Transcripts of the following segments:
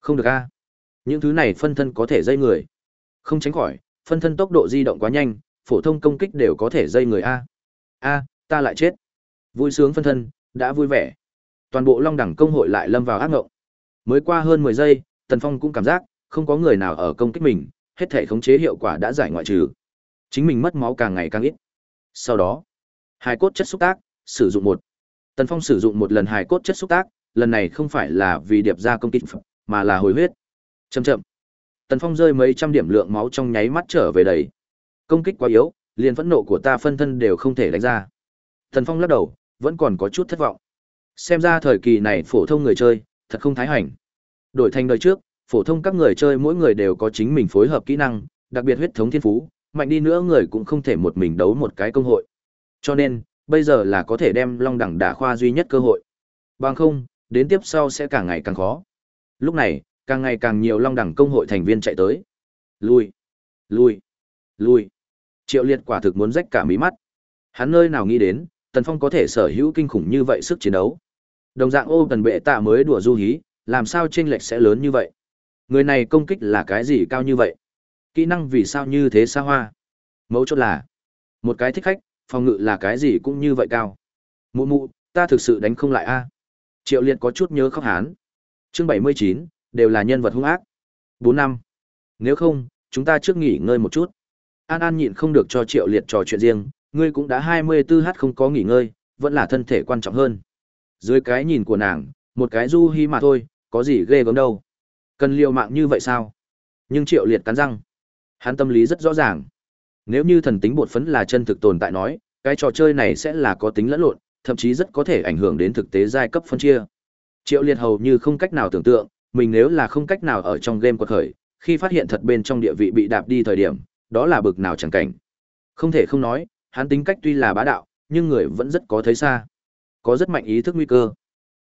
Không được a. Những thứ này phân thân có thể dây người. Không tránh khỏi, phân thân tốc độ di động quá nhanh, phổ thông công kích đều có thể dây người a. A, ta lại chết. Vui sướng phân thân, đã vui vẻ. Toàn bộ Long Đẳng công hội lại lâm vào ác ngộng. Mới qua hơn 10 giây, Tần Phong cũng cảm giác không có người nào ở công kích mình, hết thể khống chế hiệu quả đã giải ngoại trừ. Chính mình mất máu càng ngày càng ít. Sau đó, hài cốt chất xúc tác, sử dụng một. Tần Phong sử dụng một lần hài cốt chất xúc tác, lần này không phải là vì điệp ra công kích, mà là hồi huyết. Chậm chậm. Tần Phong rơi mấy trăm điểm lượng máu trong nháy mắt trở về đầy. Công kích quá yếu, liền phẫn nộ của ta phân thân đều không thể đánh ra. Tần Phong lắc đầu, vẫn còn có chút thất vọng. Xem ra thời kỳ này phổ thông người chơi, thật không thái hành. Đổi thành đời trước, phổ thông các người chơi mỗi người đều có chính mình phối hợp kỹ năng, đặc biệt huyết thống thiên phú, mạnh đi nữa người cũng không thể một mình đấu một cái công hội. Cho nên, bây giờ là có thể đem Long Đẳng đả khoa duy nhất cơ hội. Bằng không, đến tiếp sau sẽ càng ngày càng khó. Lúc này, càng ngày càng nhiều Long Đẳng công hội thành viên chạy tới. Lui, lui, lui. Triệu Liệt quả thực muốn rách cả mí mắt. Hắn nơi nào nghĩ đến, Tần Phong có thể sở hữu kinh khủng như vậy sức chiến đấu. Đồng dạng ô tần bệ tạ mới đùa du hí, làm sao chênh lệch sẽ lớn như vậy? Người này công kích là cái gì cao như vậy? Kỹ năng vì sao như thế xa hoa? Mấu chốt là, một cái thích khách, phòng ngự là cái gì cũng như vậy cao. Mụ mụ, ta thực sự đánh không lại a. Triệu Liệt có chút nhớ khóc hán. Chương bảy mươi chín đều là nhân vật hung ác. Bốn năm. Nếu không, chúng ta trước nghỉ ngơi một chút. An An nhịn không được cho Triệu Liệt trò chuyện riêng, ngươi cũng đã hai mươi 24h không có nghỉ ngơi, vẫn là thân thể quan trọng hơn. Dưới cái nhìn của nàng, một cái du hi mà thôi, có gì ghê gớm đâu. Cần liều mạng như vậy sao? Nhưng Triệu Liệt cắn răng. Hắn tâm lý rất rõ ràng. Nếu như thần tính bột phấn là chân thực tồn tại nói, cái trò chơi này sẽ là có tính lẫn lộn, thậm chí rất có thể ảnh hưởng đến thực tế giai cấp phân chia. Triệu Liệt hầu như không cách nào tưởng tượng, mình nếu là không cách nào ở trong game quật khởi, khi phát hiện thật bên trong địa vị bị đạp đi thời điểm, đó là bực nào chẳng cảnh. Không thể không nói, hắn tính cách tuy là bá đạo, nhưng người vẫn rất có thấy xa. Có rất mạnh ý thức nguy cơ.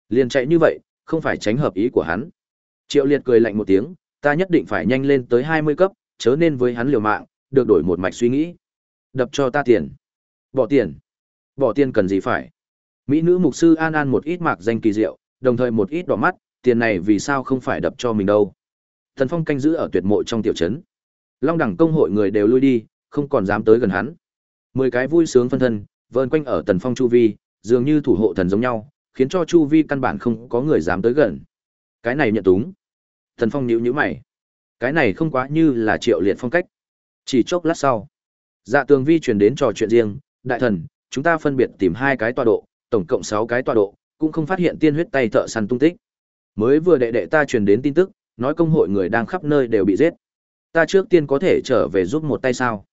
Liền chạy như vậy, không phải tránh hợp ý của hắn. Triệu Liệt cười lạnh một tiếng, ta nhất định phải nhanh lên tới 20 cấp, chớ nên với hắn liều mạng, được đổi một mạch suy nghĩ. Đập cho ta tiền. Bỏ tiền. Bỏ tiền cần gì phải. Mỹ nữ mục sư An An một ít mạc danh kỳ diệu, đồng thời một ít đỏ mắt, tiền này vì sao không phải đập cho mình đâu. Thần Phong canh giữ ở tuyệt mộ trong tiểu trấn. Long đẳng công hội người đều lui đi, không còn dám tới gần hắn. Mười cái vui sướng phân thân, vờn quanh ở Tần Phong chu vi, dường như thủ hộ thần giống nhau, khiến cho chu vi căn bản không có người dám tới gần. Cái này nhận túng. Tần Phong nhíu nhíu mày. Cái này không quá như là Triệu Liệt phong cách. Chỉ chốc lát sau, Dạ Tường Vi truyền đến trò chuyện riêng, đại thần, chúng ta phân biệt tìm hai cái tọa độ, tổng cộng 6 cái tọa độ, cũng không phát hiện tiên huyết tay thợ săn tung tích. Mới vừa đệ đệ ta truyền đến tin tức, nói công hội người đang khắp nơi đều bị giết. Ta trước tiên có thể trở về giúp một tay sao?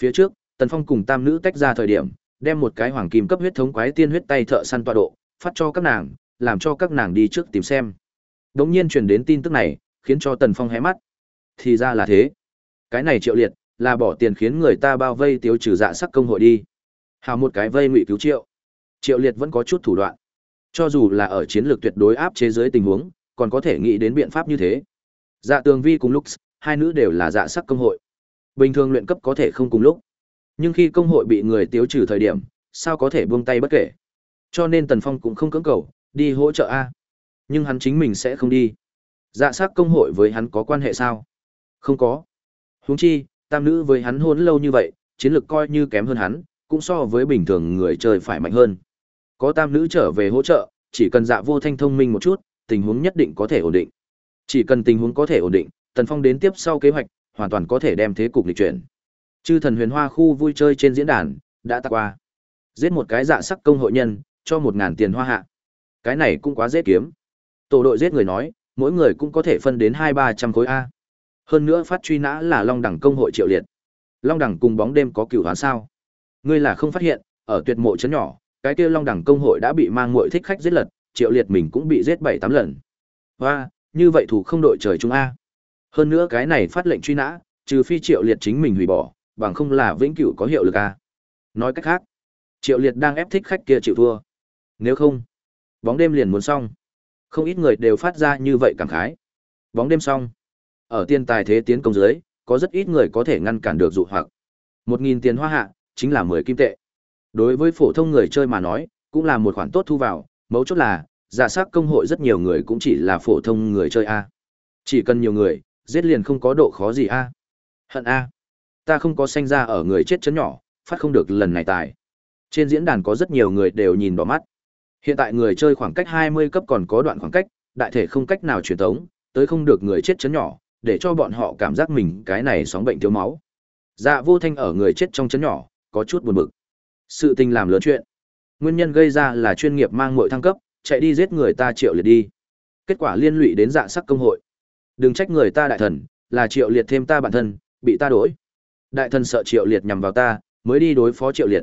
Phía trước, Tần Phong cùng tam nữ tách ra thời điểm, đem một cái hoàng kim cấp huyết thống quái tiên huyết tay thợ săn tọa độ, phát cho các nàng, làm cho các nàng đi trước tìm xem. Đống nhiên truyền đến tin tức này, khiến cho Tần Phong hé mắt. Thì ra là thế. Cái này triệu liệt, là bỏ tiền khiến người ta bao vây tiêu trừ dạ sắc công hội đi. Hào một cái vây ngụy cứu triệu. Triệu liệt vẫn có chút thủ đoạn. Cho dù là ở chiến lược tuyệt đối áp chế dưới tình huống, còn có thể nghĩ đến biện pháp như thế. Dạ tường vi cùng lúc, hai nữ đều là dạ sắc công hội. Bình thường luyện cấp có thể không cùng lúc. Nhưng khi công hội bị người tiêu trừ thời điểm, sao có thể buông tay bất kể. Cho nên Tần Phong cũng không cưỡng cầu, đi hỗ trợ A. Nhưng hắn chính mình sẽ không đi. Dạ sắc công hội với hắn có quan hệ sao? Không có. Huống chi, tam nữ với hắn hôn lâu như vậy, chiến lược coi như kém hơn hắn, cũng so với bình thường người chơi phải mạnh hơn. Có tam nữ trở về hỗ trợ, chỉ cần dạ vô thanh thông minh một chút, tình huống nhất định có thể ổn định. Chỉ cần tình huống có thể ổn định, Tần Phong đến tiếp sau kế hoạch, hoàn toàn có thể đem thế cục lịch chuyển. Chư thần huyền hoa khu vui chơi trên diễn đàn, đã tạc qua. Giết một cái dạ sắc công hội nhân, cho một ngàn tiền hoa hạ. Cái này cũng quá dễ kiếm. Tổ đội giết người nói, mỗi người cũng có thể phân đến hai ba trăm khối A. Hơn nữa phát truy nã là Long Đẳng công hội triệu liệt. Long Đẳng cùng bóng đêm có cửu hoán sao? Ngươi là không phát hiện, ở tuyệt mộ chấn nhỏ, cái kia Long Đẳng công hội đã bị mang muội thích khách giết lật, triệu liệt mình cũng bị giết bảy tám lần. Hoa, như vậy thủ không đội trời chúng a. Hơn nữa cái này phát lệnh truy nã, trừ phi triệu liệt chính mình hủy bỏ, bằng không là vĩnh cửu có hiệu lực a. Nói cách khác, triệu liệt đang ép thích khách kia chịu thua. Nếu không, bóng đêm liền muốn xong. Không ít người đều phát ra như vậy cảm khái. Bóng đêm xong. Ở tiên tài thế tiến công dưới, có rất ít người có thể ngăn cản được dụ hoặc. Một nghìn tiền hoa hạ, chính là mười kim tệ. Đối với phổ thông người chơi mà nói, cũng là một khoản tốt thu vào, mấu chốt là, giả sắc công hội rất nhiều người cũng chỉ là phổ thông người chơi A. Chỉ cần nhiều người, giết liền không có độ khó gì a. Hận a. Ta không có sanh ra ở người chết chấn nhỏ, phát không được lần này tài. Trên diễn đàn có rất nhiều người đều nhìn đỏ mắt. Hiện tại người chơi khoảng cách 20 cấp còn có đoạn khoảng cách, đại thể không cách nào truyền tống, tới không được người chết chấn nhỏ, để cho bọn họ cảm giác mình cái này sóng bệnh thiếu máu. Dạ vô thanh ở người chết trong chấn nhỏ, có chút buồn bực. Sự tình làm lớn chuyện. Nguyên nhân gây ra là chuyên nghiệp mang muội thăng cấp, chạy đi giết người ta triệu liệt đi. Kết quả liên lụy đến dạ sắc công hội. Đừng trách người ta đại thần, là triệu liệt thêm ta bản thân, bị ta đổi. Đại thần sợ triệu liệt nhằm vào ta, mới đi đối phó triệu liệt.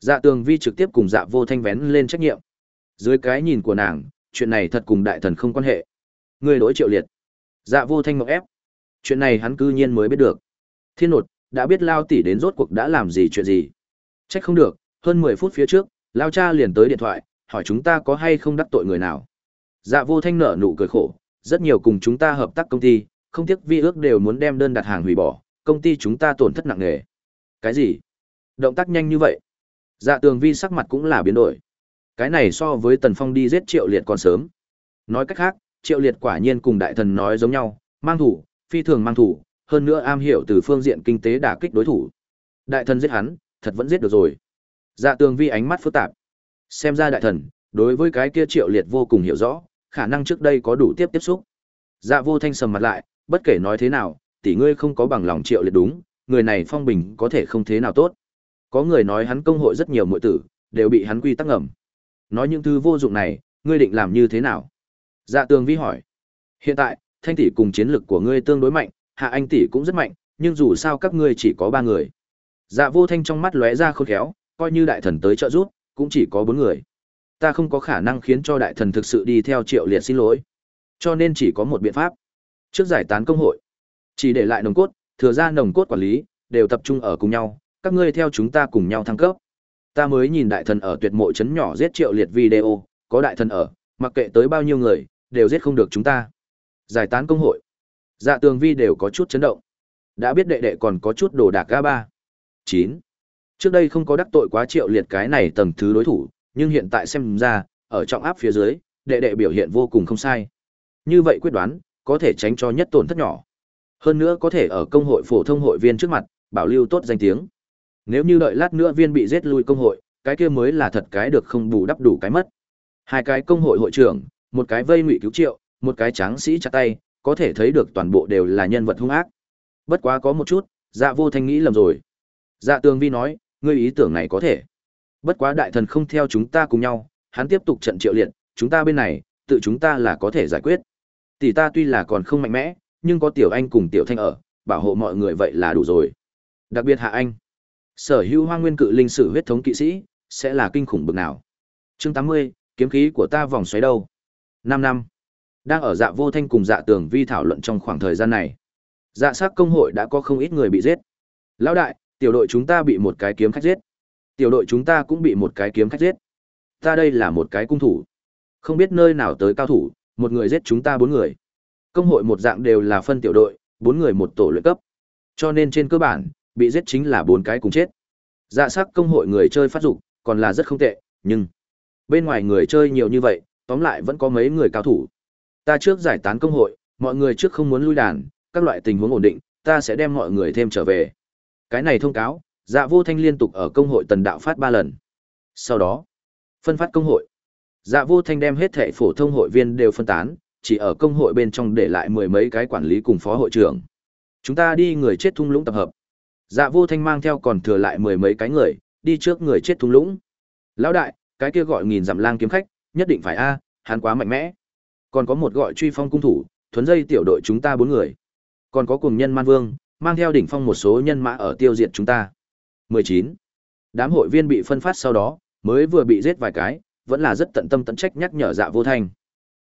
Dạ tường vi trực tiếp cùng dạ vô thanh vén lên trách nhiệm. Dưới cái nhìn của nàng, chuyện này thật cùng đại thần không quan hệ. Người đối triệu liệt. Dạ vô thanh mộng ép. Chuyện này hắn cư nhiên mới biết được. Thiên nột, đã biết Lao tỷ đến rốt cuộc đã làm gì chuyện gì. Trách không được, hơn 10 phút phía trước, Lao cha liền tới điện thoại, hỏi chúng ta có hay không đắc tội người nào. Dạ vô thanh nở nụ cười khổ, rất nhiều cùng chúng ta hợp tác công ty, không tiếc vi ước đều muốn đem đơn đặt hàng hủy bỏ, công ty chúng ta tổn thất nặng nề. Cái gì? Động tác nhanh như vậy? Dạ tường vi sắc mặt cũng là biến đổi. Cái này so với Tần Phong đi giết Triệu Liệt còn sớm. Nói cách khác, Triệu Liệt quả nhiên cùng đại thần nói giống nhau, mang thủ, phi thường mang thủ, hơn nữa am hiểu từ phương diện kinh tế đả kích đối thủ. Đại thần giết hắn, thật vẫn giết được rồi. Dạ tường vi ánh mắt phức tạp. Xem ra đại thần, đối với cái kia Triệu Liệt vô cùng hiểu rõ, khả năng trước đây có đủ tiếp tiếp xúc. Dạ vô thanh sầm mặt lại, bất kể nói thế nào, tỷ ngươi không có bằng lòng Triệu Liệt đúng, người này phong bình có thể không thế nào tốt. Có người nói hắn công hội rất nhiều muội tử, đều bị hắn quy tắc ngầm. Nói những thứ vô dụng này, ngươi định làm như thế nào? Dạ tường vi hỏi. Hiện tại, thanh tỷ cùng chiến lực của ngươi tương đối mạnh, hạ anh tỷ cũng rất mạnh, nhưng dù sao các ngươi chỉ có ba người. Dạ vô thanh trong mắt lóe ra khôn khéo, coi như đại thần tới trợ giúp, cũng chỉ có bốn người. Ta không có khả năng khiến cho đại thần thực sự đi theo triệu liệt xin lỗi. Cho nên chỉ có một biện pháp. Trước giải tán công hội, chỉ để lại nồng cốt, thừa ra nồng cốt quản lý, đều tập trung ở cùng nhau, các ngươi theo chúng ta cùng nhau thăng cấp. Ta mới nhìn đại thần ở tuyệt mộ chấn nhỏ giết triệu liệt video, có đại thần ở, mặc kệ tới bao nhiêu người, đều giết không được chúng ta. Giải tán công hội. Dạ tường vi đều có chút chấn động. Đã biết đệ đệ còn có chút đồ đạc ga ba. 9. Trước đây không có đắc tội quá triệu liệt cái này tầng thứ đối thủ, nhưng hiện tại xem ra, ở trọng áp phía dưới, đệ đệ biểu hiện vô cùng không sai. Như vậy quyết đoán, có thể tránh cho nhất tổn thất nhỏ. Hơn nữa có thể ở công hội phổ thông hội viên trước mặt, bảo lưu tốt danh tiếng. Nếu như đợi lát nữa viên bị giết lui công hội, cái kia mới là thật cái được không bù đắp đủ cái mất. Hai cái công hội hội trưởng, một cái vây ngụy cứu triệu, một cái tráng sĩ chặt tay, có thể thấy được toàn bộ đều là nhân vật hung ác. Bất quá có một chút, Dạ Vô Thanh nghĩ lầm rồi. Dạ Tường Vi nói, ngươi ý tưởng này có thể. Bất quá đại thần không theo chúng ta cùng nhau, hắn tiếp tục trận triệu liệt, chúng ta bên này, tự chúng ta là có thể giải quyết. Tỷ ta tuy là còn không mạnh mẽ, nhưng có tiểu anh cùng tiểu thanh ở, bảo hộ mọi người vậy là đủ rồi. Đặc biệt hạ anh. Sở hữu hoang nguyên cự linh sử huyết thống kỵ sĩ, sẽ là kinh khủng bực nào. Chương tám mươi kiếm khí của ta vòng xoáy đâu? năm năm. Đang ở dạ vô thanh cùng dạ tường vi thảo luận trong khoảng thời gian này. Dạ sát công hội đã có không ít người bị giết. Lão đại, tiểu đội chúng ta bị một cái kiếm khách giết. Tiểu đội chúng ta cũng bị một cái kiếm khách giết. Ta đây là một cái cung thủ. Không biết nơi nào tới cao thủ, một người giết chúng ta bốn người. Công hội một dạng đều là phân tiểu đội, bốn người một tổ luyện cấp. Cho nên trên cơ bản, bị giết chính là bốn cái cùng chết. Dạ sắc công hội người chơi phát dục, còn là rất không tệ, nhưng bên ngoài người chơi nhiều như vậy, tóm lại vẫn có mấy người cao thủ. Ta trước giải tán công hội, mọi người trước không muốn lui đàn, các loại tình huống ổn định, ta sẽ đem mọi người thêm trở về. Cái này thông cáo, Dạ Vô Thanh liên tục ở công hội Tần Đạo phát ba lần. Sau đó, phân phát công hội. Dạ Vô Thanh đem hết thệ phổ thông hội viên đều phân tán, chỉ ở công hội bên trong để lại mười mấy cái quản lý cùng phó hội trưởng. Chúng ta đi người chết thung lũng tập hợp. Dạ Vô Thanh mang theo còn thừa lại mười mấy cái người, đi trước người chết thung lũng. Lão đại, cái kia gọi nghìn dặm lang kiếm khách, nhất định phải a, hắn quá mạnh mẽ. Còn có một gọi truy phong cung thủ, thuấn dây tiểu đội chúng ta bốn người. Còn có cùng nhân man vương, mang theo đỉnh phong một số nhân mã ở tiêu diệt chúng ta. 19. Đám hội viên bị phân phát sau đó, mới vừa bị giết vài cái, vẫn là rất tận tâm tận trách nhắc nhở dạ vô thanh.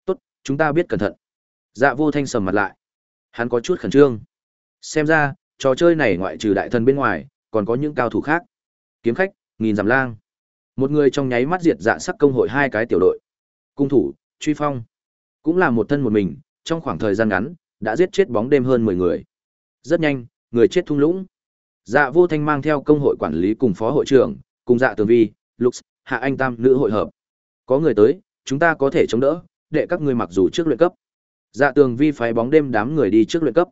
Tốt, chúng ta biết cẩn thận. Dạ vô thanh sầm mặt lại. Hắn có chút khẩn trương. Xem ra, trò chơi này ngoại trừ đại thần bên ngoài, còn có những cao thủ khác. Kiếm khách, nghìn giảm lang. Một người trong nháy mắt diệt dạ sắc công hội hai cái tiểu đội. Cung thủ, truy phong. Cũng là một thân một mình, trong khoảng thời gian ngắn, đã giết chết bóng đêm hơn 10 người. Rất nhanh, người chết thung lũng. Dạ vô thanh mang theo công hội quản lý cùng phó hội trưởng, cùng dạ tường vi, lux, hạ anh tam nữ hội hợp. Có người tới, chúng ta có thể chống đỡ, để các ngươi mặc dù trước luyện cấp. Dạ tường vi phái bóng đêm đám người đi trước luyện cấp.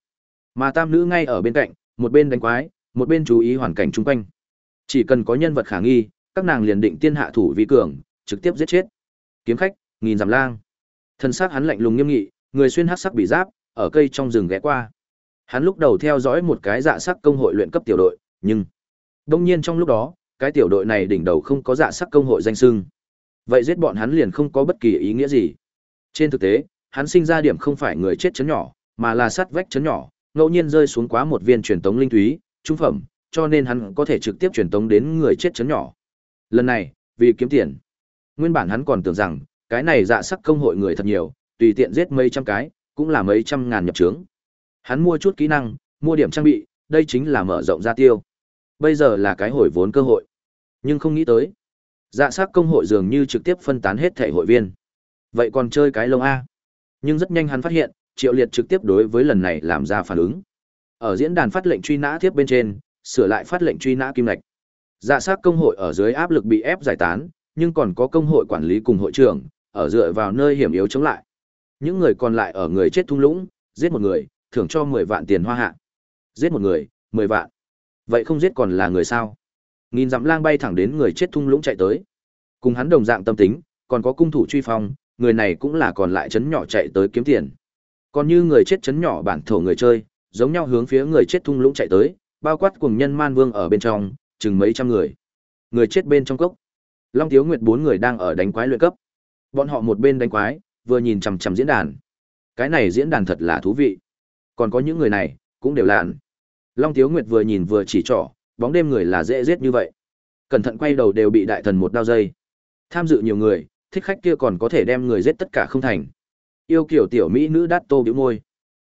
Mà tam nữ ngay ở bên cạnh, một bên đánh quái, một bên chú ý hoàn cảnh chung quanh. Chỉ cần có nhân vật khả nghi, các nàng liền định tiên hạ thủ vi cường, trực tiếp giết chết. Kiếm khách, nghìn giảm lang. Thân xác hắn lạnh lùng nghiêm nghị, người xuyên hắc sắc bị giáp, ở cây trong rừng ghé qua. Hắn lúc đầu theo dõi một cái dạ sắc công hội luyện cấp tiểu đội, nhưng đông nhiên trong lúc đó, cái tiểu đội này đỉnh đầu không có dạ sắc công hội danh xưng. Vậy giết bọn hắn liền không có bất kỳ ý nghĩa gì. Trên thực tế, hắn sinh ra điểm không phải người chết chấn nhỏ, mà là sát vách chấn nhỏ, ngẫu nhiên rơi xuống quá một viên truyền tống linh thúy, trung phẩm, cho nên hắn có thể trực tiếp truyền tống đến người chết chấn nhỏ. Lần này, vì kiếm tiền. Nguyên bản hắn còn tưởng rằng, cái này dạ sắc công hội người thật nhiều, tùy tiện giết mấy trăm cái, cũng là mấy trăm ngàn nhập trướng. Hắn mua chút kỹ năng, mua điểm trang bị, đây chính là mở rộng ra tiêu. Bây giờ là cái hồi vốn cơ hội. Nhưng không nghĩ tới. Dạ sắc công hội dường như trực tiếp phân tán hết thể hội viên. Vậy còn chơi cái lông A. Nhưng rất nhanh hắn phát hiện, Triệu Liệt trực tiếp đối với lần này làm ra phản ứng. Ở diễn đàn phát lệnh truy nã tiếp bên trên, sửa lại phát lệnh truy nã kim lạch. Dạ sắc công hội ở dưới áp lực bị ép giải tán, nhưng còn có công hội quản lý cùng hội trưởng, ở dựa vào nơi hiểm yếu chống lại. Những người còn lại ở người chết thung lũng, giết một người, thưởng cho 10 vạn tiền hoa hạ. Giết một người, 10 vạn. Vậy không giết còn là người sao? Nghìn dặm lang bay thẳng đến người chết thung lũng chạy tới. Cùng hắn đồng dạng tâm tính, còn có cung thủ truy phong, người này cũng là còn lại chấn nhỏ chạy tới kiếm tiền. Còn như người chết chấn nhỏ bản thổ người chơi, giống nhau hướng phía người chết thung lũng chạy tới, bao quát cùng nhân man vương ở bên trong, chừng mấy trăm người. Người chết bên trong cốc. Long Tiếu Nguyệt bốn người đang ở đánh quái luyện cấp. Bọn họ một bên đánh quái, vừa nhìn chằm chằm diễn đàn. Cái này diễn đàn thật là thú vị. Còn có những người này, cũng đều lạn. Long Tiếu Nguyệt vừa nhìn vừa chỉ trỏ, bóng đêm người là dễ giết như vậy. Cẩn thận quay đầu đều bị đại thần một đao dây. Tham dự nhiều người, thích khách kia còn có thể đem người giết tất cả không thành. Yêu kiểu tiểu mỹ nữ đắt tô bĩu môi.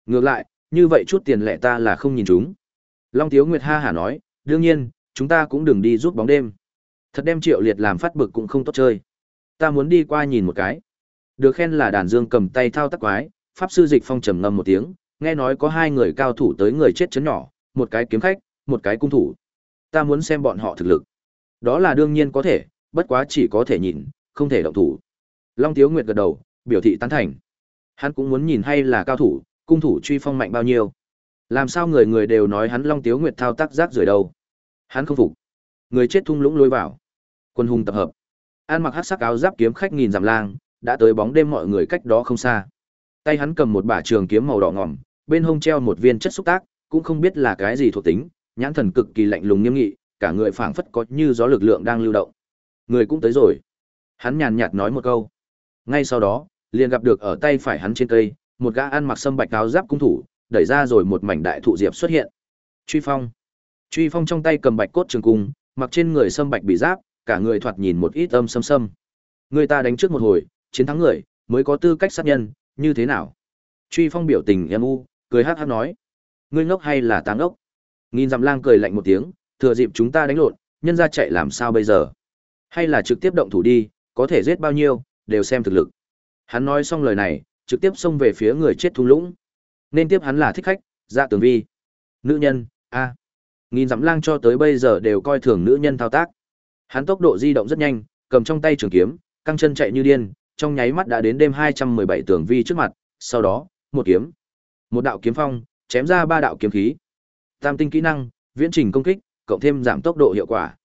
Ngược lại, như vậy chút tiền lẻ ta là không nhìn chúng. Long Tiếu Nguyệt ha hả nói, đương nhiên, chúng ta cũng đừng đi rút bóng đêm. Thật đem triệu liệt làm phát bực cũng không tốt chơi. Ta muốn đi qua nhìn một cái. Được khen là đàn dương cầm tay thao tác quái, pháp sư dịch phong trầm ngâm một tiếng, nghe nói có hai người cao thủ tới người chết chấn nhỏ, một cái kiếm khách, một cái cung thủ. Ta muốn xem bọn họ thực lực. Đó là đương nhiên có thể, bất quá chỉ có thể nhìn, không thể động thủ. Long Tiếu Nguyệt gật đầu, biểu thị tán thành. Hắn cũng muốn nhìn hay là cao thủ, cung thủ truy phong mạnh bao nhiêu. Làm sao người người đều nói hắn Long Tiếu Nguyệt thao tác rác rưởi đâu. Hắn không phục. Người chết thung lũng lôi vào. Quân hùng tập hợp. An mặc hắc sắc áo giáp kiếm khách nghìn giảm lang, đã tới bóng đêm mọi người cách đó không xa. Tay hắn cầm một bả trường kiếm màu đỏ ngòm, bên hông treo một viên chất xúc tác, cũng không biết là cái gì thuộc tính, nhãn thần cực kỳ lạnh lùng nghiêm nghị, cả người phảng phất có như gió lực lượng đang lưu động. Người cũng tới rồi. Hắn nhàn nhạt nói một câu. Ngay sau đó, liền gặp được ở tay phải hắn trên cây, một gã ăn mặc sâm bạch áo giáp cung thủ, đẩy ra rồi một mảnh đại thụ diệp xuất hiện. Truy Phong. Truy Phong trong tay cầm bạch cốt trường cung, mặc trên người sâm bạch bị giáp, cả người thoạt nhìn một ít âm sâm sâm. Người ta đánh trước một hồi, chiến thắng người, mới có tư cách sát nhân, như thế nào? Truy Phong biểu tình em u, cười hát hát nói. Ngươi ngốc hay là táng ngốc? Nghìn dặm lang cười lạnh một tiếng, thừa dịp chúng ta đánh lộn, nhân ra chạy làm sao bây giờ? Hay là trực tiếp động thủ đi, có thể giết bao nhiêu, đều xem thực lực. Hắn nói xong lời này, trực tiếp xông về phía người chết thung lũng. Nên tiếp hắn là thích khách, dạ tường vi. Nữ nhân, a. Nghìn dặm lang cho tới bây giờ đều coi thường nữ nhân thao tác. Hắn tốc độ di động rất nhanh, cầm trong tay trường kiếm, căng chân chạy như điên, trong nháy mắt đã đến đêm 217 tường vi trước mặt, sau đó, một kiếm. Một đạo kiếm phong, chém ra ba đạo kiếm khí. Tam tinh kỹ năng, viễn trình công kích, cộng thêm giảm tốc độ hiệu quả.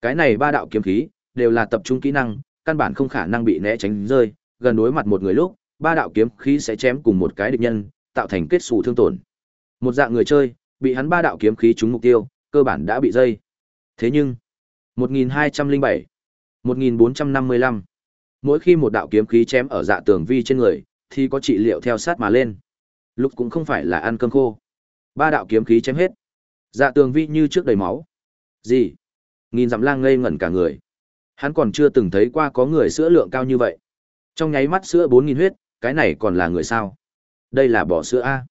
Cái này ba đạo kiếm khí đều là tập trung kỹ năng, căn bản không khả năng bị né tránh rơi, gần đối mặt một người lúc, ba đạo kiếm khí sẽ chém cùng một cái địch nhân, tạo thành kết xù thương tổn. Một dạng người chơi, bị hắn ba đạo kiếm khí trúng mục tiêu, cơ bản đã bị dây. Thế nhưng, 1207, 1455, mỗi khi một đạo kiếm khí chém ở dạ tường vi trên người, thì có trị liệu theo sát mà lên. Lúc cũng không phải là ăn cơm khô. Ba đạo kiếm khí chém hết. Dạ tường vi như trước đầy máu. Gì? Nghìn dặm lang ngây ngẩn cả người. Hắn còn chưa từng thấy qua có người sữa lượng cao như vậy. Trong nháy mắt sữa 4.000 huyết, cái này còn là người sao? Đây là bỏ sữa A.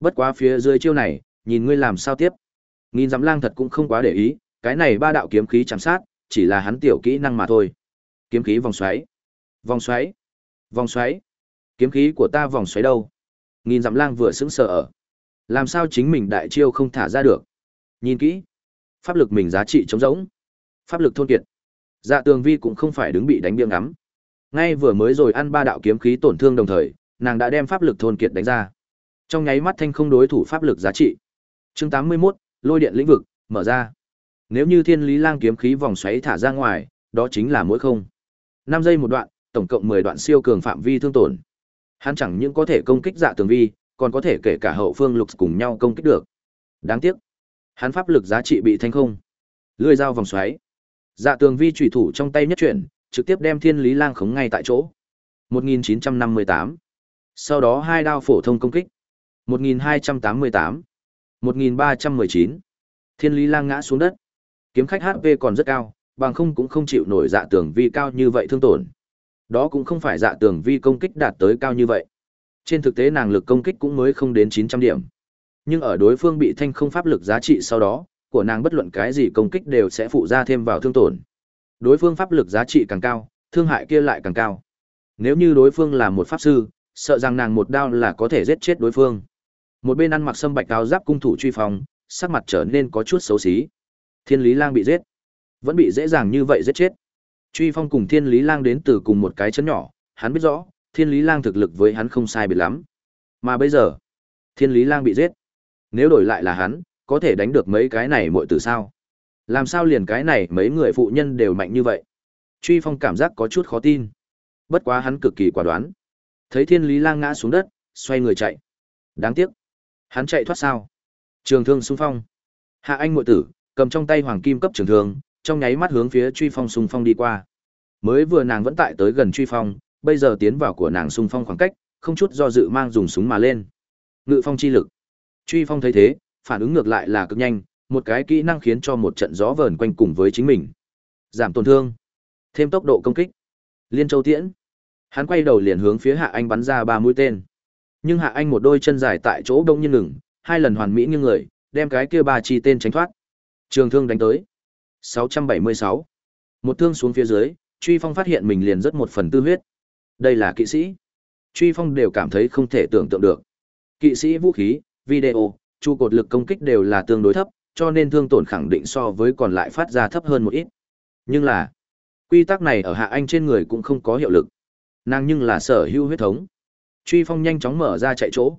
Bất quá phía dưới chiêu này, nhìn ngươi làm sao tiếp. Nghìn dặm lang thật cũng không quá để ý, cái này ba đạo kiếm khí chạm sát, chỉ là hắn tiểu kỹ năng mà thôi. Kiếm khí vòng xoáy. Vòng xoáy. Vòng xoáy. Kiếm khí của ta vòng xoáy đâu? Nghìn dặm lang vừa sững sờ ở. Làm sao chính mình đại chiêu không thả ra được? Nhìn kỹ. Pháp lực mình giá trị trống rỗng. Pháp lực thôn kiệt. Dạ tường vi cũng không phải đứng bị đánh biếng ngắm. Ngay vừa mới rồi ăn ba đạo kiếm khí tổn thương đồng thời, nàng đã đem pháp lực thôn kiệt đánh ra. Trong nháy mắt thanh không đối thủ pháp lực giá trị. Chương 81, lôi điện lĩnh vực, mở ra. Nếu như Thiên Lý Lang kiếm khí vòng xoáy thả ra ngoài, đó chính là mỗi không. năm giây một đoạn, tổng cộng 10 đoạn siêu cường phạm vi thương tổn. Hắn chẳng những có thể công kích dạ tường vi, còn có thể kể cả hậu phương lục cùng nhau công kích được. Đáng tiếc, hắn pháp lực giá trị bị thanh không. Lưỡi dao vòng xoáy. Dạ tường vi chủy thủ trong tay nhất chuyển, trực tiếp đem Thiên Lý Lang khống ngay tại chỗ. 1958. Sau đó hai đao phổ thông công kích. 1288. 1319. Thiên Lý Lang ngã xuống đất. Kiếm khách HP còn rất cao, bằng không cũng không chịu nổi dạ tường vi cao như vậy thương tổn. Đó cũng không phải dạ tường vi công kích đạt tới cao như vậy. Trên thực tế nàng lực công kích cũng mới không đến 900 điểm. Nhưng ở đối phương bị thanh không pháp lực giá trị sau đó, của nàng bất luận cái gì công kích đều sẽ phụ ra thêm vào thương tổn. Đối phương pháp lực giá trị càng cao, thương hại kia lại càng cao. Nếu như đối phương là một pháp sư, sợ rằng nàng một đao là có thể giết chết đối phương. Một bên ăn mặc sâm bạch áo giáp cung thủ truy phòng, sắc mặt trở nên có chút xấu xí. Thiên Lý Lang bị giết, vẫn bị dễ dàng như vậy giết chết. Truy Phong cùng Thiên Lý Lang đến từ cùng một cái chấn nhỏ, hắn biết rõ, Thiên Lý Lang thực lực với hắn không sai biệt lắm. Mà bây giờ, Thiên Lý Lang bị giết. Nếu đổi lại là hắn, có thể đánh được mấy cái này muội tử sao? Làm sao liền cái này mấy người phụ nhân đều mạnh như vậy? Truy Phong cảm giác có chút khó tin. Bất quá hắn cực kỳ quả đoán. Thấy Thiên Lý Lang ngã xuống đất, xoay người chạy. Đáng tiếc, hắn chạy thoát sao? Trường thương xung phong. Hạ Anh muội tử, cầm trong tay hoàng kim cấp trường thương, trong nháy mắt hướng phía truy phong xung phong đi qua. Mới vừa nàng vẫn tại tới gần truy phong, bây giờ tiến vào của nàng xung phong khoảng cách, không chút do dự mang dùng súng mà lên. Ngự phong chi lực. Truy phong thấy thế, phản ứng ngược lại là cực nhanh, một cái kỹ năng khiến cho một trận gió vờn quanh cùng với chính mình. Giảm tổn thương, thêm tốc độ công kích. Liên Châu Tiễn. Hắn quay đầu liền hướng phía Hạ Anh bắn ra ba mũi tên. Nhưng Hạ Anh một đôi chân dài tại chỗ đông nhiên ngừng, hai lần hoàn mỹ như người, đem cái kia ba chi tên tránh thoát. Trường thương đánh tới. 676. Một thương xuống phía dưới, Truy Phong phát hiện mình liền rất một phần tư huyết. Đây là kỵ sĩ. Truy Phong đều cảm thấy không thể tưởng tượng được. Kỵ sĩ vũ khí, video, chu cột lực công kích đều là tương đối thấp, cho nên thương tổn khẳng định so với còn lại phát ra thấp hơn một ít. Nhưng là, quy tắc này ở Hạ Anh trên người cũng không có hiệu lực. Nàng nhưng là sở hữu huyết thống. Truy Phong nhanh chóng mở ra chạy chỗ.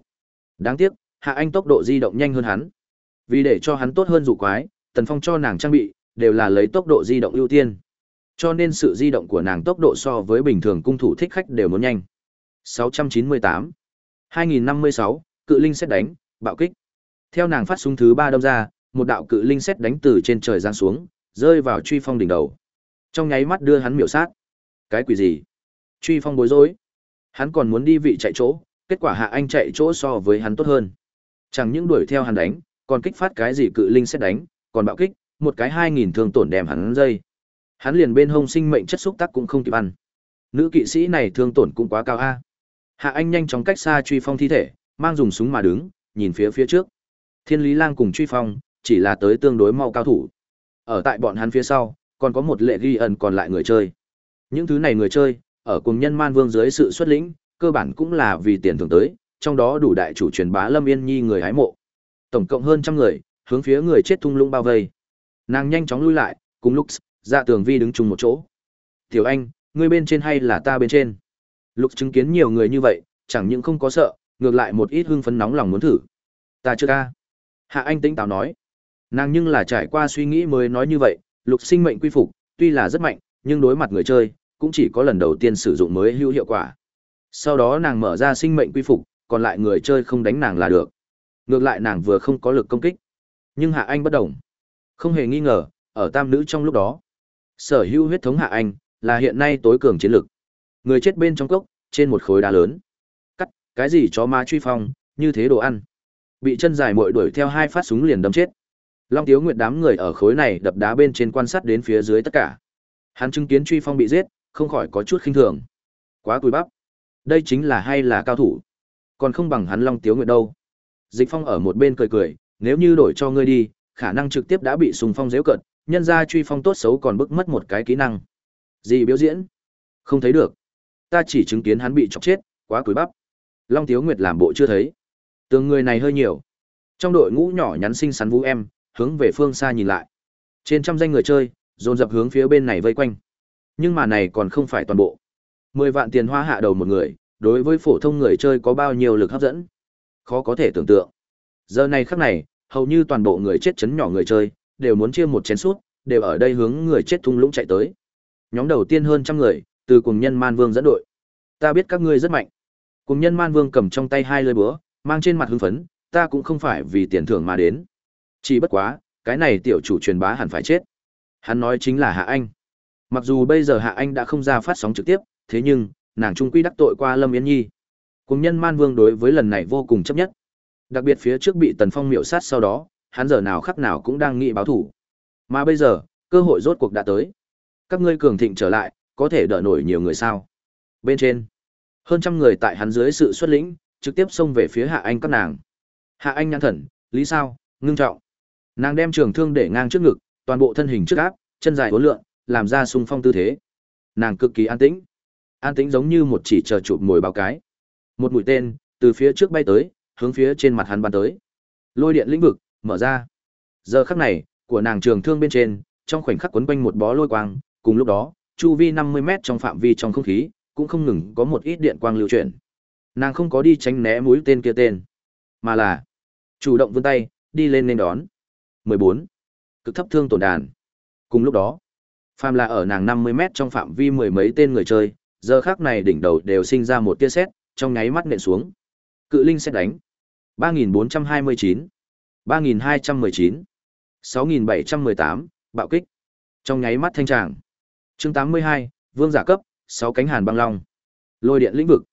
Đáng tiếc, Hạ Anh tốc độ di động nhanh hơn hắn. Vì để cho hắn tốt hơn dụ quái, Tần Phong cho nàng trang bị, đều là lấy tốc độ di động ưu tiên. Cho nên sự di động của nàng tốc độ so với bình thường cung thủ thích khách đều muốn nhanh. 698. 2056, cự linh xét đánh, bạo kích. Theo nàng phát súng thứ ba đâm ra, một đạo cự linh xét đánh từ trên trời giáng xuống, rơi vào truy phong đỉnh đầu. Trong nháy mắt đưa hắn miểu sát. Cái quỷ gì? Truy phong bối rối. Hắn còn muốn đi vị chạy chỗ, kết quả hạ anh chạy chỗ so với hắn tốt hơn. Chẳng những đuổi theo hắn đánh, còn kích phát cái gì cự linh xét đánh, còn bạo kích, một cái hai nghìn thương tổn đem hắn dây. Hắn liền bên hông sinh mệnh chất xúc tác cũng không kịp ăn. Nữ kỵ sĩ này thương tổn cũng quá cao a. Hạ Anh nhanh chóng cách xa truy phong thi thể, mang dùng súng mà đứng, nhìn phía phía trước. Thiên Lý Lang cùng truy phong, chỉ là tới tương đối mau cao thủ. Ở tại bọn hắn phía sau, còn có một lệ ghi ẩn còn lại người chơi. Những thứ này người chơi, ở cùng nhân man vương dưới sự xuất lĩnh, cơ bản cũng là vì tiền thưởng tới, trong đó đủ đại chủ truyền bá Lâm Yên Nhi người hái mộ. Tổng cộng hơn trăm người, hướng phía người chết thung lũng bao vây. Nàng nhanh chóng lui lại, cùng lúc dạ tường vi đứng chung một chỗ. Tiểu anh, ngươi bên trên hay là ta bên trên? Lục chứng kiến nhiều người như vậy, chẳng những không có sợ, ngược lại một ít hưng phấn nóng lòng muốn thử. Ta chưa ca. Hạ anh tĩnh táo nói. Nàng nhưng là trải qua suy nghĩ mới nói như vậy, lục sinh mệnh quy phục, tuy là rất mạnh, nhưng đối mặt người chơi, cũng chỉ có lần đầu tiên sử dụng mới hữu hiệu quả. Sau đó nàng mở ra sinh mệnh quy phục, còn lại người chơi không đánh nàng là được. Ngược lại nàng vừa không có lực công kích. Nhưng Hạ Anh bất đồng. Không hề nghi ngờ, ở tam nữ trong lúc đó, sở hữu huyết thống Hạ Anh là hiện nay tối cường chiến lực. Người chết bên trong cốc, trên một khối đá lớn. Cắt, cái gì chó ma truy phong, như thế đồ ăn. Bị chân dài muội đuổi theo hai phát súng liền đâm chết. Long Tiếu Nguyệt đám người ở khối này đập đá bên trên quan sát đến phía dưới tất cả. Hắn chứng kiến truy phong bị giết, không khỏi có chút khinh thường. Quá cùi bắp. Đây chính là hay là cao thủ. Còn không bằng hắn Long Tiếu Nguyệt đâu. Dịch Phong ở một bên cười cười, nếu như đổi cho ngươi đi, khả năng trực tiếp đã bị sùng phong dễ cận, nhân ra truy phong tốt xấu còn bức mất một cái kỹ năng. Gì biểu diễn? Không thấy được. Ta chỉ chứng kiến hắn bị chọc chết, quá cúi bắp. Long Tiếu Nguyệt làm bộ chưa thấy. Tường người này hơi nhiều. Trong đội ngũ nhỏ nhắn xinh xắn vũ em, hướng về phương xa nhìn lại. Trên trăm danh người chơi, dồn dập hướng phía bên này vây quanh. Nhưng mà này còn không phải toàn bộ. Mười vạn tiền hoa hạ đầu một người, đối với phổ thông người chơi có bao nhiêu lực hấp dẫn. Khó có thể tưởng tượng. Giờ này khắc này, hầu như toàn bộ người chết chấn nhỏ người chơi, đều muốn chia một chén suốt, đều ở đây hướng người chết thung lũng chạy tới. Nhóm đầu tiên hơn trăm người, từ cùng nhân Man Vương dẫn đội. Ta biết các ngươi rất mạnh. Cùng nhân Man Vương cầm trong tay hai lưỡi búa, mang trên mặt hưng phấn, ta cũng không phải vì tiền thưởng mà đến. Chỉ bất quá, cái này tiểu chủ truyền bá hẳn phải chết. Hắn nói chính là Hạ Anh. Mặc dù bây giờ Hạ Anh đã không ra phát sóng trực tiếp, thế nhưng, nàng trung quy đắc tội qua Lâm Yến Nhi. Cùng nhân Man Vương đối với lần này vô cùng chấp nhất. Đặc biệt phía trước bị Tần Phong miểu sát sau đó, hắn giờ nào khắc nào cũng đang nghĩ báo thủ. Mà bây giờ, cơ hội rốt cuộc đã tới. Các ngươi cường thịnh trở lại, có thể đỡ nổi nhiều người sao? Bên trên, hơn trăm người tại hắn dưới sự xuất lĩnh, trực tiếp xông về phía Hạ Anh các nàng. Hạ Anh nhăn thần, lý sao, ngưng trọng. Nàng đem trường thương để ngang trước ngực, toàn bộ thân hình trước áp, chân dài uốn lượn, làm ra sung phong tư thế. Nàng cực kỳ an tĩnh. An tĩnh giống như một chỉ chờ chụp mồi báo cái. Một mũi tên từ phía trước bay tới, hướng phía trên mặt hắn bắn tới. Lôi điện lĩnh vực mở ra. Giờ khắc này, của nàng trường thương bên trên, trong khoảnh khắc quấn quanh một bó lôi quang, cùng lúc đó, chu vi 50 mét trong phạm vi trong không khí, cũng không ngừng có một ít điện quang lưu chuyển. Nàng không có đi tránh né mũi tên kia tên, mà là chủ động vươn tay, đi lên nên đón. 14. Cực thấp thương tổn đàn. Cùng lúc đó, phàm là ở nàng 50 mét trong phạm vi mười mấy tên người chơi, giờ khắc này đỉnh đầu đều sinh ra một tia sét, trong nháy mắt nện xuống. Cự linh sẽ đánh. 3429, 3219, 6718, bạo kích. Trong nháy mắt thanh tràng. Chương 82, vương giả cấp, 6 cánh hàn băng long. Lôi điện lĩnh vực.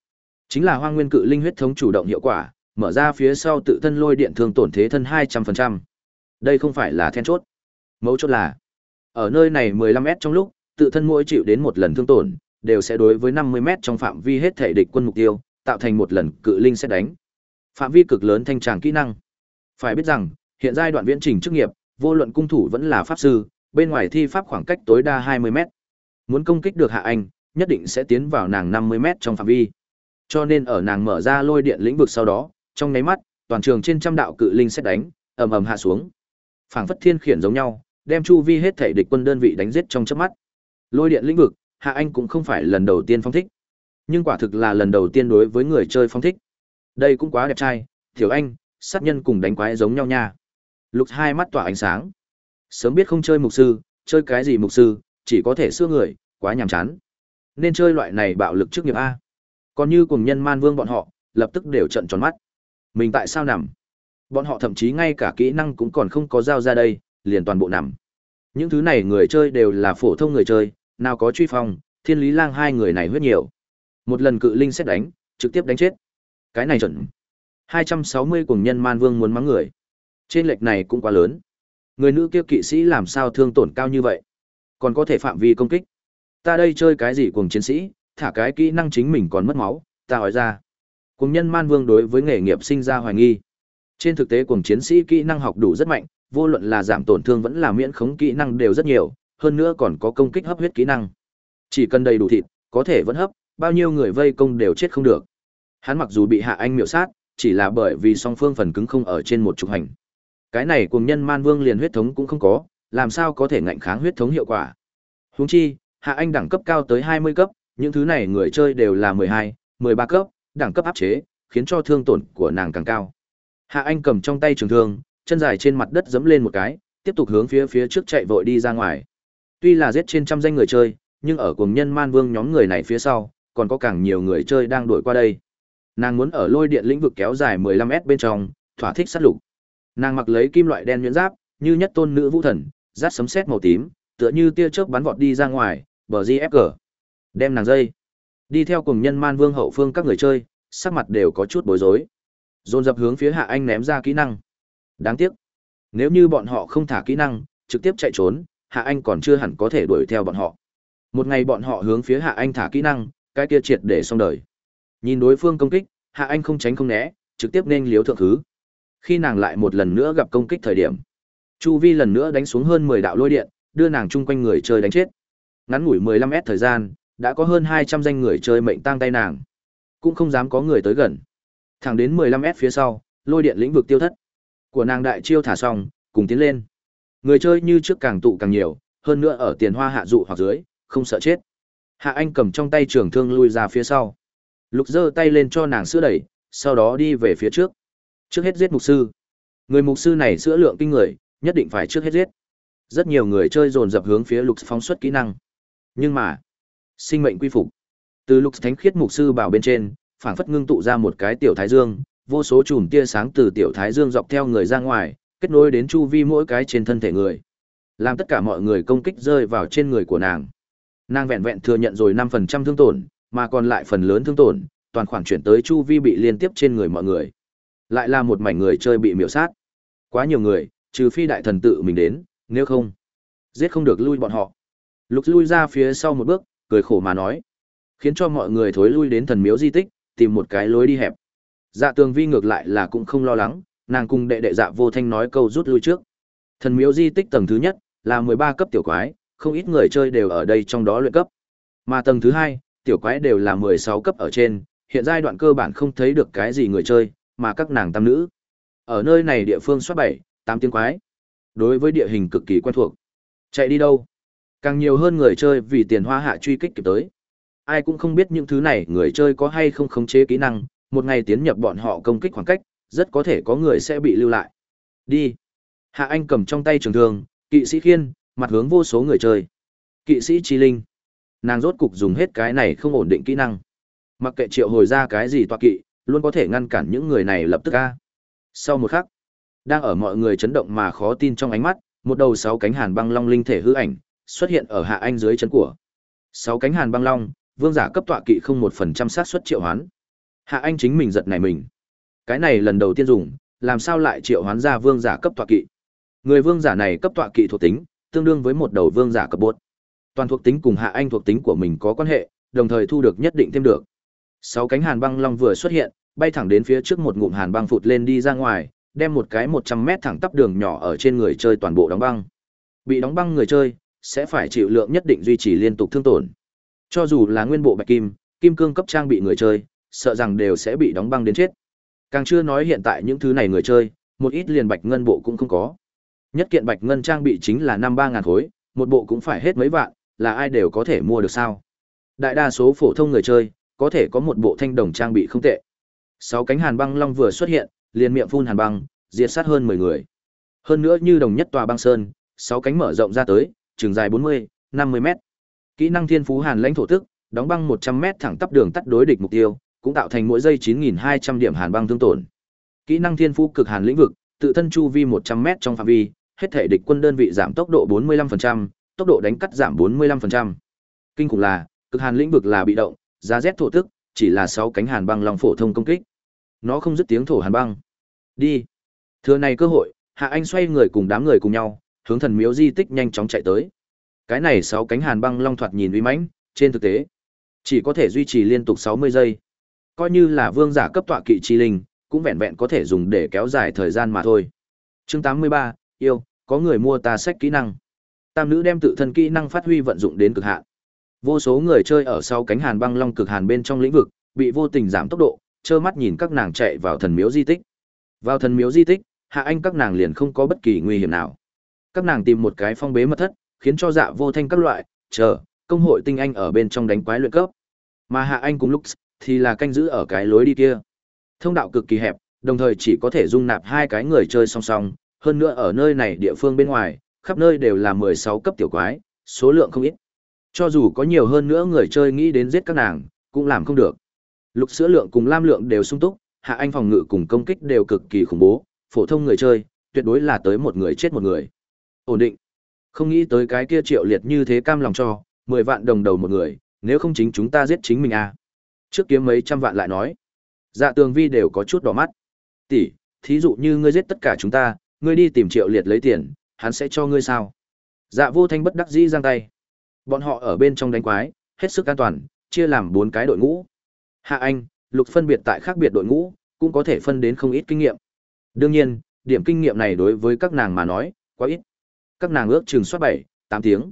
Chính là hoang nguyên cự linh huyết thống chủ động hiệu quả, mở ra phía sau tự thân lôi điện thường tổn thế thân 200%. Đây không phải là then chốt. Mấu chốt là, ở nơi này 15m trong lúc, tự thân mỗi chịu đến một lần thương tổn, đều sẽ đối với 50m trong phạm vi hết thể địch quân mục tiêu, tạo thành một lần cự linh sẽ đánh. Phạm vi cực lớn thanh tràng kỹ năng. Phải biết rằng, hiện giai đoạn viễn trình chức nghiệp, vô luận cung thủ vẫn là pháp sư, bên ngoài thi pháp khoảng cách tối đa 20m. Muốn công kích được Hạ Anh, nhất định sẽ tiến vào nàng 50m trong phạm vi. Cho nên ở nàng mở ra lôi điện lĩnh vực sau đó, trong nháy mắt, toàn trường trên trăm đạo cự linh sẽ đánh, ầm ầm hạ xuống. Phảng phất thiên khiển giống nhau, đem chu vi hết thể địch quân đơn vị đánh giết trong chớp mắt. Lôi điện lĩnh vực, Hạ Anh cũng không phải lần đầu tiên phong thích, nhưng quả thực là lần đầu tiên đối với người chơi phong thích. Đây cũng quá đẹp trai, Tiểu Anh, sát nhân cùng đánh quái giống nhau nha. Lục hai mắt tỏa ánh sáng. Sớm biết không chơi mục sư, chơi cái gì mục sư, chỉ có thể xưa người, quá nhàm chán. Nên chơi loại này bạo lực trước nghiệp a. Còn như cùng nhân man vương bọn họ, lập tức đều trận tròn mắt. Mình tại sao nằm? Bọn họ thậm chí ngay cả kỹ năng cũng còn không có giao ra đây, liền toàn bộ nằm. Những thứ này người chơi đều là phổ thông người chơi, nào có truy phong, thiên lý lang hai người này huyết nhiều. Một lần cự linh xét đánh, trực tiếp đánh chết. Cái này chuẩn. 260 cùng nhân man vương muốn mắng người. Trên lệch này cũng quá lớn. Người nữ kia kỵ sĩ làm sao thương tổn cao như vậy? Còn có thể phạm vi công kích. Ta đây chơi cái gì cùng chiến sĩ, thả cái kỹ năng chính mình còn mất máu, ta hỏi ra. Cùng nhân man vương đối với nghề nghiệp sinh ra hoài nghi. Trên thực tế cùng chiến sĩ kỹ năng học đủ rất mạnh, vô luận là giảm tổn thương vẫn là miễn khống kỹ năng đều rất nhiều, hơn nữa còn có công kích hấp huyết kỹ năng. Chỉ cần đầy đủ thịt, có thể vẫn hấp, bao nhiêu người vây công đều chết không được. Hắn mặc dù bị hạ anh miểu sát, chỉ là bởi vì song phương phần cứng không ở trên một trục hành. Cái này cùng nhân man vương liền huyết thống cũng không có, làm sao có thể ngạnh kháng huyết thống hiệu quả. Huống chi, hạ anh đẳng cấp cao tới 20 cấp, những thứ này người chơi đều là 12, 13 cấp, đẳng cấp áp chế, khiến cho thương tổn của nàng càng cao. Hạ Anh cầm trong tay trường thương, chân dài trên mặt đất giẫm lên một cái, tiếp tục hướng phía phía trước chạy vội đi ra ngoài. Tuy là giết trên trăm danh người chơi, nhưng ở cùng nhân man vương nhóm người này phía sau, còn có càng nhiều người chơi đang đuổi qua đây. Nàng muốn ở lôi điện lĩnh vực kéo dài 15m bên trong, thỏa thích sát lục. Nàng mặc lấy kim loại đen nhuyễn giáp, như nhất tôn nữ vũ thần, rát sấm sét màu tím, tựa như tia chớp bắn vọt đi ra ngoài, bờ GFG. Đem nàng dây. Đi theo cùng nhân man vương hậu phương các người chơi, sắc mặt đều có chút bối rối. Dồn dập hướng phía Hạ Anh ném ra kỹ năng. Đáng tiếc, nếu như bọn họ không thả kỹ năng, trực tiếp chạy trốn, Hạ Anh còn chưa hẳn có thể đuổi theo bọn họ. Một ngày bọn họ hướng phía Hạ Anh thả kỹ năng, cái kia triệt để xong đời. Nhìn đối phương công kích, Hạ Anh không tránh không né, trực tiếp nên liếu thượng thứ. Khi nàng lại một lần nữa gặp công kích thời điểm, Chu Vi lần nữa đánh xuống hơn 10 đạo lôi điện, đưa nàng chung quanh người chơi đánh chết. Ngắn ngủi mười lăm s thời gian, đã có hơn 200 danh người chơi mệnh tang tay nàng. Cũng không dám có người tới gần. Thẳng đến mười lăm s phía sau, lôi điện lĩnh vực tiêu thất. Của nàng đại chiêu thả xong, cùng tiến lên. Người chơi như trước càng tụ càng nhiều, hơn nữa ở tiền hoa hạ dụ hoặc dưới, không sợ chết. Hạ Anh cầm trong tay trường thương lui ra phía sau. Lục giơ tay lên cho nàng sữa đẩy, sau đó đi về phía trước. Trước hết giết mục sư. Người mục sư này sữa lượng kinh người, nhất định phải trước hết giết. Rất nhiều người chơi dồn dập hướng phía Lục phóng xuất kỹ năng. Nhưng mà, sinh mệnh quy phục. Từ Lục thánh khiết mục sư bảo bên trên, phảng phất ngưng tụ ra một cái tiểu thái dương, vô số chùm tia sáng từ tiểu thái dương dọc theo người ra ngoài, kết nối đến chu vi mỗi cái trên thân thể người. Làm tất cả mọi người công kích rơi vào trên người của nàng. Nàng vẹn vẹn thừa nhận rồi 5% thương tổn, mà còn lại phần lớn thương tổn, toàn khoản chuyển tới chu vi bị liên tiếp trên người mọi người. Lại là một mảnh người chơi bị miểu sát. Quá nhiều người, trừ phi đại thần tự mình đến, nếu không, giết không được lui bọn họ. Lục lui ra phía sau một bước, cười khổ mà nói, khiến cho mọi người thối lui đến thần miếu di tích, tìm một cái lối đi hẹp. Dạ Tường Vi ngược lại là cũng không lo lắng, nàng cùng đệ đệ Dạ Vô Thanh nói câu rút lui trước. Thần miếu di tích tầng thứ nhất là 13 cấp tiểu quái, không ít người chơi đều ở đây trong đó luyện cấp. Mà tầng thứ hai, tiểu quái đều là 16 cấp ở trên, hiện giai đoạn cơ bản không thấy được cái gì người chơi, mà các nàng tam nữ. Ở nơi này địa phương soát bảy, tám tiếng quái. Đối với địa hình cực kỳ quen thuộc. Chạy đi đâu? Càng nhiều hơn người chơi vì tiền hoa hạ truy kích kịp tới. Ai cũng không biết những thứ này người chơi có hay không khống chế kỹ năng, một ngày tiến nhập bọn họ công kích khoảng cách, rất có thể có người sẽ bị lưu lại. Đi. Hạ Anh cầm trong tay trường thương, kỵ sĩ khiên, mặt hướng vô số người chơi. Kỵ sĩ chi linh. Nàng rốt cục dùng hết cái này không ổn định kỹ năng. Mặc kệ triệu hồi ra cái gì toa kỵ, luôn có thể ngăn cản những người này lập tức ca. Sau một khắc, đang ở mọi người chấn động mà khó tin trong ánh mắt, một đầu sáu cánh hàn băng long linh thể hư ảnh xuất hiện ở hạ anh dưới chân của. Sáu cánh hàn băng long, vương giả cấp tọa kỵ không một phần trăm xác suất triệu hoán. Hạ anh chính mình giật này mình. Cái này lần đầu tiên dùng, làm sao lại triệu hoán ra vương giả cấp tọa kỵ? Người vương giả này cấp tọa kỵ thuộc tính, tương đương với một đầu vương giả cấp bốt Toàn thuộc tính cùng hạ anh thuộc tính của mình có quan hệ, đồng thời thu được nhất định thêm được. Sáu cánh hàn băng long vừa xuất hiện, bay thẳng đến phía trước một ngụm hàn băng phụt lên đi ra ngoài, đem một cái 100 mét thẳng tắp đường nhỏ ở trên người chơi toàn bộ đóng băng. Bị đóng băng người chơi sẽ phải chịu lượng nhất định duy trì liên tục thương tổn. Cho dù là nguyên bộ bạch kim, kim cương cấp trang bị người chơi, sợ rằng đều sẽ bị đóng băng đến chết. Càng chưa nói hiện tại những thứ này người chơi, một ít liền bạch ngân bộ cũng không có. Nhất kiện bạch ngân trang bị chính là năm ba ngàn khối, một bộ cũng phải hết mấy vạn, là ai đều có thể mua được sao? Đại đa số phổ thông người chơi, có thể có một bộ thanh đồng trang bị không tệ. Sáu cánh hàn băng long vừa xuất hiện, liền miệng phun hàn băng, diệt sát hơn 10 người. Hơn nữa như đồng nhất tòa băng sơn, sáu cánh mở rộng ra tới, trường dài 40, 50 mét. Kỹ năng thiên phú hàn lãnh thổ tức, đóng băng 100 mét thẳng tắp đường tắt đối địch mục tiêu, cũng tạo thành mỗi giây 9200 điểm hàn băng thương tổn. Kỹ năng thiên phú cực hàn lĩnh vực, tự thân chu vi 100 mét trong phạm vi, hết thể địch quân đơn vị giảm tốc độ 45%, tốc độ đánh cắt giảm 45%. Kinh khủng là, cực hàn lĩnh vực là bị động, giá rét thổ tức, chỉ là 6 cánh hàn băng long phổ thông công kích. Nó không dứt tiếng thổ hàn băng. Đi. Thừa này cơ hội, Hạ Anh xoay người cùng đám người cùng nhau, hướng thần miếu di tích nhanh chóng chạy tới. Cái này 6 cánh hàn băng long thoạt nhìn uy mãnh, trên thực tế, chỉ có thể duy trì liên tục 60 giây. Coi như là vương giả cấp tọa kỵ chi linh, cũng vẹn vẹn có thể dùng để kéo dài thời gian mà thôi. Chương 83, yêu, có người mua ta sách kỹ năng. Tam nữ đem tự thân kỹ năng phát huy vận dụng đến cực hạn. Vô số người chơi ở sau cánh hàn băng long cực hàn bên trong lĩnh vực, bị vô tình giảm tốc độ, trơ mắt nhìn các nàng chạy vào thần miếu di tích. Vào thần miếu di tích, hạ anh các nàng liền không có bất kỳ nguy hiểm nào. Các nàng tìm một cái phong bế mật thất, khiến cho dạ vô thanh các loại, chờ, công hội tinh anh ở bên trong đánh quái luyện cấp. Mà hạ anh cùng lúc thì là canh giữ ở cái lối đi kia. Thông đạo cực kỳ hẹp, đồng thời chỉ có thể dung nạp hai cái người chơi song song, hơn nữa ở nơi này địa phương bên ngoài, khắp nơi đều là 16 cấp tiểu quái, số lượng không ít. Cho dù có nhiều hơn nữa người chơi nghĩ đến giết các nàng, cũng làm không được. Lục sữa lượng cùng lam lượng đều sung túc, hạ anh phòng ngự cùng công kích đều cực kỳ khủng bố, phổ thông người chơi, tuyệt đối là tới một người chết một người. Ổn định. Không nghĩ tới cái kia triệu liệt như thế cam lòng cho, 10 vạn đồng đầu một người, nếu không chính chúng ta giết chính mình à. Trước kiếm mấy trăm vạn lại nói. Dạ tường vi đều có chút đỏ mắt. Tỷ, thí dụ như ngươi giết tất cả chúng ta, ngươi đi tìm triệu liệt lấy tiền, hắn sẽ cho ngươi sao? Dạ vô thanh bất đắc dĩ giang tay. Bọn họ ở bên trong đánh quái, hết sức an toàn, chia làm bốn cái đội ngũ. Hạ Anh, Lục phân biệt tại khác biệt đội ngũ, cũng có thể phân đến không ít kinh nghiệm. Đương nhiên, điểm kinh nghiệm này đối với các nàng mà nói, quá ít. Các nàng ước chừng soát 7, 8 tiếng.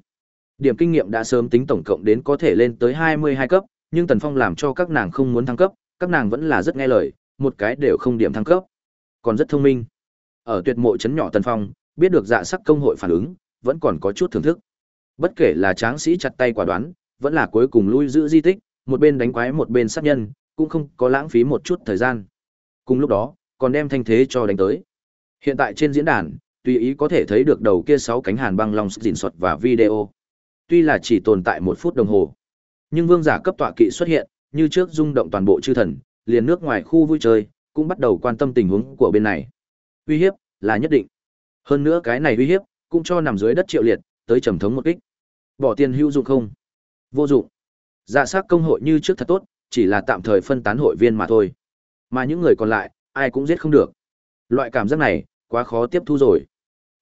Điểm kinh nghiệm đã sớm tính tổng cộng đến có thể lên tới 22 cấp, nhưng Tần Phong làm cho các nàng không muốn thăng cấp, các nàng vẫn là rất nghe lời, một cái đều không điểm thăng cấp. Còn rất thông minh. Ở tuyệt mộ trấn nhỏ Tần Phong, biết được dạ sắc công hội phản ứng, vẫn còn có chút thưởng thức. Bất kể là tráng sĩ chặt tay quả đoán, vẫn là cuối cùng lui giữ di tích, một bên đánh quái một bên sát nhân, cũng không có lãng phí một chút thời gian. Cùng lúc đó, còn đem thanh thế cho đánh tới. Hiện tại trên diễn đàn, tùy ý có thể thấy được đầu kia sáu cánh hàn băng long dịn soạt và video. Tuy là chỉ tồn tại một phút đồng hồ, nhưng vương giả cấp tọa kỵ xuất hiện, như trước rung động toàn bộ chư thần, liền nước ngoài khu vui chơi, cũng bắt đầu quan tâm tình huống của bên này. Uy hiếp là nhất định. Hơn nữa cái này uy hiếp cũng cho nằm dưới đất triệu liệt, tới trầm thống một kích. Bỏ tiền hữu dụng không? Vô dụng. Dạ sắc công hội như trước thật tốt, chỉ là tạm thời phân tán hội viên mà thôi. Mà những người còn lại, ai cũng giết không được. Loại cảm giác này, quá khó tiếp thu rồi.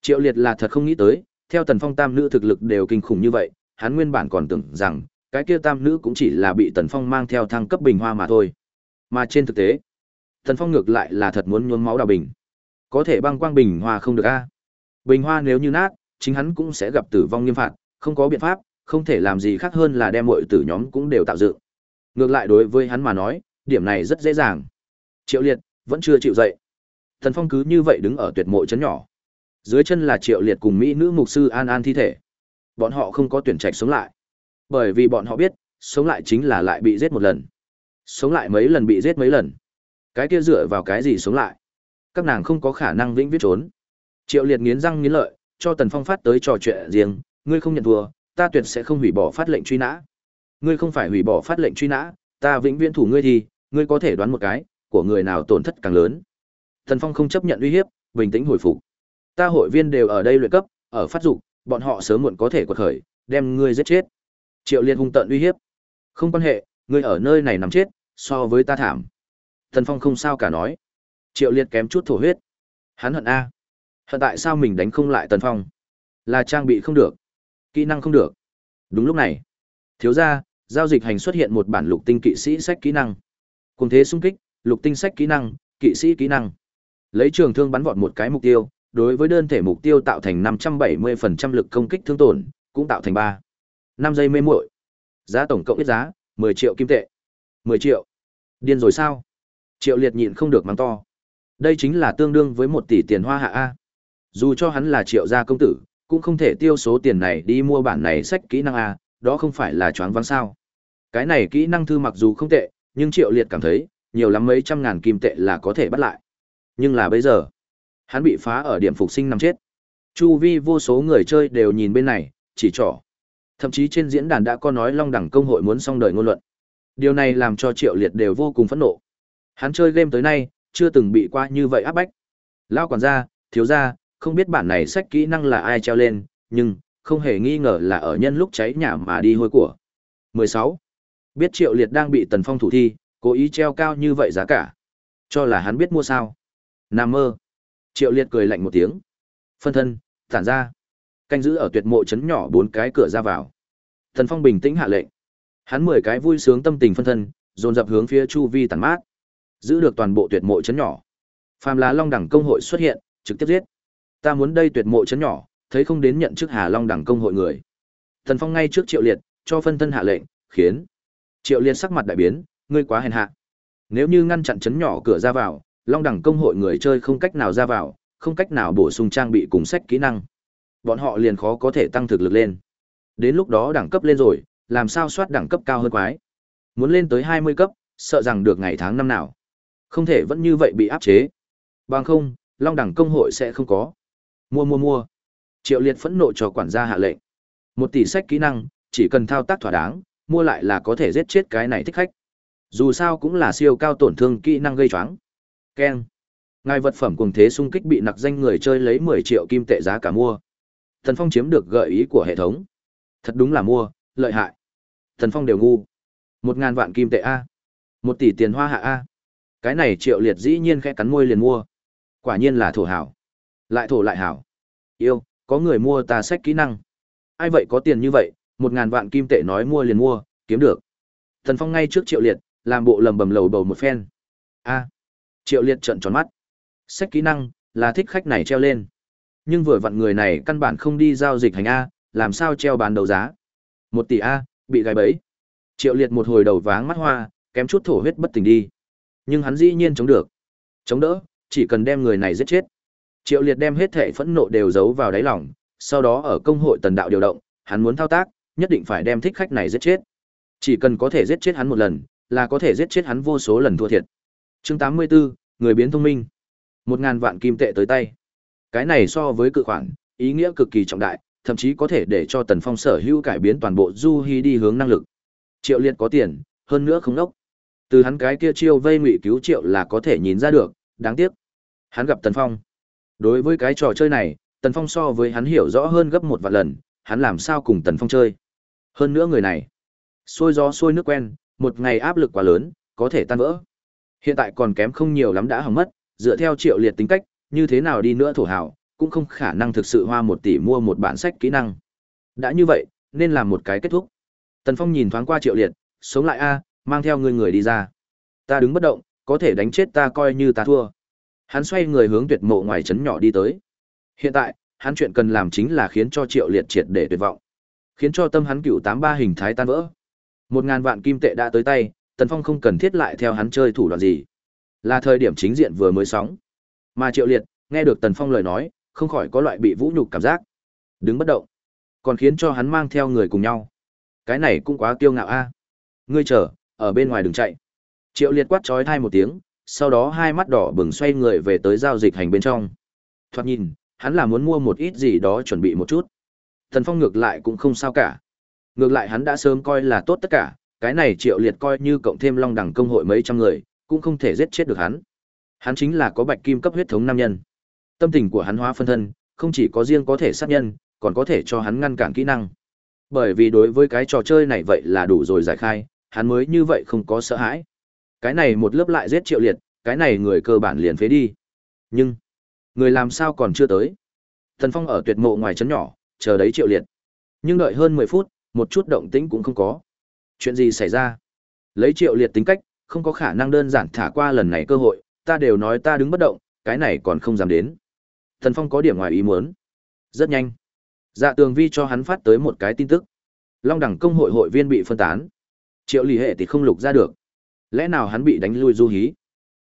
Triệu Liệt là thật không nghĩ tới, theo Tần Phong tam nữ thực lực đều kinh khủng như vậy, hắn nguyên bản còn tưởng rằng, cái kia tam nữ cũng chỉ là bị Tần Phong mang theo thăng cấp bình hoa mà thôi. Mà trên thực tế, Tần Phong ngược lại là thật muốn nhuốm máu đào bình. Có thể băng quang bình hoa không được a. Bình hoa nếu như nát, chính hắn cũng sẽ gặp tử vong nghiêm phạt, không có biện pháp, không thể làm gì khác hơn là đem mọi tử nhóm cũng đều tạo dựng. Ngược lại đối với hắn mà nói, điểm này rất dễ dàng. Triệu Liệt vẫn chưa chịu dậy. Thần Phong cứ như vậy đứng ở tuyệt mộ chấn nhỏ. Dưới chân là Triệu Liệt cùng mỹ nữ mục sư An An thi thể. Bọn họ không có tuyển trạch sống lại. Bởi vì bọn họ biết, sống lại chính là lại bị giết một lần. Sống lại mấy lần bị giết mấy lần. Cái kia dựa vào cái gì sống lại? Các nàng không có khả năng vĩnh viết trốn. Triệu Liệt nghiến răng nghiến lợi, cho Tần Phong phát tới trò chuyện riêng, ngươi không nhận thua, ta tuyệt sẽ không hủy bỏ phát lệnh truy nã. Ngươi không phải hủy bỏ phát lệnh truy nã, ta vĩnh viễn thủ ngươi thì, ngươi có thể đoán một cái, của người nào tổn thất càng lớn. Tần Phong không chấp nhận uy hiếp, bình tĩnh hồi phục. Ta hội viên đều ở đây luyện cấp, ở phát dục, bọn họ sớm muộn có thể quật khởi, đem ngươi giết chết. Triệu Liên hung tận uy hiếp. Không quan hệ, ngươi ở nơi này nằm chết, so với ta thảm. Tần Phong không sao cả nói. Triệu Liệt kém chút thổ huyết. Hắn hận a. Hận tại sao mình đánh không lại Tần Phong? Là trang bị không được, kỹ năng không được. Đúng lúc này, thiếu gia, giao dịch hành xuất hiện một bản lục tinh kỵ sĩ sách kỹ năng. Cùng thế xung kích, lục tinh sách kỹ năng, kỵ sĩ kỹ năng. Lấy trường thương bắn vọt một cái mục tiêu, đối với đơn thể mục tiêu tạo thành 570% lực công kích thương tổn, cũng tạo thành 3. 5 giây mê muội. Giá tổng cộng ít giá, 10 triệu kim tệ. 10 triệu. Điên rồi sao? Triệu Liệt nhịn không được mắng to. Đây chính là tương đương với một tỷ tiền hoa hạ a. Dù cho hắn là Triệu gia công tử, cũng không thể tiêu số tiền này đi mua bản này sách kỹ năng a, đó không phải là choáng váng sao? Cái này kỹ năng thư mặc dù không tệ, nhưng Triệu Liệt cảm thấy, nhiều lắm mấy trăm ngàn kim tệ là có thể bắt lại. Nhưng là bây giờ, hắn bị phá ở điểm phục sinh nằm chết. Chu vi vô số người chơi đều nhìn bên này, chỉ trỏ. Thậm chí trên diễn đàn đã có nói Long Đẳng công hội muốn xong đời ngôn luận. Điều này làm cho Triệu Liệt đều vô cùng phẫn nộ. Hắn chơi game tới nay, chưa từng bị qua như vậy áp bách. Lao quản gia, thiếu gia, không biết bản này sách kỹ năng là ai treo lên, nhưng không hề nghi ngờ là ở nhân lúc cháy nhà mà đi hôi của. 16. Biết Triệu Liệt đang bị Tần Phong thủ thi, cố ý treo cao như vậy giá cả. Cho là hắn biết mua sao. Nam mơ. Triệu liệt cười lạnh một tiếng. Phân thân, tản ra. Canh giữ ở tuyệt mộ chấn nhỏ bốn cái cửa ra vào. Tần Phong bình tĩnh hạ lệnh. Hắn mười cái vui sướng tâm tình phân thân, dồn dập hướng phía chu vi tản mát. Giữ được toàn bộ tuyệt mộ chấn nhỏ. Phàm lá Long Đẳng công hội xuất hiện, trực tiếp giết. Ta muốn đây tuyệt mộ chấn nhỏ, thấy không đến nhận chức Hà Long Đẳng công hội người. Thần Phong ngay trước Triệu Liệt, cho phân thân hạ lệnh, khiến Triệu Liệt sắc mặt đại biến, ngươi quá hèn hạ. Nếu như ngăn chặn chấn nhỏ cửa ra vào, Long đẳng công hội người chơi không cách nào ra vào, không cách nào bổ sung trang bị cùng sách kỹ năng. Bọn họ liền khó có thể tăng thực lực lên. Đến lúc đó đẳng cấp lên rồi, làm sao soát đẳng cấp cao hơn quái. Muốn lên tới 20 cấp, sợ rằng được ngày tháng năm nào. Không thể vẫn như vậy bị áp chế. Bằng không, Long đẳng công hội sẽ không có. Mua mua mua. Triệu Liệt phẫn nộ cho quản gia hạ lệnh. Một tỷ sách kỹ năng, chỉ cần thao tác thỏa đáng, mua lại là có thể giết chết cái này thích khách. Dù sao cũng là siêu cao tổn thương kỹ năng gây choáng. Keng. Ngài vật phẩm cùng thế xung kích bị nặc danh người chơi lấy 10 triệu kim tệ giá cả mua. Thần Phong chiếm được gợi ý của hệ thống. Thật đúng là mua, lợi hại. Thần Phong đều ngu. Một ngàn vạn kim tệ A. Một tỷ tiền hoa hạ A. Cái này triệu liệt dĩ nhiên khẽ cắn môi liền mua. Quả nhiên là thổ hảo. Lại thổ lại hảo. Yêu, có người mua ta sách kỹ năng. Ai vậy có tiền như vậy, một ngàn vạn kim tệ nói mua liền mua, kiếm được. Thần Phong ngay trước triệu liệt, làm bộ lầm bầm lầu bầu một phen. A. Triệu Liệt trợn tròn mắt. Sách kỹ năng là thích khách này treo lên. Nhưng vừa vặn người này căn bản không đi giao dịch hành a, làm sao treo bán đấu giá? Một tỷ a, bị gài bẫy. Triệu Liệt một hồi đầu váng mắt hoa, kém chút thổ huyết bất tỉnh đi. Nhưng hắn dĩ nhiên chống được. Chống đỡ, chỉ cần đem người này giết chết. Triệu Liệt đem hết thể phẫn nộ đều giấu vào đáy lòng, sau đó ở công hội tần đạo điều động, hắn muốn thao tác, nhất định phải đem thích khách này giết chết. Chỉ cần có thể giết chết hắn một lần, là có thể giết chết hắn vô số lần thua thiệt. Chương 84, người biến thông minh. Một ngàn vạn kim tệ tới tay. Cái này so với cự khoản, ý nghĩa cực kỳ trọng đại, thậm chí có thể để cho Tần Phong sở hữu cải biến toàn bộ Du Hi đi hướng năng lực. Triệu Liệt có tiền, hơn nữa không đốc. Từ hắn cái kia chiêu vây ngụy cứu Triệu là có thể nhìn ra được, đáng tiếc. Hắn gặp Tần Phong. Đối với cái trò chơi này, Tần Phong so với hắn hiểu rõ hơn gấp một vạn lần, hắn làm sao cùng Tần Phong chơi. Hơn nữa người này, xôi gió xôi nước quen, một ngày áp lực quá lớn, có thể tan vỡ. Hiện tại còn kém không nhiều lắm đã hỏng mất, dựa theo Triệu Liệt tính cách, như thế nào đi nữa thổ hào, cũng không khả năng thực sự hoa một tỷ mua một bản sách kỹ năng. Đã như vậy, nên làm một cái kết thúc. Tần Phong nhìn thoáng qua Triệu Liệt, sống lại a, mang theo người người đi ra. Ta đứng bất động, có thể đánh chết ta coi như ta thua. Hắn xoay người hướng tuyệt mộ ngoài trấn nhỏ đi tới. Hiện tại, hắn chuyện cần làm chính là khiến cho Triệu Liệt triệt để tuyệt vọng, khiến cho tâm hắn cựu tám ba hình thái tan vỡ. Một ngàn vạn kim tệ đã tới tay, Tần Phong không cần thiết lại theo hắn chơi thủ đoạn gì. Là thời điểm chính diện vừa mới sóng. Mà Triệu Liệt, nghe được Tần Phong lời nói, không khỏi có loại bị vũ nhục cảm giác. Đứng bất động, còn khiến cho hắn mang theo người cùng nhau. Cái này cũng quá kiêu ngạo a. Ngươi chờ, ở bên ngoài đừng chạy. Triệu Liệt quát chói thai một tiếng, sau đó hai mắt đỏ bừng xoay người về tới giao dịch hành bên trong. Thoạt nhìn, hắn là muốn mua một ít gì đó chuẩn bị một chút. thần Phong ngược lại cũng không sao cả. Ngược lại hắn đã sớm coi là tốt tất cả, cái này Triệu Liệt coi như cộng thêm Long Đẳng công hội mấy trăm người, cũng không thể giết chết được hắn. Hắn chính là có bạch kim cấp huyết thống nam nhân. Tâm tình của hắn hóa phân thân, không chỉ có riêng có thể sát nhân, còn có thể cho hắn ngăn cản kỹ năng. Bởi vì đối với cái trò chơi này vậy là đủ rồi giải khai, hắn mới như vậy không có sợ hãi. Cái này một lớp lại giết triệu liệt, cái này người cơ bản liền phế đi. Nhưng, người làm sao còn chưa tới. Thần Phong ở tuyệt mộ ngoài trấn nhỏ, chờ đấy triệu liệt. Nhưng đợi hơn mười phút, một chút động tĩnh cũng không có. Chuyện gì xảy ra? Lấy triệu liệt tính cách, không có khả năng đơn giản thả qua lần này cơ hội, ta đều nói ta đứng bất động, cái này còn không dám đến. Thần Phong có điểm ngoài ý muốn. Rất nhanh. Dạ tường vi cho hắn phát tới một cái tin tức. Long đẳng công hội hội viên bị phân tán. Triệu lì hệ thì không lục ra được. Lẽ nào hắn bị đánh lui du hí?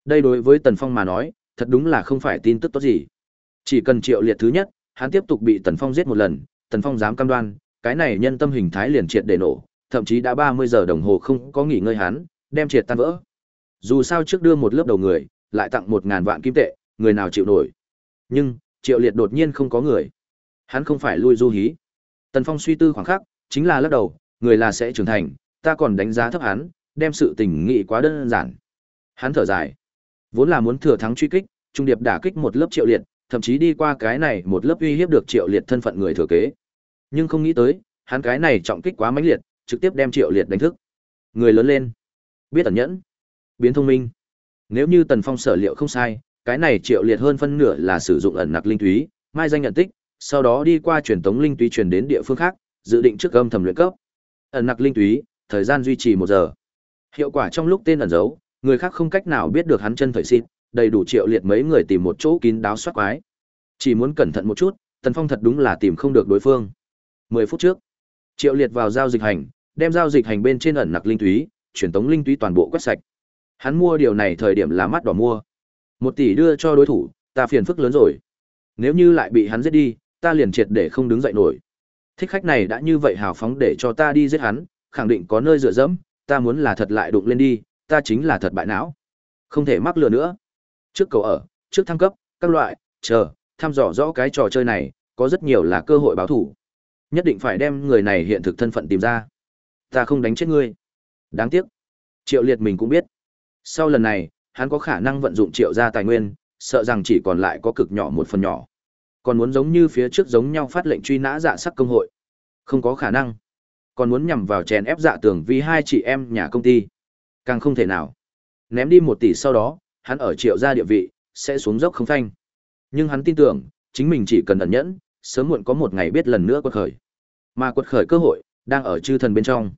Đây đối với Tần Phong mà nói, thật đúng là không phải tin tức tốt gì. Chỉ cần triệu liệt thứ nhất, hắn tiếp tục bị Tần Phong giết một lần, Tần Phong dám cam đoan, cái này nhân tâm hình thái liền triệt để nổ, thậm chí đã 30 giờ đồng hồ không có nghỉ ngơi hắn, đem triệt tan vỡ. Dù sao trước đưa một lớp đầu người, lại tặng một ngàn vạn kim tệ, người nào chịu nổi. Nhưng, triệu liệt đột nhiên không có người. Hắn không phải lui du hí. Tần Phong suy tư khoảng khắc, chính là lắc đầu, người là sẽ trưởng thành, ta còn đánh giá thấp hắn, đem sự tình nghị quá đơn giản. Hắn thở dài, vốn là muốn thừa thắng truy kích, trung điệp đả kích một lớp triệu liệt, thậm chí đi qua cái này một lớp uy hiếp được triệu liệt thân phận người thừa kế. Nhưng không nghĩ tới, hắn cái này trọng kích quá mãnh liệt, trực tiếp đem triệu liệt đánh thức. Người lớn lên, biết ẩn nhẫn, biến thông minh. Nếu như Tần Phong sở liệu không sai, cái này triệu liệt hơn phân nửa là sử dụng ẩn nặc linh túy, mai danh nhận tích, sau đó đi qua truyền tống linh túy truyền đến địa phương khác, dự định trước âm thầm luyện cấp. Ẩn nặc linh túy, thời gian duy trì một giờ. Hiệu quả trong lúc tên ẩn giấu, người khác không cách nào biết được hắn chân thời xin, đầy đủ triệu liệt mấy người tìm một chỗ kín đáo soát quái. Chỉ muốn cẩn thận một chút, Tần Phong thật đúng là tìm không được đối phương. 10 phút trước, Triệu Liệt vào giao dịch hành, đem giao dịch hành bên trên ẩn nặc linh túy, truyền tống linh túy toàn bộ quét sạch. Hắn mua điều này thời điểm là mắt đỏ mua. Một tỷ đưa cho đối thủ, ta phiền phức lớn rồi. Nếu như lại bị hắn giết đi, ta liền triệt để không đứng dậy nổi. Thích khách này đã như vậy hào phóng để cho ta đi giết hắn, khẳng định có nơi dựa dẫm, ta muốn là thật lại đụng lên đi, ta chính là thật bại não. Không thể mắc lừa nữa. Trước cầu ở, trước thăng cấp, các loại, chờ, thăm dò rõ cái trò chơi này, có rất nhiều là cơ hội báo thủ. Nhất định phải đem người này hiện thực thân phận tìm ra. Ta không đánh chết ngươi. Đáng tiếc. Triệu liệt mình cũng biết. Sau lần này, hắn có khả năng vận dụng triệu gia tài nguyên, sợ rằng chỉ còn lại có cực nhỏ một phần nhỏ. Còn muốn giống như phía trước giống nhau phát lệnh truy nã dạ sắc công hội. Không có khả năng. Còn muốn nhằm vào chèn ép dạ tường vì hai chị em nhà công ty. Càng không thể nào. Ném đi một tỷ sau đó, hắn ở triệu gia địa vị, sẽ xuống dốc không phanh. Nhưng hắn tin tưởng, chính mình chỉ cần ẩn nhẫn, sớm muộn có một ngày biết lần nữa quật khởi. Mà quật khởi cơ hội, đang ở chư thần bên trong.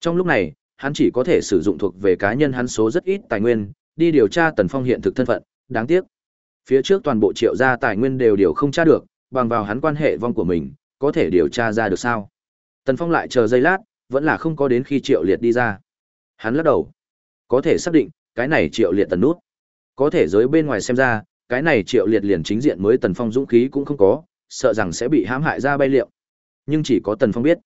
Trong lúc này, hắn chỉ có thể sử dụng thuộc về cá nhân hắn số rất ít tài nguyên, đi điều tra Tần Phong hiện thực thân phận, đáng tiếc. Phía trước toàn bộ triệu gia tài nguyên đều điều không tra được, bằng vào hắn quan hệ vong của mình, có thể điều tra ra được sao? Tần Phong lại chờ giây lát, vẫn là không có đến khi triệu liệt đi ra. Hắn lắc đầu. Có thể xác định, cái này triệu liệt tần nút. Có thể giới bên ngoài xem ra, cái này triệu liệt liền chính diện mới Tần Phong dũng khí cũng không có, sợ rằng sẽ bị hãm hại ra bay liệu. Nhưng chỉ có Tần Phong biết,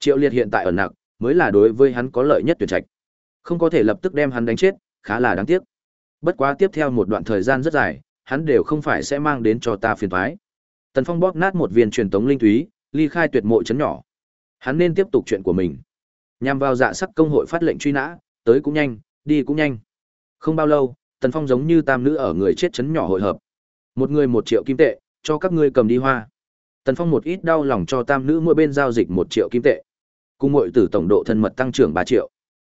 triệu liệt hiện tại ở nặng, mới là đối với hắn có lợi nhất tuyệt trạch. Không có thể lập tức đem hắn đánh chết, khá là đáng tiếc. Bất quá tiếp theo một đoạn thời gian rất dài, hắn đều không phải sẽ mang đến cho ta phiền toái. Tần Phong bóp nát một viên truyền tống linh túy, ly khai tuyệt mộ chấn nhỏ. Hắn nên tiếp tục chuyện của mình. Nhằm vào dạ sắc công hội phát lệnh truy nã, tới cũng nhanh, đi cũng nhanh. Không bao lâu, Tần Phong giống như tam nữ ở người chết chấn nhỏ hội hợp. Một người một triệu kim tệ, cho các ngươi cầm đi hoa. Tần Phong một ít đau lòng cho tam nữ mỗi bên giao dịch một triệu kim tệ. Cùng muội tử tổng độ thân mật tăng trưởng ba triệu.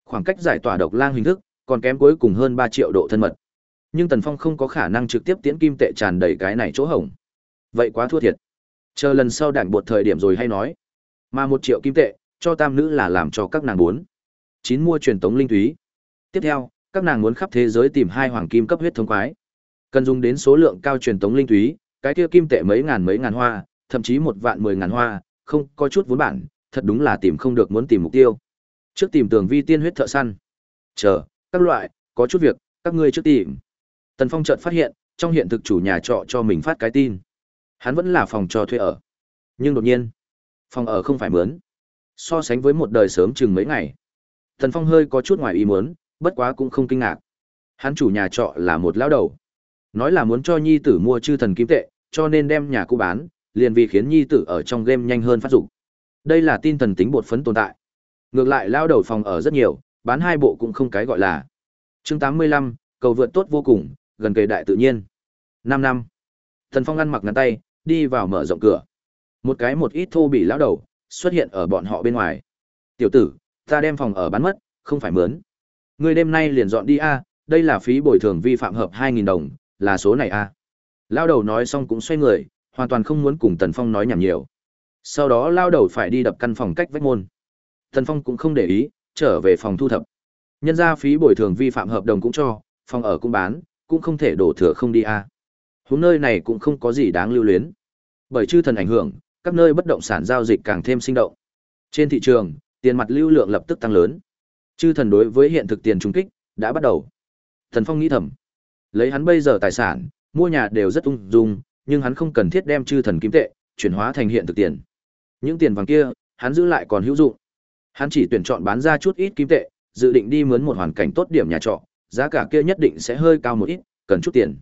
Khoảng cách giải tỏa độc lang hình thức, còn kém cuối cùng hơn ba triệu độ thân mật. Nhưng Tần Phong không có khả năng trực tiếp tiễn kim tệ tràn đầy cái này chỗ hổng. Vậy quá thua thiệt. Chờ lần sau đảng bột thời điểm rồi hay nói. Mà một triệu kim tệ, cho tam nữ là làm cho các nàng bốn. Chín mua truyền tống linh thúy Tiếp theo, các nàng muốn khắp thế giới tìm hai hoàng kim cấp huyết thống quái. Cần dùng đến số lượng cao truyền tống linh thúy cái kia kim tệ mấy ngàn mấy ngàn hoa, thậm chí một vạn mười ngàn hoa, không có chút vốn bản, thật đúng là tìm không được muốn tìm mục tiêu. Trước tìm tường vi tiên huyết thợ săn. Chờ, các loại, có chút việc, các ngươi trước tìm. Tần Phong chợt phát hiện, trong hiện thực chủ nhà trọ cho mình phát cái tin. Hắn vẫn là phòng cho thuê ở. Nhưng đột nhiên, phòng ở không phải mướn. So sánh với một đời sớm chừng mấy ngày. Tần Phong hơi có chút ngoài ý muốn, bất quá cũng không kinh ngạc. Hắn chủ nhà trọ là một lão đầu. Nói là muốn cho nhi tử mua chư thần kim tệ, cho nên đem nhà cũ bán, liền vì khiến nhi tử ở trong game nhanh hơn phát dục. Đây là tin thần tính bột phấn tồn tại. Ngược lại lão đầu phòng ở rất nhiều, bán hai bộ cũng không cái gọi là. Chương 85, cầu vượt tốt vô cùng, gần kề đại tự nhiên. 5 năm. Thần Phong ăn mặc ngắn tay, đi vào mở rộng cửa. Một cái một ít thô bị lão đầu xuất hiện ở bọn họ bên ngoài. "Tiểu tử, ta đem phòng ở bán mất, không phải mướn. Ngươi đêm nay liền dọn đi a, đây là phí bồi thường vi phạm hợp 2000 đồng, là số này a." Lão đầu nói xong cũng xoay người, hoàn toàn không muốn cùng Tần Phong nói nhảm nhiều. Sau đó lao đầu phải đi đập căn phòng cách vách môn. Tần Phong cũng không để ý, trở về phòng thu thập. Nhân ra phí bồi thường vi phạm hợp đồng cũng cho, phòng ở cũng bán, cũng không thể đổ thừa không đi a. À. Hướng nơi này cũng không có gì đáng lưu luyến. Bởi chư thần ảnh hưởng, các nơi bất động sản giao dịch càng thêm sinh động. Trên thị trường, tiền mặt lưu lượng lập tức tăng lớn. Chư thần đối với hiện thực tiền trung kích đã bắt đầu. Thần Phong nghĩ thầm, lấy hắn bây giờ tài sản, mua nhà đều rất ung dung, nhưng hắn không cần thiết đem chư thần kim tệ chuyển hóa thành hiện thực tiền. Những tiền vàng kia, hắn giữ lại còn hữu dụng. Hắn chỉ tuyển chọn bán ra chút ít kim tệ, dự định đi mướn một hoàn cảnh tốt điểm nhà trọ, giá cả kia nhất định sẽ hơi cao một ít, cần chút tiền.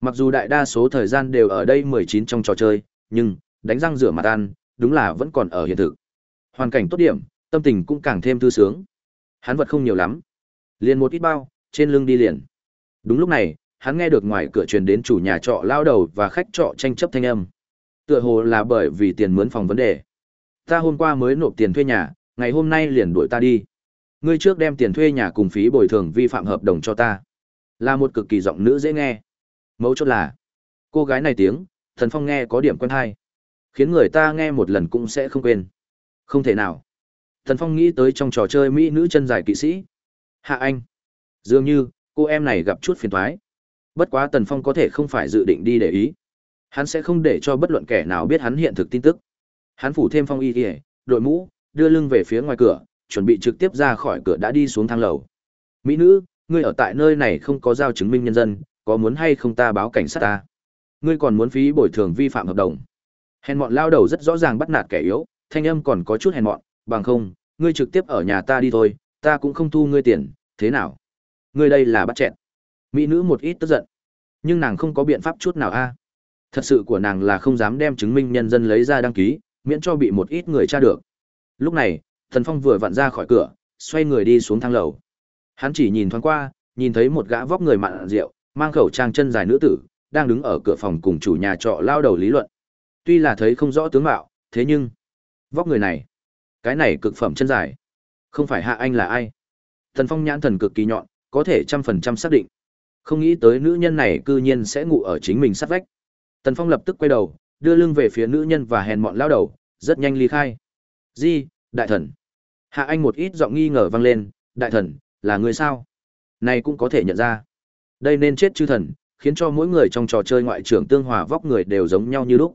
Mặc dù đại đa số thời gian đều ở đây 19 trong trò chơi, nhưng đánh răng rửa mặt ăn, đúng là vẫn còn ở hiện thực. Hoàn cảnh tốt điểm, tâm tình cũng càng thêm thư sướng. Hắn vật không nhiều lắm, liền một ít bao, trên lưng đi liền. Đúng lúc này, hắn nghe được ngoài cửa truyền đến chủ nhà trọ lao đầu và khách trọ tranh chấp thanh âm. Tựa hồ là bởi vì tiền mướn phòng vấn đề. Ta hôm qua mới nộp tiền thuê nhà, ngày hôm nay liền đuổi ta đi. Ngươi trước đem tiền thuê nhà cùng phí bồi thường vi phạm hợp đồng cho ta. Là một cực kỳ giọng nữ dễ nghe. Mấu chốt là, cô gái này tiếng, thần phong nghe có điểm quen hay. Khiến người ta nghe một lần cũng sẽ không quên. Không thể nào. Thần phong nghĩ tới trong trò chơi mỹ nữ chân dài kỵ sĩ. Hạ anh. Dường như, cô em này gặp chút phiền thoái. Bất quá Tần Phong có thể không phải dự định đi để ý. Hắn sẽ không để cho bất luận kẻ nào biết hắn hiện thực tin tức. Hắn phủ thêm phong y y, đội mũ, đưa lưng về phía ngoài cửa, chuẩn bị trực tiếp ra khỏi cửa đã đi xuống thang lầu. Mỹ nữ, ngươi ở tại nơi này không có giao chứng minh nhân dân, có muốn hay không ta báo cảnh sát ta? Ngươi còn muốn phí bồi thường vi phạm hợp đồng. Hèn mọn lao đầu rất rõ ràng bắt nạt kẻ yếu, thanh âm còn có chút hèn mọn, bằng không, ngươi trực tiếp ở nhà ta đi thôi, ta cũng không thu ngươi tiền, thế nào? Ngươi đây là bắt chẹn. Mỹ nữ một ít tức giận, nhưng nàng không có biện pháp chút nào a. Thật sự của nàng là không dám đem chứng minh nhân dân lấy ra đăng ký, miễn cho bị một ít người tra được. Lúc này, Thần Phong vừa vặn ra khỏi cửa, xoay người đi xuống thang lầu. Hắn chỉ nhìn thoáng qua, nhìn thấy một gã vóc người mặn rượu, mang khẩu trang chân dài nữ tử, đang đứng ở cửa phòng cùng chủ nhà trọ lao đầu lý luận. Tuy là thấy không rõ tướng mạo, thế nhưng vóc người này, cái này cực phẩm chân dài, không phải hạ anh là ai? Thần Phong nhãn thần cực kỳ nhọn, có thể trăm phần trăm xác định. Không nghĩ tới nữ nhân này cư nhiên sẽ ngủ ở chính mình sát vách. Tần Phong lập tức quay đầu, đưa lưng về phía nữ nhân và hèn mọn lao đầu, rất nhanh ly khai. Di, đại thần. Hạ Anh một ít giọng nghi ngờ vang lên, đại thần, là người sao? Này cũng có thể nhận ra. Đây nên chết chư thần, khiến cho mỗi người trong trò chơi ngoại trưởng tương hòa vóc người đều giống nhau như lúc.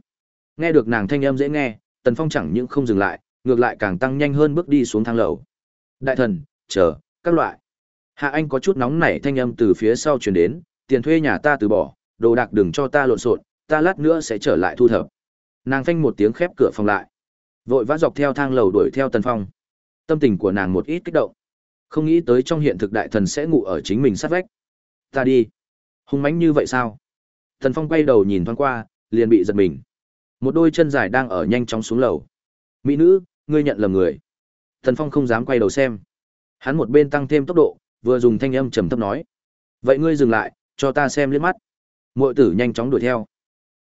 Nghe được nàng thanh âm dễ nghe, Tần Phong chẳng những không dừng lại, ngược lại càng tăng nhanh hơn bước đi xuống thang lầu. Đại thần, chờ, các loại. Hạ Anh có chút nóng nảy thanh âm từ phía sau truyền đến, tiền thuê nhà ta từ bỏ, đồ đạc đừng cho ta lộn xộn, ta lát nữa sẽ trở lại thu thập. Nàng phanh một tiếng khép cửa phòng lại, vội vã dọc theo thang lầu đuổi theo Tần Phong. Tâm tình của nàng một ít kích động. Không nghĩ tới trong hiện thực đại thần sẽ ngủ ở chính mình sát vách. Ta đi. Hung mãnh như vậy sao? Thần Phong quay đầu nhìn thoáng qua, liền bị giật mình. Một đôi chân dài đang ở nhanh chóng xuống lầu. Mỹ nữ, ngươi nhận lầm người. Thần Phong không dám quay đầu xem. Hắn một bên tăng thêm tốc độ, vừa dùng thanh âm trầm thấp nói. Vậy ngươi dừng lại, cho ta xem liếc mắt. Mội tử nhanh chóng đuổi theo.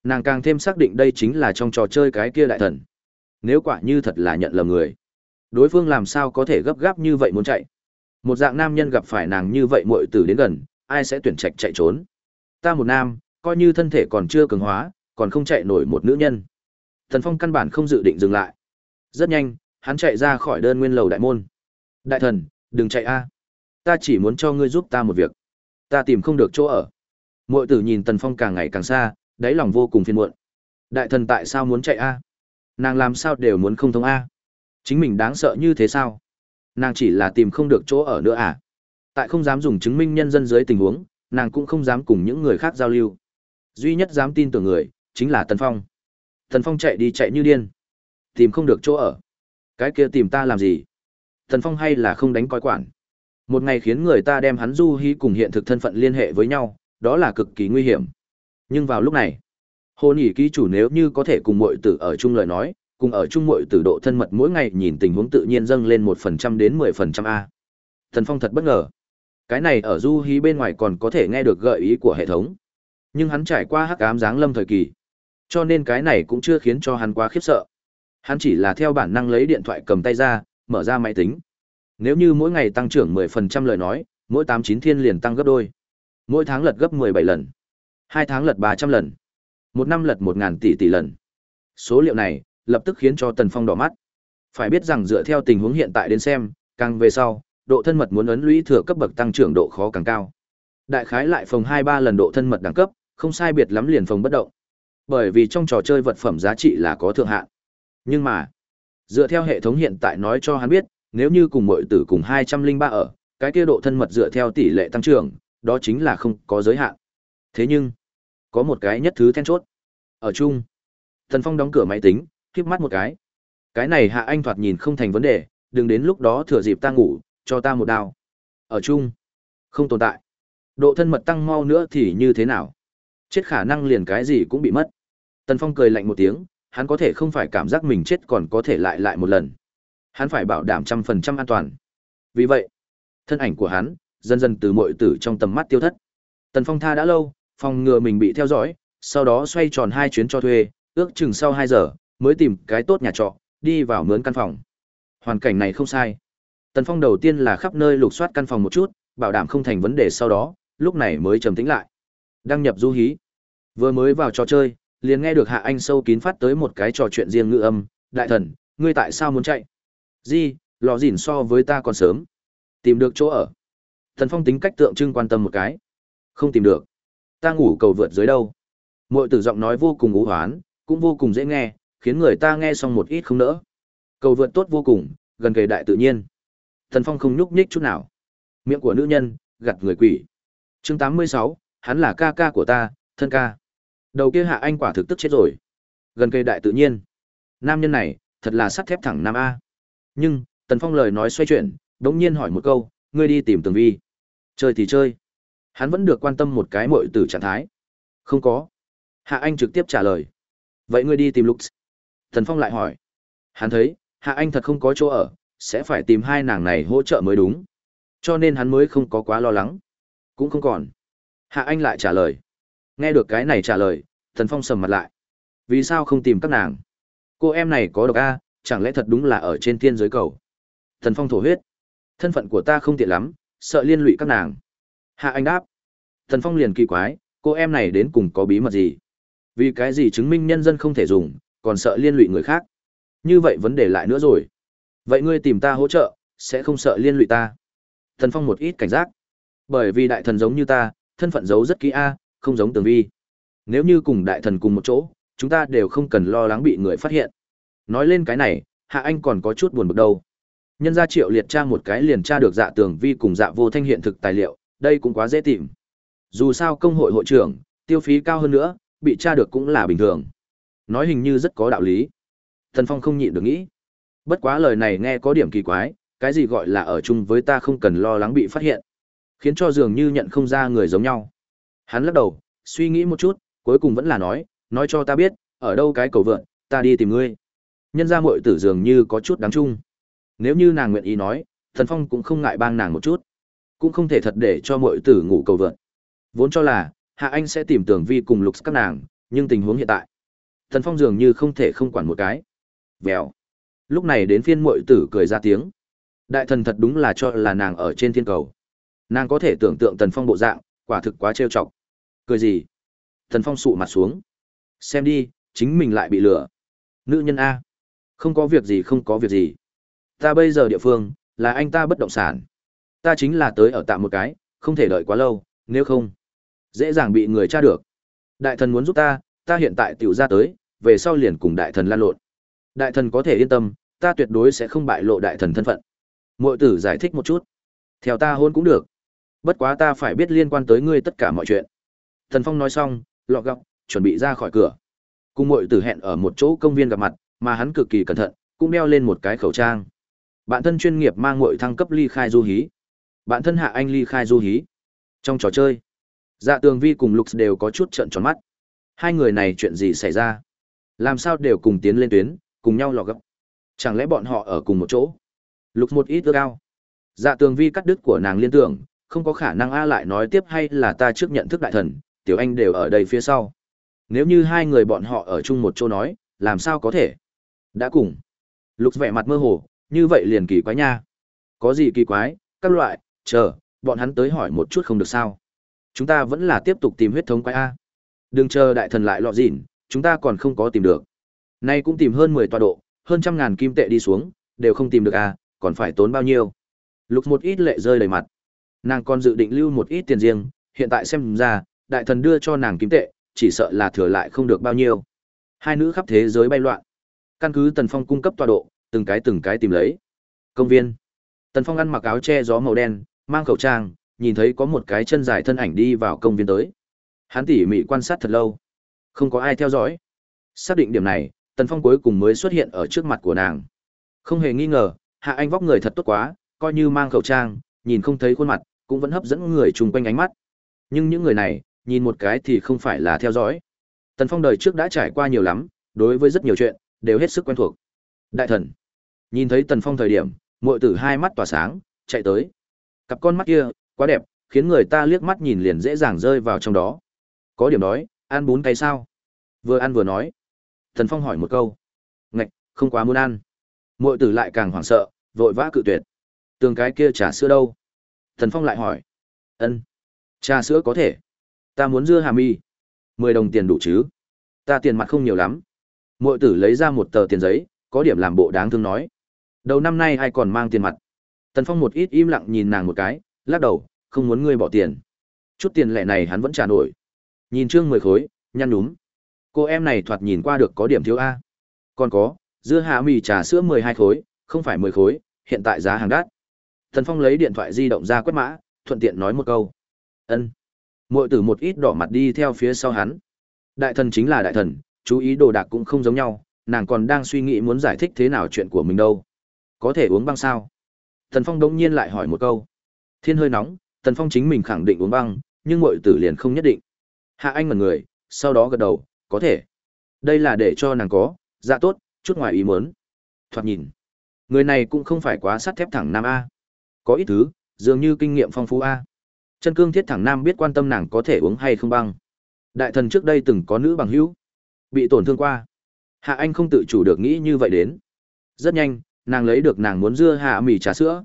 Nàng càng thêm xác định đây chính là trong trò chơi cái kia đại thần. Nếu quả như thật là nhận lầm người. Đối phương làm sao có thể gấp gáp như vậy muốn chạy. Một dạng nam nhân gặp phải nàng như vậy mội tử đến gần, ai sẽ tuyển trạch chạy trốn. Ta một nam, coi như thân thể còn chưa cường hóa, còn không chạy nổi một nữ nhân. Thần Phong căn bản không dự định dừng lại. Rất nhanh, hắn chạy ra khỏi đơn nguyên lầu đại môn. Đại thần, đừng chạy a. Ta chỉ muốn cho ngươi giúp ta một việc. Ta tìm không được chỗ ở. Mội tử nhìn Tần Phong càng ngày càng xa, đáy lòng vô cùng phiền muộn. Đại thần tại sao muốn chạy a? Nàng làm sao đều muốn không thông a? Chính mình đáng sợ như thế sao? Nàng chỉ là tìm không được chỗ ở nữa à? Tại không dám dùng chứng minh nhân dân dưới tình huống, nàng cũng không dám cùng những người khác giao lưu. Duy nhất dám tin tưởng người, chính là Tần Phong. Tần Phong chạy đi chạy như điên. Tìm không được chỗ ở. Cái kia tìm ta làm gì? Tần Phong hay là không đánh coi quản. Một ngày khiến người ta đem hắn du hí cùng hiện thực thân phận liên hệ với nhau, đó là cực kỳ nguy hiểm. Nhưng vào lúc này, hôn ỉ ký chủ nếu như có thể cùng muội tử ở chung lời nói, cùng ở chung muội tử độ thân mật mỗi ngày nhìn tình huống tự nhiên dâng lên một phần trăm đến mười phần trăm A. Thần Phong thật bất ngờ. Cái này ở du hí bên ngoài còn có thể nghe được gợi ý của hệ thống. Nhưng hắn trải qua hắc ám giáng lâm thời kỳ. Cho nên cái này cũng chưa khiến cho hắn quá khiếp sợ. Hắn chỉ là theo bản năng lấy điện thoại cầm tay ra, mở ra máy tính. Nếu như mỗi ngày tăng trưởng 10% lời nói, mỗi 89 thiên liền tăng gấp đôi. Mỗi tháng lật gấp 17 lần. Hai tháng lật 300 lần. Một năm lật 1.000 tỷ tỷ lần. Số liệu này, lập tức khiến cho Tần Phong đỏ mắt. Phải biết rằng dựa theo tình huống hiện tại đến xem, càng về sau, độ thân mật muốn ấn lũy thừa cấp bậc tăng trưởng độ khó càng cao. Đại khái lại phòng 2-3 lần độ thân mật đẳng cấp, không sai biệt lắm liền phòng bất động. Bởi vì trong trò chơi vật phẩm giá trị là có thượng hạn. Nhưng mà, dựa theo hệ thống hiện tại nói cho hắn biết, nếu như cùng mọi tử cùng 203 ở, cái kia độ thân mật dựa theo tỷ lệ tăng trưởng, đó chính là không có giới hạn. Thế nhưng, có một cái nhất thứ then chốt. Ở chung, Thần Phong đóng cửa máy tính, khép mắt một cái. Cái này Hạ Anh thoạt nhìn không thành vấn đề, đừng đến lúc đó thừa dịp ta ngủ, cho ta một đao. Ở chung, không tồn tại. Độ thân mật tăng mau nữa thì như thế nào? Chết khả năng liền cái gì cũng bị mất. Tần Phong cười lạnh một tiếng, hắn có thể không phải cảm giác mình chết còn có thể lại lại một lần. Hắn phải bảo đảm trăm phần trăm an toàn. Vì vậy, thân ảnh của hắn dần dần từ mọi tử trong tầm mắt tiêu thất. Tần Phong tha đã lâu, phòng ngừa mình bị theo dõi, sau đó xoay tròn hai chuyến cho thuê, ước chừng sau 2 giờ, mới tìm cái tốt nhà trọ, đi vào mướn căn phòng. Hoàn cảnh này không sai. Tần Phong đầu tiên là khắp nơi lục soát căn phòng một chút, bảo đảm không thành vấn đề sau đó, lúc này mới trầm tĩnh lại. Đăng nhập du hí. Vừa mới vào trò chơi, liền nghe được Hạ Anh sâu kín phát tới một cái trò chuyện riêng ngữ âm, "Đại thần, ngươi tại sao muốn chạy?" "Gì, lò dỉn so với ta còn sớm." "Tìm được chỗ ở." thần Phong tính cách tượng trưng quan tâm một cái. "Không tìm được." "Ta ngủ cầu vượt dưới đâu?" Muội tử giọng nói vô cùng ú hoán, cũng vô cùng dễ nghe, khiến người ta nghe xong một ít không nỡ. Cầu vượt tốt vô cùng, gần kề đại tự nhiên. Thần Phong không nhúc nhích chút nào. Miệng của nữ nhân, gặt người quỷ. Chương 86, hắn là ca ca của ta, thân ca. Đầu kia hạ anh quả thực tức chết rồi. Gần cây đại tự nhiên. Nam nhân này, thật là sắt thép thẳng nam A. Nhưng, Tần Phong lời nói xoay chuyển, đống nhiên hỏi một câu, ngươi đi tìm tường vi. Chơi thì chơi. Hắn vẫn được quan tâm một cái mội từ trạng thái. Không có. Hạ Anh trực tiếp trả lời. Vậy ngươi đi tìm Lux. tần Phong lại hỏi. Hắn thấy, Hạ Anh thật không có chỗ ở, sẽ phải tìm hai nàng này hỗ trợ mới đúng. Cho nên hắn mới không có quá lo lắng. Cũng không còn. Hạ Anh lại trả lời. Nghe được cái này trả lời, Tần Phong sầm mặt lại. Vì sao không tìm các nàng? Cô em này có độc A, chẳng lẽ thật đúng là ở trên thiên giới cầu? Tần Phong thổ huyết. Thân phận của ta không tiện lắm, sợ liên lụy các nàng. Hạ Anh đáp. Tần Phong liền kỳ quái, cô em này đến cùng có bí mật gì? Vì cái gì chứng minh nhân dân không thể dùng, còn sợ liên lụy người khác. Như vậy vấn đề lại nữa rồi. Vậy ngươi tìm ta hỗ trợ, sẽ không sợ liên lụy ta. Thần Phong một ít cảnh giác. Bởi vì đại thần giống như ta, thân phận giấu rất kỹ a, không giống Tường Vi. Nếu như cùng đại thần cùng một chỗ, chúng ta đều không cần lo lắng bị người phát hiện. Nói lên cái này, Hạ Anh còn có chút buồn bực đâu. Nhân gia Triệu liệt tra một cái liền tra được dạ Tường Vi cùng dạ vô thanh hiện thực tài liệu, đây cũng quá dễ tìm. Dù sao công hội hội trưởng, tiêu phí cao hơn nữa, bị tra được cũng là bình thường. Nói hình như rất có đạo lý. Thần Phong không nhịn được nghĩ. Bất quá lời này nghe có điểm kỳ quái, cái gì gọi là ở chung với ta không cần lo lắng bị phát hiện. Khiến cho dường như nhận không ra người giống nhau. Hắn lắc đầu, suy nghĩ một chút, cuối cùng vẫn là nói, nói cho ta biết, ở đâu cái cầu vượn, ta đi tìm ngươi. Nhân ra muội tử dường như có chút đáng chung. Nếu như nàng nguyện ý nói, Thần Phong cũng không ngại bang nàng một chút. Cũng không thể thật để cho muội tử ngủ cầu vượn. Vốn cho là, Hạ Anh sẽ tìm tưởng vi cùng lục các nàng, nhưng tình huống hiện tại. Thần Phong dường như không thể không quản một cái. Vèo. Lúc này đến phiên muội tử cười ra tiếng. Đại thần thật đúng là cho là nàng ở trên thiên cầu. Nàng có thể tưởng tượng Tần Phong bộ dạng, quả thực quá trêu chọc. Cười gì? Thần Phong sụ mặt xuống. Xem đi, chính mình lại bị lừa. Nữ nhân A. Không có việc gì không có việc gì. Ta bây giờ địa phương, là anh ta bất động sản. Ta chính là tới ở tạm một cái, không thể đợi quá lâu, nếu không, dễ dàng bị người tra được. Đại thần muốn giúp ta, ta hiện tại tiểu ra tới, về sau liền cùng đại thần lan lộn. Đại thần có thể yên tâm, ta tuyệt đối sẽ không bại lộ đại thần thân phận. Mội tử giải thích một chút. Theo ta hôn cũng được. Bất quá ta phải biết liên quan tới ngươi tất cả mọi chuyện. Thần Phong nói xong, lọ gọng, chuẩn bị ra khỏi cửa. Cùng mội tử hẹn ở một chỗ công viên gặp mặt, mà hắn cực kỳ cẩn thận, cũng đeo lên một cái khẩu trang. Bạn thân chuyên nghiệp mang mội thăng cấp ly khai du hí. Bạn thân hạ anh ly khai du hí. Trong trò chơi, dạ tường vi cùng lục đều có chút trận tròn mắt. Hai người này chuyện gì xảy ra? Làm sao đều cùng tiến lên tuyến, cùng nhau lò gấp? Chẳng lẽ bọn họ ở cùng một chỗ? Lục một ít ưa cao. Dạ tường vi cắt đứt của nàng liên tưởng, không có khả năng A lại nói tiếp hay là ta trước nhận thức đại thần, tiểu anh đều ở đây phía sau. Nếu như hai người bọn họ ở chung một chỗ nói, làm sao có thể? Đã cùng. Lục vẻ mặt mơ hồ, như vậy liền kỳ quái nha. Có gì kỳ quái, các loại, chờ, bọn hắn tới hỏi một chút không được sao. Chúng ta vẫn là tiếp tục tìm huyết thống quái A. Đừng chờ đại thần lại lọ dỉn chúng ta còn không có tìm được. Nay cũng tìm hơn 10 tọa độ, hơn trăm ngàn kim tệ đi xuống, đều không tìm được à, còn phải tốn bao nhiêu. Lục một ít lệ rơi đầy mặt. Nàng còn dự định lưu một ít tiền riêng, hiện tại xem ra, đại thần đưa cho nàng kim tệ, chỉ sợ là thừa lại không được bao nhiêu. Hai nữ khắp thế giới bay loạn. Căn cứ Tần Phong cung cấp tọa độ, từng cái từng cái tìm lấy. Công viên. Tần Phong ăn mặc áo che gió màu đen, mang khẩu trang, nhìn thấy có một cái chân dài thân ảnh đi vào công viên tới. Hắn tỉ mỉ quan sát thật lâu. Không có ai theo dõi. Xác định điểm này, Tần Phong cuối cùng mới xuất hiện ở trước mặt của nàng. Không hề nghi ngờ, Hạ Anh vóc người thật tốt quá, coi như mang khẩu trang, nhìn không thấy khuôn mặt, cũng vẫn hấp dẫn người chung quanh ánh mắt. Nhưng những người này, nhìn một cái thì không phải là theo dõi. Tần Phong đời trước đã trải qua nhiều lắm, đối với rất nhiều chuyện, đều hết sức quen thuộc. Đại thần. Nhìn thấy Tần Phong thời điểm, muội tử hai mắt tỏa sáng, chạy tới. Cặp con mắt kia, quá đẹp, khiến người ta liếc mắt nhìn liền dễ dàng rơi vào trong đó. Có điểm đói, ăn bún cay sao? Vừa ăn vừa nói. Tần Phong hỏi một câu. Ngạch, không quá muốn ăn. Muội tử lại càng hoảng sợ, vội vã cự tuyệt. Tường cái kia trà sữa đâu? Tần Phong lại hỏi. Ân, Trà sữa có thể. Ta muốn dưa hà mi. Mười đồng tiền đủ chứ? Ta tiền mặt không nhiều lắm. Muội tử lấy ra một tờ tiền giấy, có điểm làm bộ đáng thương nói. Đầu năm nay ai còn mang tiền mặt? Tần Phong một ít im lặng nhìn nàng một cái, lắc đầu, không muốn ngươi bỏ tiền. Chút tiền lẻ này hắn vẫn trả nổi. Nhìn trương mười khối, nhăn nhúm. Cô em này thoạt nhìn qua được có điểm thiếu A. Còn có, dưa hạ mì trà sữa mười hai khối, không phải mười khối, hiện tại giá hàng đắt. Thần Phong lấy điện thoại di động ra quét mã, thuận tiện nói một câu. Ân. Muội tử một ít đỏ mặt đi theo phía sau hắn. Đại thần chính là đại thần, chú ý đồ đạc cũng không giống nhau, nàng còn đang suy nghĩ muốn giải thích thế nào chuyện của mình đâu. Có thể uống băng sao? Thần Phong đống nhiên lại hỏi một câu. Thiên hơi nóng, Thần Phong chính mình khẳng định uống băng, nhưng muội tử liền không nhất định. Hạ Anh ngẩn người, sau đó gật đầu, có thể. Đây là để cho nàng có, dạ tốt, chút ngoài ý muốn. Thoạt nhìn, người này cũng không phải quá sắt thép thẳng nam A. Có ít thứ, dường như kinh nghiệm phong phú A. Chân cương thiết thẳng nam biết quan tâm nàng có thể uống hay không băng. Đại thần trước đây từng có nữ bằng hữu, bị tổn thương qua. Hạ Anh không tự chủ được nghĩ như vậy đến. Rất nhanh, nàng lấy được nàng muốn dưa hạ mì trà sữa.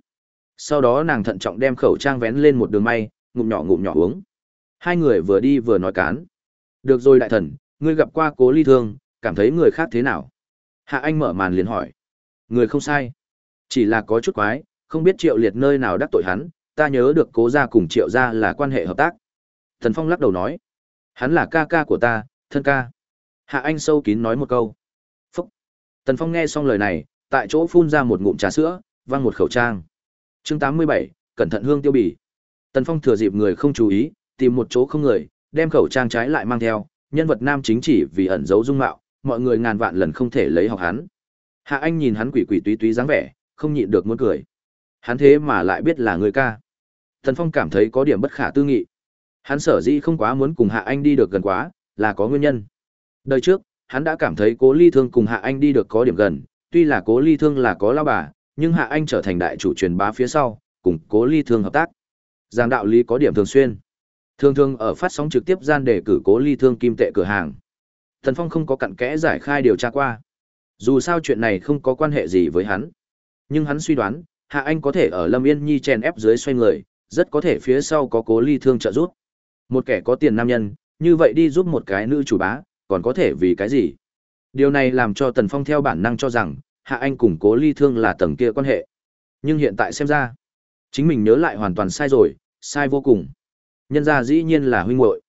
Sau đó nàng thận trọng đem khẩu trang vén lên một đường may, ngụm nhỏ ngụm nhỏ uống. Hai người vừa đi vừa nói cán. Được rồi đại thần, ngươi gặp qua cố ly thương, cảm thấy người khác thế nào? Hạ Anh mở màn liền hỏi. Người không sai. Chỉ là có chút quái, không biết triệu liệt nơi nào đắc tội hắn, ta nhớ được cố gia cùng triệu gia là quan hệ hợp tác. Thần Phong lắc đầu nói. Hắn là ca ca của ta, thân ca. Hạ Anh sâu kín nói một câu. Phúc. Tần Phong nghe xong lời này, tại chỗ phun ra một ngụm trà sữa, văng một khẩu trang. chương 87, cẩn thận hương tiêu bỉ. Tần Phong thừa dịp người không chú ý, tìm một chỗ không người, đem khẩu trang trái lại mang theo, nhân vật nam chính chỉ vì ẩn giấu dung mạo, mọi người ngàn vạn lần không thể lấy học hắn. Hạ Anh nhìn hắn quỷ quỷ túy túy dáng vẻ, không nhịn được muốn cười. Hắn thế mà lại biết là người ca. Tần Phong cảm thấy có điểm bất khả tư nghị. Hắn sở dĩ không quá muốn cùng Hạ Anh đi được gần quá, là có nguyên nhân. Đời trước, hắn đã cảm thấy Cố Ly Thương cùng Hạ Anh đi được có điểm gần, tuy là Cố Ly Thương là có lao bà, nhưng Hạ Anh trở thành đại chủ truyền bá phía sau, cùng Cố Ly Thương hợp tác. Giang đạo lý có điểm thường xuyên. Thường thường ở phát sóng trực tiếp gian để cử Cố Ly Thương kim tệ cửa hàng. Tần Phong không có cặn kẽ giải khai điều tra qua. Dù sao chuyện này không có quan hệ gì với hắn. Nhưng hắn suy đoán, Hạ Anh có thể ở Lâm Yên Nhi chèn ép dưới xoay người, rất có thể phía sau có Cố Ly Thương trợ giúp. Một kẻ có tiền nam nhân, như vậy đi giúp một cái nữ chủ bá, còn có thể vì cái gì? Điều này làm cho Tần Phong theo bản năng cho rằng, Hạ Anh cùng Cố Ly Thương là tầng kia quan hệ. Nhưng hiện tại xem ra, chính mình nhớ lại hoàn toàn sai rồi, sai vô cùng. Nhân gia dĩ nhiên là huynh muội.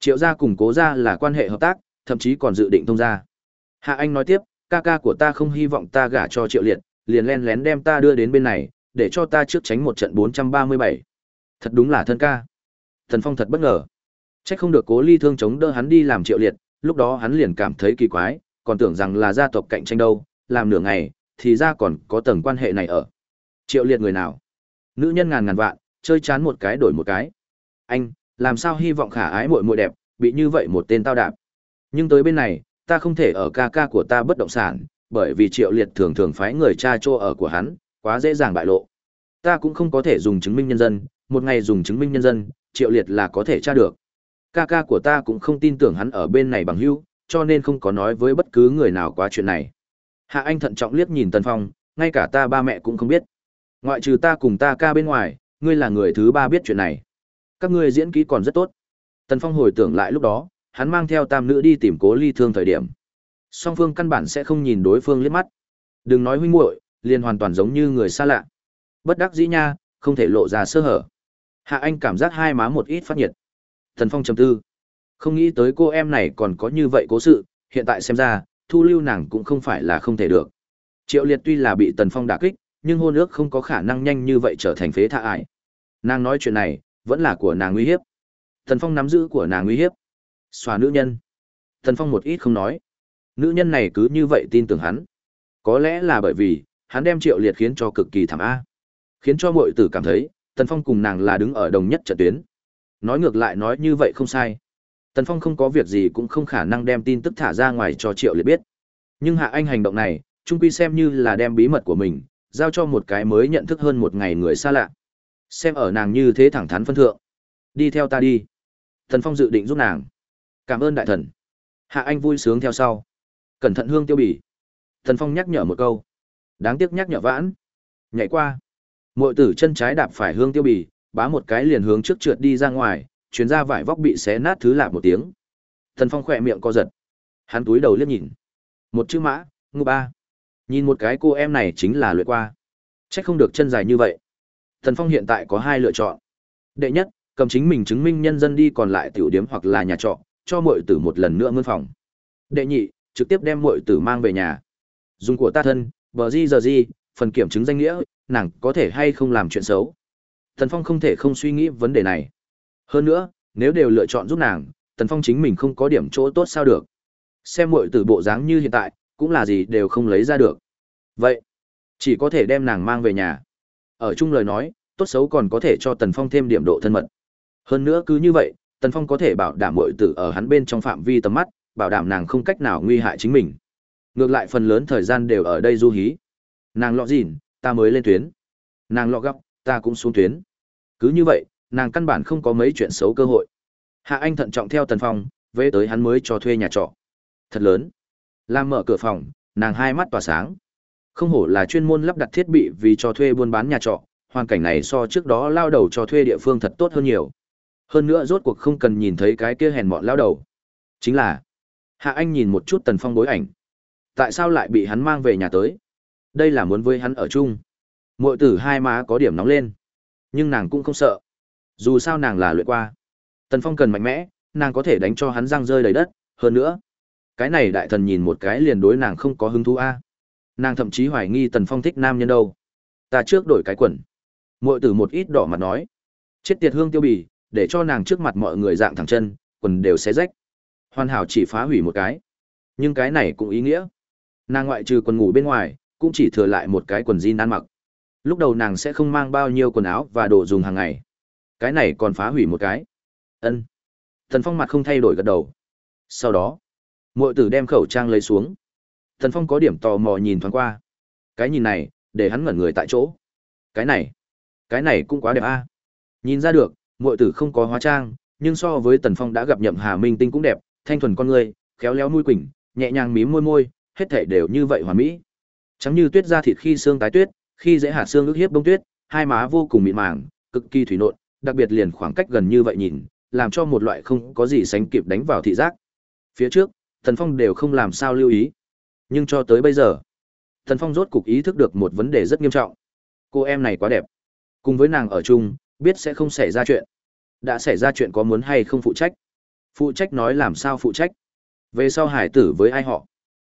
Triệu gia cùng Cố gia là quan hệ hợp tác, thậm chí còn dự định thông gia. Hạ Anh nói tiếp, ca ca của ta không hy vọng ta gả cho Triệu Liệt, liền len lén đem ta đưa đến bên này, để cho ta trước tránh một trận 437. Thật đúng là thân ca. Thần Phong thật bất ngờ. Chắc không được Cố Ly Thương chống đỡ hắn đi làm Triệu Liệt, lúc đó hắn liền cảm thấy kỳ quái, còn tưởng rằng là gia tộc cạnh tranh đâu, làm nửa ngày, thì ra còn có tầng quan hệ này ở. Triệu Liệt người nào? Nữ nhân ngàn ngàn vạn, chơi chán một cái đổi một cái. Anh, làm sao hy vọng khả ái muội muội đẹp, bị như vậy một tên tao đạp. Nhưng tới bên này, ta không thể ở ca ca của ta bất động sản, bởi vì Triệu Liệt thường thường phái người tra chỗ ở của hắn, quá dễ dàng bại lộ. Ta cũng không có thể dùng chứng minh nhân dân, một ngày dùng chứng minh nhân dân, Triệu Liệt là có thể tra được. Ca ca của ta cũng không tin tưởng hắn ở bên này bằng hữu, cho nên không có nói với bất cứ người nào qua chuyện này. Hạ Anh thận trọng liếc nhìn Tần Phong, ngay cả ta ba mẹ cũng không biết. Ngoại trừ ta cùng ta ca bên ngoài, ngươi là người thứ ba biết chuyện này. Các ngươi diễn kỹ còn rất tốt. Tần Phong hồi tưởng lại lúc đó, hắn mang theo tam nữ đi tìm cố ly thương thời điểm. Song phương căn bản sẽ không nhìn đối phương liếc mắt. Đừng nói huynh muội, liền hoàn toàn giống như người xa lạ. Bất đắc dĩ nha, không thể lộ ra sơ hở. Hạ Anh cảm giác hai má một ít phát nhiệt. Thần Phong trầm tư. Không nghĩ tới cô em này còn có như vậy cố sự, hiện tại xem ra, thu lưu nàng cũng không phải là không thể được. Triệu Liệt tuy là bị Tần Phong đả kích, nhưng hôn ước không có khả năng nhanh như vậy trở thành phế thạ ải. Nàng nói chuyện này, vẫn là của nàng nguy hiếp. Tần Phong nắm giữ của nàng nguy hiếp. Xòa nữ nhân. Tần Phong một ít không nói. Nữ nhân này cứ như vậy tin tưởng hắn. Có lẽ là bởi vì, hắn đem Triệu Liệt khiến cho cực kỳ thảm A. Khiến cho mọi tử cảm thấy, Tần Phong cùng nàng là đứng ở đồng nhất trận tuyến. Nói ngược lại nói như vậy không sai. Tần Phong không có việc gì cũng không khả năng đem tin tức thả ra ngoài cho Triệu Liệt biết. Nhưng Hạ Anh hành động này, trung quy xem như là đem bí mật của mình, giao cho một cái mới nhận thức hơn một ngày người xa lạ. Xem ở nàng như thế thẳng thắn phân thượng. Đi theo ta đi. Tần Phong dự định giúp nàng. Cảm ơn đại thần. Hạ Anh vui sướng theo sau. Cẩn thận hương tiêu bỉ. Tần Phong nhắc nhở một câu. Đáng tiếc nhắc nhở vãn. Nhảy qua. Mội tử chân trái đạp phải hương tiêu bì bá một cái liền hướng trước trượt đi ra ngoài, chuyến ra vải vóc bị xé nát thứ lạp một tiếng. Thần Phong khỏe miệng co giật. Hắn túi đầu liếc nhìn. Một chữ mã, ngu ba. Nhìn một cái cô em này chính là luyện qua. Chắc không được chân dài như vậy. Thần Phong hiện tại có hai lựa chọn. Đệ nhất, cầm chính mình chứng minh nhân dân đi còn lại tiểu điếm hoặc là nhà trọ, cho muội tử một lần nữa mươn phòng. Đệ nhị, trực tiếp đem muội tử mang về nhà. Dùng của ta thân, bờ di giờ di, phần kiểm chứng danh nghĩa, nàng có thể hay không làm chuyện xấu. Thần Phong không thể không suy nghĩ vấn đề này. Hơn nữa, nếu đều lựa chọn giúp nàng, Tần Phong chính mình không có điểm chỗ tốt sao được. Xem muội tử bộ dáng như hiện tại, cũng là gì đều không lấy ra được. Vậy, chỉ có thể đem nàng mang về nhà. Ở chung lời nói, tốt xấu còn có thể cho Tần Phong thêm điểm độ thân mật. Hơn nữa cứ như vậy, Tần Phong có thể bảo đảm muội tử ở hắn bên trong phạm vi tầm mắt, bảo đảm nàng không cách nào nguy hại chính mình. Ngược lại phần lớn thời gian đều ở đây du hí. Nàng lọ gìn, ta mới lên tuyến. Nàng lọ góc, ta cũng xuống tuyến. Cứ như vậy, nàng căn bản không có mấy chuyện xấu cơ hội. Hạ Anh thận trọng theo Tần Phong, về tới hắn mới cho thuê nhà trọ. Thật lớn. Làm mở cửa phòng, nàng hai mắt tỏa sáng. Không hổ là chuyên môn lắp đặt thiết bị vì cho thuê buôn bán nhà trọ, hoàn cảnh này so trước đó lao đầu cho thuê địa phương thật tốt hơn nhiều. Hơn nữa rốt cuộc không cần nhìn thấy cái kia hèn mọn lao đầu. Chính là, Hạ Anh nhìn một chút Tần Phong bối ảnh. Tại sao lại bị hắn mang về nhà tới? Đây là muốn với hắn ở chung. Mội tử hai má có điểm nóng lên. Nhưng nàng cũng không sợ. Dù sao nàng là luyện qua. Tần Phong cần mạnh mẽ, nàng có thể đánh cho hắn răng rơi đầy đất, hơn nữa. Cái này đại thần nhìn một cái liền đối nàng không có hứng thú a. Nàng thậm chí hoài nghi Tần Phong thích nam nhân đâu. Ta trước đổi cái quần. Muội tử một ít đỏ mặt nói. Chết tiệt hương tiêu bì, để cho nàng trước mặt mọi người dạng thẳng chân, quần đều xé rách. Hoàn hảo chỉ phá hủy một cái. Nhưng cái này cũng ý nghĩa. Nàng ngoại trừ quần ngủ bên ngoài, cũng chỉ thừa lại một cái quần jean ăn mặc. Lúc đầu nàng sẽ không mang bao nhiêu quần áo và đồ dùng hàng ngày. Cái này còn phá hủy một cái. Ân. Thần Phong mặt không thay đổi gật đầu. Sau đó, muội tử đem khẩu trang lấy xuống. Thần Phong có điểm tò mò nhìn thoáng qua. Cái nhìn này, để hắn ngẩn người tại chỗ. Cái này, cái này cũng quá đẹp a. Nhìn ra được, muội tử không có hóa trang, nhưng so với Tần Phong đã gặp Nhậm Hà Minh Tinh cũng đẹp, thanh thuần con người, khéo léo mũi quỳnh, nhẹ nhàng mím môi môi, hết thảy đều như vậy hoàn mỹ. Trắng như tuyết da thịt khi xương tái tuyết, khi dễ hạt xương ức hiếp bông tuyết, hai má vô cùng mịn màng, cực kỳ thủy nộn, đặc biệt liền khoảng cách gần như vậy nhìn, làm cho một loại không có gì sánh kịp đánh vào thị giác. Phía trước, thần Phong đều không làm sao lưu ý. Nhưng cho tới bây giờ, thần Phong rốt cục ý thức được một vấn đề rất nghiêm trọng. Cô em này quá đẹp. Cùng với nàng ở chung, biết sẽ không xảy ra chuyện. Đã xảy ra chuyện có muốn hay không phụ trách? Phụ trách nói làm sao phụ trách? Về sau hải tử với ai họ?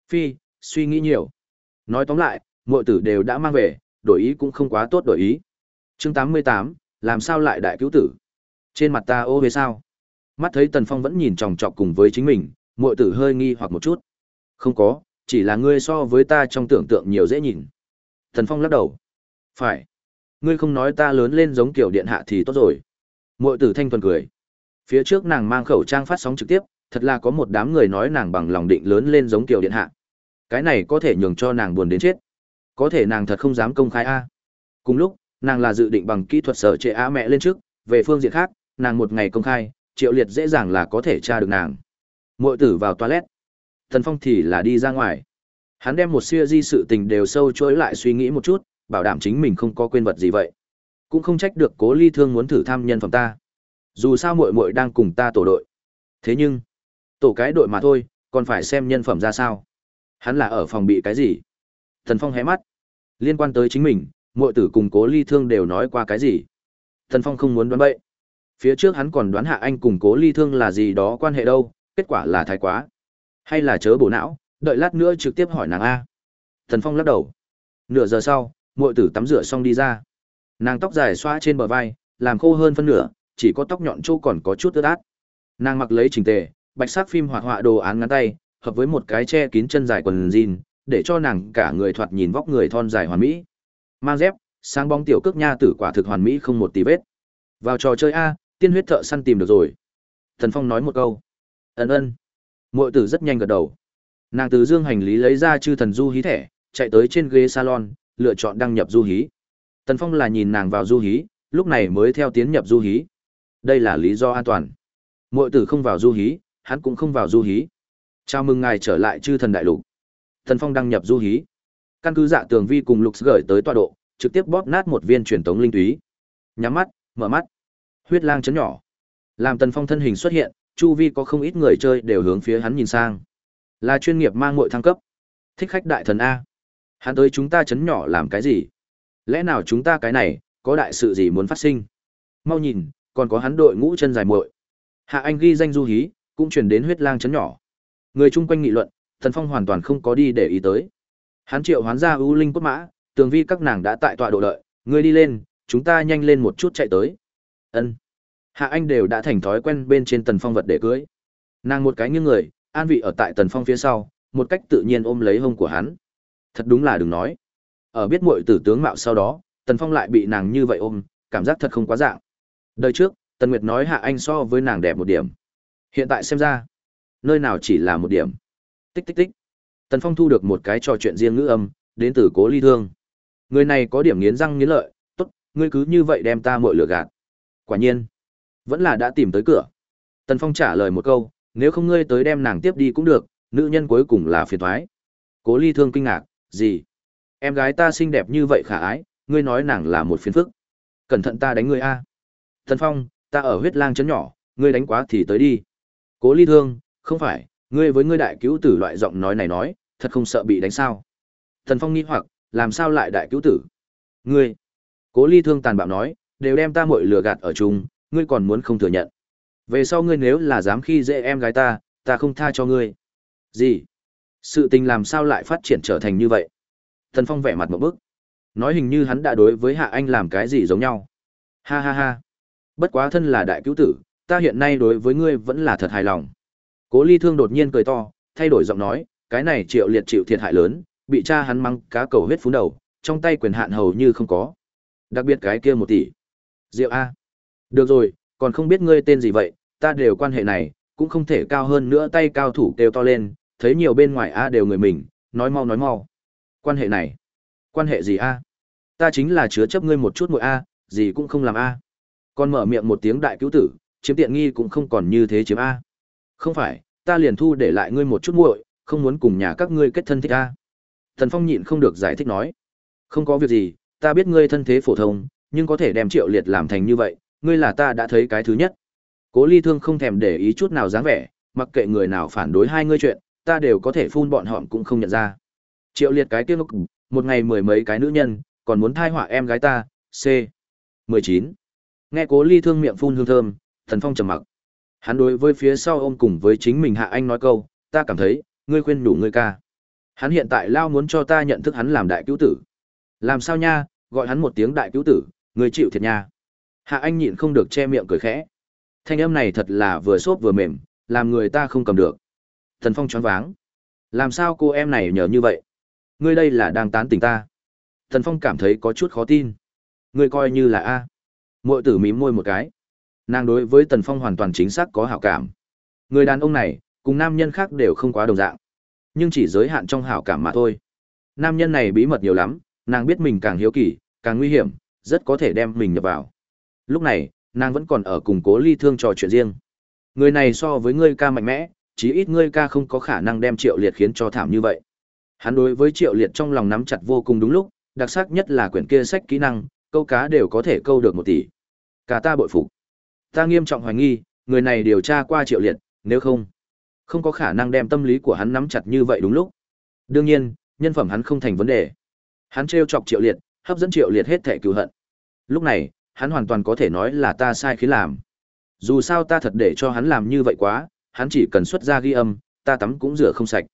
Phi, suy nghĩ nhiều. Nói tóm lại, muội tử đều đã mang về, đổi ý cũng không quá tốt đổi ý. Chương 88, làm sao lại đại cứu tử? Trên mặt ta ô huế sao? Mắt thấy Tần Phong vẫn nhìn chòng chọc cùng với chính mình, muội tử hơi nghi hoặc một chút. Không có, chỉ là ngươi so với ta trong tưởng tượng nhiều dễ nhìn. Tần Phong lắc đầu. Phải. Ngươi không nói ta lớn lên giống kiểu điện hạ thì tốt rồi. Muội tử thanh thuần cười. Phía trước nàng mang khẩu trang phát sóng trực tiếp, thật là có một đám người nói nàng bằng lòng định lớn lên giống kiểu điện hạ. Cái này có thể nhường cho nàng buồn đến chết. Có thể nàng thật không dám công khai a. Cùng lúc, nàng là dự định bằng kỹ thuật sở trệ á mẹ lên trước, về phương diện khác, nàng một ngày công khai, Triệu Liệt dễ dàng là có thể tra được nàng. Muội tử vào toilet. Thần Phong thì là đi ra ngoài. Hắn đem một siêu di sự tình đều sâu chuỗi lại suy nghĩ một chút, bảo đảm chính mình không có quên vật gì vậy. Cũng không trách được Cố Ly Thương muốn thử thăm nhân phẩm ta. Dù sao muội muội đang cùng ta tổ đội. Thế nhưng, tổ cái đội mà thôi, còn phải xem nhân phẩm ra sao. Hắn là ở phòng bị cái gì? Thần Phong hé mắt. Liên quan tới chính mình, muội tử cùng Cố Ly Thương đều nói qua cái gì? Thần Phong không muốn đoán bậy. Phía trước hắn còn đoán hạ anh cùng Cố Ly Thương là gì đó quan hệ đâu, kết quả là thái quá. Hay là chớ bổ não, đợi lát nữa trực tiếp hỏi nàng a. Thần Phong lắc đầu. Nửa giờ sau, muội tử tắm rửa xong đi ra. Nàng tóc dài xoa trên bờ vai, làm khô hơn phân nửa, chỉ có tóc nhọn chỗ còn có chút ướt át. Nàng mặc lấy chỉnh tề, bạch sắc phim hoạt họa đồ án ngắn tay, hợp với một cái che kín chân dài quần jean, để cho nàng cả người thoạt nhìn vóc người thon dài hoàn mỹ. Mang dép, sáng bóng tiểu cước nha tử quả thực hoàn mỹ không một tí vết. Vào trò chơi a, tiên huyết thợ săn tìm được rồi. Thần Phong nói một câu. Ân ân. Muội tử rất nhanh gật đầu. Nàng từ dương hành lý lấy ra chư thần du hí thẻ, chạy tới trên ghế salon, lựa chọn đăng nhập du hí. Tần Phong là nhìn nàng vào du hí, lúc này mới theo tiến nhập du hí. Đây là lý do an toàn. Muội tử không vào du hí, hắn cũng không vào du hí. Chào mừng ngài trở lại chư thần đại lục. thần Phong đăng nhập du hí. Căn cứ dạ tường vi cùng lục gửi tới tọa độ, trực tiếp bóp nát một viên truyền tống linh túy. Nhắm mắt, mở mắt. Huyết lang chấn nhỏ. Làm Tần Phong thân hình xuất hiện, chu vi có không ít người chơi đều hướng phía hắn nhìn sang. Là chuyên nghiệp mang muội thăng cấp. Thích khách đại thần a. Hắn tới chúng ta chấn nhỏ làm cái gì? Lẽ nào chúng ta cái này, có đại sự gì muốn phát sinh? Mau nhìn, còn có hắn đội ngũ chân dài muội. Hạ Anh ghi danh du hí, cũng chuyển đến huyết lang chấn nhỏ. Người chung quanh nghị luận, Thần Phong hoàn toàn không có đi để ý tới. Hắn triệu hoán ra ưu linh cốt mã, tường vi các nàng đã tại tọa độ đợi, người đi lên, chúng ta nhanh lên một chút chạy tới. Ân. Hạ Anh đều đã thành thói quen bên trên Tần Phong vật để cưới. Nàng một cái nghiêng người, an vị ở tại Tần Phong phía sau, một cách tự nhiên ôm lấy hông của hắn. Thật đúng là đừng nói. Ở biết muội tử tướng mạo sau đó, Tần Phong lại bị nàng như vậy ôm, cảm giác thật không quá dạng. Đời trước, Tần Nguyệt nói Hạ Anh so với nàng đẹp một điểm. Hiện tại xem ra, nơi nào chỉ là một điểm. Tích tích tích. Tần Phong thu được một cái trò chuyện riêng ngữ âm, đến từ Cố Ly Thương. Người này có điểm nghiến răng nghiến lợi, tốt, ngươi cứ như vậy đem ta muội lừa gạt. Quả nhiên, vẫn là đã tìm tới cửa. Tần Phong trả lời một câu, nếu không ngươi tới đem nàng tiếp đi cũng được, nữ nhân cuối cùng là phiền toái. Cố Ly Thương kinh ngạc, gì? Em gái ta xinh đẹp như vậy khả ái, ngươi nói nàng là một phiền phức. Cẩn thận ta đánh ngươi a. Tần Phong, ta ở huyết lang trấn nhỏ, ngươi đánh quá thì tới đi. Cố Ly Thương, không phải, ngươi với ngươi đại cứu tử loại giọng nói này nói, thật không sợ bị đánh sao? Thần Phong nghi hoặc, làm sao lại đại cứu tử? Ngươi. Cố Ly Thương tàn bạo nói, đều đem ta muội lừa gạt ở chung, ngươi còn muốn không thừa nhận. Về sau ngươi nếu là dám khi dễ em gái ta, ta không tha cho ngươi. Gì? Sự tình làm sao lại phát triển trở thành như vậy? Thần Phong vẻ mặt một bức. Nói hình như hắn đã đối với Hạ Anh làm cái gì giống nhau. Ha ha ha. Bất quá thân là đại cứu tử, ta hiện nay đối với ngươi vẫn là thật hài lòng. Cố Ly Thương đột nhiên cười to, thay đổi giọng nói, cái này Triệu Liệt chịu thiệt hại lớn, bị cha hắn mắng cá cầu huyết phún đầu, trong tay quyền hạn hầu như không có. Đặc biệt cái kia một tỷ. Diệu A. Được rồi, còn không biết ngươi tên gì vậy, ta đều quan hệ này, cũng không thể cao hơn nữa tay cao thủ kêu to lên, thấy nhiều bên ngoài A đều người mình, nói mau nói mau. Quan hệ này. Quan hệ gì A? Ta chính là chứa chấp ngươi một chút muội A, gì cũng không làm A. Còn mở miệng một tiếng đại cứu tử, chiếm tiện nghi cũng không còn như thế chiếm A. Không phải, ta liền thu để lại ngươi một chút muội, không muốn cùng nhà các ngươi kết thân thích A. Thần Phong nhịn không được giải thích nói. Không có việc gì, ta biết ngươi thân thế phổ thông, nhưng có thể đem triệu liệt làm thành như vậy, ngươi là ta đã thấy cái thứ nhất. Cố ly thương không thèm để ý chút nào dáng vẻ, mặc kệ người nào phản đối hai ngươi chuyện, ta đều có thể phun bọn họ cũng không nhận ra. Triệu liệt cái kia ngốc, một ngày mười mấy cái nữ nhân, còn muốn thai họa em gái ta, C. 19. Nghe cố ly thương miệng phun hương thơm, thần phong trầm mặc. Hắn đối với phía sau ôm cùng với chính mình hạ anh nói câu, ta cảm thấy, ngươi khuyên đủ ngươi ca. Hắn hiện tại lao muốn cho ta nhận thức hắn làm đại cứu tử. Làm sao nha, gọi hắn một tiếng đại cứu tử, ngươi chịu thiệt nha. Hạ anh nhịn không được che miệng cười khẽ. Thanh âm này thật là vừa xốp vừa mềm, làm người ta không cầm được. Thần Phong choáng váng. Làm sao cô em này nhờ như vậy? Ngươi đây là đang tán tỉnh ta. Thần Phong cảm thấy có chút khó tin. Ngươi coi như là A. Mội tử mím môi một cái. Nàng đối với Tần Phong hoàn toàn chính xác có hảo cảm. Người đàn ông này, cùng nam nhân khác đều không quá đồng dạng. Nhưng chỉ giới hạn trong hảo cảm mà thôi. Nam nhân này bí mật nhiều lắm, nàng biết mình càng hiếu kỳ, càng nguy hiểm, rất có thể đem mình nhập vào. Lúc này, nàng vẫn còn ở cùng cố ly thương trò chuyện riêng. Người này so với ngươi ca mạnh mẽ, chí ít ngươi ca không có khả năng đem triệu liệt khiến cho thảm như vậy. Hắn đối với triệu liệt trong lòng nắm chặt vô cùng đúng lúc, đặc sắc nhất là quyển kia sách kỹ năng, câu cá đều có thể câu được một tỷ. Cả ta bội phục. Ta nghiêm trọng hoài nghi, người này điều tra qua triệu liệt, nếu không, không có khả năng đem tâm lý của hắn nắm chặt như vậy đúng lúc. Đương nhiên, nhân phẩm hắn không thành vấn đề. Hắn trêu chọc triệu liệt, hấp dẫn triệu liệt hết thể cứu hận. Lúc này, hắn hoàn toàn có thể nói là ta sai khi làm. Dù sao ta thật để cho hắn làm như vậy quá, hắn chỉ cần xuất ra ghi âm, ta tắm cũng rửa không sạch.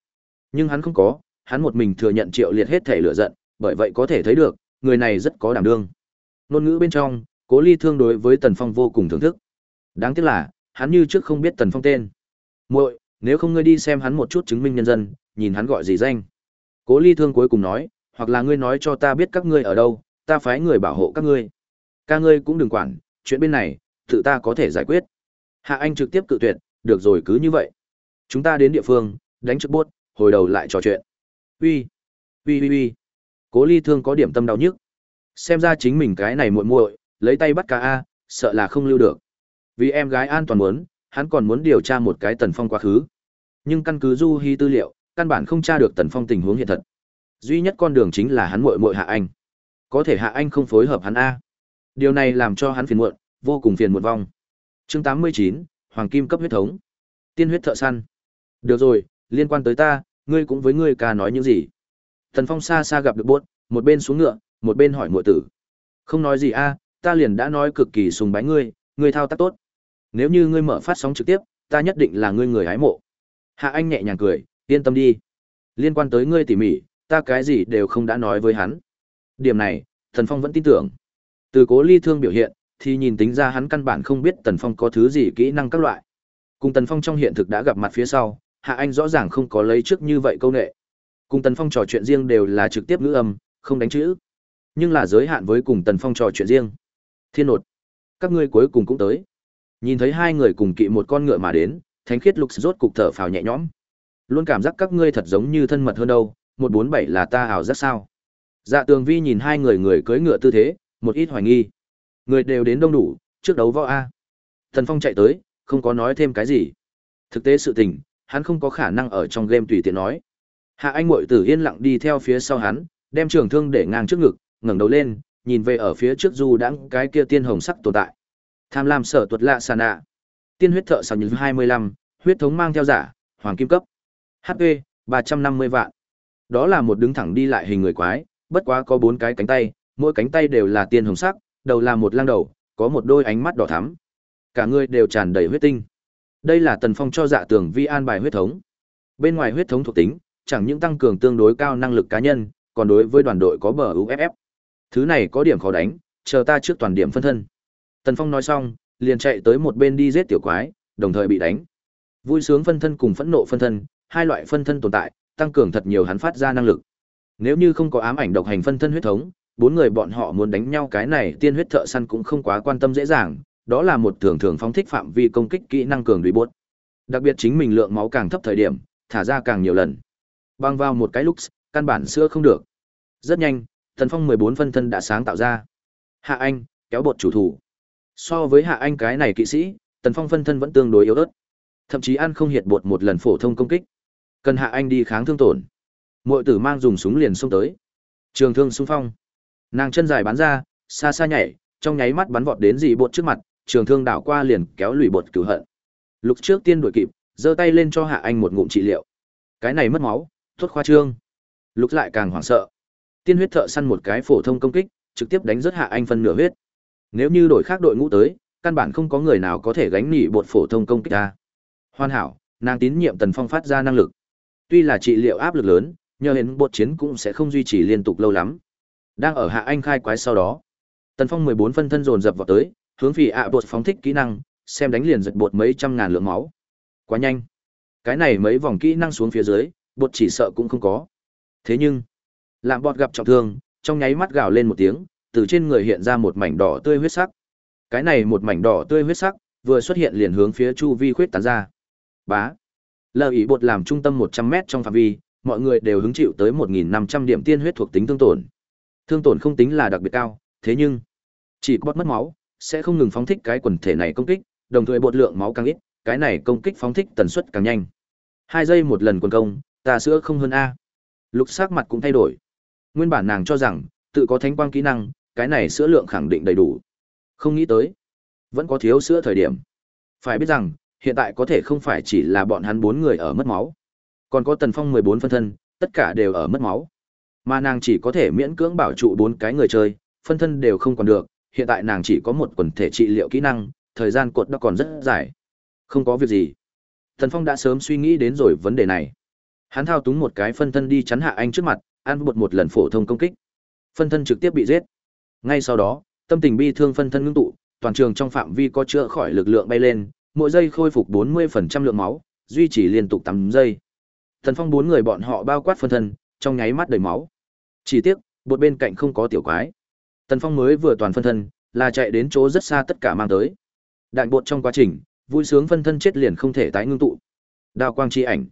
Nhưng hắn không có, hắn một mình thừa nhận triệu liệt hết thể lửa giận, bởi vậy có thể thấy được, người này rất có đảm đương. Nôn ngữ bên trong, Cố Ly thương đối với Tần Phong vô cùng thưởng thức. Đáng tiếc là, hắn như trước không biết Tần Phong tên. Muội, nếu không ngươi đi xem hắn một chút chứng minh nhân dân, nhìn hắn gọi gì danh. Cố Ly thương cuối cùng nói, hoặc là ngươi nói cho ta biết các ngươi ở đâu, ta phái người bảo hộ các ngươi. Ca ngươi cũng đừng quản, chuyện bên này, tự ta có thể giải quyết. Hạ Anh trực tiếp cự tuyệt, được rồi cứ như vậy. Chúng ta đến địa phương, đánh trước bốt, hồi đầu lại trò chuyện. Uy, uy uy uy. Cố Ly Thương có điểm tâm đau nhức. Xem ra chính mình cái này muội muội, lấy tay bắt cả a, sợ là không lưu được. Vì em gái an toàn muốn, hắn còn muốn điều tra một cái Tần Phong quá khứ. Nhưng căn cứ Du Hi tư liệu, căn bản không tra được Tần Phong tình huống hiện thật. Duy nhất con đường chính là hắn muội muội Hạ Anh. Có thể Hạ Anh không phối hợp hắn a. Điều này làm cho hắn phiền muộn, vô cùng phiền muộn vong. Chương 89, Hoàng Kim cấp huyết thống. Tiên huyết thợ săn. Được rồi, liên quan tới ta, ngươi cũng với ngươi ca nói những gì? tần Phong xa xa gặp được buốt, một bên xuống ngựa, một bên hỏi muội tử. Không nói gì a, ta liền đã nói cực kỳ sùng bái ngươi, ngươi thao tác tốt. Nếu như ngươi mở phát sóng trực tiếp, ta nhất định là ngươi người hái mộ. Hạ Anh nhẹ nhàng cười, yên tâm đi. Liên quan tới ngươi tỉ mỉ, ta cái gì đều không đã nói với hắn. Điểm này, Thần Phong vẫn tin tưởng. Từ cố ly thương biểu hiện, thì nhìn tính ra hắn căn bản không biết Tần Phong có thứ gì kỹ năng các loại. Cùng Tần Phong trong hiện thực đã gặp mặt phía sau, Hạ Anh rõ ràng không có lấy trước như vậy câu nệ. Cùng Tần Phong trò chuyện riêng đều là trực tiếp ngữ âm, không đánh chữ. Nhưng là giới hạn với cùng Tần Phong trò chuyện riêng. Thiên nột, các ngươi cuối cùng cũng tới. Nhìn thấy hai người cùng kỵ một con ngựa mà đến, Thánh Khiết Lục rốt cục thở phào nhẹ nhõm. Luôn cảm giác các ngươi thật giống như thân mật hơn đâu, một bốn bảy là ta ảo giác sao? Dạ Tường Vi nhìn hai người người cưỡi ngựa tư thế, một ít hoài nghi. Người đều đến đông đủ, trước đấu võ A. Thần Phong chạy tới, không có nói thêm cái gì. Thực tế sự tình, hắn không có khả năng ở trong game tùy tiện nói. Hạ Anh muội tử yên lặng đi theo phía sau hắn, đem trường thương để ngang trước ngực, ngẩng đầu lên, nhìn về ở phía trước du đãng cái kia tiên hồng sắc tồn tại. Tham lam sở tuật lạ sàn ạ Tiên huyết thợ sào như 25, huyết thống mang theo giả, hoàng kim cấp. HP 350 vạn. Đó là một đứng thẳng đi lại hình người quái, bất quá có bốn cái cánh tay, mỗi cánh tay đều là tiên hồng sắc, đầu là một lang đầu, có một đôi ánh mắt đỏ thắm. Cả người đều tràn đầy huyết tinh. Đây là Tần Phong cho Dạ Tường Vi an bài huyết thống. Bên ngoài huyết thống thuộc tính, chẳng những tăng cường tương đối cao năng lực cá nhân, còn đối với đoàn đội có bờ UFF. Thứ này có điểm khó đánh, chờ ta trước toàn điểm phân thân. Tần Phong nói xong, liền chạy tới một bên đi giết tiểu quái, đồng thời bị đánh. Vui sướng phân thân cùng phẫn nộ phân thân, hai loại phân thân tồn tại, tăng cường thật nhiều hắn phát ra năng lực. Nếu như không có ám ảnh độc hành phân thân huyết thống, bốn người bọn họ muốn đánh nhau cái này tiên huyết thợ săn cũng không quá quan tâm dễ dàng, đó là một thường thường phóng thích phạm vi công kích kỹ năng cường đuổi buốt. Đặc biệt chính mình lượng máu càng thấp thời điểm, thả ra càng nhiều lần. Băng vào một cái lúc, căn bản sữa không được. Rất nhanh, Tần Phong 14 phân thân đã sáng tạo ra. Hạ Anh, kéo bột chủ thủ. So với Hạ Anh cái này kỵ sĩ, Tần Phong phân thân vẫn tương đối yếu ớt. Thậm chí ăn không hiệt bột một lần phổ thông công kích. Cần Hạ Anh đi kháng thương tổn. Muội tử mang dùng súng liền xông tới. Trường thương xung phong. Nàng chân dài bắn ra, xa xa nhảy, trong nháy mắt bắn vọt đến dị bột trước mặt, trường thương đảo qua liền kéo lùi bột cửu hận. Lục trước tiên đuổi kịp, giơ tay lên cho Hạ Anh một ngụm trị liệu. Cái này mất máu, thuốc khoa trương. Lục lại càng hoảng sợ. Tiên huyết thợ săn một cái phổ thông công kích, trực tiếp đánh rất Hạ Anh phân nửa huyết. Nếu như đổi khác đội ngũ tới, căn bản không có người nào có thể gánh nỉ bột phổ thông công kích ta. Hoàn hảo, nàng tín nhiệm Tần Phong phát ra năng lực. Tuy là trị liệu áp lực lớn, nhờ hiện bột chiến cũng sẽ không duy trì liên tục lâu lắm. Đang ở Hạ Anh khai quái sau đó, Tần Phong 14 phân thân dồn dập vào tới, hướng vì ạ bột phóng thích kỹ năng, xem đánh liền giật bột mấy trăm ngàn lượng máu. Quá nhanh. Cái này mấy vòng kỹ năng xuống phía dưới, bột chỉ sợ cũng không có. Thế nhưng, làm bọt gặp trọng thương, trong nháy mắt gào lên một tiếng, từ trên người hiện ra một mảnh đỏ tươi huyết sắc. Cái này một mảnh đỏ tươi huyết sắc, vừa xuất hiện liền hướng phía chu vi khuyết tán ra. Bá. Lờ ý bột làm trung tâm 100 mét trong phạm vi, mọi người đều hứng chịu tới 1.500 điểm tiên huyết thuộc tính thương tổn. Thương tổn không tính là đặc biệt cao, thế nhưng chỉ có mất máu, sẽ không ngừng phóng thích cái quần thể này công kích, đồng thời bột lượng máu càng ít, cái này công kích phóng thích tần suất càng nhanh. Hai giây một lần quần công, ta sữa không hơn a. Lục sắc mặt cũng thay đổi. Nguyên bản nàng cho rằng tự có thánh quang kỹ năng, cái này sữa lượng khẳng định đầy đủ. Không nghĩ tới, vẫn có thiếu sữa thời điểm. Phải biết rằng, hiện tại có thể không phải chỉ là bọn hắn bốn người ở mất máu. Còn có Tần Phong 14 phân thân, tất cả đều ở mất máu. Mà nàng chỉ có thể miễn cưỡng bảo trụ bốn cái người chơi, phân thân đều không còn được, hiện tại nàng chỉ có một quần thể trị liệu kỹ năng, thời gian cột đó còn rất dài. Không có việc gì. Tần Phong đã sớm suy nghĩ đến rồi vấn đề này. Hắn thao túng một cái phân thân đi chắn hạ anh trước mặt, ăn một một lần phổ thông công kích. Phân thân trực tiếp bị giết. Ngay sau đó, tâm tình bi thương phân thân ngưng tụ, toàn trường trong phạm vi có chữa khỏi lực lượng bay lên, mỗi giây khôi phục 40% lượng máu, duy trì liên tục 8 giây. Thần Phong bốn người bọn họ bao quát phân thân, trong nháy mắt đầy máu. Chỉ tiếc, bột bên cạnh không có tiểu quái. Tần Phong mới vừa toàn phân thân, là chạy đến chỗ rất xa tất cả mang tới. Đạn bột trong quá trình, vui sướng phân thân chết liền không thể tái ngưng tụ. Đao quang chi ảnh.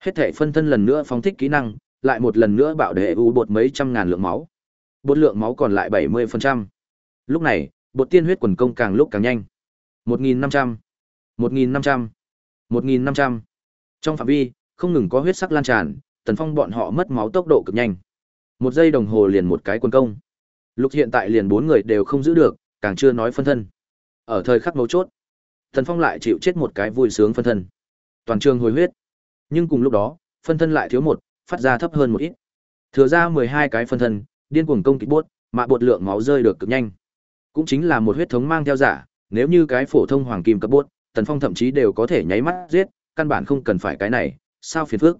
Hết thể phân thân lần nữa phóng thích kỹ năng, lại một lần nữa bạo đệ u bột mấy trăm ngàn lượng máu. Bột lượng máu còn lại 70%. Lúc này, bột tiên huyết quần công càng lúc càng nhanh. 1.500, 1.500, 1.500. Trong phạm vi, không ngừng có huyết sắc lan tràn, Tần Phong bọn họ mất máu tốc độ cực nhanh. Một giây đồng hồ liền một cái quần công. Lúc hiện tại liền bốn người đều không giữ được, càng chưa nói phân thân. Ở thời khắc mấu chốt, Tần Phong lại chịu chết một cái vui sướng phân thân. Toàn trường hồi huyết. Nhưng cùng lúc đó, phân thân lại thiếu một, phát ra thấp hơn một ít. Thừa ra 12 cái phân thân, điên cuồng công kích buốt, mà bột lượng máu rơi được cực nhanh. Cũng chính là một huyết thống mang theo giả, nếu như cái phổ thông hoàng kim cấp buốt, Tần Phong thậm chí đều có thể nháy mắt giết, căn bản không cần phải cái này, sao phiền phức.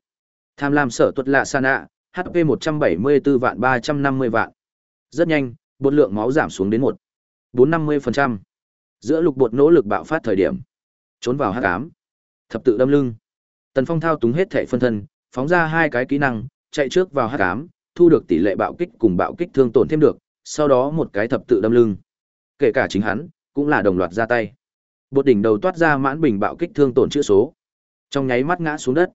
Tham lam sở tuật lạ sana, HP 174 vạn 350 vạn. Rất nhanh, bột lượng máu giảm xuống đến 1. 450%. Giữa lục bột nỗ lực bạo phát thời điểm. Trốn vào hắc ám. Thập tự đâm lưng. Tần Phong thao túng hết thể phân thân, phóng ra hai cái kỹ năng, chạy trước vào hắc ám, thu được tỷ lệ bạo kích cùng bạo kích thương tổn thêm được, sau đó một cái thập tự đâm lưng. Kể cả chính hắn, cũng là đồng loạt ra tay. Bột đỉnh đầu toát ra mãn bình bạo kích thương tổn chữa số. Trong nháy mắt ngã xuống đất.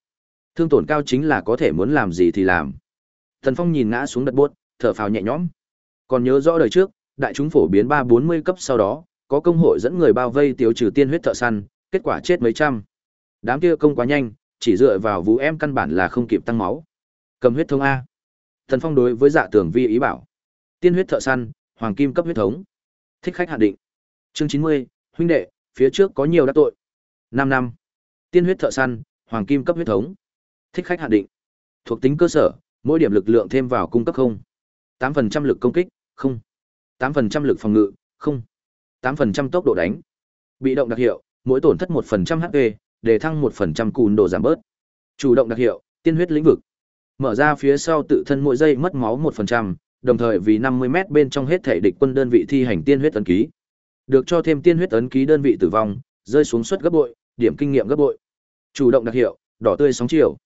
Thương tổn cao chính là có thể muốn làm gì thì làm. Thần Phong nhìn ngã xuống đất buốt, thở phào nhẹ nhõm. Còn nhớ rõ đời trước, đại chúng phổ biến ba bốn mươi cấp sau đó, có công hội dẫn người bao vây tiêu trừ tiên huyết thợ săn, kết quả chết mấy trăm. Đám kia công quá nhanh, chỉ dựa vào vũ em căn bản là không kịp tăng máu. Cầm huyết thông a. Thần Phong đối với Dạ Tường Vi ý bảo, tiên huyết thợ săn, hoàng kim cấp huyết thống. Thích khách hạn định. Chương chín mươi, huynh đệ, phía trước có nhiều đã tội. năm năm. Tiên huyết thợ săn, hoàng kim cấp huyết thống. Thích khách hạn định. Thuộc tính cơ sở, mỗi điểm lực lượng thêm vào cung cấp không. Tám phần trăm lực công kích, không. Tám phần trăm lực phòng ngự, không. Tám phần trăm tốc độ đánh. Bị động đặc hiệu, mỗi tổn thất một phần trăm HP, để thăng một phần trăm cùn độ giảm bớt. Chủ động đặc hiệu, tiên huyết lĩnh vực. Mở ra phía sau tự thân mỗi giây mất máu 1%, đồng thời vì 50 mét bên trong hết thể địch quân đơn vị thi hành tiên huyết ấn ký. Được cho thêm tiên huyết ấn ký đơn vị tử vong, rơi xuống suất gấp bội, điểm kinh nghiệm gấp bội. Chủ động đặc hiệu, đỏ tươi sóng chiều.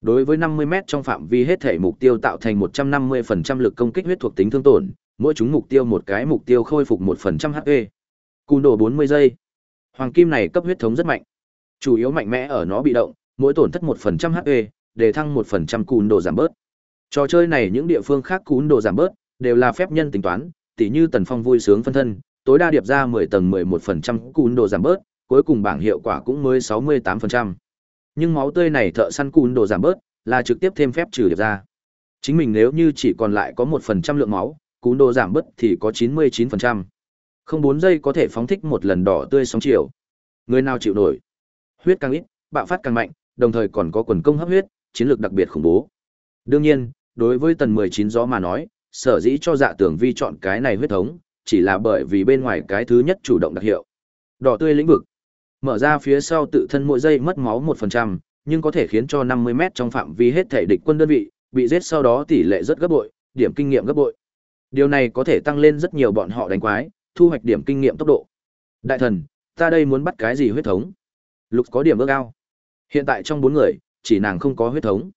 Đối với 50 mét trong phạm vi hết thể mục tiêu tạo thành 150% lực công kích huyết thuộc tính thương tổn, mỗi chúng mục tiêu một cái mục tiêu khôi phục 1% HP. Cùn đổ 40 giây. Hoàng kim này cấp huyết thống rất mạnh. Chủ yếu mạnh mẽ ở nó bị động, mỗi tổn thất 1% HP, để thăng 1% cún đồ giảm bớt. Trò chơi này những địa phương khác cún đồ giảm bớt, đều là phép nhân tính toán, tỉ như Tần Phong vui sướng phân thân, tối đa điệp ra 10 tầng 11% cún đồ giảm bớt, cuối cùng bảng hiệu quả cũng mới 68%. Nhưng máu tươi này thợ săn cún đồ giảm bớt, là trực tiếp thêm phép trừ điệp ra. Chính mình nếu như chỉ còn lại có 1% lượng máu, cún đồ giảm bớt thì có 99%. Không 4 giây có thể phóng thích một lần đỏ tươi sóng chiều. Người nào chịu nổi? Huyết càng ít, bạo phát càng mạnh, đồng thời còn có quần công hấp huyết, chiến lược đặc biệt khủng bố. Đương nhiên, đối với tần 19 gió mà nói, sở dĩ cho dạ tưởng vi chọn cái này huyết thống, chỉ là bởi vì bên ngoài cái thứ nhất chủ động đặc hiệu. Đỏ tươi lĩnh vực. Mở ra phía sau tự thân mỗi giây mất máu 1%, nhưng có thể khiến cho 50 mét trong phạm vi hết thể địch quân đơn vị, bị giết sau đó tỷ lệ rất gấp bội, điểm kinh nghiệm gấp bội. Điều này có thể tăng lên rất nhiều bọn họ đánh quái, thu hoạch điểm kinh nghiệm tốc độ. Đại thần, ta đây muốn bắt cái gì huyết thống? Lục có điểm ước ao. Hiện tại trong bốn người, chỉ nàng không có huyết thống.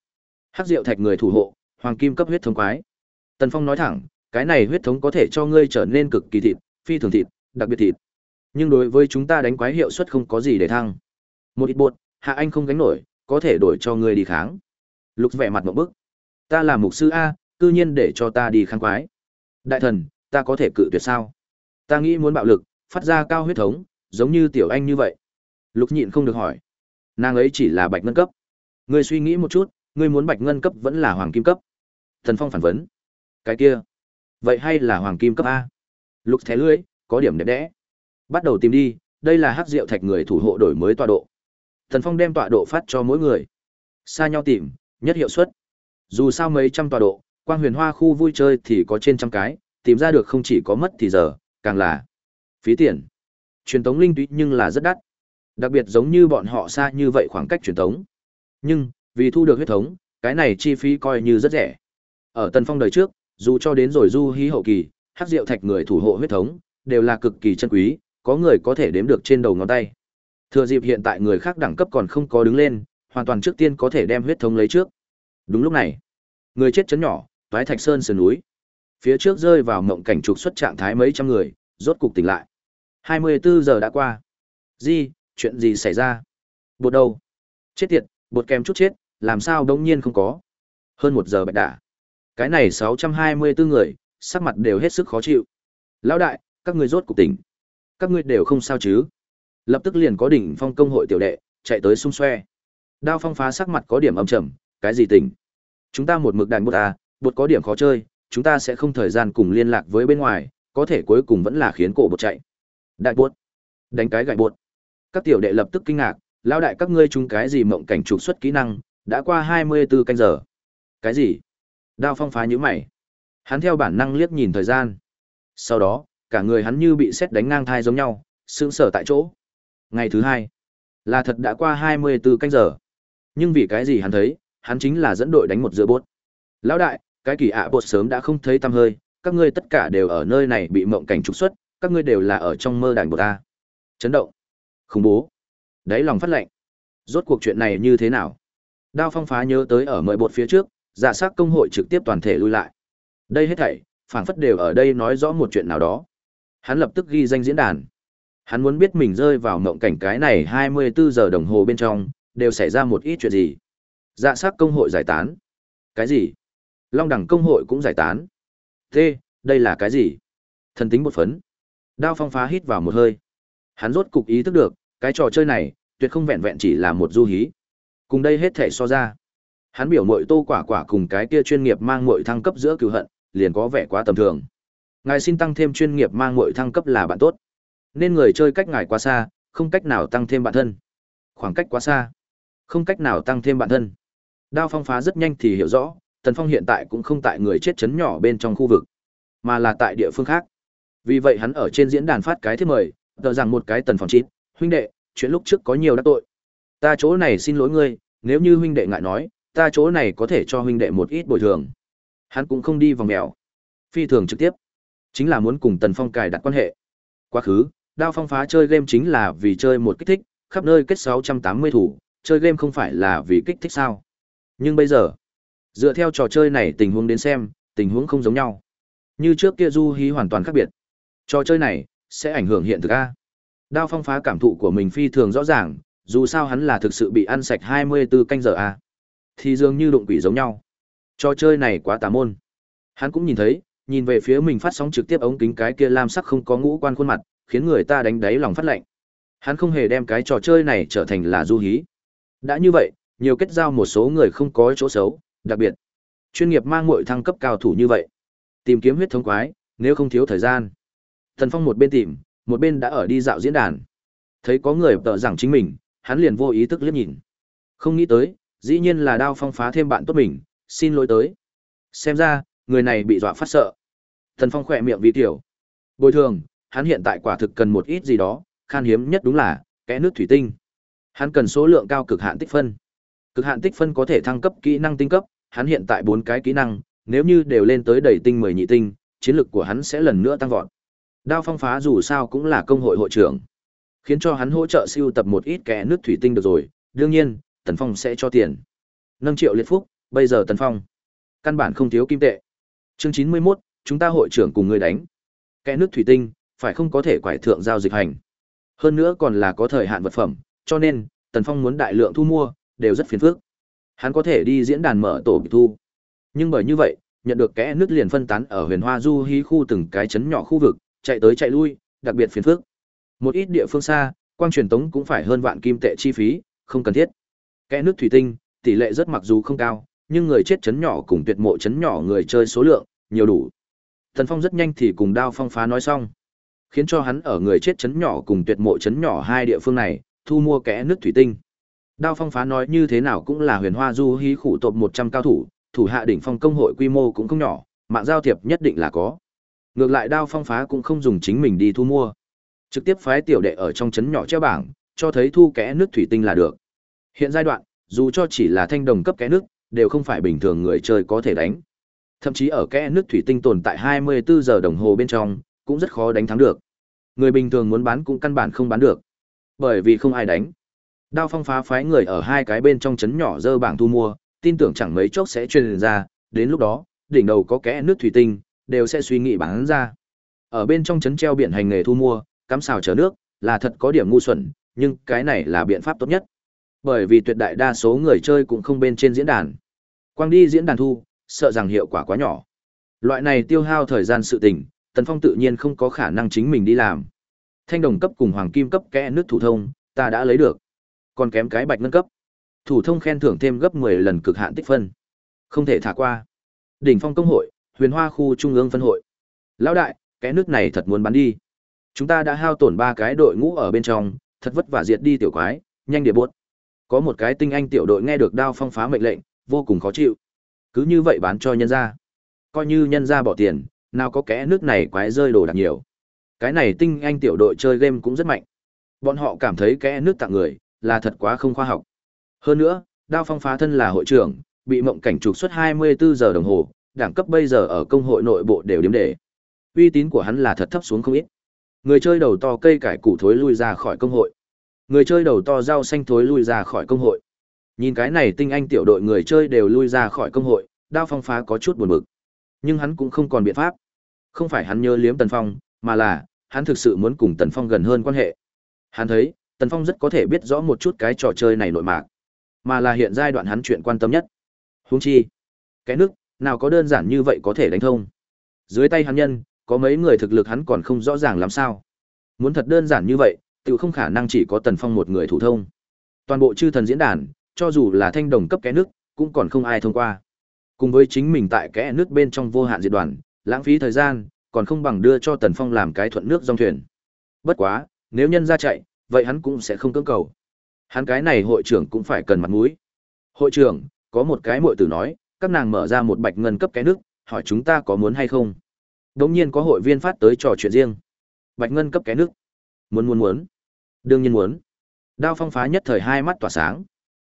Hắc Diệu Thạch người thủ hộ, hoàng kim cấp huyết thống quái. Tần Phong nói thẳng, cái này huyết thống có thể cho ngươi trở nên cực kỳ thịt, phi thường thịt, đặc biệt thịt. Nhưng đối với chúng ta đánh quái hiệu suất không có gì để thăng. Một ít bột, hạ anh không gánh nổi, có thể đổi cho ngươi đi kháng. Lục vẻ mặt một bức. Ta là mục sư a, cư nhiên để cho ta đi kháng quái. Đại thần, ta có thể cự tuyệt sao? Ta nghĩ muốn bạo lực, phát ra cao huyết thống, giống như tiểu anh như vậy. Lục nhịn không được hỏi. Nàng ấy chỉ là bạch ngân cấp. Ngươi suy nghĩ một chút, ngươi muốn bạch ngân cấp vẫn là hoàng kim cấp. Thần Phong phản vấn. Cái kia. Vậy hay là hoàng kim cấp A? Lục thé lưới, có điểm đẹp đẽ. Bắt đầu tìm đi, đây là hắc diệu thạch người thủ hộ đổi mới tọa độ. Thần Phong đem tọa độ phát cho mỗi người. Xa nhau tìm, nhất hiệu suất. Dù sao mấy trăm tọa độ, quang huyền hoa khu vui chơi thì có trên trăm cái, tìm ra được không chỉ có mất thì giờ, càng là phí tiền. Truyền tống linh túy nhưng là rất đắt. Đặc biệt giống như bọn họ xa như vậy khoảng cách truyền tống. Nhưng, vì thu được huyết thống, cái này chi phí coi như rất rẻ. Ở Tần Phong đời trước, dù cho đến rồi du hí hậu kỳ, hắc rượu thạch người thủ hộ huyết thống, đều là cực kỳ chân quý, có người có thể đếm được trên đầu ngón tay. Thừa dịp hiện tại người khác đẳng cấp còn không có đứng lên, hoàn toàn trước tiên có thể đem huyết thống lấy trước. Đúng lúc này, người chết chấn nhỏ, toái thạch sơn sườn núi. Phía trước rơi vào mộng cảnh trục xuất trạng thái mấy trăm người, rốt cục tỉnh lại. 24 giờ đã qua. Gì, chuyện gì xảy ra? Bột đầu, Chết tiệt, bột kèm chút chết, làm sao đông nhiên không có? Hơn một giờ bạch đả. Cái này 624 người, sắc mặt đều hết sức khó chịu. Lão đại, các người rốt cục tỉnh. Các ngươi đều không sao chứ? Lập tức liền có đỉnh phong công hội tiểu đệ, chạy tới xung xoe. Đao phong phá sắc mặt có điểm âm trầm, cái gì tỉnh? Chúng ta một mực đàn bột à, bột có điểm khó chơi, chúng ta sẽ không thời gian cùng liên lạc với bên ngoài, có thể cuối cùng vẫn là khiến cổ bột chạy. Đại bột, đánh cái gậy bột. Các tiểu đệ lập tức kinh ngạc, lão đại các ngươi chúng cái gì mộng cảnh trục xuất kỹ năng, đã qua 24 canh giờ. Cái gì? Đao phong phá như mày. Hắn theo bản năng liếc nhìn thời gian. Sau đó, cả người hắn như bị sét đánh ngang thai giống nhau, sững sờ tại chỗ. Ngày thứ hai, là thật đã qua 24 canh giờ. Nhưng vì cái gì hắn thấy, hắn chính là dẫn đội đánh một giữa bốt. Lão đại, cái kỳ ạ bột sớm đã không thấy tăm hơi, các ngươi tất cả đều ở nơi này bị mộng cảnh trục xuất, các ngươi đều là ở trong mơ đảnh bột ta. Chấn động, khủng bố, đấy lòng phát lệnh. Rốt cuộc chuyện này như thế nào? Đao phong phá nhớ tới ở mời bột phía trước, giả sắc công hội trực tiếp toàn thể lui lại. Đây hết thảy, phảng phất đều ở đây nói rõ một chuyện nào đó. Hắn lập tức ghi danh diễn đàn. Hắn muốn biết mình rơi vào mộng cảnh cái này 24 giờ đồng hồ bên trong, đều xảy ra một ít chuyện gì. Dạ sắc công hội giải tán. Cái gì? Long đẳng công hội cũng giải tán. Thế, đây là cái gì? Thần tính một phấn. Đao phong phá hít vào một hơi. Hắn rốt cục ý thức được, cái trò chơi này, tuyệt không vẹn vẹn chỉ là một du hí. Cùng đây hết thể so ra. Hắn biểu mội tô quả quả cùng cái kia chuyên nghiệp mang mội thăng cấp giữa cựu hận, liền có vẻ quá tầm thường. Ngài xin tăng thêm chuyên nghiệp mang mội thăng cấp là bạn tốt. Nên người chơi cách ngài quá xa, không cách nào tăng thêm bạn thân. Khoảng cách quá xa, không cách nào tăng thêm bạn thân. Đao phong phá rất nhanh thì hiểu rõ, Tần Phong hiện tại cũng không tại người chết chấn nhỏ bên trong khu vực, mà là tại địa phương khác. Vì vậy hắn ở trên diễn đàn phát cái thiết mời, tờ rằng một cái Tần Phong chín, huynh đệ, chuyện lúc trước có nhiều đắc tội. Ta chỗ này xin lỗi ngươi, nếu như huynh đệ ngại nói, ta chỗ này có thể cho huynh đệ một ít bồi thường. Hắn cũng không đi vòng mèo, phi thường trực tiếp, chính là muốn cùng Tần Phong cài đặt quan hệ. Quá khứ, Đao Phong phá chơi game chính là vì chơi một kích thích, khắp nơi kết 680 thủ, chơi game không phải là vì kích thích sao? Nhưng bây giờ, dựa theo trò chơi này tình huống đến xem, tình huống không giống nhau. Như trước kia du hí hoàn toàn khác biệt. Trò chơi này sẽ ảnh hưởng hiện thực a. Đao Phong phá cảm thụ của mình phi thường rõ ràng, dù sao hắn là thực sự bị ăn sạch 24 canh giờ a. Thì dường như đụng quỷ giống nhau. Trò chơi này quá tà môn. Hắn cũng nhìn thấy, nhìn về phía mình phát sóng trực tiếp ống kính cái kia lam sắc không có ngũ quan khuôn mặt, khiến người ta đánh đáy lòng phát lạnh. Hắn không hề đem cái trò chơi này trở thành là du hí. Đã như vậy, nhiều kết giao một số người không có chỗ xấu, đặc biệt chuyên nghiệp mang muội thăng cấp cao thủ như vậy. Tìm kiếm huyết thống quái, nếu không thiếu thời gian. Thần Phong một bên tìm, một bên đã ở đi dạo diễn đàn. Thấy có người tợ rằng chính mình, hắn liền vô ý thức liếc nhìn. Không nghĩ tới, dĩ nhiên là đao phong phá thêm bạn tốt mình, xin lỗi tới. Xem ra, người này bị dọa phát sợ. Thần Phong khỏe miệng vì tiểu. Bồi thường, hắn hiện tại quả thực cần một ít gì đó, khan hiếm nhất đúng là kẽ nước thủy tinh. Hắn cần số lượng cao cực hạn tích phân. Cực hạn tích phân có thể thăng cấp kỹ năng tinh cấp, hắn hiện tại bốn cái kỹ năng, nếu như đều lên tới đầy tinh mười nhị tinh, chiến lực của hắn sẽ lần nữa tăng vọt. Đao phong phá dù sao cũng là công hội hội trưởng, khiến cho hắn hỗ trợ siêu tập một ít kẽ nước thủy tinh được rồi, đương nhiên, Tần Phong sẽ cho tiền. Nâng triệu liệt phúc, bây giờ Tần Phong căn bản không thiếu kim tệ. Chương chín mươi 91, chúng ta hội trưởng cùng người đánh. Kẽ nước thủy tinh, phải không có thể quải thượng giao dịch hành. Hơn nữa còn là có thời hạn vật phẩm, cho nên, Tần Phong muốn đại lượng thu mua, đều rất phiền phức. Hắn có thể đi diễn đàn mở tổ bị thu. Nhưng bởi như vậy, nhận được kẽ nước liền phân tán ở huyền hoa du hí khu từng cái chấn nhỏ khu vực, chạy tới chạy lui, đặc biệt phiền phức. Một ít địa phương xa, quang truyền tống cũng phải hơn vạn kim tệ chi phí, không cần thiết. Kẽ nước thủy tinh, tỷ lệ rất mặc dù không cao, nhưng người chết chấn nhỏ cùng tuyệt mộ chấn nhỏ người chơi số lượng, nhiều đủ. Thần Phong rất nhanh thì cùng đao phong phá nói xong, khiến cho hắn ở người chết chấn nhỏ cùng tuyệt mộ chấn nhỏ hai địa phương này, thu mua kẽ nước thủy tinh. Đao phong phá nói như thế nào cũng là huyền hoa du hí khủ tộp 100 cao thủ, thủ hạ đỉnh phong công hội quy mô cũng không nhỏ, mạng giao thiệp nhất định là có. Ngược lại đao phong phá cũng không dùng chính mình đi thu mua. Trực tiếp phái tiểu đệ ở trong chấn nhỏ treo bảng, cho thấy thu kẽ nước thủy tinh là được. Hiện giai đoạn, dù cho chỉ là thanh đồng cấp kẽ nước, đều không phải bình thường người chơi có thể đánh. Thậm chí ở kẽ nước thủy tinh tồn tại 24 giờ đồng hồ bên trong, cũng rất khó đánh thắng được. Người bình thường muốn bán cũng căn bản không bán được. Bởi vì không ai đánh. Đao phong phá phái người ở hai cái bên trong chấn nhỏ dơ bảng thu mua, tin tưởng chẳng mấy chốc sẽ truyền ra, đến lúc đó, đỉnh đầu có kẽ nước thủy tinh, đều sẽ suy nghĩ bán ra. Ở bên trong chấn treo biển hành nghề thu mua, cắm xào chờ nước, là thật có điểm ngu xuẩn, nhưng cái này là biện pháp tốt nhất. Bởi vì tuyệt đại đa số người chơi cũng không bên trên diễn đàn. Quang đi diễn đàn thu, sợ rằng hiệu quả quá nhỏ. Loại này tiêu hao thời gian sự tình, Tần Phong tự nhiên không có khả năng chính mình đi làm. Thanh đồng cấp cùng hoàng kim cấp kẽ nước thủ thông, ta đã lấy được. Còn kém cái bạch ngân cấp. Thủ thông khen thưởng thêm gấp 10 lần cực hạn tích phân. Không thể thả qua. Đỉnh phong công hội, huyền hoa khu trung ương phân hội. Lão đại, cái nước này thật muốn bắn đi. Chúng ta đã hao tổn ba cái đội ngũ ở bên trong, thật vất vả diệt đi tiểu quái, nhanh để buốt. Có một cái tinh anh tiểu đội nghe được đao phong phá mệnh lệnh, vô cùng khó chịu. Cứ như vậy bán cho nhân gia. Coi như nhân gia bỏ tiền, nào có kẽ nước này quái rơi đồ đạc nhiều. Cái này tinh anh tiểu đội chơi game cũng rất mạnh. Bọn họ cảm thấy kẽ nước tặng người, là thật quá không khoa học. Hơn nữa, đao phong phá thân là hội trưởng, bị mộng cảnh trục xuất 24 giờ đồng hồ, đẳng cấp bây giờ ở công hội nội bộ đều điểm để. Uy tín của hắn là thật thấp xuống không ít. Người chơi đầu to cây cải củ thối lui ra khỏi công hội. Người chơi đầu to rau xanh thối lui ra khỏi công hội. Nhìn cái này tinh anh tiểu đội người chơi đều lui ra khỏi công hội, đao phong phá có chút buồn bực. Nhưng hắn cũng không còn biện pháp. Không phải hắn nhớ liếm Tần Phong, mà là, hắn thực sự muốn cùng Tần Phong gần hơn quan hệ. Hắn thấy, Tần Phong rất có thể biết rõ một chút cái trò chơi này nội mạc, mà là hiện giai đoạn hắn chuyện quan tâm nhất. Huống chi, cái nước, nào có đơn giản như vậy có thể đánh thông. Dưới tay hắn nhân, có mấy người thực lực hắn còn không rõ ràng làm sao. Muốn thật đơn giản như vậy, tự không khả năng chỉ có Tần Phong một người thủ thông. Toàn bộ chư thần diễn đàn, cho dù là thanh đồng cấp kẽ nước, cũng còn không ai thông qua. Cùng với chính mình tại kẽ nước bên trong vô hạn diệt đoàn, lãng phí thời gian, còn không bằng đưa cho Tần Phong làm cái thuận nước dòng thuyền. Bất quá, nếu nhân ra chạy, vậy hắn cũng sẽ không cưỡng cầu. Hắn cái này hội trưởng cũng phải cần mặt mũi. Hội trưởng, có một cái muội tử nói, các nàng mở ra một bạch ngân cấp cái nước, hỏi chúng ta có muốn hay không. Đống nhiên có hội viên phát tới trò chuyện riêng. Bạch ngân cấp cái nước. Muốn muốn muốn. Đương nhiên muốn. Đao phong phá nhất thời hai mắt tỏa sáng.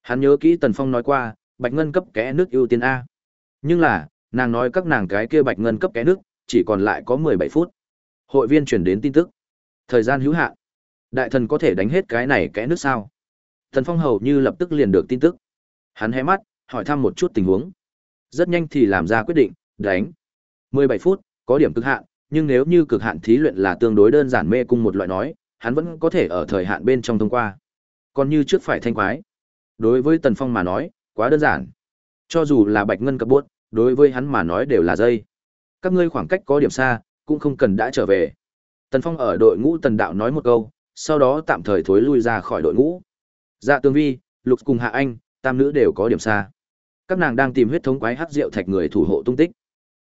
Hắn nhớ kỹ Tần Phong nói qua, bạch ngân cấp kẽ nước ưu tiên A. Nhưng là, nàng nói các nàng cái kia bạch ngân cấp kẽ nước, chỉ còn lại có 17 phút. Hội viên chuyển đến tin tức. Thời gian hữu hạn. Đại thần có thể đánh hết cái này kẽ nước sao? Tần Phong hầu như lập tức liền được tin tức. Hắn hé mắt, hỏi thăm một chút tình huống. Rất nhanh thì làm ra quyết định, đánh. 17 phút, Có điểm cực hạn, nhưng nếu như cực hạn thí luyện là tương đối đơn giản mê cung một loại nói, hắn vẫn có thể ở thời hạn bên trong thông qua. Còn như trước phải thanh quái. Đối với Tần Phong mà nói, quá đơn giản. Cho dù là bạch ngân cấp buốt, đối với hắn mà nói đều là dây. Các ngươi khoảng cách có điểm xa, cũng không cần đã trở về. Tần Phong ở đội ngũ Tần Đạo nói một câu, sau đó tạm thời thối lui ra khỏi đội ngũ. Dạ Tương Vi, Lục cùng Hạ Anh, tam nữ đều có điểm xa. Các nàng đang tìm huyết thống quái hắc rượu thạch người thủ hộ tung tích.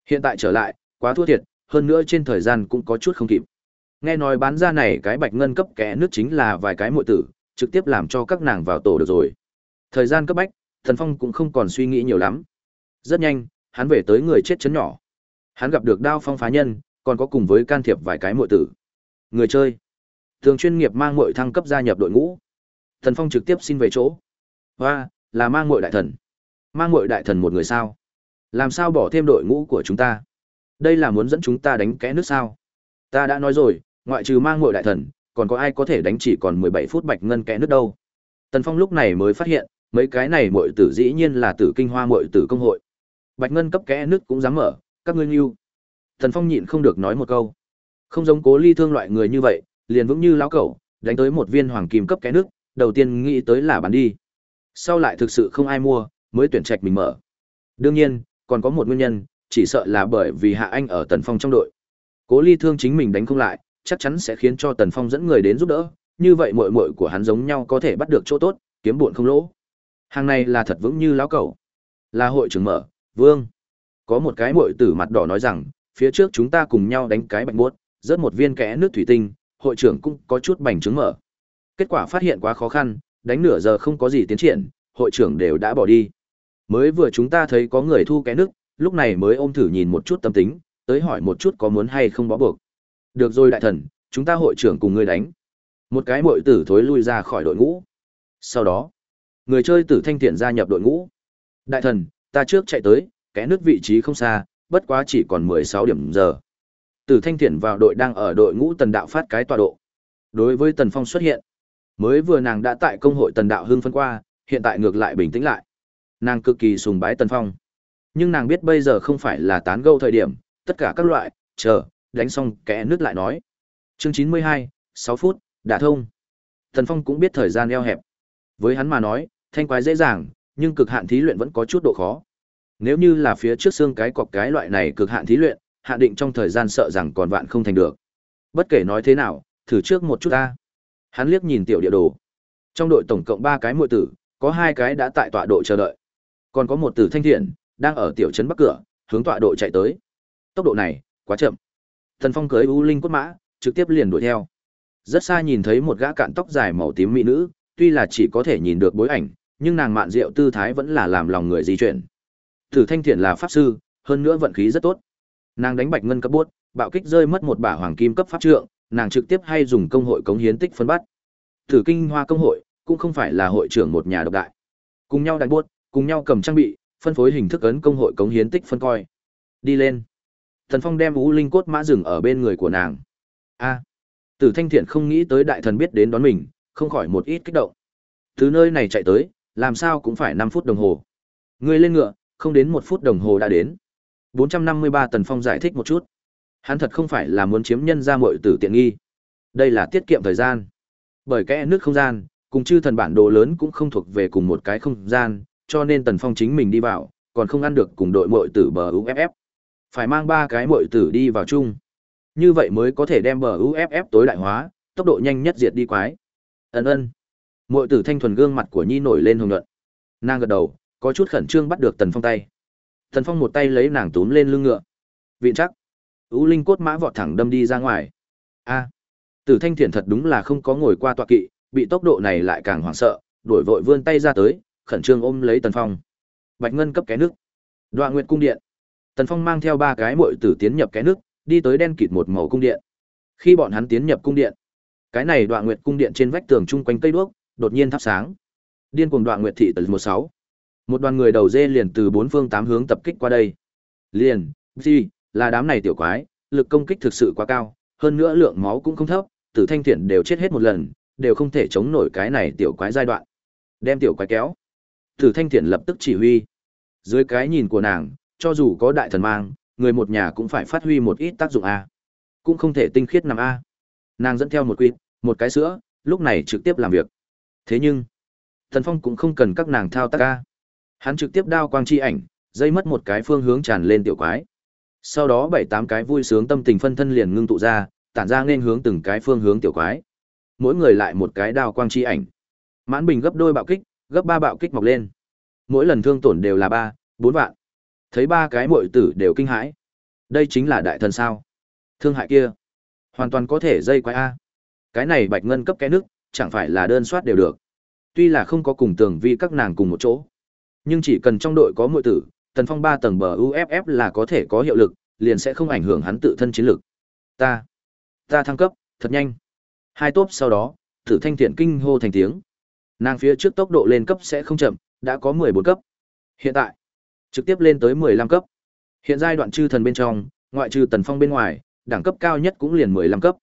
Hiện tại trở lại, quá thua thiệt, hơn nữa trên thời gian cũng có chút không kịp. Nghe nói bán ra này cái bạch ngân cấp kẻ nước chính là vài cái muội tử, trực tiếp làm cho các nàng vào tổ được rồi. Thời gian cấp bách, Thần Phong cũng không còn suy nghĩ nhiều lắm. Rất nhanh, hắn về tới người chết chấn nhỏ. Hắn gặp được đao phong phá nhân, còn có cùng với can thiệp vài cái muội tử. Người chơi, thường chuyên nghiệp mang muội thăng cấp gia nhập đội ngũ. Thần Phong trực tiếp xin về chỗ. Hoa, là mang muội đại thần. Mang muội đại thần một người sao? Làm sao bỏ thêm đội ngũ của chúng ta? Đây là muốn dẫn chúng ta đánh kẽ nước sao? Ta đã nói rồi, ngoại trừ mang muội đại thần, còn có ai có thể đánh chỉ còn 17 phút bạch ngân kẽ nước đâu? Tần Phong lúc này mới phát hiện, mấy cái này muội tử dĩ nhiên là tử kinh hoa muội tử công hội. Bạch ngân cấp kẽ nước cũng dám mở, các ngươi nhưu. Tần Phong nhịn không được nói một câu. Không giống Cố Ly Thương loại người như vậy, liền vững như lão cẩu, đánh tới một viên hoàng kim cấp kẽ nước, đầu tiên nghĩ tới là bán đi. Sau lại thực sự không ai mua, mới tuyển trạch mình mở. Đương nhiên, còn có một nguyên nhân, chỉ sợ là bởi vì Hạ Anh ở Tần Phong trong đội. Cố Ly Thương chính mình đánh không lại, chắc chắn sẽ khiến cho Tần Phong dẫn người đến giúp đỡ, như vậy muội muội của hắn giống nhau có thể bắt được chỗ tốt, kiếm buồn không lỗ. Hàng này là thật vững như lão cẩu. Là hội trưởng mở, Vương. Có một cái muội tử mặt đỏ nói rằng, phía trước chúng ta cùng nhau đánh cái bạch buốt, rớt một viên kẽ nước thủy tinh, hội trưởng cũng có chút bành trướng mở. Kết quả phát hiện quá khó khăn, đánh nửa giờ không có gì tiến triển, hội trưởng đều đã bỏ đi. Mới vừa chúng ta thấy có người thu kẽ nước, lúc này mới ôm thử nhìn một chút tâm tính, tới hỏi một chút có muốn hay không bó buộc. Được rồi đại thần, chúng ta hội trưởng cùng ngươi đánh. Một cái muội tử thối lui ra khỏi đội ngũ. Sau đó, người chơi tử thanh thiện gia nhập đội ngũ. Đại thần, ta trước chạy tới, kẽ nước vị trí không xa, bất quá chỉ còn 16 điểm giờ. Tử thanh thiện vào đội đang ở đội ngũ tần đạo phát cái tọa độ. Đối với tần phong xuất hiện, mới vừa nàng đã tại công hội tần đạo hưng phân qua, hiện tại ngược lại bình tĩnh lại. Nàng cực kỳ sùng bái tần phong. Nhưng nàng biết bây giờ không phải là tán gẫu thời điểm, tất cả các loại, chờ, đánh xong kẽ nước lại nói. Chương 92, 6 phút, đã thông. Tần Phong cũng biết thời gian eo hẹp. Với hắn mà nói, thanh quái dễ dàng, nhưng cực hạn thí luyện vẫn có chút độ khó. Nếu như là phía trước xương cái cọc cái loại này cực hạn thí luyện, hạ định trong thời gian sợ rằng còn vạn không thành được. Bất kể nói thế nào, thử trước một chút ta. Hắn liếc nhìn tiểu địa đồ. Trong đội tổng cộng ba cái muội tử, có hai cái đã tại tọa độ chờ đợi. Còn có một tử thanh thiện, đang ở tiểu trấn bắc cửa, hướng tọa độ chạy tới. Tốc độ này, quá chậm. Thần Phong cưới U Linh cốt mã, trực tiếp liền đuổi theo. Rất xa nhìn thấy một gã cạn tóc dài màu tím mỹ nữ, tuy là chỉ có thể nhìn được bối ảnh, nhưng nàng mạn diệu tư thái vẫn là làm lòng người di chuyển. Thử Thanh Thiện là pháp sư, hơn nữa vận khí rất tốt. Nàng đánh bạch ngân cấp bút, bạo kích rơi mất một bả hoàng kim cấp pháp trượng, nàng trực tiếp hay dùng công hội cống hiến tích phân bắt. Thử Kinh Hoa công hội cũng không phải là hội trưởng một nhà độc đại. Cùng nhau đánh buốt, cùng nhau cầm trang bị, phân phối hình thức ấn công hội cống hiến tích phân coi. Đi lên. Thần Phong đem Vũ Linh cốt mã dừng ở bên người của nàng. A. Tử Thanh Thiện không nghĩ tới đại thần biết đến đón mình, không khỏi một ít kích động. Từ nơi này chạy tới, làm sao cũng phải 5 phút đồng hồ. Người lên ngựa, không đến 1 phút đồng hồ đã đến. 453 Tần Phong giải thích một chút. Hắn thật không phải là muốn chiếm nhân ra muội tử tiện nghi. Đây là tiết kiệm thời gian. Bởi kẽ nước không gian, cùng chư thần bản đồ lớn cũng không thuộc về cùng một cái không gian, cho nên Tần Phong chính mình đi vào, còn không ăn được cùng đội muội tử bờ UFF. Phải mang ba cái muội tử đi vào chung. Như vậy mới có thể đem bờ UFF tối đại hóa, tốc độ nhanh nhất diệt đi quái. Ân ân. Muội tử thanh thuần gương mặt của Nhi nổi lên hồng nhuận. Nàng gật đầu, có chút khẩn trương bắt được Tần Phong tay. Tần Phong một tay lấy nàng túm lên lưng ngựa. Viện chắc. U Linh cốt mã vọt thẳng đâm đi ra ngoài. A. Tử Thanh Thiện thật đúng là không có ngồi qua tọa kỵ, bị tốc độ này lại càng hoảng sợ, đuổi vội vươn tay ra tới, khẩn trương ôm lấy Tần Phong. Bạch Ngân cấp cái nước. Đoạn Nguyệt cung điện. Tần Phong mang theo ba cái muội tử tiến nhập cái nước, đi tới đen kịt một màu cung điện. Khi bọn hắn tiến nhập cung điện, cái này Đoạn Nguyệt cung điện trên vách tường chung quanh cây đuốc, đột nhiên thắp sáng. Điên cuồng Đoạn Nguyệt thị tử một sáu, Một đoàn người đầu dê liền từ bốn phương tám hướng tập kích qua đây. Liền, gì, là đám này tiểu quái, lực công kích thực sự quá cao, hơn nữa lượng máu cũng không thấp, Tử Thanh Thiện đều chết hết một lần, đều không thể chống nổi cái này tiểu quái giai đoạn. Đem tiểu quái kéo. Tử Thanh Thiện lập tức chỉ huy. Dưới cái nhìn của nàng, cho dù có đại thần mang, người một nhà cũng phải phát huy một ít tác dụng a. Cũng không thể tinh khiết nằm a. Nàng dẫn theo một quýt, một cái sữa, lúc này trực tiếp làm việc. Thế nhưng, thần Phong cũng không cần các nàng thao tác a. Hắn trực tiếp đao quang chi ảnh, dây mất một cái phương hướng tràn lên tiểu quái. Sau đó bảy tám cái vui sướng tâm tình phân thân liền ngưng tụ ra, tản ra nên hướng từng cái phương hướng tiểu quái. Mỗi người lại một cái đao quang chi ảnh. Mãn bình gấp đôi bạo kích, gấp ba bạo kích mọc lên. Mỗi lần thương tổn đều là ba, bốn vạn. Thấy ba cái muội tử đều kinh hãi. Đây chính là đại thần sao? Thương hại kia, hoàn toàn có thể dây quái a. Cái này bạch ngân cấp cái nước, chẳng phải là đơn soát đều được. Tuy là không có cùng tường vi các nàng cùng một chỗ, nhưng chỉ cần trong đội có muội tử, tần phong ba tầng bờ uff là có thể có hiệu lực liền sẽ không ảnh hưởng hắn tự thân chiến lực ta ta thăng cấp thật nhanh hai tốp sau đó tử thanh thiện kinh hô thành tiếng nàng phía trước tốc độ lên cấp sẽ không chậm đã có mười bốn cấp hiện tại trực tiếp lên tới mười lăm cấp hiện giai đoạn chư thần bên trong ngoại trừ tần phong bên ngoài đẳng cấp cao nhất cũng liền mười lăm cấp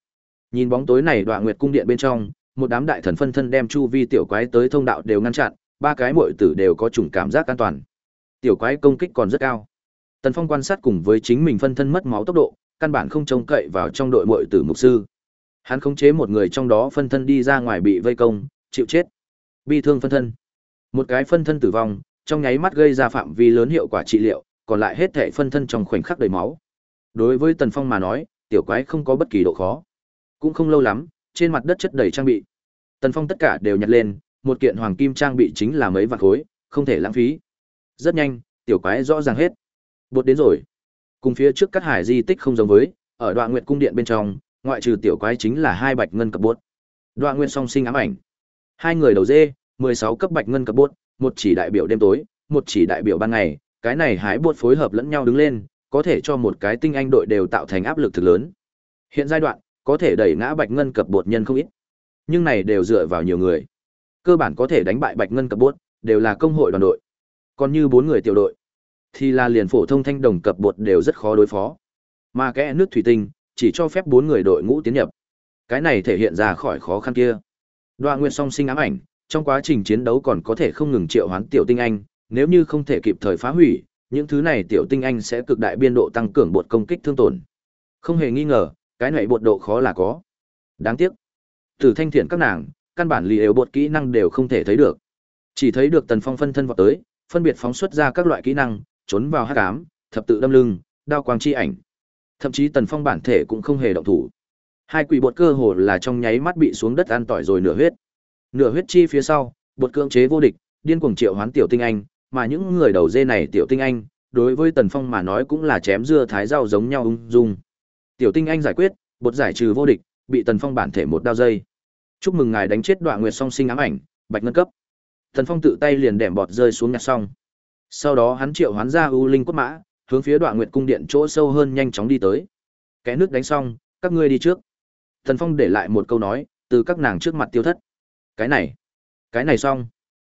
nhìn bóng tối này đoạn nguyệt cung điện bên trong một đám đại thần phân thân đem chu vi tiểu quái tới thông đạo đều ngăn chặn ba cái muội tử đều có chủng cảm giác an toàn Tiểu quái công kích còn rất cao. Tần Phong quan sát cùng với chính mình phân thân mất máu tốc độ, căn bản không trông cậy vào trong đội muội tử mục sư. Hắn khống chế một người trong đó phân thân đi ra ngoài bị vây công, chịu chết. Bi thương phân thân. Một cái phân thân tử vong, trong nháy mắt gây ra phạm vi lớn hiệu quả trị liệu, còn lại hết thể phân thân trong khoảnh khắc đầy máu. Đối với Tần Phong mà nói, tiểu quái không có bất kỳ độ khó. Cũng không lâu lắm, trên mặt đất chất đầy trang bị. Tần Phong tất cả đều nhặt lên, một kiện hoàng kim trang bị chính là mấy vạn khối, không thể lãng phí. Rất nhanh, tiểu quái rõ ràng hết. Bột đến rồi. Cùng phía trước các hải di tích không giống với, ở đoạn nguyệt cung điện bên trong, ngoại trừ tiểu quái chính là hai bạch ngân cập bốt. Đoạn nguyệt song sinh ám ảnh. Hai người đầu dê, 16 cấp bạch ngân cấp bốt, một chỉ đại biểu đêm tối, một chỉ đại biểu ban ngày, cái này hái bột phối hợp lẫn nhau đứng lên, có thể cho một cái tinh anh đội đều tạo thành áp lực thực lớn. Hiện giai đoạn, có thể đẩy ngã bạch ngân cấp bột nhân không ít. Nhưng này đều dựa vào nhiều người. Cơ bản có thể đánh bại bạch ngân cấp bốt, đều là công hội đoàn đội. Còn như bốn người tiểu đội, thì là liền phổ thông thanh đồng cập bột đều rất khó đối phó. Mà kẽ nước thủy tinh, chỉ cho phép bốn người đội ngũ tiến nhập. Cái này thể hiện ra khỏi khó khăn kia. Đoạ Nguyệt song sinh ám ảnh, trong quá trình chiến đấu còn có thể không ngừng triệu hoán tiểu tinh anh, nếu như không thể kịp thời phá hủy, những thứ này tiểu tinh anh sẽ cực đại biên độ tăng cường bột công kích thương tổn. Không hề nghi ngờ, cái này bột độ khó là có. Đáng tiếc, từ thanh thiện các nàng, căn bản lì yếu bột kỹ năng đều không thể thấy được. Chỉ thấy được Tần Phong phân thân vọt tới, phân biệt phóng xuất ra các loại kỹ năng, trốn vào hắc ám, thập tự đâm lưng, đao quang chi ảnh. Thậm chí Tần Phong bản thể cũng không hề động thủ. Hai quỷ bột cơ hồ là trong nháy mắt bị xuống đất ăn tỏi rồi nửa huyết. Nửa huyết chi phía sau, bột cưỡng chế vô địch, điên cuồng triệu hoán tiểu tinh anh, mà những người đầu dê này tiểu tinh anh, đối với Tần Phong mà nói cũng là chém dưa thái rau giống nhau ung dung. Tiểu tinh anh giải quyết, bột giải trừ vô địch, bị Tần Phong bản thể một đao dây. Chúc mừng ngài đánh chết Đoạn Nguyệt Song Sinh ám ảnh, bạch ngân cấp. Tần Phong tự tay liền đệm bọt rơi xuống nhặt xong. Sau đó hắn triệu hoán ra U Linh quất mã, hướng phía Đoạn Nguyệt cung điện chỗ sâu hơn nhanh chóng đi tới. Kẻ nước đánh xong, các ngươi đi trước. Thần Phong để lại một câu nói, từ các nàng trước mặt tiêu thất. Cái này, cái này xong.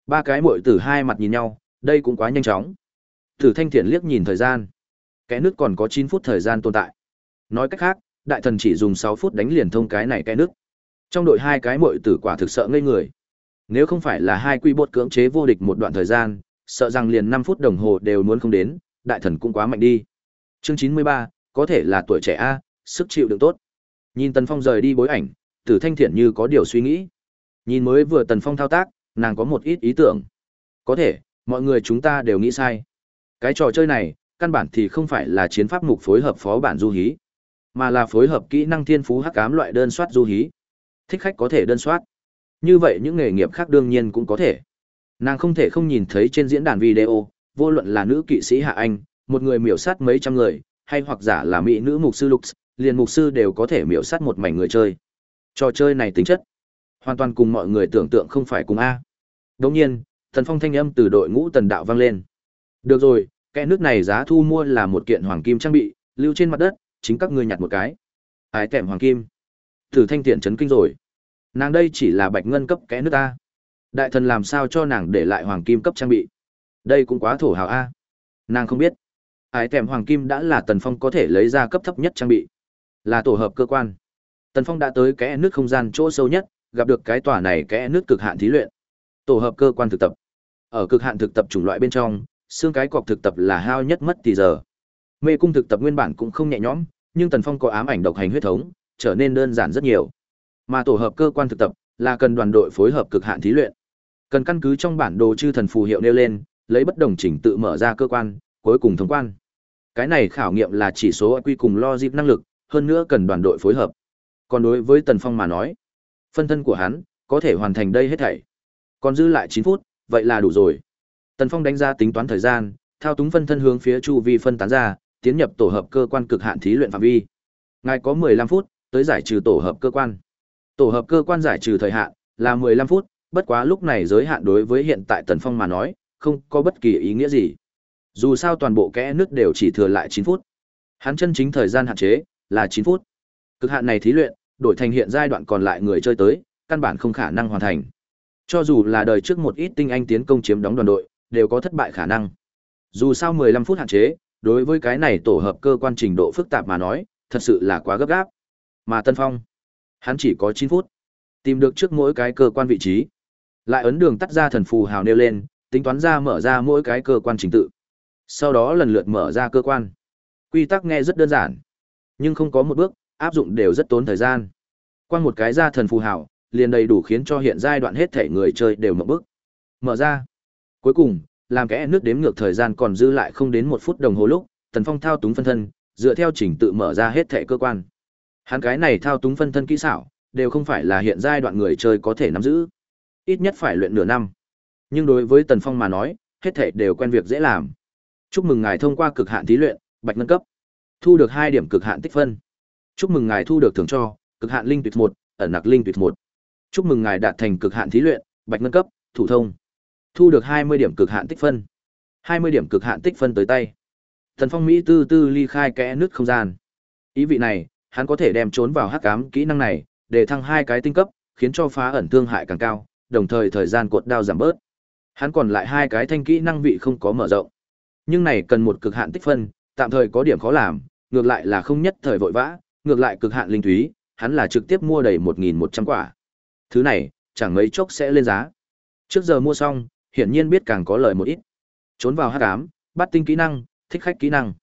Ba cái muội tử hai mặt nhìn nhau, đây cũng quá nhanh chóng. Tử Thanh Thiện liếc nhìn thời gian. cái nước còn có 9 phút thời gian tồn tại. Nói cách khác, đại thần chỉ dùng 6 phút đánh liền thông cái này cái nước. Trong đội hai cái muội tử quả thực sợ ngây người. Nếu không phải là hai quy bột cưỡng chế vô địch một đoạn thời gian, sợ rằng liền 5 phút đồng hồ đều muốn không đến, đại thần cũng quá mạnh đi. Chương 93, có thể là tuổi trẻ a, sức chịu đựng tốt. Nhìn Tần Phong rời đi bối ảnh, Tử Thanh Thiện như có điều suy nghĩ. Nhìn mới vừa Tần Phong thao tác, nàng có một ít ý tưởng. Có thể, mọi người chúng ta đều nghĩ sai. Cái trò chơi này, căn bản thì không phải là chiến pháp mục phối hợp phó bản du hí, mà là phối hợp kỹ năng thiên phú hắc ám loại đơn soát du hí. Thích khách có thể đơn soát. Như vậy những nghề nghiệp khác đương nhiên cũng có thể. Nàng không thể không nhìn thấy trên diễn đàn video, vô luận là nữ kỵ sĩ Hạ Anh, một người miểu sát mấy trăm người, hay hoặc giả là mỹ nữ mục sư lục liền mục sư đều có thể miểu sát một mảnh người chơi. Trò chơi này tính chất, hoàn toàn cùng mọi người tưởng tượng không phải cùng A. Đồng nhiên, thần phong thanh âm từ đội ngũ tần đạo vang lên. Được rồi, kẽ nước này giá thu mua là một kiện hoàng kim trang bị, lưu trên mặt đất, chính các ngươi nhặt một cái. Ái tẻm hoàng kim. Tử thanh tiện chấn kinh rồi. Nàng đây chỉ là bạch ngân cấp kẽ nước ta. Đại thần làm sao cho nàng để lại hoàng kim cấp trang bị. Đây cũng quá thổ hào a. Nàng không biết. Ái tèm hoàng kim đã là tần phong có thể lấy ra cấp thấp nhất trang bị. Là tổ hợp cơ quan. Tần phong đã tới kẽ nước không gian chỗ sâu nhất, gặp được cái tòa này kẽ nước cực hạn thí luyện. Tổ hợp cơ quan thực tập. Ở cực hạn thực tập chủng loại bên trong, xương cái cọc thực tập là hao nhất mất thì giờ. Mê cung thực tập nguyên bản cũng không nhẹ nhõm, nhưng Tần Phong có ám ảnh độc hành huyết thống, trở nên đơn giản rất nhiều. Mà tổ hợp cơ quan thực tập là cần đoàn đội phối hợp cực hạn thí luyện. Cần căn cứ trong bản đồ chư thần phù hiệu nêu lên, lấy bất đồng chỉnh tự mở ra cơ quan, cuối cùng thông quan. Cái này khảo nghiệm là chỉ số quy cùng logic năng lực, hơn nữa cần đoàn đội phối hợp. Còn đối với Tần Phong mà nói, phân thân của hắn có thể hoàn thành đây hết thảy. Còn dư lại 9 phút, vậy là đủ rồi. Tần Phong đánh ra tính toán thời gian, thao túng phân thân hướng phía chu vi phân tán ra, tiến nhập tổ hợp cơ quan cực hạn thí luyện phạm vi. Ngài có 15 phút tới giải trừ tổ hợp cơ quan. Tổ hợp cơ quan giải trừ thời hạn là 15 phút, bất quá lúc này giới hạn đối với hiện tại Tần Phong mà nói, không có bất kỳ ý nghĩa gì. Dù sao toàn bộ kẽ nước đều chỉ thừa lại 9 phút. Hắn chân chính thời gian hạn chế là 9 phút. Cực hạn này thí luyện, đổi thành hiện giai đoạn còn lại người chơi tới, căn bản không khả năng hoàn thành. Cho dù là đời trước một ít tinh anh tiến công chiếm đóng đoàn đội, đều có thất bại khả năng. Dù sao 15 phút hạn chế, đối với cái này tổ hợp cơ quan trình độ phức tạp mà nói, thật sự là quá gấp gáp. Mà Tân Phong, hắn chỉ có 9 phút, tìm được trước mỗi cái cơ quan vị trí, lại ấn đường tắt ra thần phù hào nêu lên, tính toán ra mở ra mỗi cái cơ quan trình tự. Sau đó lần lượt mở ra cơ quan. Quy tắc nghe rất đơn giản, nhưng không có một bước, áp dụng đều rất tốn thời gian. Qua một cái ra thần phù hảo liền đầy đủ khiến cho hiện giai đoạn hết thể người chơi đều mở bước. Mở ra. Cuối cùng, làm kẽ nước đếm ngược thời gian còn dư lại không đến một phút đồng hồ lúc, Tần Phong thao túng phân thân, dựa theo trình tự mở ra hết thể cơ quan. Hắn cái này thao túng phân thân kỹ xảo, đều không phải là hiện giai đoạn người chơi có thể nắm giữ. Ít nhất phải luyện nửa năm. Nhưng đối với Tần Phong mà nói, hết thể đều quen việc dễ làm. Chúc mừng ngài thông qua cực hạn thí luyện, bạch nâng cấp. Thu được hai điểm cực hạn tích phân. Chúc mừng ngài thu được thưởng cho, cực hạn linh tuyệt một, ẩn nặc linh tuyệt một. Chúc mừng ngài đạt thành cực hạn thí luyện, bạch ngân cấp, thủ thông. Thu được 20 điểm cực hạn tích phân. 20 điểm cực hạn tích phân tới tay. Thần Phong Mỹ tư tư ly khai kẽ nước không gian. Ý vị này, hắn có thể đem trốn vào hắc cám kỹ năng này, để thăng hai cái tinh cấp, khiến cho phá ẩn thương hại càng cao, đồng thời thời gian cuộn đao giảm bớt. Hắn còn lại hai cái thanh kỹ năng vị không có mở rộng. Nhưng này cần một cực hạn tích phân, tạm thời có điểm khó làm, ngược lại là không nhất thời vội vã, ngược lại cực hạn linh thúy, hắn là trực tiếp mua đầy 1100 quả. Thứ này, chẳng mấy chốc sẽ lên giá. Trước giờ mua xong, hiển nhiên biết càng có lợi một ít. Trốn vào hắc ám, bắt tinh kỹ năng, thích khách kỹ năng.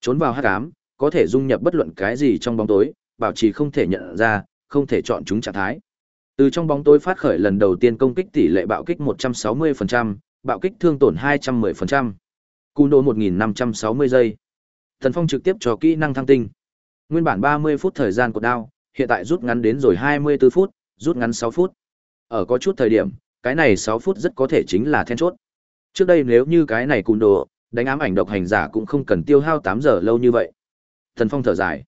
Trốn vào hắc ám, có thể dung nhập bất luận cái gì trong bóng tối, bảo trì không thể nhận ra, không thể chọn chúng trạng thái. Từ trong bóng tối phát khởi lần đầu tiên công kích tỷ lệ bạo kích 160%, bạo kích thương tổn 210%. Cú độ 1560 giây. Thần Phong trực tiếp cho kỹ năng thăng tinh. Nguyên bản 30 phút thời gian của đao, hiện tại rút ngắn đến rồi 24 phút, rút ngắn 6 phút. Ở có chút thời điểm, cái này 6 phút rất có thể chính là then chốt. Trước đây nếu như cái này cùn đồ, đánh ám ảnh độc hành giả cũng không cần tiêu hao 8 giờ lâu như vậy. Thần Phong thở dài.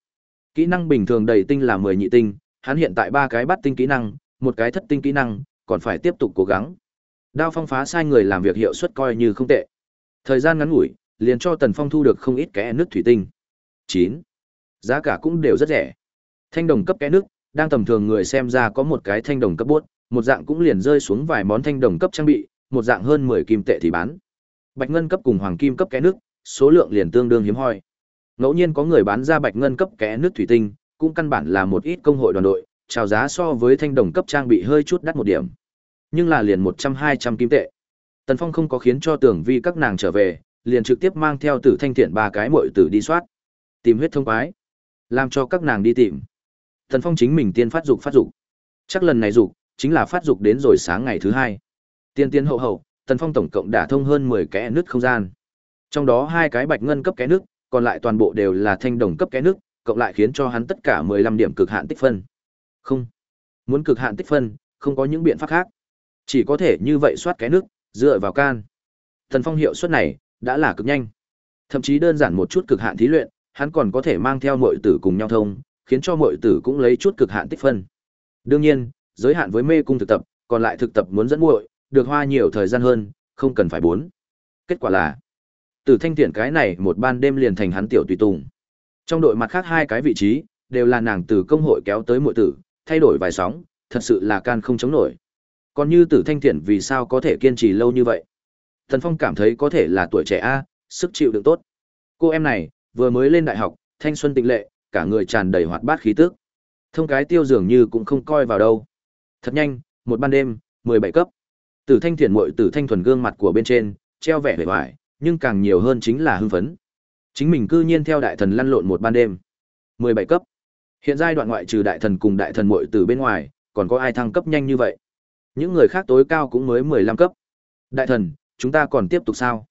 Kỹ năng bình thường đầy tinh là 10 nhị tinh, hắn hiện tại ba cái bắt tinh kỹ năng, một cái thất tinh kỹ năng, còn phải tiếp tục cố gắng. Đao phong phá sai người làm việc hiệu suất coi như không tệ. Thời gian ngắn ngủi, liền cho Tần Phong thu được không ít kẽ nước thủy tinh. 9. Giá cả cũng đều rất rẻ. Thanh đồng cấp kẽ nước, đang tầm thường người xem ra có một cái thanh đồng cấp buốt, một dạng cũng liền rơi xuống vài món thanh đồng cấp trang bị, một dạng hơn 10 kim tệ thì bán. Bạch ngân cấp cùng hoàng kim cấp kẽ nước, số lượng liền tương đương hiếm hoi. Ngẫu nhiên có người bán ra bạch ngân cấp kẽ nước thủy tinh, cũng căn bản là một ít công hội đoàn đội, chào giá so với thanh đồng cấp trang bị hơi chút đắt một điểm. Nhưng là liền 100-200 kim tệ. Tần Phong không có khiến cho tưởng vi các nàng trở về, liền trực tiếp mang theo tử thanh thiện ba cái muội tử đi soát. Tìm huyết thông quái. Làm cho các nàng đi tìm. Thần Phong chính mình tiên phát dục phát dục. Chắc lần này dục, chính là phát dục đến rồi sáng ngày thứ hai. Tiên tiên hậu hậu, Tần Phong tổng cộng đã thông hơn 10 kẽ nước không gian. Trong đó hai cái bạch ngân cấp kẽ nước, còn lại toàn bộ đều là thanh đồng cấp kẽ nước, cộng lại khiến cho hắn tất cả 15 điểm cực hạn tích phân. Không. Muốn cực hạn tích phân, không có những biện pháp khác. Chỉ có thể như vậy soát kẽ nước, dựa vào can. Thần Phong hiệu suất này đã là cực nhanh. Thậm chí đơn giản một chút cực hạn thí luyện, hắn còn có thể mang theo muội tử cùng nhau thông, khiến cho muội tử cũng lấy chút cực hạn tích phân. Đương nhiên, giới hạn với mê cung thực tập, còn lại thực tập muốn dẫn muội, được hoa nhiều thời gian hơn, không cần phải bốn. Kết quả là, từ thanh tiện cái này một ban đêm liền thành hắn tiểu tùy tùng. Trong đội mặt khác hai cái vị trí, đều là nàng từ công hội kéo tới muội tử, thay đổi vài sóng, thật sự là can không chống nổi. Còn như tử thanh thiện vì sao có thể kiên trì lâu như vậy? Thần Phong cảm thấy có thể là tuổi trẻ A, sức chịu đựng tốt. Cô em này, vừa mới lên đại học, thanh xuân tịnh lệ, cả người tràn đầy hoạt bát khí tức. Thông cái tiêu dường như cũng không coi vào đâu. Thật nhanh, một ban đêm, 17 cấp. Tử thanh thiền muội tử thanh thuần gương mặt của bên trên, treo vẻ vẻ vải, nhưng càng nhiều hơn chính là hưng phấn. Chính mình cư nhiên theo đại thần lăn lộn một ban đêm. 17 cấp. Hiện giai đoạn ngoại trừ đại thần cùng đại thần muội từ bên ngoài, còn có ai thăng cấp nhanh như vậy? Những người khác tối cao cũng mới 15 cấp. Đại thần, chúng ta còn tiếp tục sao?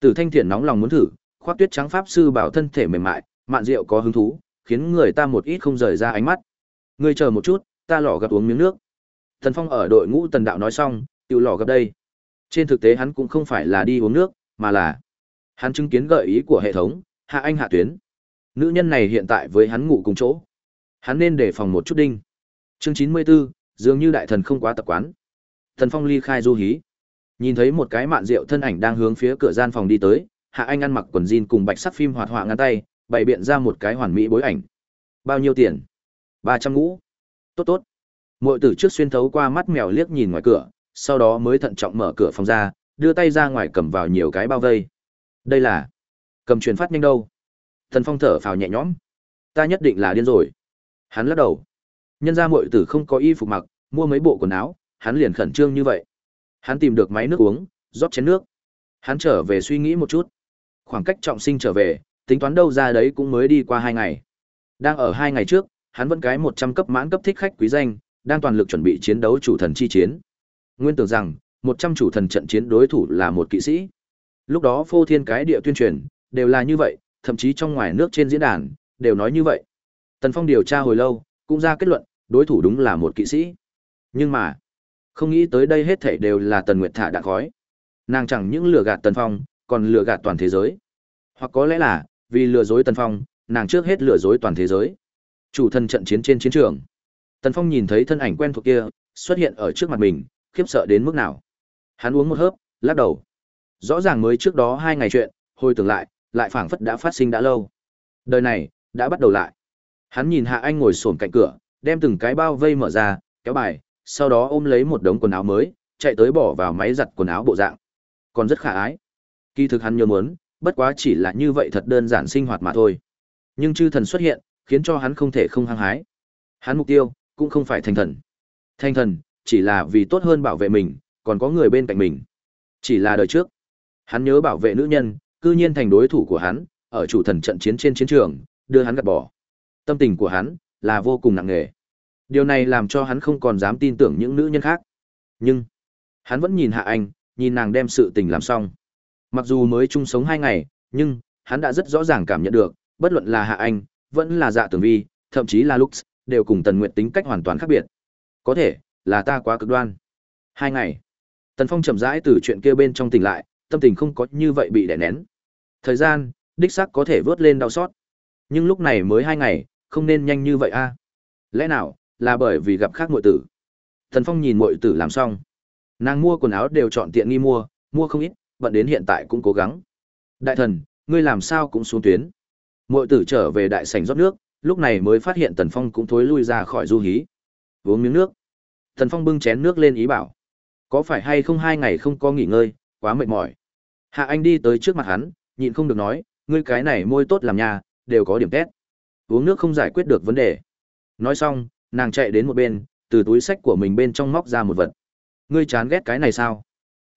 Tử Thanh Thiện nóng lòng muốn thử, khoác tuyết trắng pháp sư bảo thân thể mềm mại, mạn rượu có hứng thú, khiến người ta một ít không rời ra ánh mắt. Ngươi chờ một chút, ta lọ gặp uống miếng nước. Thần Phong ở đội ngũ tần đạo nói xong, tiểu lọ gặp đây. Trên thực tế hắn cũng không phải là đi uống nước, mà là hắn chứng kiến gợi ý của hệ thống, hạ anh hạ tuyến. Nữ nhân này hiện tại với hắn ngủ cùng chỗ. Hắn nên đề phòng một chút đinh. Chương 94, dường như đại thần không quá tập quán. Thần Phong ly khai du hí. Nhìn thấy một cái mạn rượu thân ảnh đang hướng phía cửa gian phòng đi tới, Hạ Anh ăn mặc quần jean cùng bạch sắc phim hoạt họa ngăn tay, bày biện ra một cái hoàn mỹ bối ảnh. Bao nhiêu tiền? ba trăm ngũ. Tốt tốt. Muội tử trước xuyên thấu qua mắt mèo liếc nhìn ngoài cửa, sau đó mới thận trọng mở cửa phòng ra, đưa tay ra ngoài cầm vào nhiều cái bao vây. Đây là cầm truyền phát nhanh đâu? Thần Phong thở phào nhẹ nhõm. Ta nhất định là điên rồi. Hắn lắc đầu. Nhân ra muội tử không có y phục mặc, mua mấy bộ quần áo, hắn liền khẩn trương như vậy. Hắn tìm được máy nước uống, rót chén nước. Hắn trở về suy nghĩ một chút. Khoảng cách trọng sinh trở về, tính toán đâu ra đấy cũng mới đi qua hai ngày. Đang ở hai ngày trước, hắn vẫn cái một trăm cấp mãn cấp thích khách quý danh, đang toàn lực chuẩn bị chiến đấu chủ thần chi chiến. Nguyên tưởng rằng, một trăm chủ thần trận chiến đối thủ là một kỵ sĩ. Lúc đó phô thiên cái địa tuyên truyền, đều là như vậy, thậm chí trong ngoài nước trên diễn đàn, đều nói như vậy. Tần Phong điều tra hồi lâu, cũng ra kết luận, đối thủ đúng là một kỵ sĩ. Nhưng mà, không nghĩ tới đây hết thảy đều là Tần Nguyệt thả đã khói. Nàng chẳng những lừa gạt Tần Phong, còn lừa gạt toàn thế giới. Hoặc có lẽ là, vì lừa dối Tần Phong, nàng trước hết lừa dối toàn thế giới. Chủ thân trận chiến trên chiến trường. Tần Phong nhìn thấy thân ảnh quen thuộc kia xuất hiện ở trước mặt mình, khiếp sợ đến mức nào. Hắn uống một hớp, lắc đầu. Rõ ràng mới trước đó hai ngày chuyện, hồi tưởng lại, lại phảng phất đã phát sinh đã lâu. Đời này đã bắt đầu lại. Hắn nhìn Hạ Anh ngồi xổm cạnh cửa, đem từng cái bao vây mở ra, kéo bài, sau đó ôm lấy một đống quần áo mới, chạy tới bỏ vào máy giặt quần áo bộ dạng. Còn rất khả ái. Kỳ thực hắn nhớ muốn, bất quá chỉ là như vậy thật đơn giản sinh hoạt mà thôi. Nhưng chư thần xuất hiện, khiến cho hắn không thể không hăng hái. Hắn mục tiêu cũng không phải thành thần. Thành thần chỉ là vì tốt hơn bảo vệ mình, còn có người bên cạnh mình. Chỉ là đời trước, hắn nhớ bảo vệ nữ nhân, cư nhiên thành đối thủ của hắn, ở chủ thần trận chiến trên chiến trường, đưa hắn gạt bỏ. Tâm tình của hắn là vô cùng nặng nề. Điều này làm cho hắn không còn dám tin tưởng những nữ nhân khác. Nhưng, hắn vẫn nhìn Hạ Anh, nhìn nàng đem sự tình làm xong. Mặc dù mới chung sống hai ngày, nhưng, hắn đã rất rõ ràng cảm nhận được, bất luận là Hạ Anh, vẫn là dạ tường vi, thậm chí là Lux, đều cùng Tần Nguyệt tính cách hoàn toàn khác biệt. Có thể, là ta quá cực đoan. Hai ngày. Tần Phong chậm rãi từ chuyện kia bên trong tỉnh lại, tâm tình không có như vậy bị đè nén. Thời gian, đích xác có thể vớt lên đau xót. Nhưng lúc này mới hai ngày, không nên nhanh như vậy a. Lẽ nào, là bởi vì gặp khác muội tử. Thần Phong nhìn muội tử làm xong. Nàng mua quần áo đều chọn tiện nghi mua, mua không ít, bận đến hiện tại cũng cố gắng. Đại thần, ngươi làm sao cũng xuống tuyến. Muội tử trở về đại sảnh rót nước, lúc này mới phát hiện Tần Phong cũng thối lui ra khỏi du hí. Uống miếng nước. Tần Phong bưng chén nước lên ý bảo. Có phải hay không hai ngày không có nghỉ ngơi, quá mệt mỏi. Hạ Anh đi tới trước mặt hắn, nhịn không được nói, ngươi cái này môi tốt làm nhà, đều có điểm tét. Uống nước không giải quyết được vấn đề. Nói xong, nàng chạy đến một bên, từ túi sách của mình bên trong móc ra một vật. Ngươi chán ghét cái này sao?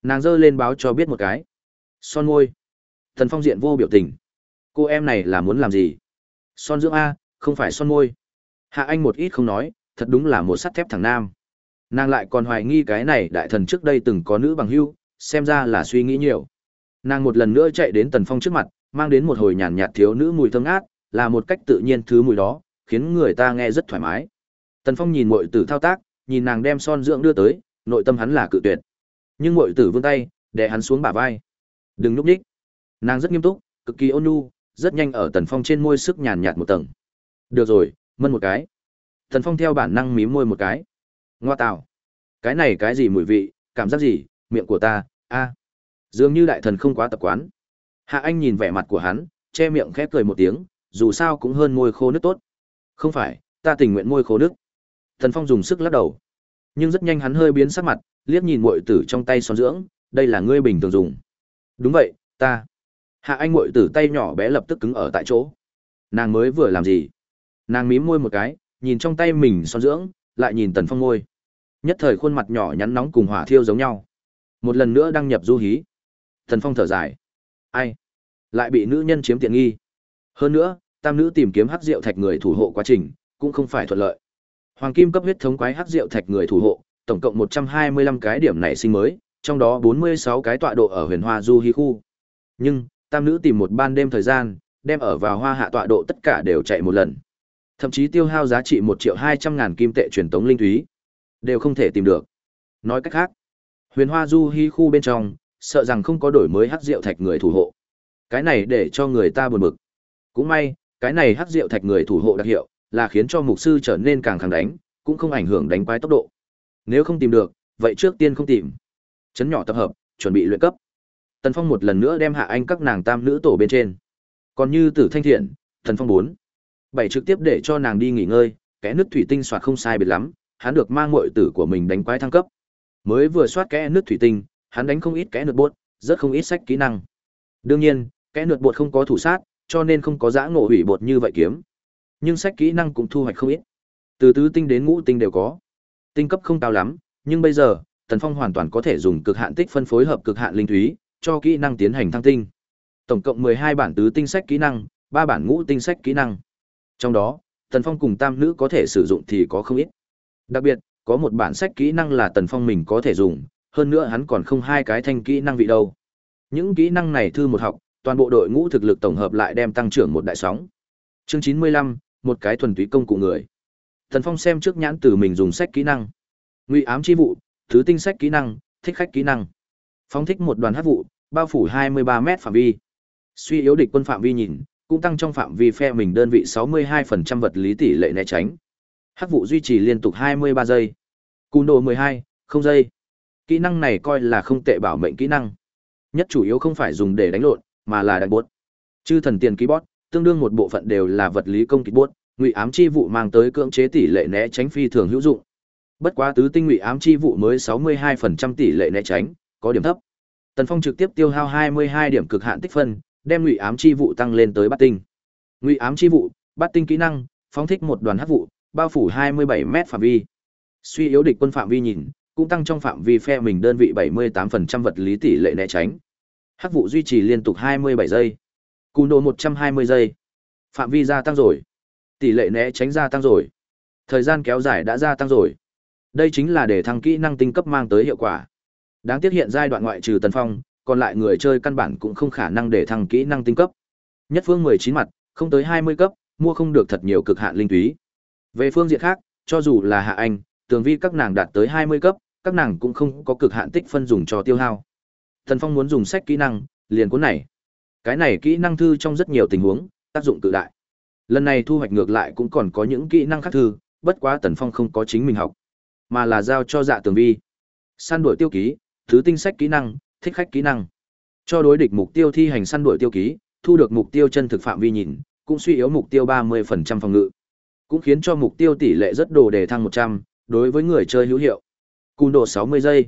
Nàng giơ lên báo cho biết một cái. Son môi. Thần Phong diện vô biểu tình. Cô em này là muốn làm gì? Son dưỡng A, không phải son môi. Hạ Anh một ít không nói, thật đúng là một sắt thép thằng nam. Nàng lại còn hoài nghi cái này đại thần trước đây từng có nữ bằng hưu, xem ra là suy nghĩ nhiều. Nàng một lần nữa chạy đến Tần Phong trước mặt, mang đến một hồi nhàn nhạt thiếu nữ mùi thơm ngát, là một cách tự nhiên thứ mùi đó, khiến người ta nghe rất thoải mái. Tần Phong nhìn muội tử thao tác, nhìn nàng đem son dưỡng đưa tới, nội tâm hắn là cự tuyệt. Nhưng muội tử vươn tay, đè hắn xuống bả vai. "Đừng lúc nhích." Nàng rất nghiêm túc, cực kỳ ôn nhu, rất nhanh ở Tần Phong trên môi sức nhàn nhạt một tầng. "Được rồi, mân một cái." Tần Phong theo bản năng mím môi một cái. "Ngoa tào, cái này cái gì mùi vị, cảm giác gì, miệng của ta, a." Dường như đại thần không quá tập quán. Hạ Anh nhìn vẻ mặt của hắn, che miệng khép cười một tiếng, dù sao cũng hơn môi khô nước tốt. Không phải, ta tình nguyện môi khô nước. Thần Phong dùng sức lắc đầu. Nhưng rất nhanh hắn hơi biến sắc mặt, liếc nhìn muội tử trong tay son dưỡng, đây là ngươi bình thường dùng. Đúng vậy, ta. Hạ Anh muội tử tay nhỏ bé lập tức cứng ở tại chỗ. Nàng mới vừa làm gì? Nàng mím môi một cái, nhìn trong tay mình son dưỡng, lại nhìn Tần Phong môi. Nhất thời khuôn mặt nhỏ nhắn nóng cùng hỏa thiêu giống nhau. Một lần nữa đăng nhập du hí. Tần Phong thở dài. Ai? Lại bị nữ nhân chiếm tiện nghi. Hơn nữa, tam nữ tìm kiếm hắc diệu thạch người thủ hộ quá trình cũng không phải thuận lợi. Hoàng kim cấp huyết thống quái hắc diệu thạch người thủ hộ, tổng cộng 125 cái điểm nảy sinh mới, trong đó 46 cái tọa độ ở Huyền Hoa Du Hi khu. Nhưng, tam nữ tìm một ban đêm thời gian, đem ở vào Hoa Hạ tọa độ tất cả đều chạy một lần. Thậm chí tiêu hao giá trị 1 triệu 200 ngàn kim tệ truyền tống linh thúy, đều không thể tìm được. Nói cách khác, Huyền Hoa Du Hi khu bên trong, sợ rằng không có đổi mới hắc diệu thạch người thủ hộ. Cái này để cho người ta buồn bực. Cũng may, cái này hắc diệu thạch người thủ hộ đặc hiệu, là khiến cho mục sư trở nên càng khẳng đánh, cũng không ảnh hưởng đánh quái tốc độ. Nếu không tìm được, vậy trước tiên không tìm. Chấn nhỏ tập hợp, chuẩn bị luyện cấp. Tần Phong một lần nữa đem hạ anh các nàng tam nữ tổ bên trên. Còn như Tử Thanh Thiện, Tần Phong 4. Bảy trực tiếp để cho nàng đi nghỉ ngơi, kẽ nước thủy tinh soạt không sai biệt lắm, hắn được mang muội tử của mình đánh quái thăng cấp. Mới vừa soát kẽ nước thủy tinh, hắn đánh không ít kẽ nước bột, rất không ít sách kỹ năng. Đương nhiên, kẽ nước bột không có thủ sát, cho nên không có giã ngộ hủy bột như vậy kiếm. Nhưng sách kỹ năng cũng thu hoạch không ít. Từ tứ tinh đến ngũ tinh đều có. Tinh cấp không cao lắm, nhưng bây giờ, Tần Phong hoàn toàn có thể dùng cực hạn tích phân phối hợp cực hạn linh thúy, cho kỹ năng tiến hành thăng tinh. Tổng cộng 12 bản tứ tinh sách kỹ năng, ba bản ngũ tinh sách kỹ năng. Trong đó, Tần Phong cùng tam nữ có thể sử dụng thì có không ít. Đặc biệt, có một bản sách kỹ năng là Tần Phong mình có thể dùng, hơn nữa hắn còn không hai cái thanh kỹ năng vị đâu. Những kỹ năng này thư một học, toàn bộ đội ngũ thực lực tổng hợp lại đem tăng trưởng một đại sóng. Chương 95, một cái thuần túy công cụ người. Thần Phong xem trước nhãn từ mình dùng sách kỹ năng. Ngụy ám chi vụ, thứ tinh sách kỹ năng, thích khách kỹ năng. Phong thích một đoàn hát vụ, bao phủ 23 mét phạm vi. Suy yếu địch quân phạm vi nhìn, cũng tăng trong phạm vi phe mình đơn vị 62% vật lý tỷ lệ né tránh. hát vụ duy trì liên tục 23 giây. Cú nổ 12, không giây. Kỹ năng này coi là không tệ bảo mệnh kỹ năng. Nhất chủ yếu không phải dùng để đánh lộn, mà là đánh bốt. Chư thần tiền ký Bót tương đương một bộ phận đều là vật lý công kích buốt, ngụy ám chi vụ mang tới cưỡng chế tỷ lệ né tránh phi thường hữu dụng. Bất quá tứ tinh ngụy ám chi vụ mới 62% tỷ lệ né tránh, có điểm thấp. Tần Phong trực tiếp tiêu hao 22 điểm cực hạn tích phân, đem ngụy ám chi vụ tăng lên tới bát tinh. Ngụy ám chi vụ, bát tinh kỹ năng, phóng thích một đoàn hắc vụ, bao phủ 27 mét phạm vi. Suy yếu địch quân phạm vi nhìn, cũng tăng trong phạm vi phe mình đơn vị 78% vật lý tỷ lệ né tránh. Hắc vụ duy trì liên tục 27 giây. Cú nổ 120 giây. Phạm vi gia tăng rồi. Tỷ lệ né tránh gia tăng rồi. Thời gian kéo dài đã gia tăng rồi. Đây chính là để thăng kỹ năng tinh cấp mang tới hiệu quả. Đáng tiếc hiện giai đoạn ngoại trừ Tần Phong, còn lại người chơi căn bản cũng không khả năng để thăng kỹ năng tinh cấp. Nhất phương 19 mặt, không tới 20 cấp, mua không được thật nhiều cực hạn linh túy. Về phương diện khác, cho dù là Hạ Anh, tường vi các nàng đạt tới 20 cấp, các nàng cũng không có cực hạn tích phân dùng cho tiêu hao. Tần Phong muốn dùng sách kỹ năng, liền cuốn này. Cái này kỹ năng thư trong rất nhiều tình huống, tác dụng tự đại. Lần này thu hoạch ngược lại cũng còn có những kỹ năng khác thư, bất quá Tần Phong không có chính mình học, mà là giao cho Dạ Tường Vi. Săn đuổi tiêu ký, thứ tinh sách kỹ năng, thích khách kỹ năng. Cho đối địch mục tiêu thi hành săn đuổi tiêu ký, thu được mục tiêu chân thực phạm vi nhìn, cũng suy yếu mục tiêu 30% phòng ngự. Cũng khiến cho mục tiêu tỷ lệ rất đồ đề thăng 100, đối với người chơi hữu hiệu. Cùn độ 60 giây.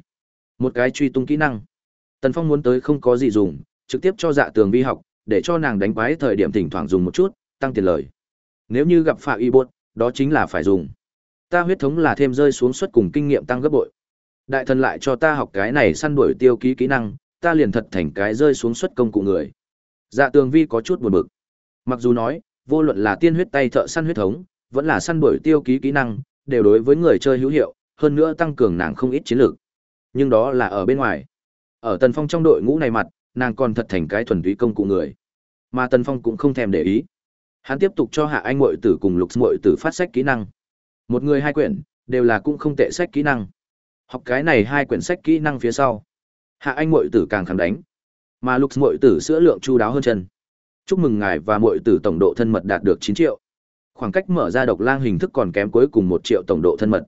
Một cái truy tung kỹ năng. Tần Phong muốn tới không có gì dùng, trực tiếp cho dạ tường vi học, để cho nàng đánh quái thời điểm thỉnh thoảng dùng một chút, tăng tiền lời. Nếu như gặp phạm y bột, đó chính là phải dùng. Ta huyết thống là thêm rơi xuống suất cùng kinh nghiệm tăng gấp bội. Đại thần lại cho ta học cái này săn đuổi tiêu ký kỹ năng, ta liền thật thành cái rơi xuống suất công cụ người. Dạ tường vi có chút buồn bực. Mặc dù nói, vô luận là tiên huyết tay thợ săn huyết thống, vẫn là săn đuổi tiêu ký kỹ năng, đều đối với người chơi hữu hiệu, hơn nữa tăng cường nàng không ít chiến lược. Nhưng đó là ở bên ngoài. Ở Tần Phong trong đội ngũ này mặt, nàng còn thật thành cái thuần túy công cụ người. Mà Tần Phong cũng không thèm để ý. Hắn tiếp tục cho Hạ Anh muội tử cùng Lục muội tử phát sách kỹ năng. Một người hai quyển, đều là cũng không tệ sách kỹ năng. Học cái này hai quyển sách kỹ năng phía sau. Hạ Anh muội tử càng khẳng đánh. Mà Lục muội tử sữa lượng chu đáo hơn chân. Chúc mừng ngài và muội tử tổng độ thân mật đạt được 9 triệu. Khoảng cách mở ra độc lang hình thức còn kém cuối cùng 1 triệu tổng độ thân mật.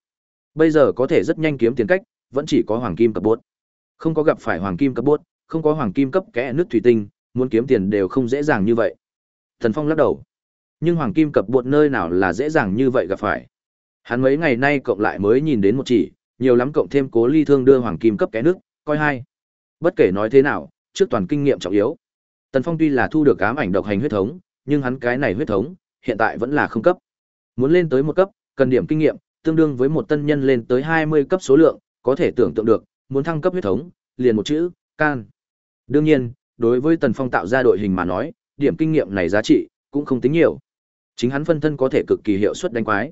Bây giờ có thể rất nhanh kiếm tiền cách, vẫn chỉ có hoàng kim cấp bốt. Không có gặp phải hoàng kim cấp bốt, không có hoàng kim cấp kẽ nước thủy tinh, muốn kiếm tiền đều không dễ dàng như vậy. Thần Phong lắc đầu. Nhưng hoàng kim cấp buộc nơi nào là dễ dàng như vậy gặp phải. Hắn mấy ngày nay cộng lại mới nhìn đến một chỉ, nhiều lắm cộng thêm cố ly thương đưa hoàng kim cấp kẽ nước, coi hai. Bất kể nói thế nào, trước toàn kinh nghiệm trọng yếu. Tần Phong tuy là thu được ám ảnh độc hành huyết thống, nhưng hắn cái này huyết thống, hiện tại vẫn là không cấp. Muốn lên tới một cấp, cần điểm kinh nghiệm, tương đương với một tân nhân lên tới 20 cấp số lượng, có thể tưởng tượng được, muốn thăng cấp huyết thống, liền một chữ, can. Đương nhiên, đối với Tần Phong tạo ra đội hình mà nói, điểm kinh nghiệm này giá trị cũng không tính nhiều. Chính hắn phân thân có thể cực kỳ hiệu suất đánh quái.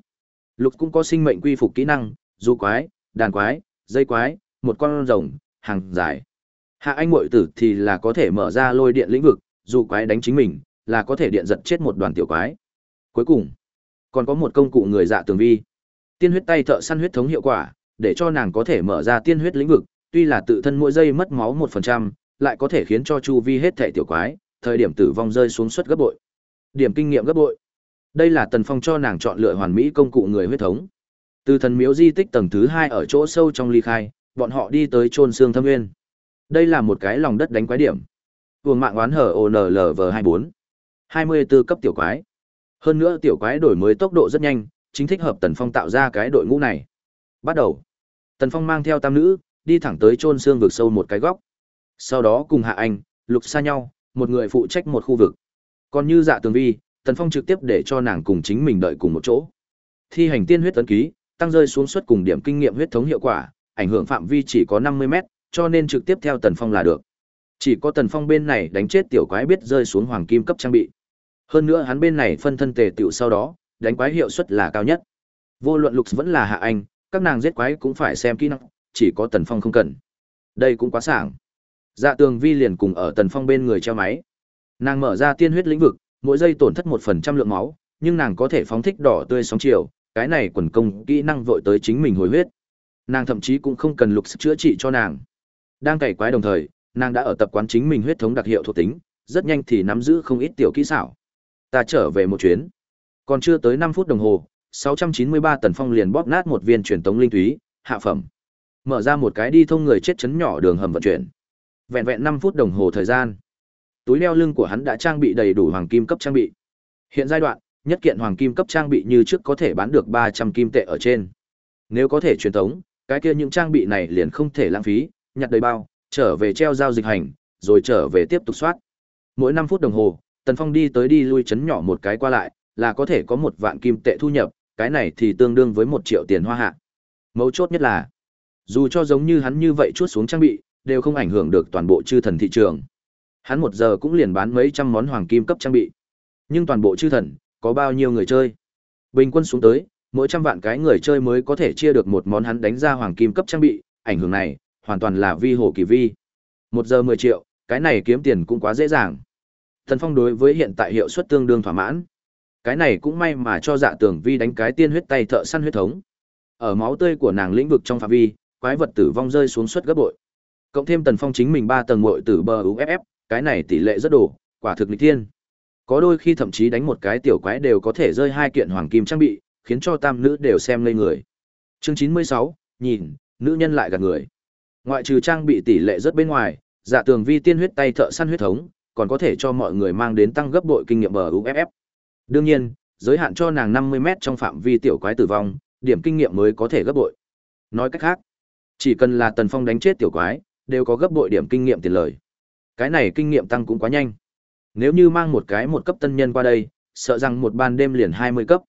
Lục cũng có sinh mệnh quy phục kỹ năng, du quái, đàn quái, dây quái, một con rồng, hàng dài. Hạ Anh muội tử thì là có thể mở ra lôi điện lĩnh vực, dù quái đánh chính mình, là có thể điện giật chết một đoàn tiểu quái. Cuối cùng, còn có một công cụ người dạ tường vi. Tiên huyết tay thợ săn huyết thống hiệu quả, để cho nàng có thể mở ra tiên huyết lĩnh vực, tuy là tự thân mỗi giây mất máu 1%, lại có thể khiến cho chu vi hết thể tiểu quái, thời điểm tử vong rơi xuống suất gấp bội. Điểm kinh nghiệm gấp bội. Đây là Tần Phong cho nàng chọn lựa hoàn mỹ công cụ người huyết thống. Từ thần miếu di tích tầng thứ hai ở chỗ sâu trong ly khai, bọn họ đi tới chôn xương thâm nguyên. Đây là một cái lòng đất đánh quái điểm. Vùng mạng oán hở ONLV24. 24 cấp tiểu quái. Hơn nữa tiểu quái đổi mới tốc độ rất nhanh, chính thích hợp Tần Phong tạo ra cái đội ngũ này. Bắt đầu. Tần Phong mang theo tam nữ, đi thẳng tới chôn xương vực sâu một cái góc. Sau đó cùng Hạ Anh, lục xa nhau, một người phụ trách một khu vực. Còn như dạ tường vi, Tần Phong trực tiếp để cho nàng cùng chính mình đợi cùng một chỗ. Thi hành tiên huyết tấn ký, tăng rơi xuống suất cùng điểm kinh nghiệm huyết thống hiệu quả, ảnh hưởng phạm vi chỉ có 50 mét, cho nên trực tiếp theo Tần Phong là được. Chỉ có Tần Phong bên này đánh chết tiểu quái biết rơi xuống hoàng kim cấp trang bị. Hơn nữa hắn bên này phân thân tề tiểu sau đó, đánh quái hiệu suất là cao nhất. Vô luận lục vẫn là hạ anh, các nàng giết quái cũng phải xem kỹ năng, chỉ có Tần Phong không cần. Đây cũng quá sảng. Dạ Tường Vi liền cùng ở Tần Phong bên người treo máy. Nàng mở ra tiên huyết lĩnh vực, mỗi giây tổn thất một phần trăm lượng máu, nhưng nàng có thể phóng thích đỏ tươi sóng chiều, cái này quần công kỹ năng vội tới chính mình hồi huyết. Nàng thậm chí cũng không cần lục chữa trị cho nàng. Đang cày quái đồng thời, nàng đã ở tập quán chính mình huyết thống đặc hiệu thuộc tính, rất nhanh thì nắm giữ không ít tiểu kỹ xảo. Ta trở về một chuyến. Còn chưa tới 5 phút đồng hồ, 693 tần phong liền bóp nát một viên truyền tống linh túy, hạ phẩm. Mở ra một cái đi thông người chết chấn nhỏ đường hầm vận chuyển. Vẹn vẹn 5 phút đồng hồ thời gian. Túi đeo lưng của hắn đã trang bị đầy đủ hoàng kim cấp trang bị. Hiện giai đoạn, nhất kiện hoàng kim cấp trang bị như trước có thể bán được 300 kim tệ ở trên. Nếu có thể truyền tống, cái kia những trang bị này liền không thể lãng phí, nhặt đầy bao, trở về treo giao dịch hành, rồi trở về tiếp tục soát. Mỗi 5 phút đồng hồ, Tần Phong đi tới đi lui chấn nhỏ một cái qua lại, là có thể có một vạn kim tệ thu nhập, cái này thì tương đương với một triệu tiền hoa hạ. Mấu chốt nhất là, dù cho giống như hắn như vậy chuốt xuống trang bị, đều không ảnh hưởng được toàn bộ chư thần thị trường. Hắn một giờ cũng liền bán mấy trăm món hoàng kim cấp trang bị. Nhưng toàn bộ chư thần, có bao nhiêu người chơi? Bình quân xuống tới, mỗi trăm vạn cái người chơi mới có thể chia được một món hắn đánh ra hoàng kim cấp trang bị, ảnh hưởng này, hoàn toàn là vi hồ kỳ vi. Một giờ 10 triệu, cái này kiếm tiền cũng quá dễ dàng. Thần Phong đối với hiện tại hiệu suất tương đương thỏa mãn. Cái này cũng may mà cho dạ tưởng vi đánh cái tiên huyết tay thợ săn huyết thống. Ở máu tươi của nàng lĩnh vực trong phạm vi, quái vật tử vong rơi xuống suất gấp bội. Cộng thêm Tần Phong chính mình ba tầng muội tử bờ UFF, cái này tỷ lệ rất đủ, quả thực nghịch thiên. Có đôi khi thậm chí đánh một cái tiểu quái đều có thể rơi hai kiện hoàng kim trang bị, khiến cho tam nữ đều xem ngây người. Chương 96, nhìn, nữ nhân lại gạt người. Ngoại trừ trang bị tỷ lệ rất bên ngoài, dạ tường vi tiên huyết tay thợ săn huyết thống, còn có thể cho mọi người mang đến tăng gấp bội kinh nghiệm bờ UFF. Đương nhiên, giới hạn cho nàng 50m trong phạm vi tiểu quái tử vong, điểm kinh nghiệm mới có thể gấp bội. Nói cách khác, chỉ cần là Tần Phong đánh chết tiểu quái, đều có gấp bội điểm kinh nghiệm tiền lời. Cái này kinh nghiệm tăng cũng quá nhanh. Nếu như mang một cái một cấp tân nhân qua đây, sợ rằng một ban đêm liền 20 cấp.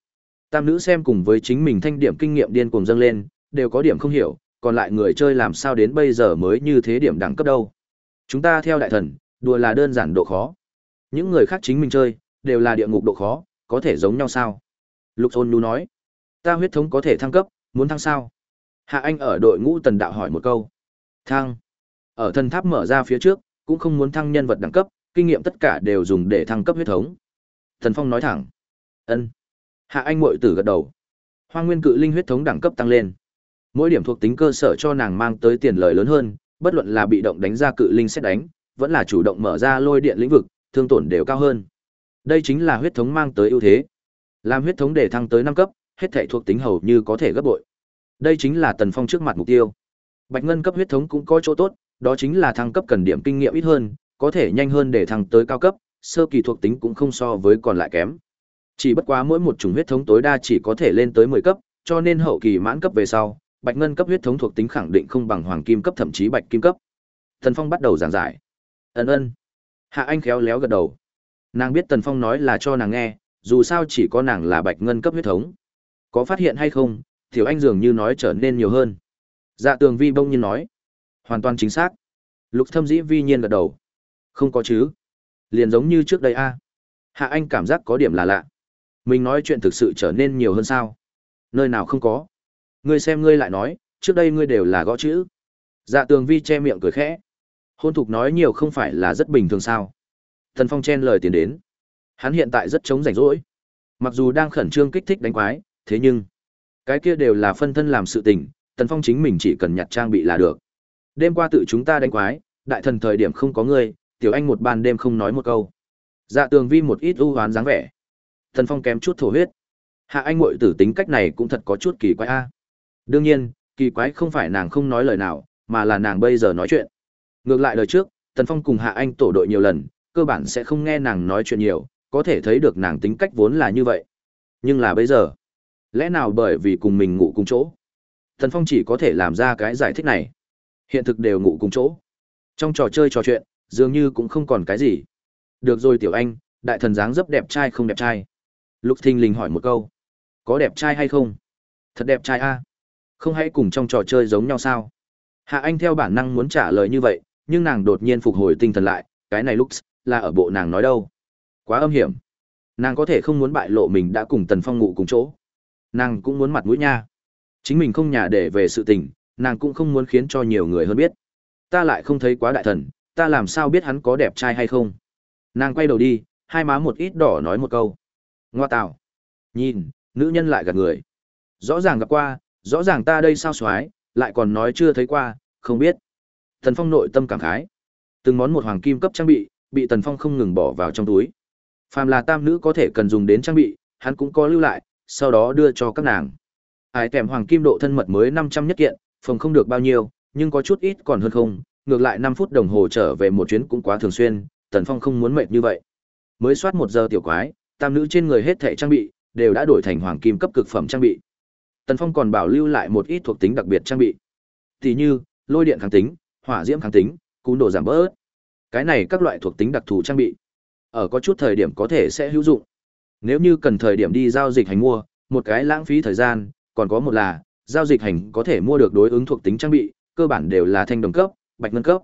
Tam nữ xem cùng với chính mình thanh điểm kinh nghiệm điên cuồng dâng lên, đều có điểm không hiểu, còn lại người chơi làm sao đến bây giờ mới như thế điểm đẳng cấp đâu. Chúng ta theo đại thần, đùa là đơn giản độ khó. Những người khác chính mình chơi, đều là địa ngục độ khó, có thể giống nhau sao? Lục Ôn Nhu nói, ta huyết thống có thể thăng cấp, muốn thăng sao? Hạ Anh ở đội ngũ tần đạo hỏi một câu. Thăng. Ở thần tháp mở ra phía trước, cũng không muốn thăng nhân vật đẳng cấp, kinh nghiệm tất cả đều dùng để thăng cấp huyết thống. Thần Phong nói thẳng. Ân. Hạ Anh muội tử gật đầu. Hoa Nguyên Cự Linh huyết thống đẳng cấp tăng lên. Mỗi điểm thuộc tính cơ sở cho nàng mang tới tiền lời lớn hơn, bất luận là bị động đánh ra cự linh xét đánh, vẫn là chủ động mở ra lôi điện lĩnh vực, thương tổn đều cao hơn. Đây chính là huyết thống mang tới ưu thế. Làm huyết thống để thăng tới năm cấp, hết thảy thuộc tính hầu như có thể gấp bội. Đây chính là Tần Phong trước mặt mục tiêu. Bạch ngân cấp huyết thống cũng có chỗ tốt, đó chính là thăng cấp cần điểm kinh nghiệm ít hơn, có thể nhanh hơn để thăng tới cao cấp, sơ kỳ thuộc tính cũng không so với còn lại kém. Chỉ bất quá mỗi một chủng huyết thống tối đa chỉ có thể lên tới 10 cấp, cho nên hậu kỳ mãn cấp về sau, bạch ngân cấp huyết thống thuộc tính khẳng định không bằng hoàng kim cấp thậm chí bạch kim cấp. Tần Phong bắt đầu giảng giải. Ân ân. Hạ Anh khéo léo gật đầu. Nàng biết Tần Phong nói là cho nàng nghe, dù sao chỉ có nàng là bạch ngân cấp huyết thống. Có phát hiện hay không, Tiểu Anh dường như nói trở nên nhiều hơn. Dạ tường vi bông nhiên nói. Hoàn toàn chính xác. Lục thâm dĩ vi nhiên gật đầu. Không có chứ. Liền giống như trước đây a Hạ Anh cảm giác có điểm là lạ. Mình nói chuyện thực sự trở nên nhiều hơn sao? Nơi nào không có. Ngươi xem ngươi lại nói, trước đây ngươi đều là gõ chữ. Dạ tường vi che miệng cười khẽ. Hôn thục nói nhiều không phải là rất bình thường sao. Thần Phong chen lời tiền đến. Hắn hiện tại rất chống rảnh rỗi. Mặc dù đang khẩn trương kích thích đánh quái, thế nhưng cái kia đều là phân thân làm sự tình, Tần Phong chính mình chỉ cần nhặt trang bị là được. Đêm qua tự chúng ta đánh quái, đại thần thời điểm không có ngươi, tiểu anh một ban đêm không nói một câu. Dạ tường vi một ít ưu hoán dáng vẻ. thần Phong kém chút thổ huyết. Hạ anh muội tử tính cách này cũng thật có chút kỳ quái a. Đương nhiên, kỳ quái không phải nàng không nói lời nào, mà là nàng bây giờ nói chuyện. Ngược lại lời trước, Tần Phong cùng Hạ Anh tổ đội nhiều lần, cơ bản sẽ không nghe nàng nói chuyện nhiều, có thể thấy được nàng tính cách vốn là như vậy. Nhưng là bây giờ, lẽ nào bởi vì cùng mình ngủ cùng chỗ? Tần Phong chỉ có thể làm ra cái giải thích này. Hiện thực đều ngủ cùng chỗ. Trong trò chơi trò chuyện, dường như cũng không còn cái gì. Được rồi tiểu anh, đại thần dáng dấp đẹp trai không đẹp trai? Lục thình Linh hỏi một câu. Có đẹp trai hay không? Thật đẹp trai a. Không hãy cùng trong trò chơi giống nhau sao? Hạ Anh theo bản năng muốn trả lời như vậy, nhưng nàng đột nhiên phục hồi tinh thần lại, cái này Lux, là ở bộ nàng nói đâu. Quá âm hiểm. Nàng có thể không muốn bại lộ mình đã cùng Tần Phong ngủ cùng chỗ. Nàng cũng muốn mặt mũi nha. Chính mình không nhà để về sự tình, nàng cũng không muốn khiến cho nhiều người hơn biết. Ta lại không thấy quá đại thần, ta làm sao biết hắn có đẹp trai hay không. Nàng quay đầu đi, hai má một ít đỏ nói một câu. Ngoa tạo. Nhìn, nữ nhân lại gạt người. Rõ ràng gặp qua, rõ ràng ta đây sao xoái, lại còn nói chưa thấy qua, không biết. thần Phong nội tâm cảm khái. Từng món một hoàng kim cấp trang bị, bị Tần Phong không ngừng bỏ vào trong túi. Phàm là tam nữ có thể cần dùng đến trang bị, hắn cũng có lưu lại, sau đó đưa cho các nàng. Ai tèm hoàng kim độ thân mật mới 500 nhất kiện, phòng không được bao nhiêu, nhưng có chút ít còn hơn không, ngược lại 5 phút đồng hồ trở về một chuyến cũng quá thường xuyên, Tần Phong không muốn mệt như vậy. Mới soát một giờ tiểu quái, tam nữ trên người hết thảy trang bị đều đã đổi thành hoàng kim cấp cực phẩm trang bị. Tần Phong còn bảo lưu lại một ít thuộc tính đặc biệt trang bị. Tỷ như, lôi điện kháng tính, hỏa diễm kháng tính, cú độ giảm bớt. Cái này các loại thuộc tính đặc thù trang bị. Ở có chút thời điểm có thể sẽ hữu dụng. Nếu như cần thời điểm đi giao dịch hành mua, một cái lãng phí thời gian, còn có một là, giao dịch hành có thể mua được đối ứng thuộc tính trang bị, cơ bản đều là thanh đồng cấp, bạch ngân cấp.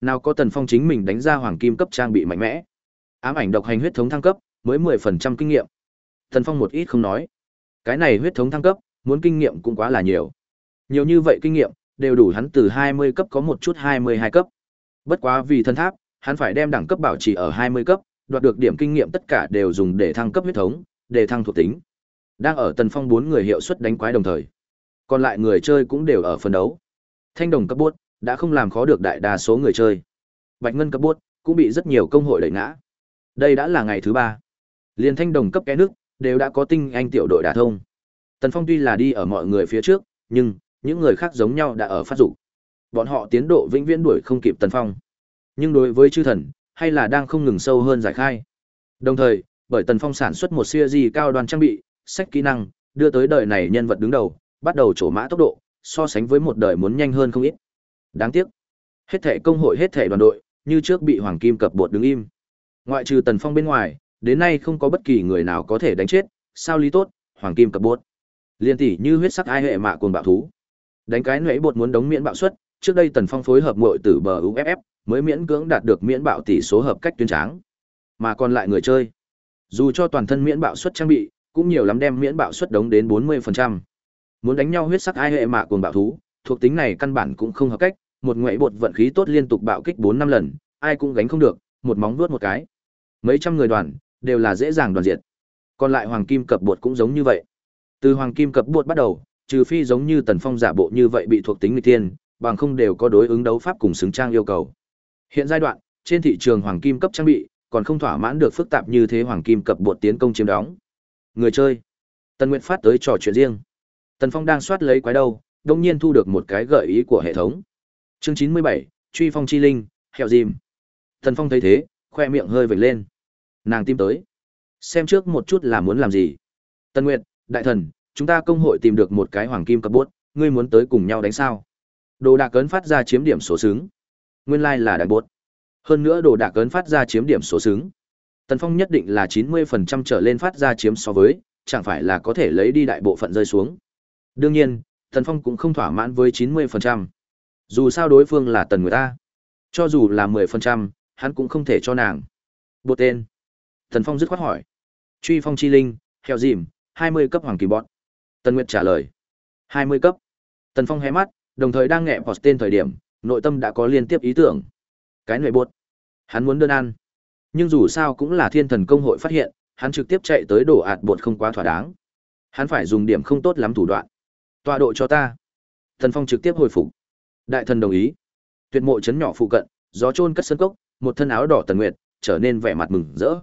Nào có Tần Phong chính mình đánh ra hoàng kim cấp trang bị mạnh mẽ. Ám ảnh độc hành huyết thống thăng cấp, mới 10% kinh nghiệm. Tần Phong một ít không nói. Cái này huyết thống thăng cấp, muốn kinh nghiệm cũng quá là nhiều. Nhiều như vậy kinh nghiệm, đều đủ hắn từ 20 cấp có một chút 22 cấp. Bất quá vì thân tháp, hắn phải đem đẳng cấp bảo trì ở 20 cấp, đoạt được điểm kinh nghiệm tất cả đều dùng để thăng cấp huyết thống, để thăng thuộc tính. Đang ở tần phong bốn người hiệu suất đánh quái đồng thời. Còn lại người chơi cũng đều ở phân đấu. Thanh đồng cấp bốt đã không làm khó được đại đa số người chơi. Bạch ngân cấp bốt cũng bị rất nhiều công hội đẩy ngã. Đây đã là ngày thứ ba. Liên thanh đồng cấp cái nước đều đã có tinh anh tiểu đội đả thông. Tần Phong tuy là đi ở mọi người phía trước, nhưng những người khác giống nhau đã ở phát dục. Bọn họ tiến độ vĩnh viễn đuổi không kịp Tần Phong. Nhưng đối với chư thần, hay là đang không ngừng sâu hơn giải khai. Đồng thời, bởi Tần Phong sản xuất một series cao đoàn trang bị, sách kỹ năng, đưa tới đời này nhân vật đứng đầu, bắt đầu trổ mã tốc độ, so sánh với một đời muốn nhanh hơn không ít. Đáng tiếc, hết thể công hội hết thể đoàn đội, như trước bị Hoàng Kim cập bột đứng im. Ngoại trừ Tần Phong bên ngoài, đến nay không có bất kỳ người nào có thể đánh chết, sao lý tốt, Hoàng Kim cập bột. Liên tỷ như huyết sắc ai hệ mạ cuồng bạo thú. Đánh cái nãy bột muốn đóng miễn bạo suất, trước đây Tần Phong phối hợp muội tử bờ UFF, mới miễn cưỡng đạt được miễn bạo tỷ số hợp cách tuyên tráng. Mà còn lại người chơi, dù cho toàn thân miễn bạo suất trang bị, cũng nhiều lắm đem miễn bạo suất đóng đến 40%. Muốn đánh nhau huyết sắc ai hệ mạ cuồng bạo thú, thuộc tính này căn bản cũng không hợp cách, một ngoại bột vận khí tốt liên tục bạo kích 4 năm lần, ai cũng gánh không được, một móng vuốt một cái. Mấy trăm người đoàn, đều là dễ dàng đoàn diệt. Còn lại hoàng kim cập bột cũng giống như vậy. Từ hoàng kim cập bột bắt đầu, trừ phi giống như tần phong giả bộ như vậy bị thuộc tính người tiên, bằng không đều có đối ứng đấu pháp cùng xứng trang yêu cầu. Hiện giai đoạn, trên thị trường hoàng kim cấp trang bị, còn không thỏa mãn được phức tạp như thế hoàng kim cập bột tiến công chiếm đóng. Người chơi. Tần Nguyệt phát tới trò chuyện riêng. Tần Phong đang soát lấy quái đâu, đột nhiên thu được một cái gợi ý của hệ thống. Chương chín mươi bảy, Truy phong chi linh, hẹo dìm. Tần Phong thấy thế, khoe miệng hơi vểnh lên. Nàng tìm tới. Xem trước một chút là muốn làm gì. Tần Nguyệt, đại thần, chúng ta công hội tìm được một cái hoàng kim cấp bốt, ngươi muốn tới cùng nhau đánh sao? Đồ đạc cấn phát ra chiếm điểm số xứng. Nguyên lai like là đại bốt. Hơn nữa đồ đạc cấn phát ra chiếm điểm số xứng. Tần Phong nhất định là 90% trở lên phát ra chiếm so với, chẳng phải là có thể lấy đi đại bộ phận rơi xuống. Đương nhiên, Tần Phong cũng không thỏa mãn với 90%. Dù sao đối phương là Tần người ta. Cho dù là 10%, hắn cũng không thể cho nàng. Bột tên. Tần Phong dứt khoát hỏi. Truy phong chi linh, heo dìm, 20 cấp hoàng kỳ bọt. Tần Nguyệt trả lời. 20 cấp. Tần Phong hé mắt, đồng thời đang nghẹ bọt tên thời điểm, nội tâm đã có liên tiếp ý tưởng. Cái nội bột. Hắn muốn đơn ăn. Nhưng dù sao cũng là thiên thần công hội phát hiện, hắn trực tiếp chạy tới đổ ạt bột không quá thỏa đáng. Hắn phải dùng điểm không tốt lắm thủ đoạn. Tọa độ cho ta. Thần Phong trực tiếp hồi phục. Đại thần đồng ý. Tuyệt mộ chấn nhỏ phụ cận, gió trôn cất sân cốc, một thân áo đỏ tần nguyệt, trở nên vẻ mặt mừng rỡ.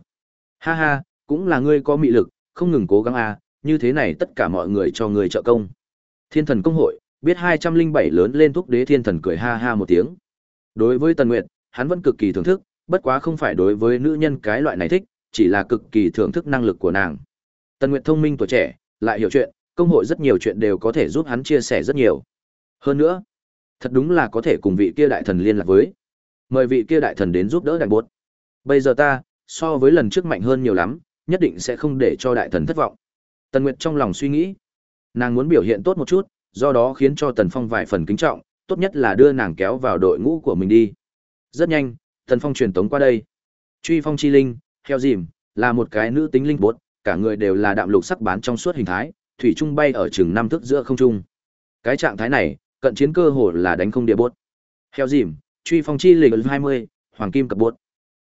Ha ha, cũng là ngươi có mị lực, không ngừng cố gắng a, à, như thế này tất cả mọi người cho người trợ công. Thiên thần công hội, biết 207 lớn lên thúc đế thiên thần cười ha ha một tiếng. Đối với Tần Nguyệt, hắn vẫn cực kỳ thưởng thức, bất quá không phải đối với nữ nhân cái loại này thích, chỉ là cực kỳ thưởng thức năng lực của nàng. Tần Nguyệt thông minh tuổi trẻ, lại hiểu chuyện, công hội rất nhiều chuyện đều có thể giúp hắn chia sẻ rất nhiều. Hơn nữa, thật đúng là có thể cùng vị kia đại thần liên lạc với. Mời vị kia đại thần đến giúp đỡ đại bốt. Bây giờ ta, so với lần trước mạnh hơn nhiều lắm, nhất định sẽ không để cho đại thần thất vọng. Tần Nguyệt trong lòng suy nghĩ, nàng muốn biểu hiện tốt một chút, do đó khiến cho Tần Phong vài phần kính trọng, tốt nhất là đưa nàng kéo vào đội ngũ của mình đi. Rất nhanh, Tần Phong truyền tống qua đây. Truy Phong chi linh, theo dìm, là một cái nữ tính linh bột, cả người đều là đạm lục sắc bán trong suốt hình thái, thủy trung bay ở chừng năm thước giữa không trung. Cái trạng thái này, cận chiến cơ hồ là đánh không địa bốt. Theo dìm, truy phong chi lịch 20, hoàng kim cập bột.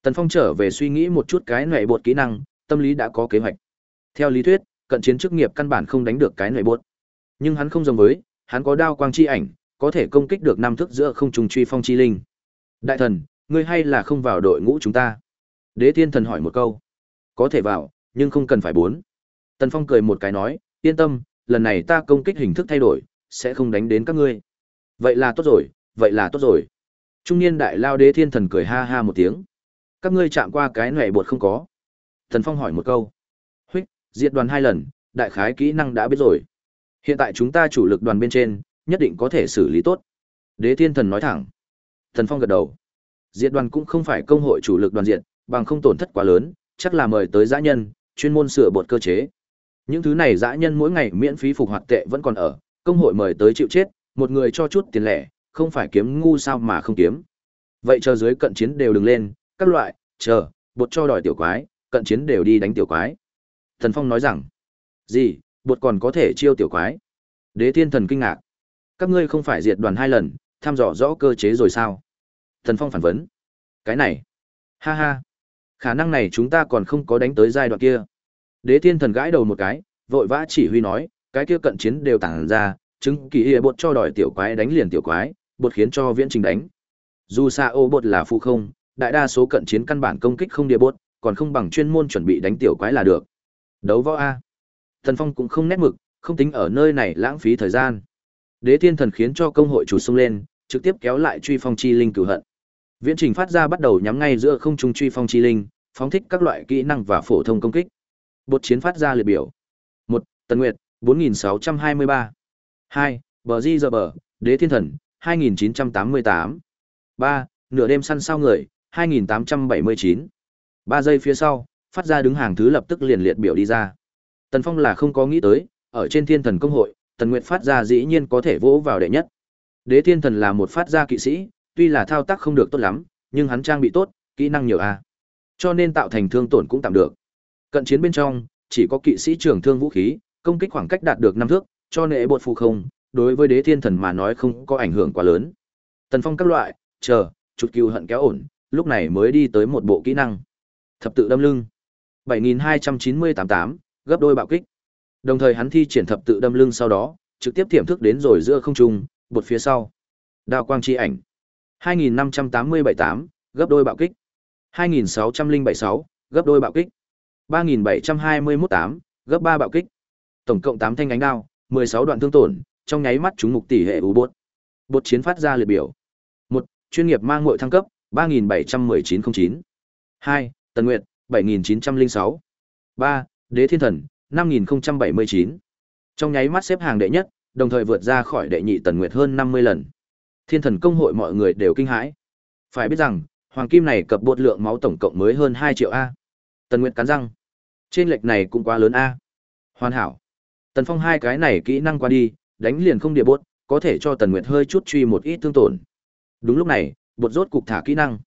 Tần Phong trở về suy nghĩ một chút cái nệ bột kỹ năng, tâm lý đã có kế hoạch. Theo lý thuyết, cận chiến chức nghiệp căn bản không đánh được cái nệ bột. Nhưng hắn không giống với, hắn có đao quang chi ảnh, có thể công kích được năm thước giữa không trung truy phong chi linh. Đại thần, ngươi hay là không vào đội ngũ chúng ta? Đế Thiên Thần hỏi một câu. Có thể vào, nhưng không cần phải bốn. Tần Phong cười một cái nói, yên tâm, lần này ta công kích hình thức thay đổi, sẽ không đánh đến các ngươi. Vậy là tốt rồi, vậy là tốt rồi. Trung niên đại lao đế thiên thần cười ha ha một tiếng. Các ngươi chạm qua cái nệ bột không có. Thần Phong hỏi một câu. Huyết, diệt đoàn hai lần, đại khái kỹ năng đã biết rồi. Hiện tại chúng ta chủ lực đoàn bên trên, nhất định có thể xử lý tốt. Đế thiên thần nói thẳng. Thần Phong gật đầu. Diệt đoàn cũng không phải công hội chủ lực đoàn diện, bằng không tổn thất quá lớn, chắc là mời tới giã nhân, chuyên môn sửa bột cơ chế. Những thứ này dã nhân mỗi ngày miễn phí phục hoạt tệ vẫn còn ở, công hội mời tới chịu chết, một người cho chút tiền lẻ, không phải kiếm ngu sao mà không kiếm. Vậy chờ dưới cận chiến đều đừng lên, các loại, chờ, bột cho đòi tiểu quái, cận chiến đều đi đánh tiểu quái. Thần Phong nói rằng, gì, bột còn có thể chiêu tiểu quái. Đế thiên thần kinh ngạc. Các ngươi không phải diệt đoàn hai lần, thăm dò rõ cơ chế rồi sao? Thần Phong phản vấn. Cái này, ha ha, khả năng này chúng ta còn không có đánh tới giai đoạn kia. Đế thiên thần gãi đầu một cái, vội vã chỉ huy nói, cái kia cận chiến đều tản ra, chứng kỳ hệ bột cho đòi tiểu quái đánh liền tiểu quái, bột khiến cho viễn trình đánh. Dù xa ô bột là phụ không, đại đa số cận chiến căn bản công kích không địa bột, còn không bằng chuyên môn chuẩn bị đánh tiểu quái là được. Đấu võ A. Thần Phong cũng không nét mực, không tính ở nơi này lãng phí thời gian. Đế thiên thần khiến cho công hội chủ xung lên, trực tiếp kéo lại truy phong chi linh cửu hận. Viễn trình phát ra bắt đầu nhắm ngay giữa không trung truy phong chi linh, phóng thích các loại kỹ năng và phổ thông công kích. Bột chiến phát ra liệt biểu. một Tần Nguyệt, 4623. 2. Bờ Di Giờ Bờ, Đế Thiên Thần, 2988. 3. Nửa đêm săn sao người, 2879. 3 giây phía sau, phát ra đứng hàng thứ lập tức liền liệt biểu đi ra. Tần Phong là không có nghĩ tới, ở trên Thiên Thần công hội, Tần Nguyệt phát ra dĩ nhiên có thể vỗ vào đệ nhất. Đế Thiên Thần là một phát ra kỵ sĩ, tuy là thao tác không được tốt lắm, nhưng hắn trang bị tốt, kỹ năng nhiều a. Cho nên tạo thành thương tổn cũng tạm được. Cận chiến bên trong, chỉ có kỵ sĩ trường thương vũ khí, công kích khoảng cách đạt được năm thước, cho nệ bột phù không, đối với đế thiên thần mà nói không có ảnh hưởng quá lớn. Tần Phong các loại, chờ, chụt cừu hận kéo ổn, lúc này mới đi tới một bộ kỹ năng. Thập tự đâm lưng. 72988 gấp đôi bạo kích. Đồng thời hắn thi triển thập tự đâm lưng sau đó, trực tiếp tiềm thức đến rồi giữa không trung, bột phía sau. Đao quang chi ảnh. 2587-8, gấp đôi bạo kích. 26076 gấp đôi bạo kích. 3721-8, gấp 3 bạo kích. Tổng cộng 8 thanh ánh đao, 16 đoạn thương tổn, trong nháy mắt chúng mục tỷ hệ u bột, Bột chiến phát ra liệt biểu. 1. Chuyên nghiệp mang ngội thăng cấp, 371909. 2. Tần Nguyệt, 7906. 3. Đế Thiên Thần, 5079. Trong nháy mắt xếp hàng đệ nhất, đồng thời vượt ra khỏi đệ nhị Tần Nguyệt hơn 50 lần. Thiên Thần công hội mọi người đều kinh hãi. Phải biết rằng, hoàng kim này cập bột lượng máu tổng cộng mới hơn 2 triệu a. Tần Nguyệt cắn răng. Trên lệch này cũng quá lớn a. Hoàn hảo. Tần Phong hai cái này kỹ năng qua đi, đánh liền không địa bốt, có thể cho Tần Nguyệt hơi chút truy một ít thương tổn. Đúng lúc này, bột rốt cục thả kỹ năng.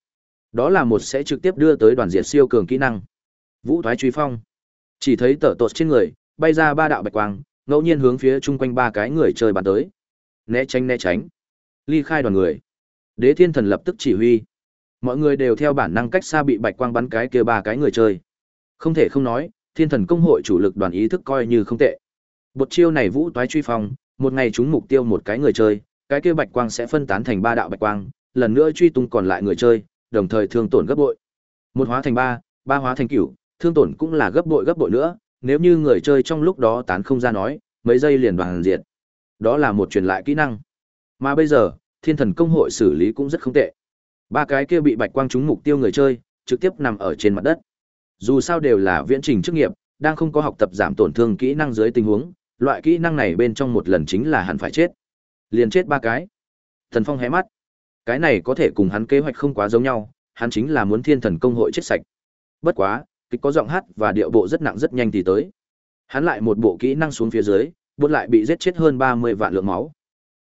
Đó là một sẽ trực tiếp đưa tới đoàn diệt siêu cường kỹ năng. Vũ thoái truy phong. Chỉ thấy tở tột trên người, bay ra ba đạo bạch quang, ngẫu nhiên hướng phía chung quanh ba cái người chơi bàn tới. Né tránh né tránh. Ly khai đoàn người. Đế Thiên Thần lập tức chỉ huy. Mọi người đều theo bản năng cách xa bị bạch quang bắn cái kia ba cái người chơi. Không thể không nói, Thiên Thần công hội chủ lực đoàn ý thức coi như không tệ. Bột chiêu này vũ toái truy phong, một ngày chúng mục tiêu một cái người chơi, cái kia bạch quang sẽ phân tán thành ba đạo bạch quang, lần nữa truy tung còn lại người chơi, đồng thời thương tổn gấp bội. Một hóa thành ba, ba hóa thành cửu, thương tổn cũng là gấp bội gấp bội nữa, nếu như người chơi trong lúc đó tán không ra nói, mấy giây liền đoàn diệt. Đó là một truyền lại kỹ năng. Mà bây giờ, Thiên Thần công hội xử lý cũng rất không tệ. Ba cái kia bị bạch quang trúng mục tiêu người chơi, trực tiếp nằm ở trên mặt đất. Dù sao đều là viễn trình chức nghiệp, đang không có học tập giảm tổn thương kỹ năng dưới tình huống, loại kỹ năng này bên trong một lần chính là hẳn phải chết. Liền chết ba cái. Thần Phong hé mắt. Cái này có thể cùng hắn kế hoạch không quá giống nhau, hắn chính là muốn Thiên Thần công hội chết sạch. Bất quá, kịch có giọng hát và điệu bộ rất nặng rất nhanh thì tới. Hắn lại một bộ kỹ năng xuống phía dưới, bột lại bị giết chết hơn 30 vạn lượng máu.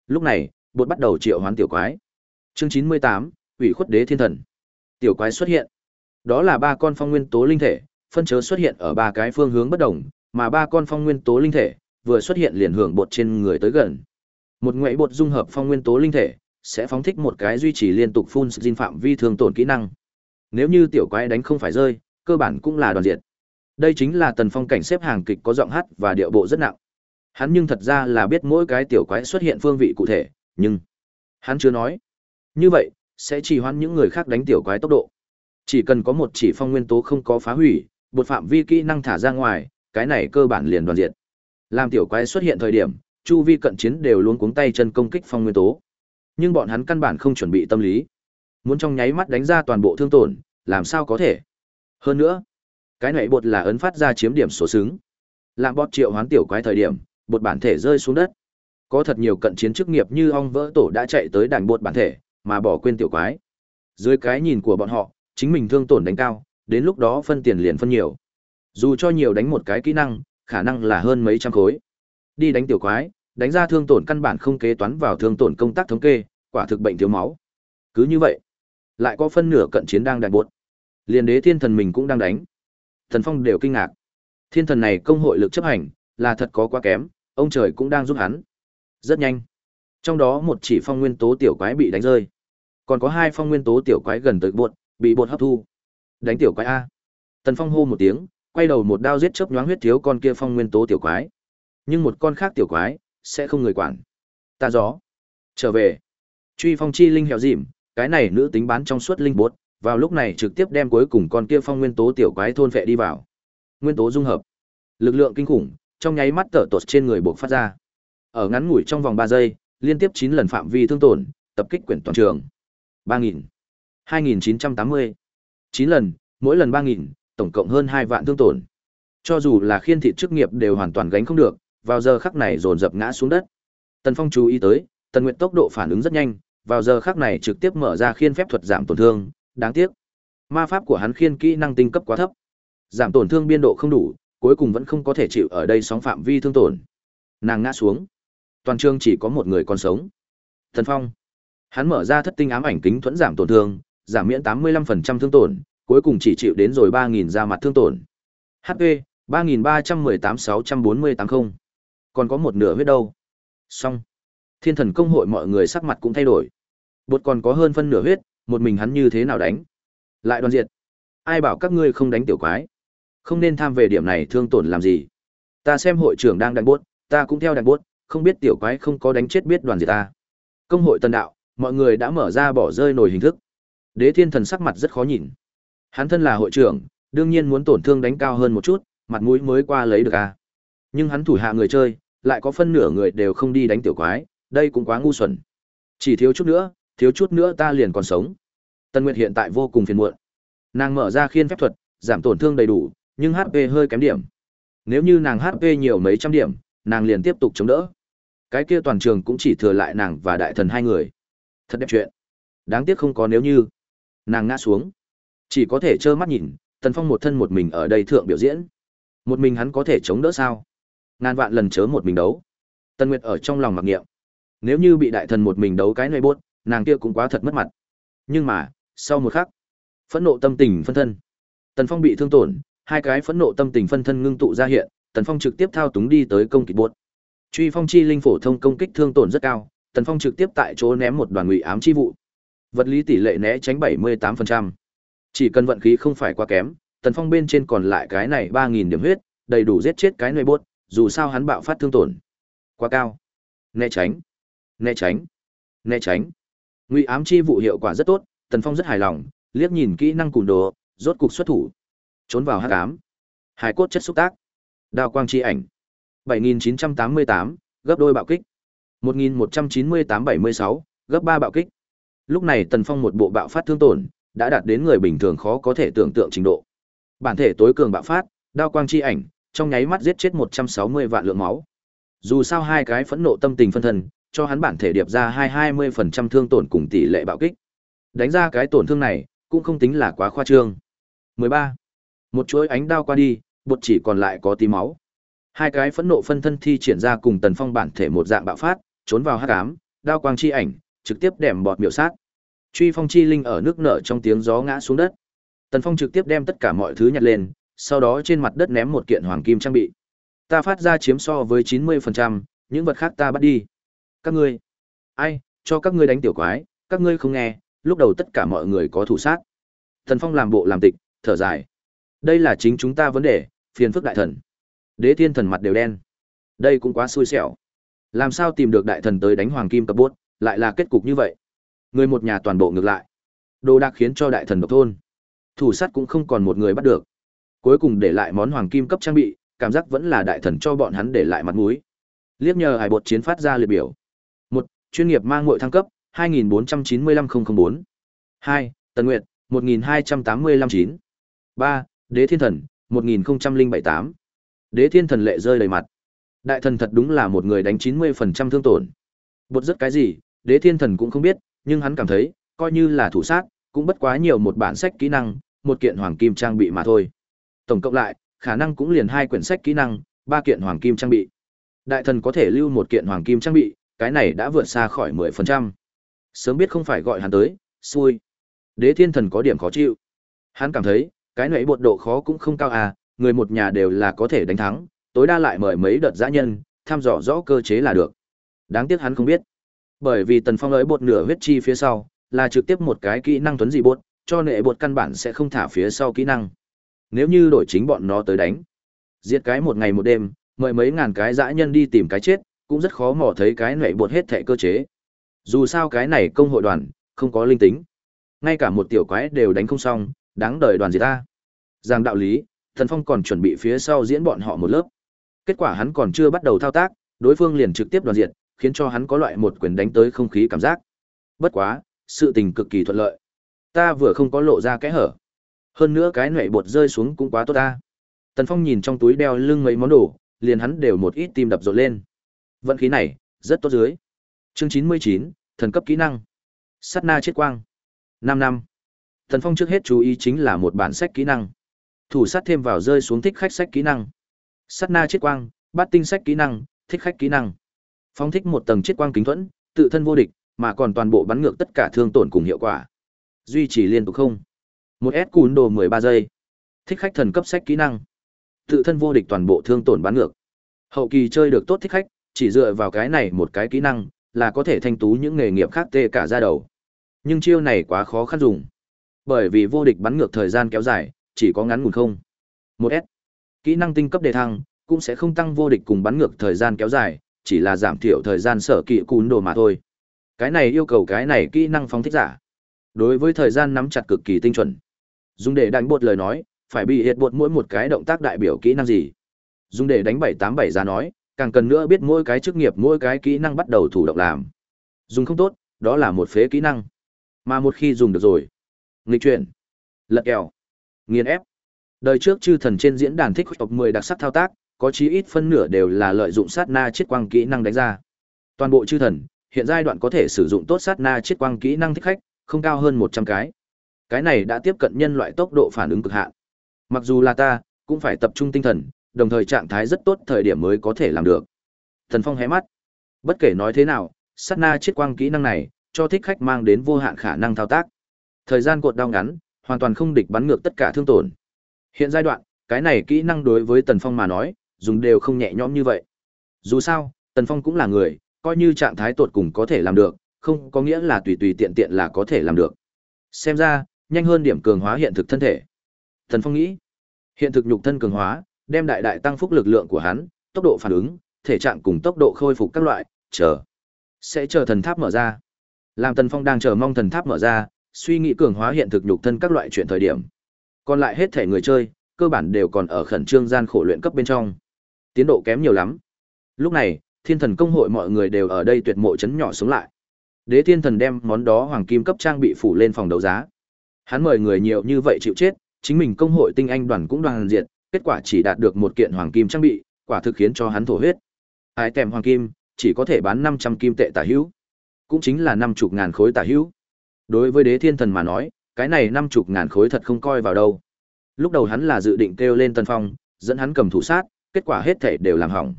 Lúc này, bột bắt đầu triệu hoán tiểu quái. Chương 98, ủy khuất đế thiên thần. Tiểu quái xuất hiện. Đó là ba con phong nguyên tố linh thể, phân chớ xuất hiện ở ba cái phương hướng bất đồng, mà ba con phong nguyên tố linh thể vừa xuất hiện liền hưởng bột trên người tới gần. Một ngụy bột dung hợp phong nguyên tố linh thể sẽ phóng thích một cái duy trì liên tục phun xin phạm vi thường tổn kỹ năng. Nếu như tiểu quái đánh không phải rơi, cơ bản cũng là đoàn diệt. Đây chính là tần phong cảnh xếp hàng kịch có giọng hát và điệu bộ rất nặng. Hắn nhưng thật ra là biết mỗi cái tiểu quái xuất hiện phương vị cụ thể, nhưng hắn chưa nói. Như vậy, sẽ trì hoãn những người khác đánh tiểu quái tốc độ. Chỉ cần có một chỉ phong nguyên tố không có phá hủy, bột phạm vi kỹ năng thả ra ngoài, cái này cơ bản liền đoàn diệt. Làm tiểu quái xuất hiện thời điểm, chu vi cận chiến đều luôn cuống tay chân công kích phong nguyên tố. Nhưng bọn hắn căn bản không chuẩn bị tâm lý. Muốn trong nháy mắt đánh ra toàn bộ thương tổn, làm sao có thể? Hơn nữa, cái này bột là ấn phát ra chiếm điểm số xứng. Làm bot triệu hoán tiểu quái thời điểm, bột bản thể rơi xuống đất. Có thật nhiều cận chiến chức nghiệp như ong vỡ tổ đã chạy tới đàn bột bản thể, mà bỏ quên tiểu quái. Dưới cái nhìn của bọn họ, chính mình thương tổn đánh cao, đến lúc đó phân tiền liền phân nhiều. Dù cho nhiều đánh một cái kỹ năng, khả năng là hơn mấy trăm khối. Đi đánh tiểu quái, đánh ra thương tổn căn bản không kế toán vào thương tổn công tác thống kê, quả thực bệnh thiếu máu. Cứ như vậy, lại có phân nửa cận chiến đang đại buộc. Liên đế thiên thần mình cũng đang đánh. Thần Phong đều kinh ngạc. Thiên thần này công hội lực chấp hành, là thật có quá kém, ông trời cũng đang giúp hắn. Rất nhanh. Trong đó một chỉ phong nguyên tố tiểu quái bị đánh rơi. Còn có hai phong nguyên tố tiểu quái gần tới bột, bị bột hấp thu. Đánh tiểu quái A. Tần Phong hô một tiếng, quay đầu một đao giết chớp nhoáng huyết thiếu con kia phong nguyên tố tiểu quái. Nhưng một con khác tiểu quái, sẽ không người quản. Ta gió. Trở về. Truy phong chi linh hẻo dìm, cái này nữ tính bán trong suốt linh bột, vào lúc này trực tiếp đem cuối cùng con kia phong nguyên tố tiểu quái thôn vệ đi vào. Nguyên tố dung hợp. Lực lượng kinh khủng, trong nháy mắt tở tột trên người buộc phát ra. Ở ngắn ngủi trong vòng ba giây, liên tiếp chín lần phạm vi thương tổn, tập kích quyển toàn trường. ba nghìn 2980. 9 lần, mỗi lần 3000, tổng cộng hơn 2 vạn thương tổn. Cho dù là khiên thị chức nghiệp đều hoàn toàn gánh không được, vào giờ khắc này dồn dập ngã xuống đất. Tần Phong chú ý tới, Tần Nguyệt tốc độ phản ứng rất nhanh, vào giờ khắc này trực tiếp mở ra khiên phép thuật giảm tổn thương, đáng tiếc. Ma pháp của hắn khiên kỹ năng tinh cấp quá thấp. Giảm tổn thương biên độ không đủ, cuối cùng vẫn không có thể chịu ở đây sóng phạm vi thương tổn. Nàng ngã xuống. Toàn trường chỉ có một người còn sống. Tần Phong. Hắn mở ra thất tinh ám ảnh kính thuẫn giảm tổn thương, giảm miễn 85% thương tổn, cuối cùng chỉ chịu đến rồi 3000 ra mặt thương tổn. HP 3318 không. Còn có một nửa huyết đâu. Xong. Thiên thần công hội mọi người sắc mặt cũng thay đổi. Bột còn có hơn phân nửa huyết, một mình hắn như thế nào đánh? Lại đoàn diệt. Ai bảo các ngươi không đánh tiểu quái? Không nên tham về điểm này thương tổn làm gì? Ta xem hội trưởng đang đánh bốt, ta cũng theo đánh bốt, không biết tiểu quái không có đánh chết biết đoàn diệt ta. Công hội tân đạo, mọi người đã mở ra bỏ rơi nổi hình thức. Đế Thiên Thần sắc mặt rất khó nhìn. Hắn thân là hội trưởng, đương nhiên muốn tổn thương đánh cao hơn một chút, mặt mũi mới qua lấy được a. Nhưng hắn thủ hạ người chơi, lại có phân nửa người đều không đi đánh tiểu quái, đây cũng quá ngu xuẩn. Chỉ thiếu chút nữa, thiếu chút nữa ta liền còn sống. Tân Nguyệt hiện tại vô cùng phiền muộn. Nàng mở ra khiên phép thuật, giảm tổn thương đầy đủ, nhưng HP hơi kém điểm. Nếu như nàng HP nhiều mấy trăm điểm, nàng liền tiếp tục chống đỡ. Cái kia toàn trường cũng chỉ thừa lại nàng và đại thần hai người. Thật đẹp chuyện. Đáng tiếc không có nếu như. Nàng ngã xuống. Chỉ có thể trơ mắt nhìn, Tần Phong một thân một mình ở đây thượng biểu diễn. Một mình hắn có thể chống đỡ sao? Ngàn vạn lần chớ một mình đấu. tần Nguyệt ở trong lòng mặc niệm. Nếu như bị đại thần một mình đấu cái nơi buốt, nàng kia cũng quá thật mất mặt. Nhưng mà, sau một khắc, phẫn nộ tâm tình phân thân. Tần Phong bị thương tổn, hai cái phẫn nộ tâm tình phân thân ngưng tụ ra hiện, Tần Phong trực tiếp thao túng đi tới công kích buốt. Truy phong chi linh phổ thông công kích thương tổn rất cao, Tần Phong trực tiếp tại chỗ ném một đoàn ngụy ám chi vụ. Vật lý tỷ lệ né tránh 78%. Chỉ cần vận khí không phải quá kém, Tần Phong bên trên còn lại cái này 3000 điểm huyết, đầy đủ giết chết cái nơi bốt, dù sao hắn bạo phát thương tổn quá cao. Né tránh, né tránh, né tránh. Ngụy ám chi vụ hiệu quả rất tốt, Tần Phong rất hài lòng, liếc nhìn kỹ năng cùn đồ, rốt cục xuất thủ. Trốn vào hắc ám. Hải cốt chất xúc tác. Đao quang chi ảnh. 7988, gấp đôi bạo kích. 1198-76, gấp 3 bạo kích. Lúc này Tần Phong một bộ bạo phát thương tổn, đã đạt đến người bình thường khó có thể tưởng tượng trình độ. Bản thể tối cường bạo phát, đao quang chi ảnh, trong nháy mắt giết chết 160 vạn lượng máu. Dù sao hai cái phẫn nộ tâm tình phân thân, cho hắn bản thể điệp ra hai hai mươi phần trăm thương tổn cùng tỷ lệ bạo kích. Đánh ra cái tổn thương này, cũng không tính là quá khoa trương. 13. Một chuỗi ánh đao qua đi, bột chỉ còn lại có tí máu. Hai cái phẫn nộ phân thân thi triển ra cùng Tần Phong bản thể một dạng bạo phát, trốn vào hắc ám, đao quang chi ảnh, trực tiếp đệm bọt miểu sát. Truy phong chi linh ở nước nở trong tiếng gió ngã xuống đất. Tần Phong trực tiếp đem tất cả mọi thứ nhặt lên, sau đó trên mặt đất ném một kiện hoàng kim trang bị. Ta phát ra chiếm so với 90%, những vật khác ta bắt đi. Các ngươi, ai, cho các ngươi đánh tiểu quái, các ngươi không nghe, lúc đầu tất cả mọi người có thủ sát. Thần Phong làm bộ làm tịch, thở dài. Đây là chính chúng ta vấn đề, phiền phức đại thần. Đế thiên thần mặt đều đen. Đây cũng quá xui xẻo. Làm sao tìm được đại thần tới đánh hoàng kim cập bốt, lại là kết cục như vậy. Người một nhà toàn bộ ngược lại. Đồ đạc khiến cho đại thần độc thôn. Thủ sát cũng không còn một người bắt được. Cuối cùng để lại món hoàng kim cấp trang bị, cảm giác vẫn là đại thần cho bọn hắn để lại mặt mũi. Liếc nhờ hải bột chiến phát ra liệt biểu. một Chuyên nghiệp mang ngội thăng cấp, 2495004. 2. Tần Nguyệt, 12859. 3. Đế Thiên Thần, 10078. Đế Thiên Thần lệ rơi đầy mặt. Đại thần thật đúng là một người đánh 90% thương tổn. Bột rất cái gì, Đế Thiên Thần cũng không biết, nhưng hắn cảm thấy, coi như là thủ sát, cũng bất quá nhiều một bản sách kỹ năng, một kiện hoàng kim trang bị mà thôi. Tổng cộng lại, khả năng cũng liền hai quyển sách kỹ năng, ba kiện hoàng kim trang bị. Đại thần có thể lưu một kiện hoàng kim trang bị, cái này đã vượt xa khỏi 10%. Sớm biết không phải gọi hắn tới, xui. Đế thiên thần có điểm khó chịu. Hắn cảm thấy, cái nãy bột độ khó cũng không cao à, người một nhà đều là có thể đánh thắng, tối đa lại mời mấy đợt dã nhân, tham dò rõ cơ chế là được. Đáng tiếc hắn không biết. Bởi vì tần phong ấy bột nửa huyết chi phía sau, là trực tiếp một cái kỹ năng tuấn dị bột, cho nệ bột căn bản sẽ không thả phía sau kỹ năng. Nếu như đổi chính bọn nó tới đánh, giết cái một ngày một đêm, mời mấy ngàn cái dã nhân đi tìm cái chết, cũng rất khó mò thấy cái nệ bột hết thệ cơ chế. Dù sao cái này công hội đoàn, không có linh tính. Ngay cả một tiểu quái đều đánh không xong, đáng đời đoàn gì ta. Giang đạo lý, Thần Phong còn chuẩn bị phía sau diễn bọn họ một lớp. Kết quả hắn còn chưa bắt đầu thao tác, đối phương liền trực tiếp đoàn diệt, khiến cho hắn có loại một quyền đánh tới không khí cảm giác. Bất quá, sự tình cực kỳ thuận lợi. Ta vừa không có lộ ra cái hở. Hơn nữa cái nệ bột rơi xuống cũng quá tốt ta. Tần Phong nhìn trong túi đeo lưng mấy món đồ, liền hắn đều một ít tim đập rộn lên. Vận khí này, rất tốt dưới. Chương chín mươi chín, thần cấp kỹ năng. Sát na chết quang. năm năm. Tần Phong trước hết chú ý chính là một bản sách kỹ năng. Thủ sát thêm vào rơi xuống thích khách sách kỹ năng. Sát na chết quang, bát tinh sách kỹ năng, thích khách kỹ năng. Phong thích một tầng chiết quang kính thuẫn, tự thân vô địch, mà còn toàn bộ bắn ngược tất cả thương tổn cùng hiệu quả. Duy trì liên tục không. Một S cún đồ 13 giây. Thích khách thần cấp sách kỹ năng. Tự thân vô địch toàn bộ thương tổn bắn ngược. Hậu kỳ chơi được tốt thích khách, chỉ dựa vào cái này một cái kỹ năng, là có thể thanh tú những nghề nghiệp khác tê cả ra đầu. Nhưng chiêu này quá khó khăn dùng. Bởi vì vô địch bắn ngược thời gian kéo dài, chỉ có ngắn ngủn không. Một S. Kỹ năng tinh cấp đề thăng, cũng sẽ không tăng vô địch cùng bắn ngược thời gian kéo dài, chỉ là giảm thiểu thời gian sở kỵ cún đồ mà thôi. Cái này yêu cầu cái này kỹ năng phóng thích giả. Đối với thời gian nắm chặt cực kỳ tinh chuẩn. Dùng để đánh bột lời nói, phải bị hiệt bột mỗi một cái động tác đại biểu kỹ năng gì. Dùng để đánh bảy tám bảy ra nói, càng cần nữa biết mỗi cái chức nghiệp mỗi cái kỹ năng bắt đầu thủ động làm. Dùng không tốt, đó là một phế kỹ năng. Mà một khi dùng được rồi, nghịch chuyển, lật kèo, nghiền ép. Đời trước chư thần trên diễn đàn thích học mười đặc sắc thao tác, có chí ít phân nửa đều là lợi dụng sát na chiết quang kỹ năng đánh ra. Toàn bộ chư thần, hiện giai đoạn có thể sử dụng tốt sát na chiết quang kỹ năng thích khách, không cao hơn một trăm cái cái này đã tiếp cận nhân loại tốc độ phản ứng cực hạn. Mặc dù là ta, cũng phải tập trung tinh thần, đồng thời trạng thái rất tốt thời điểm mới có thể làm được. Thần Phong hé mắt. Bất kể nói thế nào, sát na chiết quang kỹ năng này, cho thích khách mang đến vô hạn khả năng thao tác. Thời gian cột đau ngắn, hoàn toàn không địch bắn ngược tất cả thương tổn. Hiện giai đoạn, Cái này kỹ năng đối với Tần Phong mà nói, dùng đều không nhẹ nhõm như vậy. Dù sao, Tần Phong cũng là người, coi như trạng thái tột cùng có thể làm được, không có nghĩa là tùy tùy tiện tiện là có thể làm được. Xem ra, nhanh hơn điểm cường hóa hiện thực thân thể. Tần Phong nghĩ, hiện thực nhục thân cường hóa, đem đại đại tăng phúc lực lượng của hắn, tốc độ phản ứng, thể trạng cùng tốc độ khôi phục các loại, chờ. Sẽ chờ thần tháp mở ra. Làm Tần Phong đang chờ mong thần tháp mở ra, suy nghĩ cường hóa hiện thực nhục thân các loại chuyện thời điểm. Còn lại hết thể người chơi, cơ bản đều còn ở khẩn trương gian khổ luyện cấp bên trong. Tiến độ kém nhiều lắm. Lúc này, Thiên Thần công hội mọi người đều ở đây tuyệt mộ chấn nhỏ xuống lại. Đế Thiên Thần đem món đó hoàng kim cấp trang bị phủ lên phòng đấu giá. Hắn mời người nhiều như vậy chịu chết, chính mình công hội tinh anh đoàn cũng đoàn diệt, kết quả chỉ đạt được một kiện hoàng kim trang bị, quả thực khiến cho hắn thổ huyết. Ai tèm hoàng kim, chỉ có thể bán 500 kim tệ tả hữu, cũng chính là năm chục ngàn khối tả hữu. Đối với Đế Thiên Thần mà nói, cái này năm chục ngàn khối thật không coi vào đâu. Lúc đầu hắn là dự định kêu lên tân Phong, dẫn hắn cầm thủ sát, kết quả hết thảy đều làm hỏng.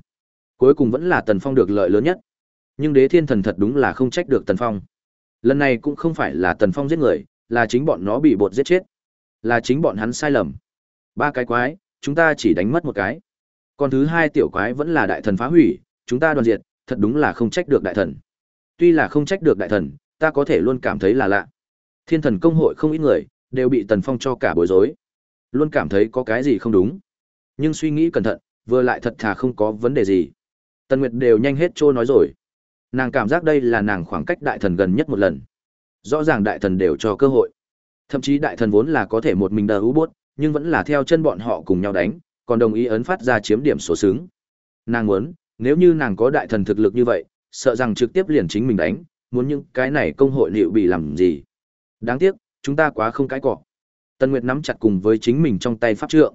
Cuối cùng vẫn là Tần Phong được lợi lớn nhất. Nhưng Đế Thiên Thần thật đúng là không trách được Tần Phong. Lần này cũng không phải là Tần Phong giết người, là chính bọn nó bị bột giết chết. Là chính bọn hắn sai lầm. Ba cái quái, chúng ta chỉ đánh mất một cái. Còn thứ hai tiểu quái vẫn là đại thần phá hủy, chúng ta đoàn diệt, thật đúng là không trách được đại thần. Tuy là không trách được đại thần, ta có thể luôn cảm thấy là lạ. Thiên thần công hội không ít người, đều bị Tần Phong cho cả bối rối. Luôn cảm thấy có cái gì không đúng. Nhưng suy nghĩ cẩn thận, vừa lại thật thà không có vấn đề gì. Tần Nguyệt đều nhanh hết trôi nói rồi. Nàng cảm giác đây là nàng khoảng cách đại thần gần nhất một lần. Rõ ràng đại thần đều cho cơ hội. Thậm chí đại thần vốn là có thể một mình đờ ú bốt, nhưng vẫn là theo chân bọn họ cùng nhau đánh, còn đồng ý ấn phát ra chiếm điểm số xứng. Nàng muốn, nếu như nàng có đại thần thực lực như vậy, sợ rằng trực tiếp liền chính mình đánh, muốn những cái này công hội liệu bị làm gì. Đáng tiếc, chúng ta quá không cái cỏ, Tân Nguyệt nắm chặt cùng với chính mình trong tay pháp trượng.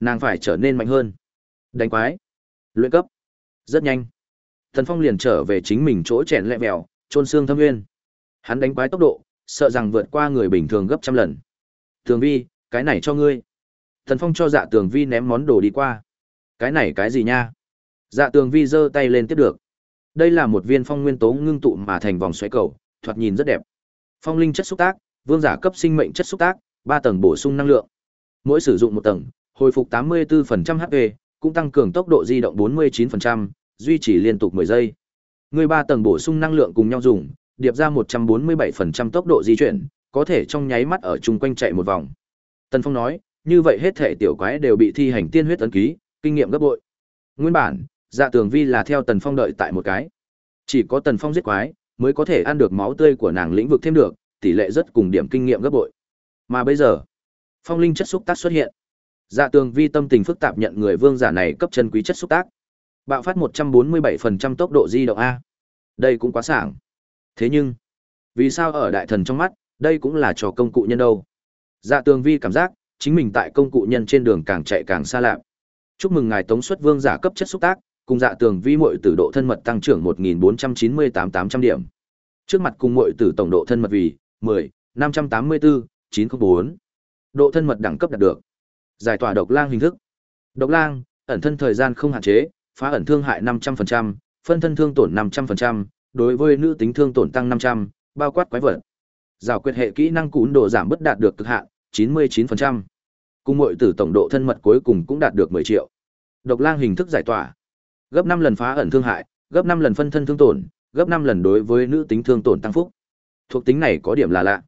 Nàng phải trở nên mạnh hơn. Đánh quái. Luyện cấp. Rất nhanh. Thần Phong liền trở về chính mình chỗ chèn lẹ mèo, trôn xương thâm nguyên. Hắn đánh quái tốc độ, sợ rằng vượt qua người bình thường gấp trăm lần. Tường Vi, cái này cho ngươi. Thần Phong cho dạ tường Vi ném món đồ đi qua. Cái này cái gì nha? Dạ tường Vi giơ tay lên tiếp được. Đây là một viên phong nguyên tố ngưng tụ mà thành vòng xoáy cầu, thoạt nhìn rất đẹp. Phong linh chất xúc tác, vương giả cấp sinh mệnh chất xúc tác, ba tầng bổ sung năng lượng. Mỗi sử dụng một tầng, hồi phục 84% HP, cũng tăng cường tốc độ di động 49%, duy trì liên tục 10 giây. Người ba tầng bổ sung năng lượng cùng nhau dùng, điệp ra 147% tốc độ di chuyển, có thể trong nháy mắt ở chung quanh chạy một vòng. Tần Phong nói, như vậy hết thể tiểu quái đều bị thi hành tiên huyết ấn ký, kinh nghiệm gấp bội. Nguyên bản, dạ tường vi là theo Tần Phong đợi tại một cái. Chỉ có Tần Phong giết quái, mới có thể ăn được máu tươi của nàng lĩnh vực thêm được, tỷ lệ rất cùng điểm kinh nghiệm gấp bội. Mà bây giờ, phong linh chất xúc tác xuất hiện. Dạ tường vi tâm tình phức tạp nhận người vương giả này cấp chân quý chất xúc tác. Bạo phát 147% tốc độ di động A. Đây cũng quá sảng. Thế nhưng, vì sao ở đại thần trong mắt, đây cũng là trò công cụ nhân đâu. Dạ tường vi cảm giác, chính mình tại công cụ nhân trên đường càng chạy càng xa lạ. Chúc mừng ngài tống xuất vương giả cấp chất xúc tác, cùng dạ tường vi muội tử độ thân mật tăng trưởng 1498-800 điểm. Trước mặt cùng muội tử tổng độ thân mật vì 10, 584, 904. Độ thân mật đẳng cấp đạt được. Giải tỏa độc lang hình thức. Độc lang, ẩn thân thời gian không hạn chế, phá ẩn thương hại 500%, phân thân thương tổn 500%, đối với nữ tính thương tổn tăng 500, bao quát quái vật. Giảo quyết hệ kỹ năng cún độ giảm bất đạt được cực hạn, 99%. Cùng muội tử tổng độ thân mật cuối cùng cũng đạt được 10 triệu. Độc lang hình thức giải tỏa. Gấp 5 lần phá ẩn thương hại, gấp 5 lần phân thân thương tổn, gấp 5 lần đối với nữ tính thương tổn tăng phúc. Thuộc tính này có điểm là lạ.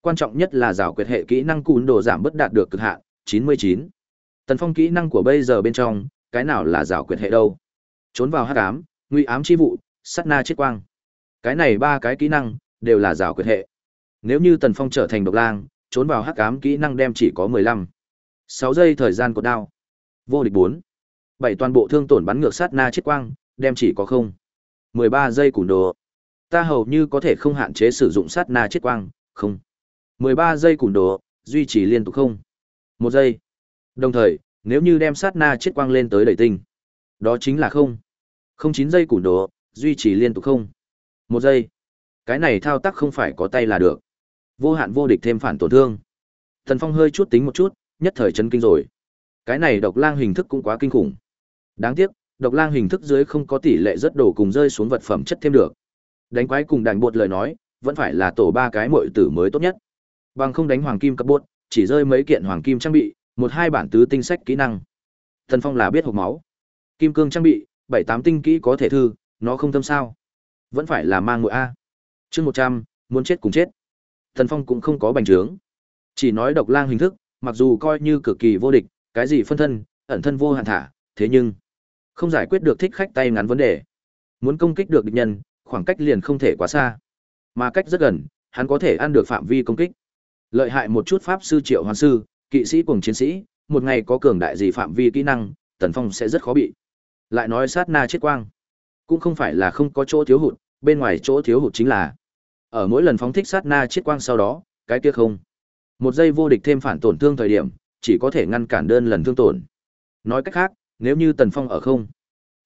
Quan trọng nhất là giảo quyết hệ kỹ năng cún độ giảm bất đạt được cực hạn, 99. Tần Phong kỹ năng của bây giờ bên trong, cái nào là rào quyệt hệ đâu? Trốn vào hắc ám, nguy ám chi vụ, sát na chết quang. Cái này ba cái kỹ năng đều là rào quyệt hệ. Nếu như Tần Phong trở thành độc lang, trốn vào hắc ám kỹ năng đem chỉ có 15. 6 giây thời gian cột đao. Vô địch 4. Bảy toàn bộ thương tổn bắn ngược sát na chết quang, đem chỉ có không. 13 giây củ đồ. Ta hầu như có thể không hạn chế sử dụng sát na chết quang, không. 13 giây cùn đồ, duy trì liên tục không. Một giây. Đồng thời, nếu như đem sát na chết quang lên tới đẩy tinh, đó chính là không. Không chín giây cùn đồ, duy trì liên tục không. Một giây. Cái này thao tác không phải có tay là được. Vô hạn vô địch thêm phản tổn thương. Thần Phong hơi chút tính một chút, nhất thời chấn kinh rồi. Cái này độc lang hình thức cũng quá kinh khủng. Đáng tiếc, độc lang hình thức dưới không có tỷ lệ rất đổ cùng rơi xuống vật phẩm chất thêm được. Đánh quái cùng đành bột lời nói, vẫn phải là tổ ba cái muội tử mới tốt nhất. Bằng không đánh hoàng kim cấp bốt, chỉ rơi mấy kiện hoàng kim trang bị, một hai bản tứ tinh sách kỹ năng. Thần phong là biết hộp máu. Kim cương trang bị bảy tám tinh kỹ có thể thư nó không tâm sao. Vẫn phải là mang ngội a. Chương một trăm muốn chết cùng chết. Thần phong cũng không có bành trướng. Chỉ nói độc lang hình thức mặc dù coi như cực kỳ vô địch cái gì phân thân ẩn thân vô hạn thả thế nhưng không giải quyết được thích khách tay ngắn vấn đề. Muốn công kích được địch nhân khoảng cách liền không thể quá xa. Mà cách rất gần hắn có thể ăn được phạm vi công kích lợi hại một chút pháp sư triệu hoàn sư, kỵ sĩ cùng chiến sĩ, một ngày có cường đại gì phạm vi kỹ năng, tần phong sẽ rất khó bị. Lại nói sát na chết quang, cũng không phải là không có chỗ thiếu hụt, bên ngoài chỗ thiếu hụt chính là, ở mỗi lần phóng thích sát na chết quang sau đó, cái kia không. Một giây vô địch thêm phản tổn thương thời điểm, chỉ có thể ngăn cản đơn lần thương tổn. Nói cách khác, nếu như tần phong ở không,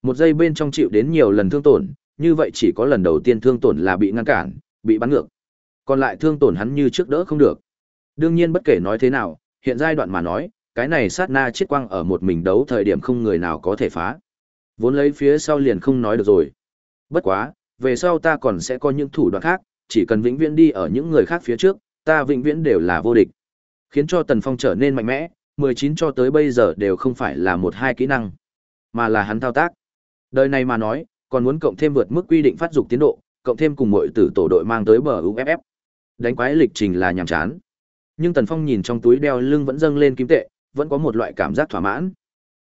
một giây bên trong chịu đến nhiều lần thương tổn, như vậy chỉ có lần đầu tiên thương tổn là bị ngăn cản, bị bắn ngược. Còn lại thương tổn hắn như trước đỡ không được đương nhiên bất kể nói thế nào, hiện giai đoạn mà nói, cái này sát na chết quang ở một mình đấu thời điểm không người nào có thể phá. Vốn lấy phía sau liền không nói được rồi. Bất quá, về sau ta còn sẽ có những thủ đoạn khác, chỉ cần vĩnh viễn đi ở những người khác phía trước, ta vĩnh viễn đều là vô địch. Khiến cho tần phong trở nên mạnh mẽ 19 cho tới bây giờ đều không phải là một hai kỹ năng, mà là hắn thao tác. Đời này mà nói, còn muốn cộng thêm vượt mức quy định phát dục tiến độ, cộng thêm cùng mọi tử tổ đội mang tới bờ uff đánh quái lịch trình là nhàm chán nhưng tần phong nhìn trong túi đeo lưng vẫn dâng lên kim tệ, vẫn có một loại cảm giác thỏa mãn.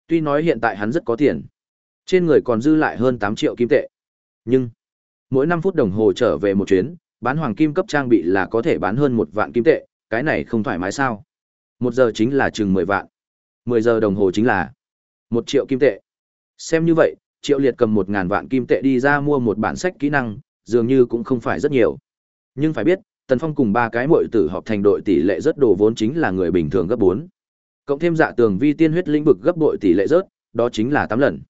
Tuy nói hiện tại hắn rất có tiền, trên người còn dư lại hơn 8 triệu kim tệ. Nhưng, mỗi 5 phút đồng hồ trở về một chuyến, bán hoàng kim cấp trang bị là có thể bán hơn một vạn kim tệ, cái này không thoải mái sao? Một giờ chính là chừng mười vạn. Mười giờ đồng hồ chính là một triệu kim tệ. Xem như vậy, triệu liệt cầm một ngàn vạn kim tệ đi ra mua một bản sách kỹ năng, dường như cũng không phải rất nhiều. Nhưng phải biết tần phong cùng ba cái mội tử họp thành đội tỷ lệ rất đồ vốn chính là người bình thường gấp bốn cộng thêm dạ tường vi tiên huyết lĩnh vực gấp bội tỷ lệ rớt đó chính là tám lần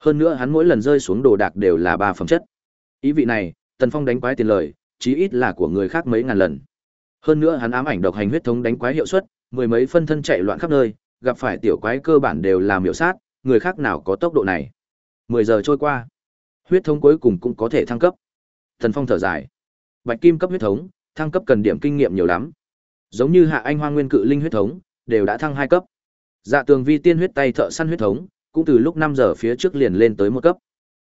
hơn nữa hắn mỗi lần rơi xuống đồ đạc đều là ba phẩm chất ý vị này tần phong đánh quái tiền lời chí ít là của người khác mấy ngàn lần hơn nữa hắn ám ảnh độc hành huyết thống đánh quái hiệu suất mười mấy phân thân chạy loạn khắp nơi, gặp phải tiểu quái cơ bản đều làm miểu sát, người khác nào có tốc độ này. Mười giờ trôi qua, huyết thống cuối cùng cũng có thể thăng cấp. Thần Phong thở dài. Bạch kim cấp huyết thống, thăng cấp cần điểm kinh nghiệm nhiều lắm. Giống như Hạ Anh hoa Nguyên Cự Linh huyết thống, đều đã thăng hai cấp. Dạ Tường Vi Tiên huyết tay thợ săn huyết thống, cũng từ lúc năm giờ phía trước liền lên tới một cấp.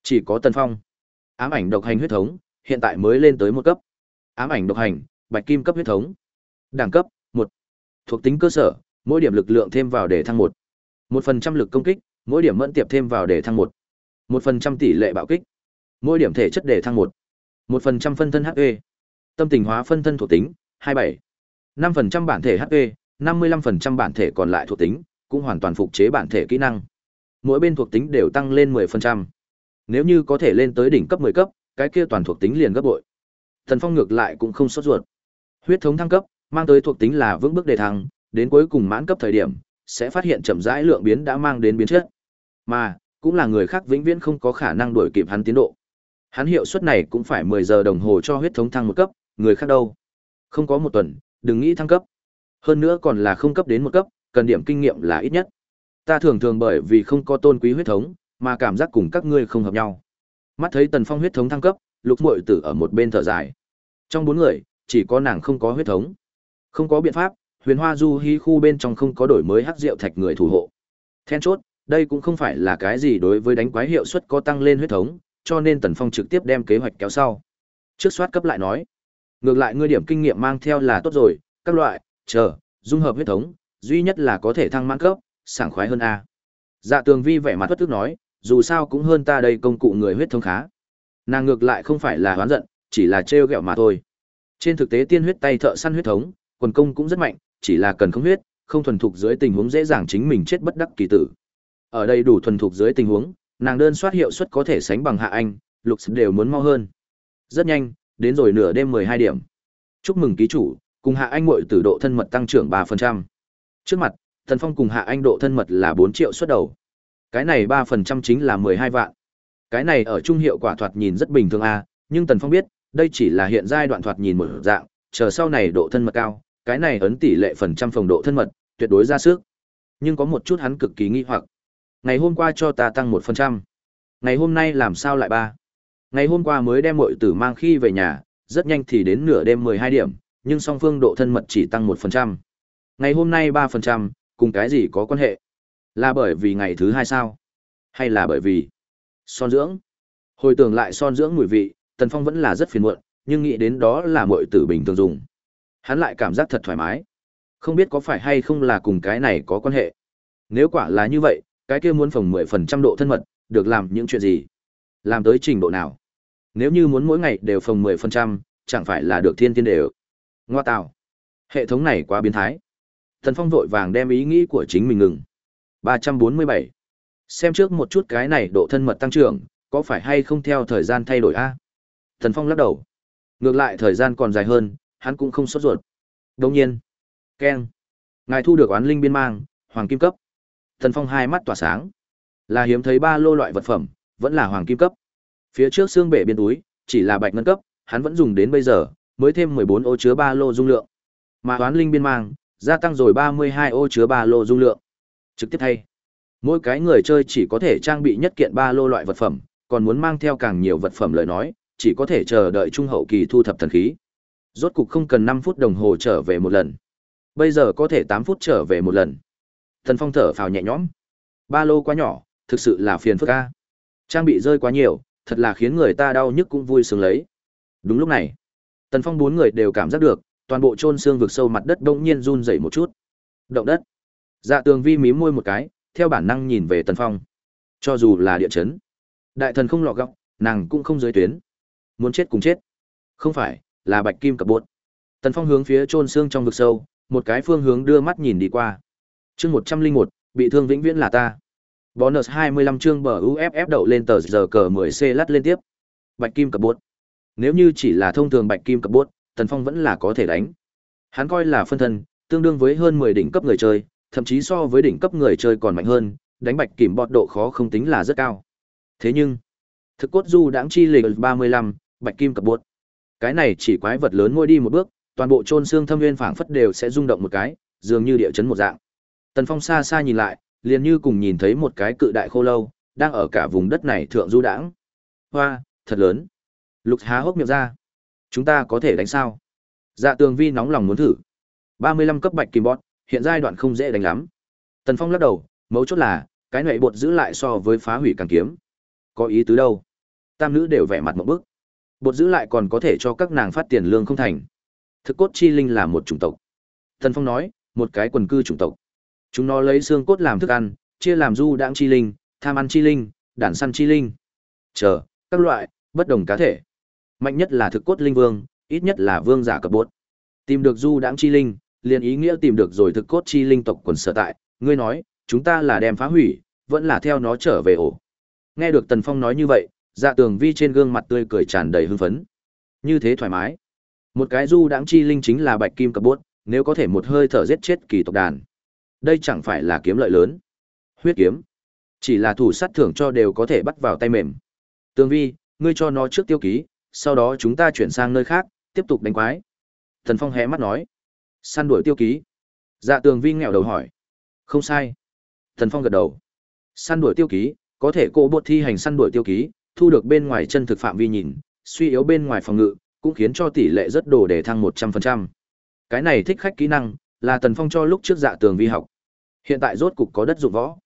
Chỉ có Tần Phong, ám ảnh độc hành huyết thống, hiện tại mới lên tới một cấp. Ám ảnh độc hành, bạch kim cấp huyết thống. Đẳng cấp một, Thuộc tính cơ sở, mỗi điểm lực lượng thêm vào để thăng một một phần trăm lực công kích, mỗi điểm mẫn tiệp thêm vào để thăng một một phần trăm tỷ lệ bạo kích, mỗi điểm thể chất để thăng một một phần trăm phân thân HP. Tâm tình hóa phân thân thuộc tính, hai bảy năm phần trăm bản thể HP, năm mươi lăm phần trăm bản thể còn lại thuộc tính, cũng hoàn toàn phục chế bản thể kỹ năng. Mỗi bên thuộc tính đều tăng lên mười phần trăm Nếu như có thể lên tới đỉnh cấp mười cấp, cái kia toàn thuộc tính liền gấp bội. Thần Phong ngược lại cũng không sốt ruột. Huyết thống thăng cấp, mang tới thuộc tính là vững bước đề thăng, đến cuối cùng mãn cấp thời điểm, sẽ phát hiện chậm rãi lượng biến đã mang đến biến chất. Mà, cũng là người khác vĩnh viễn không có khả năng đuổi kịp hắn tiến độ. Hắn hiệu suất này cũng phải 10 giờ đồng hồ cho huyết thống thăng một cấp, người khác đâu. Không có một tuần, đừng nghĩ thăng cấp. Hơn nữa còn là không cấp đến một cấp, cần điểm kinh nghiệm là ít nhất. Ta thường thường bởi vì không có tôn quý huyết thống, mà cảm giác cùng các ngươi không hợp nhau. Mắt thấy Tần Phong huyết thống thăng cấp, Lục Muội Tử ở một bên thở dài. Trong bốn người, chỉ có nàng không có huyết thống. Không có biện pháp, huyền hoa du hí khu bên trong không có đổi mới hắc rượu thạch người thủ hộ. Then chốt, đây cũng không phải là cái gì đối với đánh quái hiệu suất có tăng lên huyết thống, cho nên Tần Phong trực tiếp đem kế hoạch kéo sau. Trước soát cấp lại nói, ngược lại ngươi điểm kinh nghiệm mang theo là tốt rồi, các loại, chờ, dung hợp huyết thống, duy nhất là có thể thăng mãn cấp, sảng khoái hơn a. Dạ Tường Vi vẻ mặt bất tức nói, dù sao cũng hơn ta đây công cụ người huyết thống khá. Nàng ngược lại không phải là hoán giận, chỉ là trêu ghẹo mà thôi. Trên thực tế tiên huyết tay thợ săn huyết thống, quần công cũng rất mạnh, chỉ là cần không huyết, không thuần thục dưới tình huống dễ dàng chính mình chết bất đắc kỳ tử. Ở đây đủ thuần thục dưới tình huống, nàng đơn soát hiệu suất có thể sánh bằng Hạ Anh, Lục đều muốn mau hơn. Rất nhanh, đến rồi nửa đêm 12 điểm. Chúc mừng ký chủ, cùng Hạ Anh muội tử độ thân mật tăng trưởng 3%. Trước mặt, Thần Phong cùng Hạ Anh độ thân mật là 4 triệu xuất đầu. Cái này 3% chính là 12 vạn. Cái này ở trung hiệu quả thoạt nhìn rất bình thường a, nhưng Tần Phong biết, đây chỉ là hiện giai đoạn thoạt nhìn một dạng, chờ sau này độ thân mật cao, cái này ấn tỷ lệ phần trăm phòng độ thân mật, tuyệt đối ra sức. Nhưng có một chút hắn cực kỳ nghi hoặc. Ngày hôm qua cho ta tăng một phần trăm, Ngày hôm nay làm sao lại ba? Ngày hôm qua mới đem muội tử mang khi về nhà, rất nhanh thì đến nửa đêm mười hai điểm, nhưng song phương độ thân mật chỉ tăng một phần trăm. Ngày hôm nay ba phần trăm, cùng cái gì có quan hệ? Là bởi vì ngày thứ hai sao? Hay là bởi vì son dưỡng? Hồi tưởng lại son dưỡng mùi vị, Tần Phong vẫn là rất phiền muộn, nhưng nghĩ đến đó là muội tử bình thường dùng. Hắn lại cảm giác thật thoải mái. Không biết có phải hay không là cùng cái này có quan hệ. Nếu quả là như vậy, cái kia muốn phòng 10% độ thân mật, được làm những chuyện gì? Làm tới trình độ nào? Nếu như muốn mỗi ngày đều phòng 10%, chẳng phải là được thiên tiên đều. Ngoa tạo. Hệ thống này quá biến thái. Tần Phong vội vàng đem ý nghĩ của chính mình ngừng. 347. Xem trước một chút cái này độ thân mật tăng trưởng, có phải hay không theo thời gian thay đổi a? Tần Phong lắc đầu. Ngược lại thời gian còn dài hơn, hắn cũng không sốt ruột. Đồng nhiên. keng, Ngài thu được oán linh biên mang, hoàng kim cấp. Tần Phong hai mắt tỏa sáng. Là hiếm thấy ba lô loại vật phẩm, vẫn là hoàng kim cấp. Phía trước xương bể biên túi, chỉ là bạch ngân cấp, hắn vẫn dùng đến bây giờ, mới thêm 14 ô chứa ba lô dung lượng. Mà toán linh biên mang, gia tăng rồi 32 ô chứa ba lô dung lượng. Trực tiếp thay. Mỗi cái người chơi chỉ có thể trang bị nhất kiện ba lô loại vật phẩm, còn muốn mang theo càng nhiều vật phẩm lời nói, chỉ có thể chờ đợi trung hậu kỳ thu thập thần khí. Rốt cục không cần 5 phút đồng hồ trở về một lần. Bây giờ có thể 8 phút trở về một lần. Thần Phong thở phào nhẹ nhõm. Ba lô quá nhỏ, thực sự là phiền phức a. Trang bị rơi quá nhiều, thật là khiến người ta đau nhức cũng vui sướng lấy. Đúng lúc này, Tần Phong bốn người đều cảm giác được, toàn bộ chôn xương vực sâu mặt đất bỗng nhiên run rẩy một chút. Động đất. Dạ Tường Vi mím môi một cái, theo bản năng nhìn về Tần Phong. Cho dù là địa chấn, đại thần không lọ gọng, nàng cũng không dưới tuyến. Muốn chết cùng chết. Không phải, là Bạch Kim cập bột. Tần Phong hướng phía chôn xương trong vực sâu, một cái phương hướng đưa mắt nhìn đi qua. Chương một trăm linh một, bị thương vĩnh viễn là ta. Bonus 25 chương bờ UFF đậu lên tờ giờ cờ 10C lắt lên tiếp. Bạch Kim cập bốt. Nếu như chỉ là thông thường Bạch Kim cập bốt, Tần Phong vẫn là có thể đánh. Hắn coi là phân thân, tương đương với hơn 10 đỉnh cấp người chơi, thậm chí so với đỉnh cấp người chơi còn mạnh hơn, đánh Bạch Kim bọt độ khó không tính là rất cao. Thế nhưng, thực cốt du đãng chi lịch 35, Bạch Kim cập bốt. Cái này chỉ quái vật lớn ngôi đi một bước, toàn bộ chôn xương thâm nguyên phảng phất đều sẽ rung động một cái, dường như địa chấn một dạng. Tần Phong xa xa nhìn lại, liền như cùng nhìn thấy một cái cự đại khô lâu, đang ở cả vùng đất này thượng du đãng. Hoa, thật lớn. Lục há hốc miệng ra. Chúng ta có thể đánh sao? Dạ tường vi nóng lòng muốn thử. 35 cấp bạch kim bọt, hiện giai đoạn không dễ đánh lắm. Tần Phong lắc đầu, mấu chốt là, cái nệ bột giữ lại so với phá hủy càng kiếm. Có ý tứ đâu? Tam nữ đều vẻ mặt một bức. Bột giữ lại còn có thể cho các nàng phát tiền lương không thành. Thực cốt chi linh là một chủng tộc. Tần Phong nói, một cái quần cư chủng tộc. Chúng nó lấy xương cốt làm thức ăn, chia làm du đãng chi linh, tham ăn chi linh, đản săn chi linh. Chờ, các loại, bất đồng cá thể. Mạnh nhất là thực cốt linh vương, ít nhất là vương giả cấp bốt. Tìm được du đãng chi linh, liền ý nghĩa tìm được rồi thực cốt chi linh tộc quần sở tại. Ngươi nói, chúng ta là đem phá hủy, vẫn là theo nó trở về ổ. Nghe được Tần Phong nói như vậy, dạ tường vi trên gương mặt tươi cười tràn đầy hưng phấn. Như thế thoải mái. Một cái du đãng chi linh chính là bạch kim cập bốt, nếu có thể một hơi thở giết chết kỳ tộc đàn. Đây chẳng phải là kiếm lợi lớn. Huyết kiếm. Chỉ là thủ sát thưởng cho đều có thể bắt vào tay mềm. Tương vi, ngươi cho nó trước tiêu ký, sau đó chúng ta chuyển sang nơi khác, tiếp tục đánh quái. Thần Phong hé mắt nói. Săn đuổi tiêu ký. Dạ tường vi nghèo đầu hỏi. Không sai. Thần Phong gật đầu. Săn đuổi tiêu ký, có thể cô bột thi hành săn đuổi tiêu ký, thu được bên ngoài chân thực phạm vi nhìn, suy yếu bên ngoài phòng ngự, cũng khiến cho tỷ lệ rất đồ để thăng 100%. Cái này thích khách kỹ năng, là Tần Phong cho lúc trước dạ tường vi học. Hiện tại rốt cục có đất dụng võ.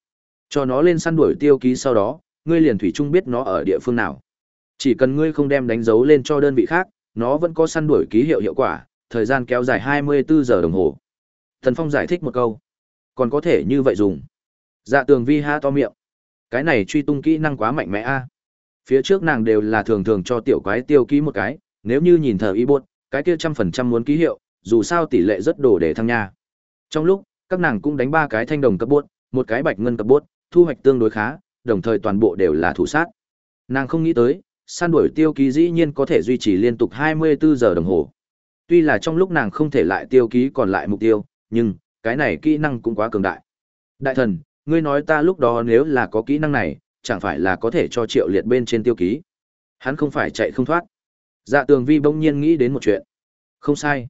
Cho nó lên săn đuổi tiêu ký sau đó, ngươi liền thủy chung biết nó ở địa phương nào. Chỉ cần ngươi không đem đánh dấu lên cho đơn vị khác, nó vẫn có săn đuổi ký hiệu hiệu quả, thời gian kéo dài 24 giờ đồng hồ. Tần Phong giải thích một câu. Còn có thể như vậy dùng. Dạ tường vi ha to miệng. Cái này truy tung kỹ năng quá mạnh mẽ a. Phía trước nàng đều là thường thường cho tiểu quái tiêu ký một cái, nếu như nhìn thờ y buốt, cái kia trăm phần trăm muốn ký hiệu, dù sao tỷ lệ rất đổ để thăng nha. Trong lúc, các nàng cũng đánh ba cái thanh đồng cấp buốt, một cái bạch ngân cấp buốt, thu hoạch tương đối khá, đồng thời toàn bộ đều là thủ sát. Nàng không nghĩ tới, săn đuổi tiêu ký dĩ nhiên có thể duy trì liên tục 24 giờ đồng hồ. Tuy là trong lúc nàng không thể lại tiêu ký còn lại mục tiêu, nhưng cái này kỹ năng cũng quá cường đại. Đại thần, ngươi nói ta lúc đó nếu là có kỹ năng này, chẳng phải là có thể cho triệu liệt bên trên tiêu ký. Hắn không phải chạy không thoát. Dạ tường vi bỗng nhiên nghĩ đến một chuyện. Không sai.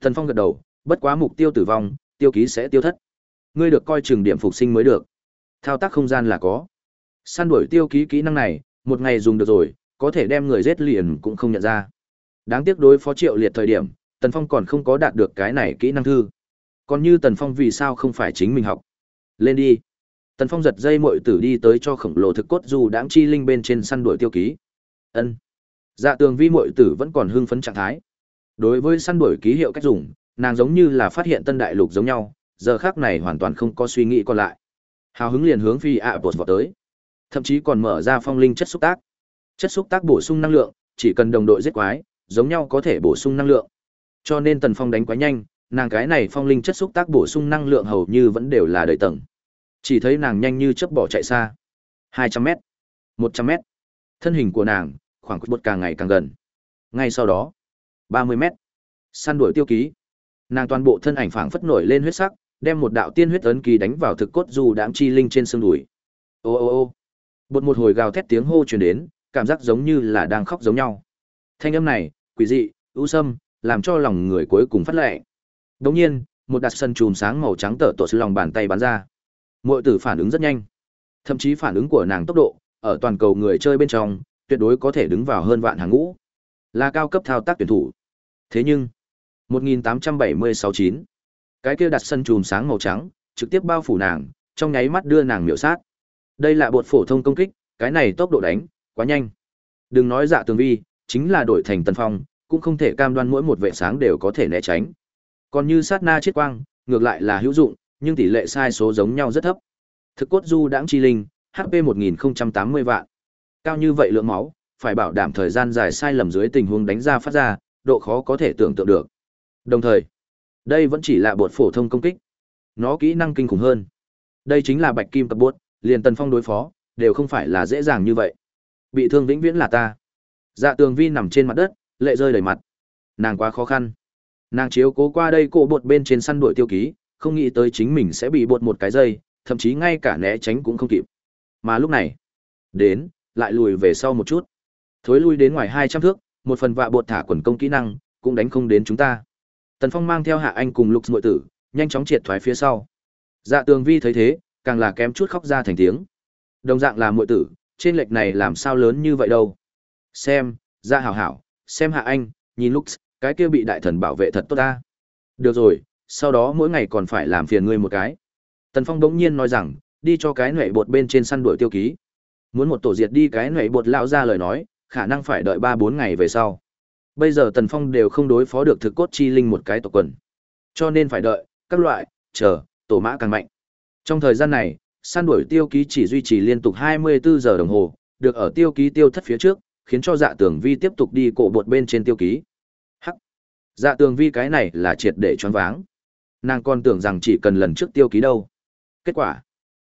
Thần Phong gật đầu, bất quá mục tiêu tử vong, tiêu ký sẽ tiêu thất. Ngươi được coi chừng điểm phục sinh mới được. Thao tác không gian là có. Săn đuổi tiêu ký kỹ năng này, một ngày dùng được rồi, có thể đem người giết liền cũng không nhận ra. Đáng tiếc đối phó Triệu Liệt thời điểm, Tần Phong còn không có đạt được cái này kỹ năng thư. Còn như Tần Phong vì sao không phải chính mình học? Lên đi. Tần Phong giật dây muội tử đi tới cho khổng lồ thực cốt dù đãng chi linh bên trên săn đuổi tiêu ký. Ân. Dạ tường vi muội tử vẫn còn hưng phấn trạng thái. Đối với săn đuổi ký hiệu cách dùng, nàng giống như là phát hiện tân đại lục giống nhau, giờ khác này hoàn toàn không có suy nghĩ còn lại. Hào hứng liền hướng phi ạ bột vào tới. Thậm chí còn mở ra phong linh chất xúc tác. Chất xúc tác bổ sung năng lượng, chỉ cần đồng đội giết quái, giống nhau có thể bổ sung năng lượng. Cho nên Tần Phong đánh quái nhanh, nàng cái này phong linh chất xúc tác bổ sung năng lượng hầu như vẫn đều là đời tầng. Chỉ thấy nàng nhanh như chớp bỏ chạy xa. 200m, 100m. Thân hình của nàng khoảng cách càng ngày càng gần. Ngay sau đó, 30m. Săn đuổi tiêu ký. Nàng toàn bộ thân ảnh phảng phất nổi lên huyết sắc, đem một đạo tiên huyết ấn kỳ đánh vào thực cốt dù đạm chi linh trên xương đùi. Ô ô ô. Bột một hồi gào thét tiếng hô truyền đến, cảm giác giống như là đang khóc giống nhau. Thanh âm này, quỷ dị, u sâm, làm cho lòng người cuối cùng phát lệ. Đồng nhiên, một đặt sân chùm sáng màu trắng tở tổ sư lòng bàn tay bắn ra. Muội tử phản ứng rất nhanh. Thậm chí phản ứng của nàng tốc độ, ở toàn cầu người chơi bên trong, tuyệt đối có thể đứng vào hơn vạn hàng ngũ. Là cao cấp thao tác tuyển thủ. Thế nhưng, 18769, cái kia đặt sân chùm sáng màu trắng, trực tiếp bao phủ nàng, trong nháy mắt đưa nàng miểu sát. Đây là bột phổ thông công kích, cái này tốc độ đánh, quá nhanh. Đừng nói dạ tường vi, chính là đổi thành tần phong, cũng không thể cam đoan mỗi một vệ sáng đều có thể né tránh. Còn như sát na chết quang, ngược lại là hữu dụng, nhưng tỷ lệ sai số giống nhau rất thấp. Thực cốt du đãng chi linh, HP 1080 vạn. Cao như vậy lượng máu, phải bảo đảm thời gian dài sai lầm dưới tình huống đánh ra phát ra, độ khó có thể tưởng tượng được. Đồng thời, đây vẫn chỉ là bột phổ thông công kích. Nó kỹ năng kinh khủng hơn. Đây chính là bạch kim tập bột, liền tần phong đối phó, đều không phải là dễ dàng như vậy. Bị thương vĩnh viễn là ta. Dạ tường vi nằm trên mặt đất, lệ rơi đầy mặt. Nàng quá khó khăn. Nàng chiếu cố qua đây cổ bột bên trên săn đuổi tiêu ký, không nghĩ tới chính mình sẽ bị bột một cái dây, thậm chí ngay cả né tránh cũng không kịp. Mà lúc này, đến, lại lùi về sau một chút. Thối lui đến ngoài 200 thước, một phần vạ bột thả quần công kỹ năng, cũng đánh không đến chúng ta. Tần Phong mang theo Hạ Anh cùng Lục nội Tử, nhanh chóng triệt thoái phía sau. Dạ Tường Vi thấy thế, càng là kém chút khóc ra thành tiếng. Đồng dạng là muội tử, trên lệch này làm sao lớn như vậy đâu. Xem, Dạ Hảo Hảo, xem Hạ Anh, nhìn Lux, cái kia bị đại thần bảo vệ thật tốt ta. Được rồi, sau đó mỗi ngày còn phải làm phiền ngươi một cái. Tần Phong đống nhiên nói rằng, đi cho cái nhuệ bột bên trên săn đuổi tiêu ký. Muốn một tổ diệt đi cái nhuệ bột lão ra lời nói, khả năng phải đợi 3-4 ngày về sau. Bây giờ Tần Phong đều không đối phó được thực cốt chi linh một cái tộc quần. Cho nên phải đợi, các loại, chờ, tổ mã càng mạnh. Trong thời gian này, săn đuổi tiêu ký chỉ duy trì liên tục 24 giờ đồng hồ, được ở tiêu ký tiêu thất phía trước, khiến cho dạ tường vi tiếp tục đi cổ bột bên trên tiêu ký. Hắc! Dạ tường vi cái này là triệt để choáng váng. Nàng còn tưởng rằng chỉ cần lần trước tiêu ký đâu. Kết quả,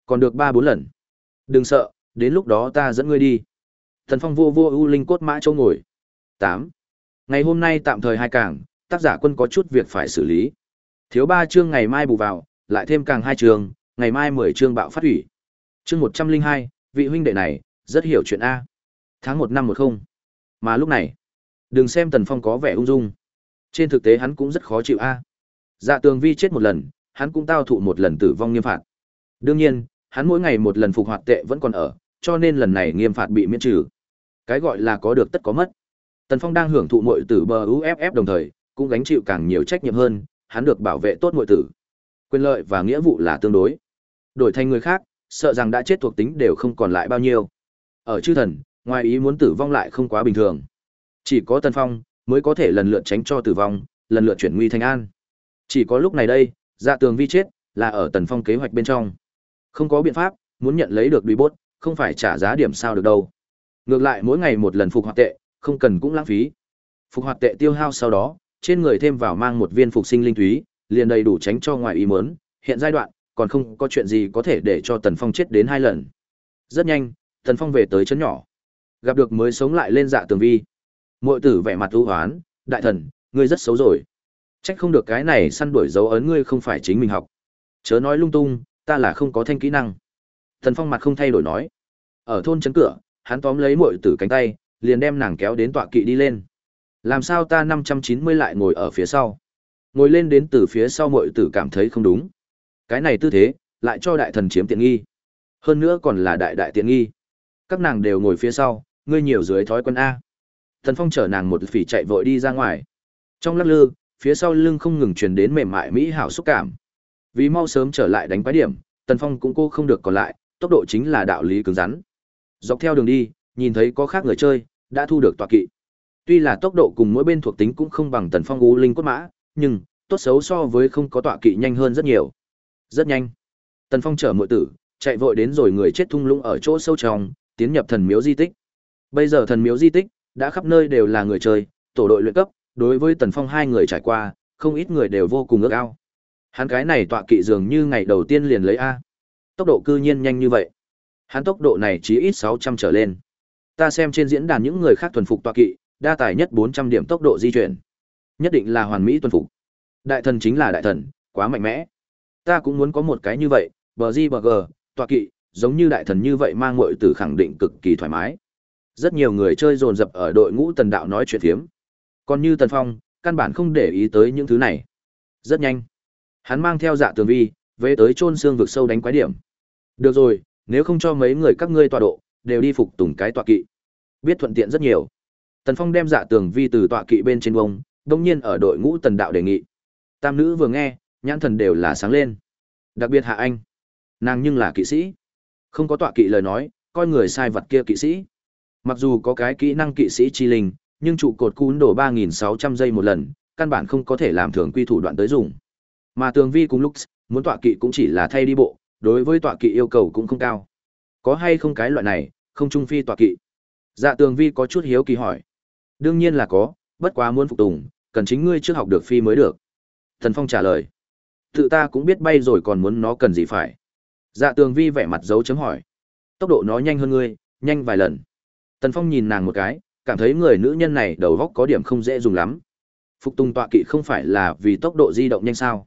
còn được 3-4 lần. Đừng sợ, đến lúc đó ta dẫn ngươi đi. Thần phong vô vô ưu linh cốt mã châu ngồi. 8. Ngày hôm nay tạm thời hai cảng, tác giả quân có chút việc phải xử lý. Thiếu ba chương ngày mai bù vào, lại thêm càng hai chương, ngày mai 10 chương bạo phát hủy. Chương 102, vị huynh đệ này, rất hiểu chuyện A. Tháng 1 năm 10. Mà lúc này, đừng xem Tần Phong có vẻ ung dung. Trên thực tế hắn cũng rất khó chịu A. Dạ tường vi chết một lần, hắn cũng tao thụ một lần tử vong nghiêm phạt. Đương nhiên, hắn mỗi ngày một lần phục hoạt tệ vẫn còn ở, cho nên lần này nghiêm phạt bị miễn trừ. Cái gọi là có được tất có mất. Tần Phong đang hưởng thụ muội tử bờ UFF đồng thời, cũng gánh chịu càng nhiều trách nhiệm hơn, hắn được bảo vệ tốt muội tử. Quyền lợi và nghĩa vụ là tương đối. Đổi thành người khác, sợ rằng đã chết thuộc tính đều không còn lại bao nhiêu. Ở chư thần, ngoài ý muốn tử vong lại không quá bình thường. Chỉ có Tần Phong mới có thể lần lượt tránh cho tử vong, lần lượt chuyển nguy thành an. Chỉ có lúc này đây, dạ tường vi chết, là ở Tần Phong kế hoạch bên trong. Không có biện pháp, muốn nhận lấy được đuôi bốt, không phải trả giá điểm sao được đâu. Ngược lại mỗi ngày một lần phục hoạt tệ, không cần cũng lãng phí. Phục hoạt tệ tiêu hao sau đó, trên người thêm vào mang một viên phục sinh linh thúy liền đầy đủ tránh cho ngoài ý muốn, hiện giai đoạn, còn không có chuyện gì có thể để cho Tần Phong chết đến hai lần. Rất nhanh, Tần Phong về tới chấn nhỏ. Gặp được mới sống lại lên dạ tường vi. Muội tử vẻ mặt u hoán, đại thần, ngươi rất xấu rồi. Trách không được cái này săn đuổi dấu ấn ngươi không phải chính mình học. Chớ nói lung tung, ta là không có thanh kỹ năng. Tần Phong mặt không thay đổi nói. Ở thôn chấn cửa, hắn tóm lấy muội tử cánh tay, liền đem nàng kéo đến tọa kỵ đi lên. Làm sao ta 590 lại ngồi ở phía sau? Ngồi lên đến từ phía sau muội tử cảm thấy không đúng. Cái này tư thế, lại cho đại thần chiếm tiện nghi. Hơn nữa còn là đại đại tiện nghi. Các nàng đều ngồi phía sau, ngươi nhiều dưới thói quen A. Thần Phong chở nàng một phỉ chạy vội đi ra ngoài. Trong lắc lư, phía sau lưng không ngừng truyền đến mềm mại mỹ hảo xúc cảm, Vì mau sớm trở lại đánh quái điểm, Tần Phong cũng cô không được còn lại, tốc độ chính là đạo lý cứng rắn. Dọc theo đường đi, nhìn thấy có khác người chơi, đã thu được tọa kỵ. Tuy là tốc độ cùng mỗi bên thuộc tính cũng không bằng Tần Phong U Linh cốt mã, nhưng tốt xấu so với không có tọa kỵ nhanh hơn rất nhiều. Rất nhanh. Tần Phong chở muội tử, chạy vội đến rồi người chết thung lũng ở chỗ sâu trong, tiến nhập thần miếu di tích. Bây giờ thần miếu di tích đã khắp nơi đều là người chơi, tổ đội luyện cấp, đối với Tần Phong hai người trải qua, không ít người đều vô cùng ước ao. Hắn cái này tọa kỵ dường như ngày đầu tiên liền lấy a. Tốc độ cư nhiên nhanh như vậy. Hắn tốc độ này chỉ ít 600 trở lên. Ta xem trên diễn đàn những người khác thuần phục tọa kỵ, đa tài nhất 400 điểm tốc độ di chuyển. Nhất định là hoàn mỹ tuân phục. Đại thần chính là đại thần, quá mạnh mẽ. Ta cũng muốn có một cái như vậy, bờ di bờ gờ, tọa kỵ, giống như đại thần như vậy mang ngụy tử khẳng định cực kỳ thoải mái. Rất nhiều người chơi dồn dập ở đội ngũ tần đạo nói chuyện thiếm. Còn như Tần Phong, căn bản không để ý tới những thứ này. Rất nhanh, hắn mang theo dạ tường vi, về tới chôn xương vực sâu đánh quái điểm. Được rồi, nếu không cho mấy người các ngươi tọa độ, đều đi phục tùng cái tọa kỵ. Biết thuận tiện rất nhiều. Tần Phong đem dạ tường vi từ tọa kỵ bên trên bông, đông nhiên ở đội ngũ tần đạo đề nghị. Tam nữ vừa nghe, nhãn thần đều là sáng lên. Đặc biệt Hạ Anh, nàng nhưng là kỵ sĩ. Không có tọa kỵ lời nói, coi người sai vật kia kỵ sĩ. Mặc dù có cái kỹ năng kỵ sĩ chi linh, nhưng trụ cột cún đổ 3.600 giây một lần, căn bản không có thể làm thường quy thủ đoạn tới dùng. Mà tường vi cùng lúc muốn tọa kỵ cũng chỉ là thay đi bộ, đối với tọa kỵ yêu cầu cũng không cao. Có hay không cái loại này, không trung phi tọa kỵ? Dạ tường vi có chút hiếu kỳ hỏi. Đương nhiên là có, bất quá muốn phục tùng, cần chính ngươi trước học được phi mới được. Thần Phong trả lời. Tự ta cũng biết bay rồi còn muốn nó cần gì phải. Dạ tường vi vẻ mặt dấu chấm hỏi. Tốc độ nó nhanh hơn ngươi, nhanh vài lần. Tần Phong nhìn nàng một cái, cảm thấy người nữ nhân này đầu góc có điểm không dễ dùng lắm. Phục tùng tọa kỵ không phải là vì tốc độ di động nhanh sao?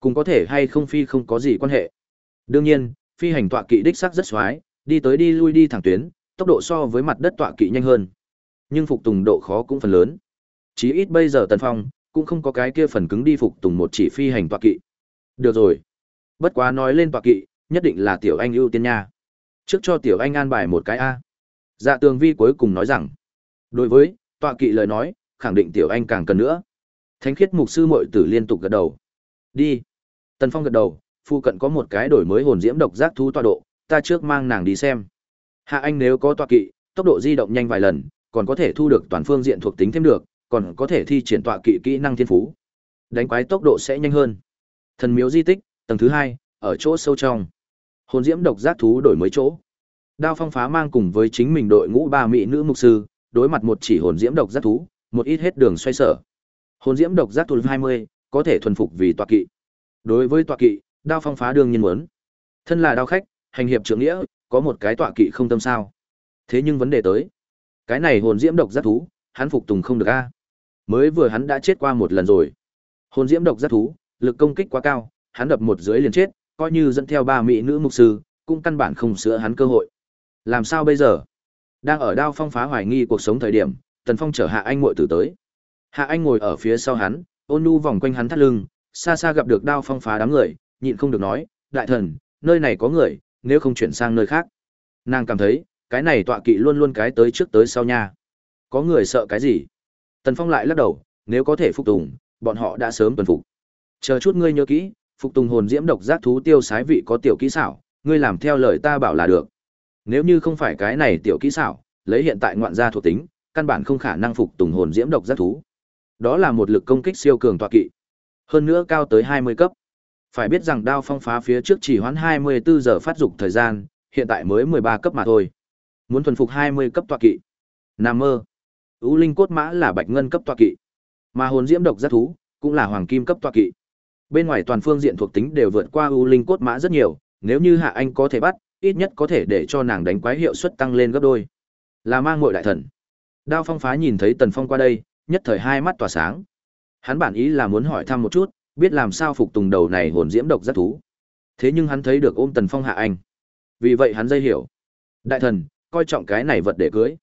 Cùng có thể hay không phi không có gì quan hệ. Đương nhiên, phi hành tọa kỵ đích sắc rất xoái, đi tới đi lui đi thẳng tuyến, tốc độ so với mặt đất tọa kỵ nhanh hơn. Nhưng phục tùng độ khó cũng phần lớn. Chí ít bây giờ Tần Phong cũng không có cái kia phần cứng đi phục tùng một chỉ phi hành tọa kỵ. Được rồi. Bất quá nói lên tọa kỵ, nhất định là tiểu anh ưu tiên nha. Trước cho tiểu anh an bài một cái a. Dạ Tường Vi cuối cùng nói rằng, đối với tọa kỵ lời nói, khẳng định tiểu anh càng cần nữa. Thánh khiết mục sư muội tử liên tục gật đầu. Đi. Tần Phong gật đầu, phu cận có một cái đổi mới hồn diễm độc giác thú tọa độ, ta trước mang nàng đi xem. Hạ anh nếu có tọa kỵ, tốc độ di động nhanh vài lần, còn có thể thu được toàn phương diện thuộc tính thêm được, còn có thể thi triển tọa kỵ kỹ năng thiên phú. Đánh quái tốc độ sẽ nhanh hơn. Thần miếu di tích, tầng thứ hai, ở chỗ sâu trong. Hồn diễm độc giác thú đổi mới chỗ. Đao phong phá mang cùng với chính mình đội ngũ ba mỹ nữ mục sư, đối mặt một chỉ hồn diễm độc giác thú, một ít hết đường xoay sở. Hồn diễm độc giác thú 20, có thể thuần phục vì tọa kỵ. Đối với tọa kỵ, đao phong phá đương nhiên muốn. Thân là đao khách, hành hiệp trưởng nghĩa, có một cái tọa kỵ không tâm sao. Thế nhưng vấn đề tới, cái này hồn diễm độc giác thú, hắn phục tùng không được a. À? Mới vừa hắn đã chết qua một lần rồi. Hồn diễm độc giác thú, lực công kích quá cao, hắn đập một dưới liền chết, coi như dẫn theo ba mỹ nữ mục sư, cũng căn bản không sửa hắn cơ hội. Làm sao bây giờ? Đang ở đao phong phá hoài nghi cuộc sống thời điểm, Tần Phong chở Hạ Anh muội tử tới. Hạ Anh ngồi ở phía sau hắn, ôn nhu vòng quanh hắn thắt lưng, xa xa gặp được đao phong phá đám người, nhịn không được nói, đại thần, nơi này có người, nếu không chuyển sang nơi khác. Nàng cảm thấy, cái này tọa kỵ luôn luôn cái tới trước tới sau nha. Có người sợ cái gì? Tần Phong lại lắc đầu, nếu có thể phục tùng, bọn họ đã sớm tuần phục. Chờ chút ngươi nhớ kỹ, phục tùng hồn diễm độc giác thú tiêu sái vị có tiểu kỹ xảo, ngươi làm theo lời ta bảo là được. Nếu như không phải cái này tiểu kỹ xảo, lấy hiện tại ngoạn gia thuộc tính, căn bản không khả năng phục tùng hồn diễm độc giác thú. Đó là một lực công kích siêu cường tọa kỵ. Hơn nữa cao tới 20 cấp. Phải biết rằng đao phong phá phía trước chỉ hoãn 24 giờ phát dục thời gian, hiện tại mới 13 cấp mà thôi. Muốn thuần phục 20 cấp tọa kỵ. Nam mơ. Ú linh cốt mã là bạch ngân cấp tọa kỵ. Mà hồn diễm độc giác thú cũng là hoàng kim cấp tọa kỵ. Bên ngoài toàn phương diện thuộc tính đều vượt qua ưu linh cốt mã rất nhiều, nếu như Hạ Anh có thể bắt, ít nhất có thể để cho nàng đánh quái hiệu suất tăng lên gấp đôi. Là mang muội đại thần. Đao Phong phá nhìn thấy Tần Phong qua đây, nhất thời hai mắt tỏa sáng. Hắn bản ý là muốn hỏi thăm một chút, biết làm sao phục tùng đầu này hồn diễm độc giác thú. Thế nhưng hắn thấy được ôm Tần Phong Hạ Anh. Vì vậy hắn dây hiểu. Đại thần, coi trọng cái này vật để cưới.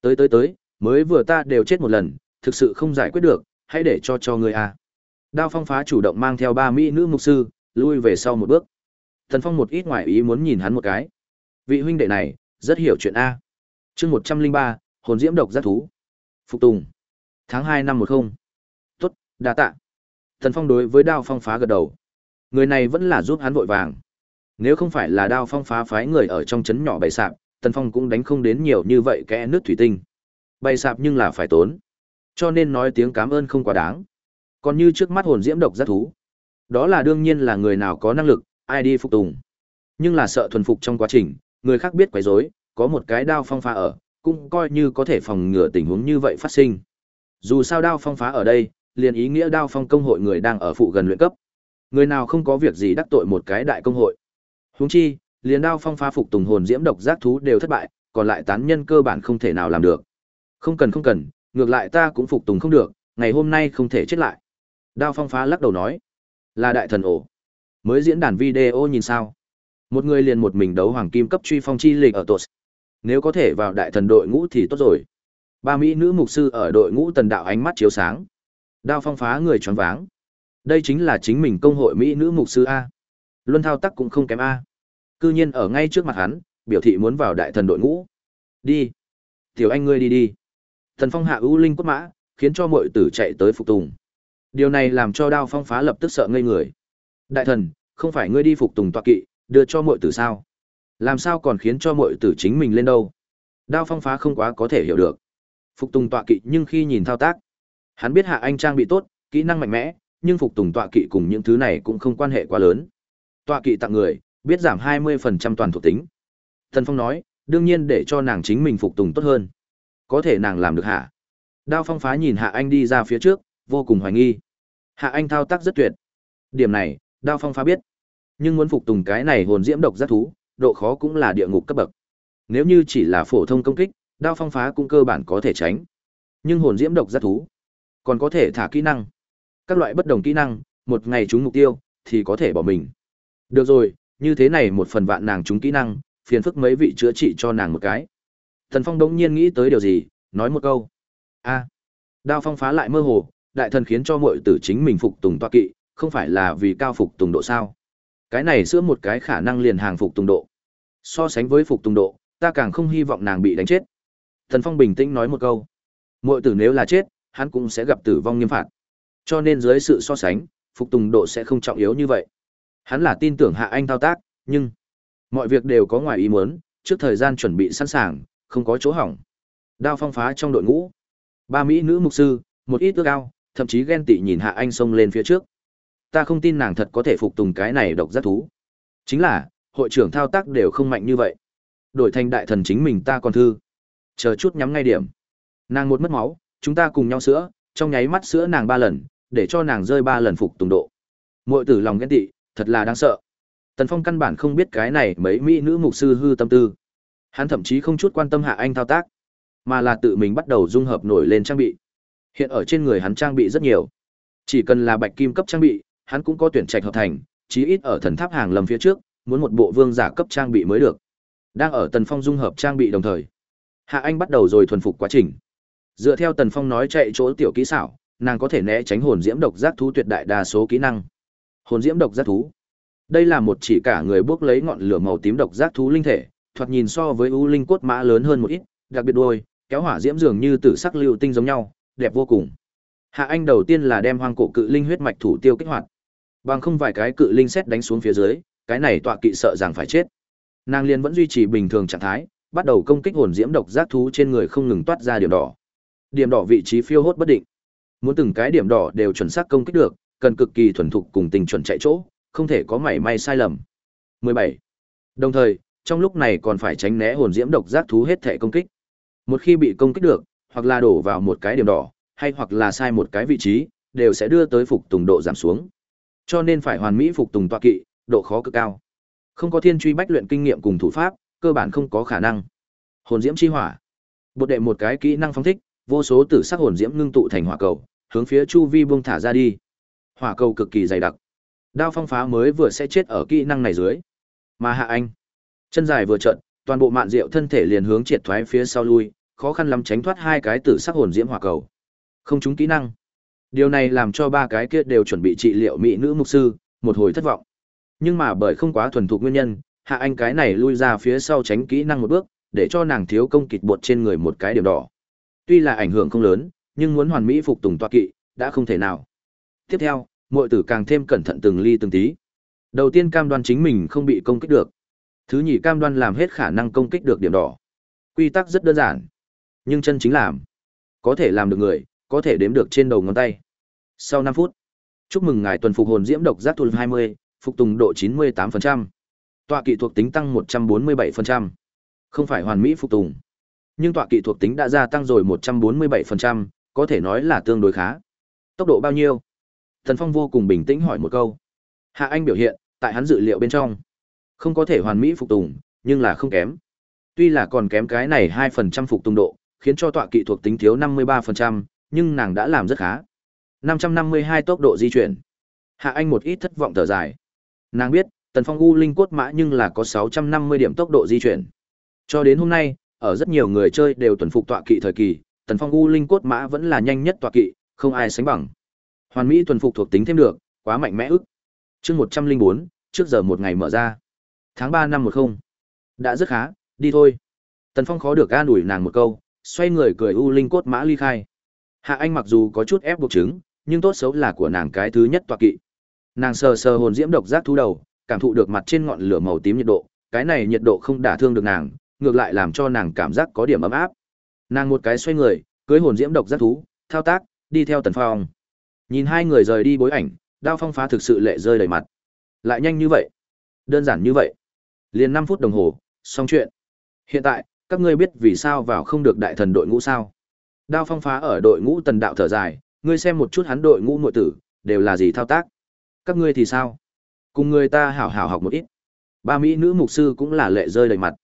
Tới tới tới, mới vừa ta đều chết một lần, thực sự không giải quyết được, hãy để cho cho người a. Đao Phong phá chủ động mang theo ba mỹ nữ mục sư, lui về sau một bước. Thần Phong một ít ngoài ý muốn nhìn hắn một cái. Vị huynh đệ này, rất hiểu chuyện a. Chương một trăm linh ba, hồn diễm độc giác thú. Phục Tùng. Tháng hai năm một không. Tốt, đa tạ. Thần Phong đối với Đao Phong phá gật đầu. Người này vẫn là giúp hắn vội vàng. Nếu không phải là đao phong phá phái người ở trong trấn nhỏ bày sạp, Tần Phong cũng đánh không đến nhiều như vậy kẽ nước thủy tinh. Bày sạp nhưng là phải tốn. Cho nên nói tiếng cảm ơn không quá đáng. Còn như trước mắt hồn diễm độc giác thú, đó là đương nhiên là người nào có năng lực, ai đi phục tùng. Nhưng là sợ thuần phục trong quá trình, người khác biết quấy rối, có một cái đao phong phá ở, cũng coi như có thể phòng ngừa tình huống như vậy phát sinh. Dù sao đao phong phá ở đây, liền ý nghĩa đao phong công hội người đang ở phụ gần luyện cấp. Người nào không có việc gì đắc tội một cái đại công hội. Huống chi, liền đao phong phá phục tùng hồn diễm độc giác thú đều thất bại, còn lại tán nhân cơ bản không thể nào làm được. Không cần không cần, ngược lại ta cũng phục tùng không được, ngày hôm nay không thể chết lại. Đao phong phá lắc đầu nói, là đại thần ổ. Mới diễn đàn video nhìn sao? Một người liền một mình đấu hoàng kim cấp truy phong chi lịch ở TOS. Nếu có thể vào đại thần đội ngũ thì tốt rồi. Ba mỹ nữ mục sư ở đội ngũ tần đạo ánh mắt chiếu sáng. Đao phong phá người choáng váng. Đây chính là chính mình công hội mỹ nữ mục sư a. Luân thao tác cũng không kém a. Cư nhiên ở ngay trước mặt hắn, biểu thị muốn vào đại thần đội ngũ. Đi. Tiểu anh ngươi đi đi. Thần phong hạ ưu linh quất mã, khiến cho mọi tử chạy tới phục tùng. Điều này làm cho đao phong phá lập tức sợ ngây người. Đại thần, không phải ngươi đi phục tùng tọa kỵ, đưa cho mọi tử sao? Làm sao còn khiến cho mọi tử chính mình lên đâu? Đao phong phá không quá có thể hiểu được. Phục tùng tọa kỵ nhưng khi nhìn thao tác, hắn biết hạ anh trang bị tốt, kỹ năng mạnh mẽ, nhưng phục tùng tọa kỵ cùng những thứ này cũng không quan hệ quá lớn. Tọa kỵ tặng người, biết giảm 20% toàn thuộc tính. Thần Phong nói, đương nhiên để cho nàng chính mình phục tùng tốt hơn. Có thể nàng làm được hả? Đao phong phá nhìn hạ anh đi ra phía trước, vô cùng hoài nghi. Hạ anh thao tác rất tuyệt. Điểm này, đao phong phá biết. Nhưng muốn phục tùng cái này hồn diễm độc giác thú, độ khó cũng là địa ngục cấp bậc. Nếu như chỉ là phổ thông công kích, đao phong phá cũng cơ bản có thể tránh. Nhưng hồn diễm độc giác thú, còn có thể thả kỹ năng. Các loại bất đồng kỹ năng, một ngày trúng mục tiêu, thì có thể bỏ mình. Được rồi, như thế này một phần vạn nàng trúng kỹ năng, phiền phức mấy vị chữa trị cho nàng một cái. Thần Phong đống nhiên nghĩ tới điều gì, nói một câu. a đao phong phá lại mơ hồ, đại thần khiến cho muội tử chính mình phục tùng toa kỵ, không phải là vì cao phục tùng độ sao. Cái này giữa một cái khả năng liền hàng phục tùng độ. So sánh với phục tùng độ, ta càng không hy vọng nàng bị đánh chết. Thần Phong bình tĩnh nói một câu. Muội tử nếu là chết, hắn cũng sẽ gặp tử vong nghiêm phạt. Cho nên dưới sự so sánh, phục tùng độ sẽ không trọng yếu như vậy. Hắn là tin tưởng Hạ Anh thao tác, nhưng mọi việc đều có ngoài ý muốn, trước thời gian chuẩn bị sẵn sàng, không có chỗ hỏng. Đao phong phá trong đội ngũ. Ba mỹ nữ mục sư, một ít ước ao, thậm chí ghen tị nhìn Hạ Anh xông lên phía trước. Ta không tin nàng thật có thể phục tùng cái này độc giác thú. Chính là, hội trưởng thao tác đều không mạnh như vậy. Đổi thành đại thần chính mình ta còn thư. Chờ chút nhắm ngay điểm. Nàng một mất máu, chúng ta cùng nhau sữa, trong nháy mắt sữa nàng ba lần, để cho nàng rơi ba lần phục tùng độ. Muội tử lòng ghen tị, thật là đáng sợ. Tần Phong căn bản không biết cái này mấy mỹ nữ mục sư hư tâm tư. Hắn thậm chí không chút quan tâm Hạ Anh thao tác, mà là tự mình bắt đầu dung hợp nổi lên trang bị. Hiện ở trên người hắn trang bị rất nhiều. Chỉ cần là bạch kim cấp trang bị, hắn cũng có tuyển trạch hợp thành, chí ít ở thần tháp hàng lầm phía trước, muốn một bộ vương giả cấp trang bị mới được. Đang ở Tần Phong dung hợp trang bị đồng thời, Hạ Anh bắt đầu rồi thuần phục quá trình. Dựa theo Tần Phong nói chạy chỗ tiểu kỹ xảo, nàng có thể né tránh hồn diễm độc giác thú tuyệt đại đa số kỹ năng. Hồn diễm độc giác thú. Đây là một chỉ cả người bước lấy ngọn lửa màu tím độc giác thú linh thể, thoạt nhìn so với u linh cốt mã lớn hơn một ít, đặc biệt đôi, kéo hỏa diễm dường như tử sắc lưu tinh giống nhau, đẹp vô cùng. Hạ Anh đầu tiên là đem hoang cổ cự linh huyết mạch thủ tiêu kích hoạt. Bằng không vài cái cự linh xét đánh xuống phía dưới, cái này tọa kỵ sợ rằng phải chết. Nàng liên vẫn duy trì bình thường trạng thái, bắt đầu công kích hồn diễm độc giác thú trên người không ngừng toát ra điểm đỏ. Điểm đỏ vị trí phiêu hốt bất định. Muốn từng cái điểm đỏ đều chuẩn xác công kích được, cần cực kỳ thuần thục cùng tình chuẩn chạy chỗ, không thể có mảy may sai lầm. 17. Đồng thời, trong lúc này còn phải tránh né hồn diễm độc giác thú hết thể công kích. Một khi bị công kích được, hoặc là đổ vào một cái điểm đỏ, hay hoặc là sai một cái vị trí, đều sẽ đưa tới phục tùng độ giảm xuống. Cho nên phải hoàn mỹ phục tùng tọa kỵ, độ khó cực cao. Không có thiên truy bách luyện kinh nghiệm cùng thủ pháp, cơ bản không có khả năng. Hồn diễm chi hỏa. Bột đệ một cái kỹ năng phóng thích, vô số tử sắc hồn diễm ngưng tụ thành hỏa cầu, hướng phía chu vi buông thả ra đi. Hỏa cầu cực kỳ dày đặc. Đao phong phá mới vừa sẽ chết ở kỹ năng này dưới. Mà hạ anh, chân dài vừa trận, toàn bộ mạn diệu thân thể liền hướng triệt thoái phía sau lui, khó khăn lắm tránh thoát hai cái tử sắc hồn diễm hỏa cầu. Không trúng kỹ năng. Điều này làm cho ba cái kia đều chuẩn bị trị liệu mỹ nữ mục sư, một hồi thất vọng. Nhưng mà bởi không quá thuần thục nguyên nhân, hạ anh cái này lui ra phía sau tránh kỹ năng một bước, để cho nàng thiếu công kịch bột trên người một cái điểm đỏ. Tuy là ảnh hưởng không lớn, nhưng muốn hoàn mỹ phục tùng toa kỵ, đã không thể nào. Tiếp theo, muội tử càng thêm cẩn thận từng ly từng tí. Đầu tiên cam đoan chính mình không bị công kích được. Thứ nhì cam đoan làm hết khả năng công kích được điểm đỏ. Quy tắc rất đơn giản, nhưng chân chính làm. Có thể làm được người, có thể đếm được trên đầu ngón tay. Sau 5 phút, chúc mừng ngài tuần phục hồn diễm độc giác thuần 20, phục tùng độ 98%. Tọa kỵ thuộc tính tăng 147%. Không phải hoàn mỹ phục tùng. Nhưng tọa kỵ thuộc tính đã gia tăng rồi 147%, có thể nói là tương đối khá. Tốc độ bao nhiêu? Thần Phong vô cùng bình tĩnh hỏi một câu. Hạ Anh biểu hiện, tại hắn dự liệu bên trong. Không có thể hoàn mỹ phục tùng, nhưng là không kém. Tuy là còn kém cái này 2% phục tùng độ, khiến cho tọa kỵ thuộc tính thiếu 53%, nhưng nàng đã làm rất khá. 552 tốc độ di chuyển. Hạ Anh một ít thất vọng thở dài. Nàng biết, Tần Phong U Linh cốt mã nhưng là có 650 điểm tốc độ di chuyển. Cho đến hôm nay, ở rất nhiều người chơi đều tuần phục tọa kỵ thời kỳ, Tần Phong U Linh cốt mã vẫn là nhanh nhất tọa kỵ, không ai sánh bằng. Hoàn Mỹ tuần phục thuộc tính thêm được, quá mạnh mẽ ức. Chương 104, trước giờ một ngày mở ra. Tháng ba năm 10. Đã rất khá, đi thôi. Tần Phong khó được an ủi nàng một câu, xoay người cười U Linh cốt mã ly khai. Hạ Anh mặc dù có chút ép buộc chứng, nhưng tốt xấu là của nàng cái thứ nhất tọa kỵ. Nàng sờ sờ hồn diễm độc giác thú đầu, cảm thụ được mặt trên ngọn lửa màu tím nhiệt độ, cái này nhiệt độ không đả thương được nàng, ngược lại làm cho nàng cảm giác có điểm ấm áp. Nàng một cái xoay người, cưới hồn diễm độc giác thú, thao tác, đi theo Tần Phong. Nhìn hai người rời đi bối ảnh, Đao Phong phá thực sự lệ rơi đầy mặt. Lại nhanh như vậy, đơn giản như vậy. Liền năm phút đồng hồ, xong chuyện. Hiện tại, các ngươi biết vì sao vào không được đại thần đội ngũ sao? Đao Phong phá ở đội ngũ Tần Đạo thở dài, ngươi xem một chút hắn đội ngũ nội tử, đều là gì thao tác? Các ngươi thì sao? Cùng người ta hảo hảo học một ít. Ba mỹ nữ mục sư cũng là lệ rơi đầy mặt.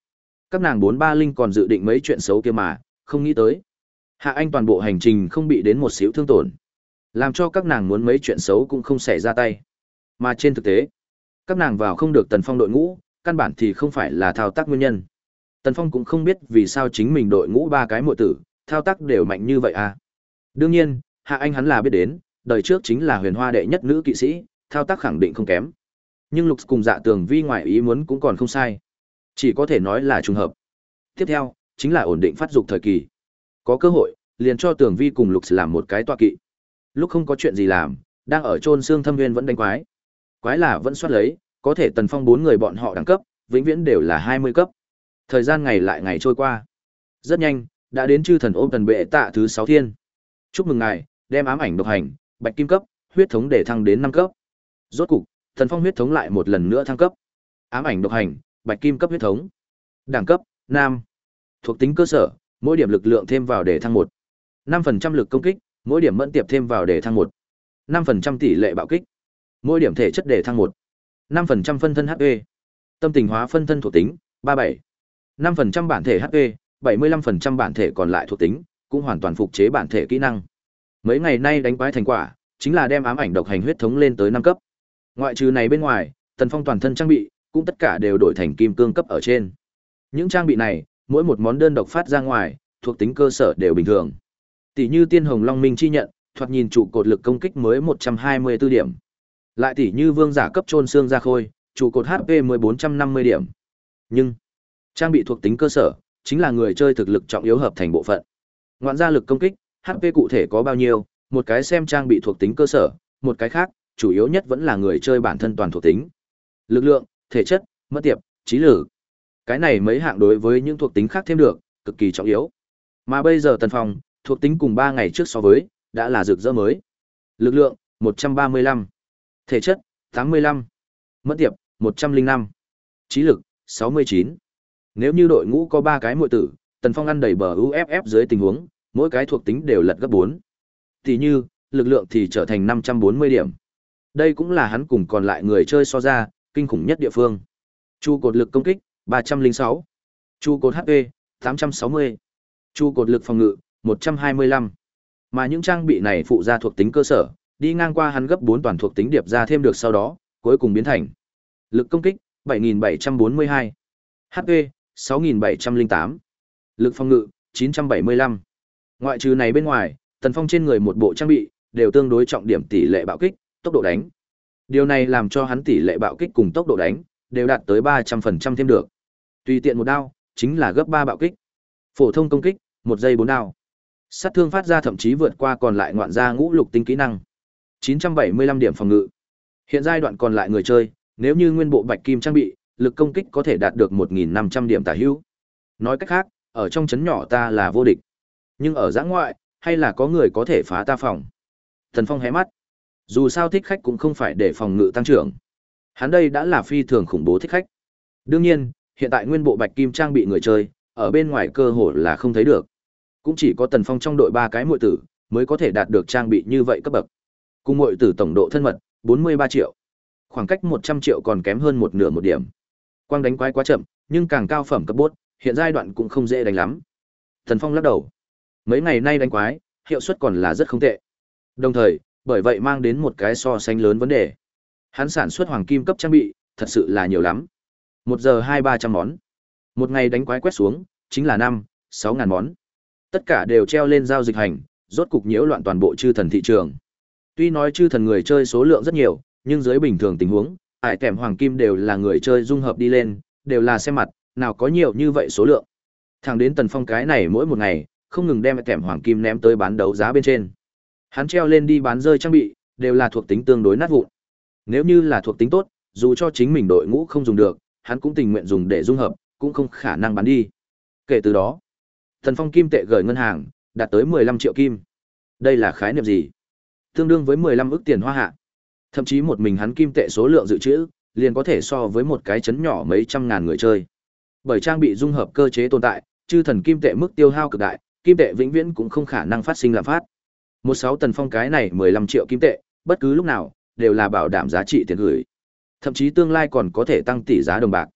Các nàng bốn ba linh còn dự định mấy chuyện xấu kia mà, không nghĩ tới. Hạ Anh toàn bộ hành trình không bị đến một xíu thương tổn. Làm cho các nàng muốn mấy chuyện xấu cũng không xảy ra tay. Mà trên thực tế, các nàng vào không được Tần Phong đội ngũ, căn bản thì không phải là thao tác nguyên nhân. Tần Phong cũng không biết vì sao chính mình đội ngũ ba cái muội tử, thao tác đều mạnh như vậy à. Đương nhiên, Hạ Anh hắn là biết đến, đời trước chính là huyền hoa đệ nhất nữ kỵ sĩ, thao tác khẳng định không kém. Nhưng Lục cùng Dạ Tường Vi ngoại ý muốn cũng còn không sai. Chỉ có thể nói là trùng hợp. Tiếp theo, chính là ổn định phát dục thời kỳ. Có cơ hội, liền cho Tường Vi cùng Lục làm một cái tọa kỵ. Lúc không có chuyện gì làm, đang ở chôn xương thâm viên vẫn đánh quái. Quái là vẫn soát lấy, có thể tần phong bốn người bọn họ đẳng cấp, vĩnh viễn đều là hai mươi cấp. Thời gian ngày lại ngày trôi qua. Rất nhanh, đã đến chư thần ôm tần bệ tạ thứ sáu thiên. Chúc mừng ngài, đem ám ảnh độc hành, bạch kim cấp, huyết thống để thăng đến năm cấp. Rốt cục, thần phong huyết thống lại một lần nữa thăng cấp. Ám ảnh độc hành, bạch kim cấp huyết thống. Đẳng cấp, nam. Thuộc tính cơ sở, mỗi điểm lực lượng thêm vào để thăng một. năm phần trăm lực công kích, mỗi điểm mẫn tiệp thêm vào để thăng một. năm phần trăm tỷ lệ bạo kích. Mỗi điểm thể chất để thăng một. năm phần trăm phân thân HP. Tâm tình hóa phân thân thuộc tính, ba bảy. năm phần trăm bản thể HP, 75% bản thể còn lại thuộc tính, cũng hoàn toàn phục chế bản thể kỹ năng. Mấy ngày nay đánh quái thành quả, chính là đem ám ảnh độc hành huyết thống lên tới năm cấp. Ngoại trừ này bên ngoài, Tần Phong toàn thân trang bị, cũng tất cả đều đổi thành kim cương cấp ở trên. Những trang bị này, mỗi một món đơn độc phát ra ngoài, thuộc tính cơ sở đều bình thường. Tỷ như Tiên Hồng Long Minh chi nhận, thoạt nhìn trụ cột lực công kích mới 124 điểm. Lại tỷ như Vương giả cấp trôn xương ra khôi, trụ cột HP 1450 điểm. Nhưng, trang bị thuộc tính cơ sở, chính là người chơi thực lực trọng yếu hợp thành bộ phận. Ngoạn gia lực công kích, HP cụ thể có bao nhiêu, một cái xem trang bị thuộc tính cơ sở, một cái khác, chủ yếu nhất vẫn là người chơi bản thân toàn thuộc tính. Lực lượng, thể chất, mất tiệp, trí lực. Cái này mấy hạng đối với những thuộc tính khác thêm được, cực kỳ trọng yếu. Mà bây giờ Tần Phong, thuộc tính cùng 3 ngày trước so với, đã là rực rỡ mới. Lực lượng, 135. Thể chất, 85. Mất tiệp, 105. Trí lực, 69. Nếu như đội ngũ có ba cái muội tử, Tần Phong ăn đầy bờ UFF dưới tình huống, mỗi cái thuộc tính đều lật gấp 4. thì như, lực lượng thì trở thành 540 điểm. Đây cũng là hắn cùng còn lại người chơi so ra, kinh khủng nhất địa phương. Chu cột lực công kích, 306. Chu cột HP, 860. Chu cột lực phòng ngự, 125. Mà những trang bị này phụ ra thuộc tính cơ sở, đi ngang qua hắn gấp 4 toàn thuộc tính điệp ra thêm được sau đó, cuối cùng biến thành lực công kích, 7742. HP, 6708. Lực phòng ngự, 975. Ngoại trừ này bên ngoài, Tần Phong trên người một bộ trang bị, đều tương đối trọng điểm tỷ lệ bạo kích, tốc độ đánh. Điều này làm cho hắn tỷ lệ bạo kích cùng tốc độ đánh, đều đạt tới 300% thêm được. Tùy tiện một đao, chính là gấp 3 bạo kích. Phổ thông công kích, một giây 4 đao. Sát thương phát ra thậm chí vượt qua còn lại ngoạn gia ngũ lục tinh kỹ năng. 975 điểm phòng ngự. Hiện giai đoạn còn lại người chơi, Nếu như nguyên bộ bạch kim trang bị, lực công kích có thể đạt được 1.500 điểm tả hữu. Nói cách khác, ở trong chấn nhỏ ta là vô địch. Nhưng ở giã ngoại, hay là có người có thể phá ta phòng. Thần Phong hé mắt. Dù sao thích khách cũng không phải để phòng ngự tăng trưởng. Hắn đây đã là phi thường khủng bố thích khách. Đương nhiên, hiện tại nguyên bộ bạch kim trang bị người chơi, ở bên ngoài cơ hội là không thấy được. Cũng chỉ có Tần Phong trong đội ba cái muội tử mới có thể đạt được trang bị như vậy cấp bậc. Cùng muội tử tổng độ thân mật 43 triệu. Khoảng cách 100 triệu còn kém hơn một nửa một điểm. Quang đánh quái quá chậm, nhưng càng cao phẩm cấp bốt, hiện giai đoạn cũng không dễ đánh lắm. Tần Phong lắc đầu. Mấy ngày nay đánh quái, hiệu suất còn là rất không tệ. Đồng thời, bởi vậy mang đến một cái so sánh lớn vấn đề. Hắn sản xuất hoàng kim cấp trang bị, thật sự là nhiều lắm. Một giờ hai ba trăm món. Một ngày đánh quái quét xuống, chính là năm, sáu ngàn món. Tất cả đều treo lên giao dịch hành, rốt cục nhiễu loạn toàn bộ chư thần thị trường. Tuy nói chư thần người chơi số lượng rất nhiều, nhưng dưới bình thường tình huống, ải kèm hoàng kim đều là người chơi dung hợp đi lên, đều là xem mặt, nào có nhiều như vậy số lượng. Thẳng đến tần phong cái này mỗi một ngày, không ngừng đem kèm hoàng kim ném tới bán đấu giá bên trên. Hắn treo lên đi bán rơi trang bị, đều là thuộc tính tương đối nát vụn. Nếu như là thuộc tính tốt, dù cho chính mình đội ngũ không dùng được, hắn cũng tình nguyện dùng để dung hợp, cũng không khả năng bán đi. Kể từ đó, Thần Phong kim tệ gửi ngân hàng, đạt tới 15 triệu kim. Đây là khái niệm gì? Tương đương với 15 ức tiền hoa hạ. Thậm chí một mình hắn kim tệ số lượng dự trữ, liền có thể so với một cái chấn nhỏ mấy trăm ngàn người chơi. Bởi trang bị dung hợp cơ chế tồn tại, chư thần kim tệ mức tiêu hao cực đại, kim tệ vĩnh viễn cũng không khả năng phát sinh lạm phát. Một sáu tần phong cái này 15 triệu kim tệ, bất cứ lúc nào đều là bảo đảm giá trị tiền gửi. Thậm chí tương lai còn có thể tăng tỷ giá đồng bạc.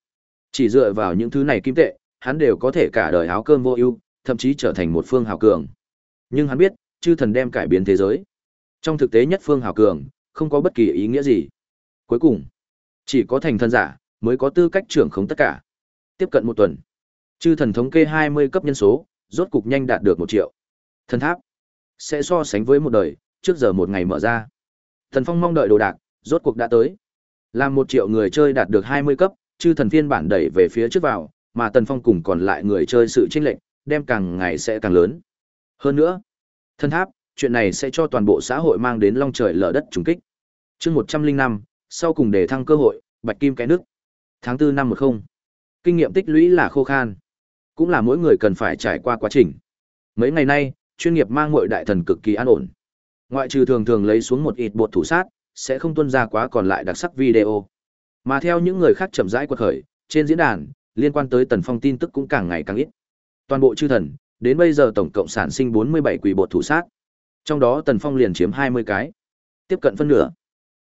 Chỉ dựa vào những thứ này kim tệ, hắn đều có thể cả đời áo cơm vô ưu, thậm chí trở thành một phương hào cường. Nhưng hắn biết, chư thần đem cải biến thế giới. Trong thực tế nhất phương hào cường, không có bất kỳ ý nghĩa gì. Cuối cùng, chỉ có thành thân giả mới có tư cách trưởng khống tất cả. Tiếp cận một tuần, chư thần thống kê 20 cấp nhân số, rốt cục nhanh đạt được một triệu. Thần tháp sẽ so sánh với một đời, trước giờ một ngày mở ra. Thần Phong mong đợi đồ đạc, rốt cuộc đã tới. Làm một triệu người chơi đạt được 20 cấp, chư thần phiên bản đẩy về phía trước vào, mà Tần Phong cùng còn lại người chơi sự chênh lệch, đem càng ngày sẽ càng lớn. Hơn nữa, thân tháp, chuyện này sẽ cho toàn bộ xã hội mang đến long trời lở đất trùng kích. Chương 105, sau cùng để thăng cơ hội, bạch kim cái nước. Tháng 4 năm 10. Kinh nghiệm tích lũy là khô khan, cũng là mỗi người cần phải trải qua quá trình. Mấy ngày nay, chuyên nghiệp mang muội đại thần cực kỳ an ổn. Ngoại trừ thường thường lấy xuống một ít bột thủ sát, sẽ không tuân ra quá còn lại đặc sắc video. Mà theo những người khác chậm rãi quật khởi, trên diễn đàn, liên quan tới Tần Phong tin tức cũng càng ngày càng ít. Toàn bộ chư thần, đến bây giờ tổng cộng sản sinh 47 quỷ bột thủ sát. Trong đó Tần Phong liền chiếm 20 cái, tiếp cận phân nửa.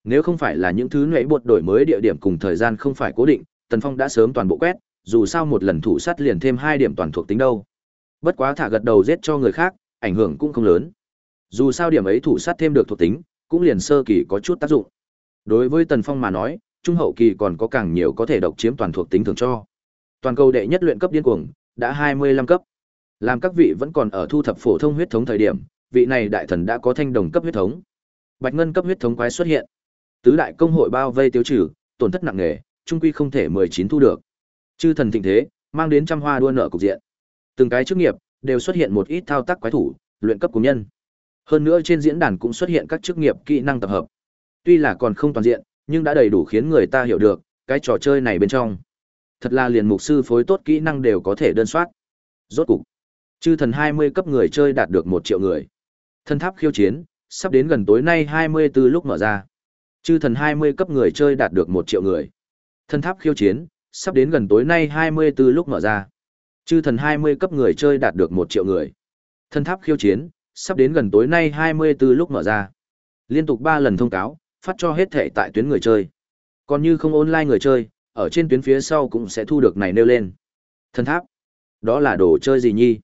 Nếu không phải là những thứ nãy bột đổi mới địa điểm cùng thời gian không phải cố định, Tần Phong đã sớm toàn bộ quét, dù sao một lần thủ sát liền thêm 2 điểm toàn thuộc tính đâu. Bất quá thả gật đầu giết cho người khác, ảnh hưởng cũng không lớn. Dù sao điểm ấy thủ sát thêm được thuộc tính, cũng liền sơ kỳ có chút tác dụng. Đối với Tần Phong mà nói, trung hậu kỳ còn có càng nhiều có thể độc chiếm toàn thuộc tính thường cho. Toàn cầu đệ nhất luyện cấp điên cuồng, đã 25 cấp. Làm các vị vẫn còn ở thu thập phổ thông huyết thống thời điểm, vị này đại thần đã có thanh đồng cấp huyết thống. Bạch ngân cấp huyết thống quái xuất hiện. Tứ đại công hội bao vây tiêu trừ, tổn thất nặng nề, trung quy không thể 19 thu được. Chư thần thịnh thế, mang đến trăm hoa đua nợ cục diện. Từng cái chức nghiệp đều xuất hiện một ít thao tác quái thủ, luyện cấp của nhân. Hơn nữa trên diễn đàn cũng xuất hiện các chức nghiệp kỹ năng tập hợp. Tuy là còn không toàn diện, nhưng đã đầy đủ khiến người ta hiểu được cái trò chơi này bên trong. Thật là liền mục sư phối tốt kỹ năng đều có thể đơn soát. Rốt cục, chư thần 20 cấp người chơi đạt được 1 triệu người. Thân tháp khiêu chiến, sắp đến gần tối nay 24 lúc mở ra. Chư thần 20 cấp người chơi đạt được 1 triệu người. Thân tháp khiêu chiến, sắp đến gần tối nay 24 lúc mở ra. Chư thần 20 cấp người chơi đạt được 1 triệu người. Thân tháp khiêu chiến, sắp đến gần tối nay 24 lúc mở ra. Liên tục 3 lần thông cáo, phát cho hết thể tại tuyến người chơi. Còn như không online người chơi, ở trên tuyến phía sau cũng sẽ thu được này nêu lên. Thân tháp. Đó là đồ chơi gì nhi?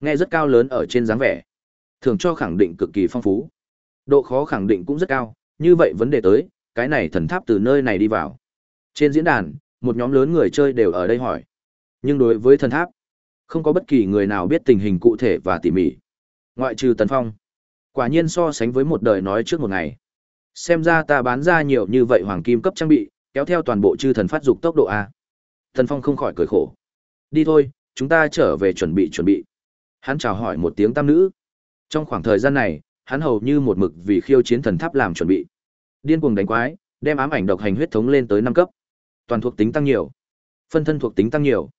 Nghe rất cao lớn ở trên dáng vẻ. Thường cho khẳng định cực kỳ phong phú. Độ khó khẳng định cũng rất cao, như vậy vấn đề tới, cái này thần tháp từ nơi này đi vào. Trên diễn đàn, một nhóm lớn người chơi đều ở đây hỏi. Nhưng đối với thần tháp, không có bất kỳ người nào biết tình hình cụ thể và tỉ mỉ. Ngoại trừ Tần Phong. Quả nhiên so sánh với một đời nói trước một ngày. Xem ra ta bán ra nhiều như vậy hoàng kim cấp trang bị, kéo theo toàn bộ chư thần phát dục tốc độ A. Tần Phong không khỏi cười khổ. Đi thôi, chúng ta trở về chuẩn bị chuẩn bị. Hắn chào hỏi một tiếng tam nữ. Trong khoảng thời gian này, hắn hầu như một mực vì khiêu chiến thần tháp làm chuẩn bị. Điên cuồng đánh quái, Đem ám ảnh độc hành huyết thống lên tới năm cấp. Toàn thuộc tính tăng nhiều, phân thân thuộc tính tăng nhiều.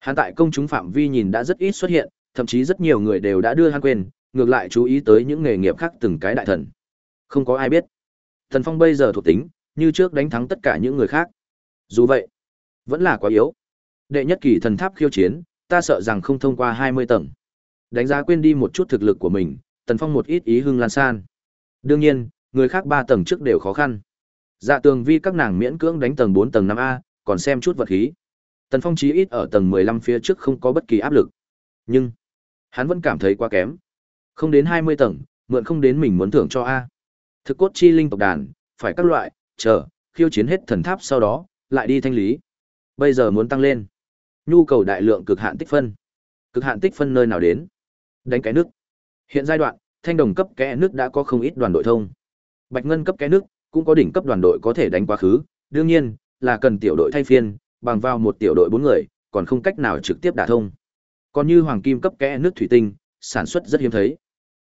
Hắn tại công chúng phạm vi nhìn đã rất ít xuất hiện, thậm chí rất nhiều người đều đã đưa hắn quên, ngược lại chú ý tới những nghề nghiệp khác từng cái đại thần. Không có ai biết. Thần Phong bây giờ thuộc tính, như trước đánh thắng tất cả những người khác. Dù vậy, vẫn là quá yếu. Đệ nhất kỳ thần tháp khiêu chiến, ta sợ rằng không thông qua 20 tầng. Đánh giá quên đi một chút thực lực của mình, Tần Phong một ít ý hưng lan san. Đương nhiên, người khác 3 tầng trước đều khó khăn. Dạ tường vi các nàng miễn cưỡng đánh tầng 4 tầng 5A, còn xem chút vật khí. Tần Phong chí ít ở tầng 15 phía trước không có bất kỳ áp lực. Nhưng, hắn vẫn cảm thấy quá kém. Không đến 20 tầng, mượn không đến mình muốn thưởng cho A. Thực cốt chi linh tộc đàn, phải các loại, chờ, khiêu chiến hết thần tháp sau đó, lại đi thanh lý. Bây giờ muốn tăng lên. Nhu cầu đại lượng cực hạn tích phân. Cực hạn tích phân nơi nào đến? Đánh cái nước. Hiện giai đoạn, thanh đồng cấp kẽ nước đã có không ít đoàn đội thông. Bạch ngân cấp kẽ nước cũng có đỉnh cấp đoàn đội có thể đánh quá khứ, đương nhiên là cần tiểu đội thay phiên, bằng vào một tiểu đội bốn người, còn không cách nào trực tiếp đả thông. Còn như hoàng kim cấp kẽ nước thủy tinh, sản xuất rất hiếm thấy.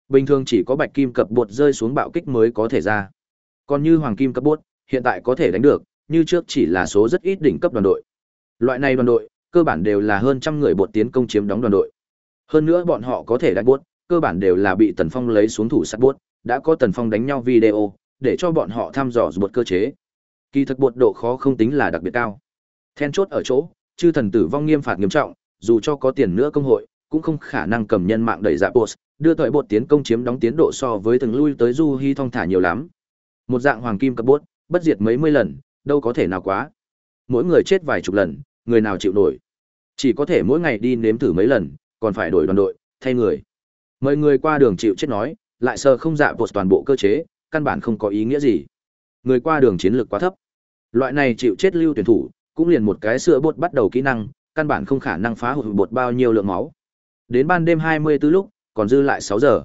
Bình thường chỉ có bạch kim cấp bột rơi xuống bạo kích mới có thể ra. Còn như hoàng kim cấp bột, hiện tại có thể đánh được, như trước chỉ là số rất ít đỉnh cấp đoàn đội. Loại này đoàn đội, cơ bản đều là hơn trăm người bột tiến công chiếm đóng đoàn đội. Hơn nữa bọn họ có thể đánh bốt, cơ bản đều là bị Tần Phong lấy xuống thủ sát bốt, đã có Tần Phong đánh nhau video, để cho bọn họ thăm dò bột cơ chế. Kỳ thực bột độ khó không tính là đặc biệt cao. Then chốt ở chỗ, chư thần tử vong nghiêm phạt nghiêm trọng, dù cho có tiền nữa công hội, cũng không khả năng cầm nhân mạng đẩy dạ boss, đưa tội bột tiến công chiếm đóng tiến độ so với từng lui tới du hy thong thả nhiều lắm. Một dạng hoàng kim cấp bốt, bất diệt mấy mươi lần, đâu có thể nào quá. Mỗi người chết vài chục lần, người nào chịu nổi. Chỉ có thể mỗi ngày đi nếm thử mấy lần, còn phải đổi đoàn đội, thay người. Mời người qua đường chịu chết nói, lại sờ không dạ bột toàn bộ cơ chế, căn bản không có ý nghĩa gì. Người qua đường chiến lược quá thấp. Loại này chịu chết lưu tuyển thủ, cũng liền một cái sữa bột bắt đầu kỹ năng, căn bản không khả năng phá hụt bột bao nhiêu lượng máu. Đến ban đêm 24 lúc, còn dư lại 6 giờ.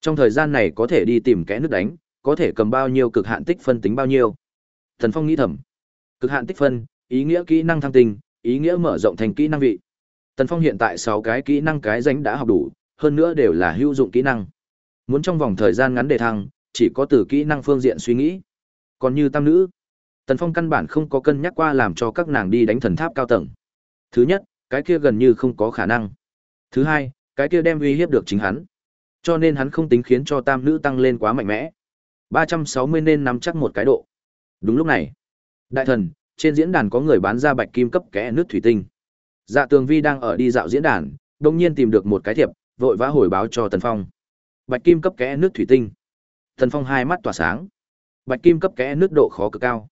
Trong thời gian này có thể đi tìm kẽ nước đánh, có thể cầm bao nhiêu cực hạn tích phân tính bao nhiêu. Thần Phong nghĩ thầm. Cực hạn tích phân, ý nghĩa kỹ năng thăng tinh, ý nghĩa mở rộng thành kỹ năng vị. Tần Phong hiện tại 6 cái kỹ năng cái danh đã học đủ, hơn nữa đều là hữu dụng kỹ năng. Muốn trong vòng thời gian ngắn để thăng, chỉ có từ kỹ năng phương diện suy nghĩ. Còn như tam nữ, Tần Phong căn bản không có cân nhắc qua làm cho các nàng đi đánh thần tháp cao tầng. Thứ nhất, cái kia gần như không có khả năng. Thứ hai, cái kia đem uy hiếp được chính hắn. Cho nên hắn không tính khiến cho tam nữ tăng lên quá mạnh mẽ. 360 nên nắm chắc một cái độ. Đúng lúc này, đại thần, trên diễn đàn có người bán ra bạch kim cấp kẽ nước thủy tinh. Dạ Tường Vi đang ở đi dạo diễn đàn, đột nhiên tìm được một cái thiệp, vội vã hồi báo cho Tần Phong. Bạch kim cấp kẽ nước thủy tinh. Tần Phong hai mắt tỏa sáng. Bạch kim cấp kẽ nước độ khó cực cao.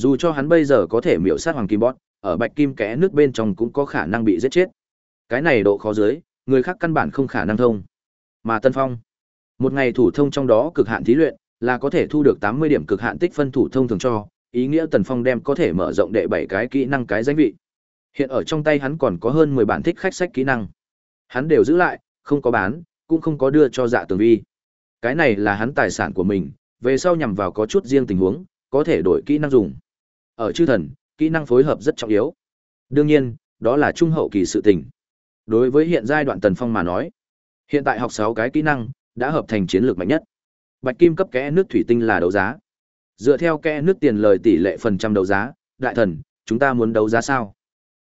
Dù cho hắn bây giờ có thể miểu sát hoàng kim bót, ở bạch kim kẽ nước bên trong cũng có khả năng bị giết chết. Cái này độ khó dưới, người khác căn bản không khả năng thông. Mà Tân Phong, một ngày thủ thông trong đó cực hạn thí luyện, là có thể thu được 80 điểm cực hạn tích phân thủ thông thường cho, ý nghĩa Tần Phong đem có thể mở rộng đệ bảy cái kỹ năng cái danh vị. Hiện ở trong tay hắn còn có hơn 10 bản thích khách sách kỹ năng. Hắn đều giữ lại, không có bán, cũng không có đưa cho Dạ Tường Vi. Cái này là hắn tài sản của mình, về sau nhằm vào có chút riêng tình huống, có thể đổi kỹ năng dùng. Ở chư thần, kỹ năng phối hợp rất trọng yếu. Đương nhiên, đó là trung hậu kỳ sự tình. Đối với hiện giai đoạn Tần Phong mà nói, hiện tại học 6 cái kỹ năng đã hợp thành chiến lược mạnh nhất. Bạch kim cấp kẽ nước thủy tinh là đấu giá. Dựa theo kẽ nước tiền lời tỷ lệ phần trăm đấu giá, đại thần, chúng ta muốn đấu giá sao?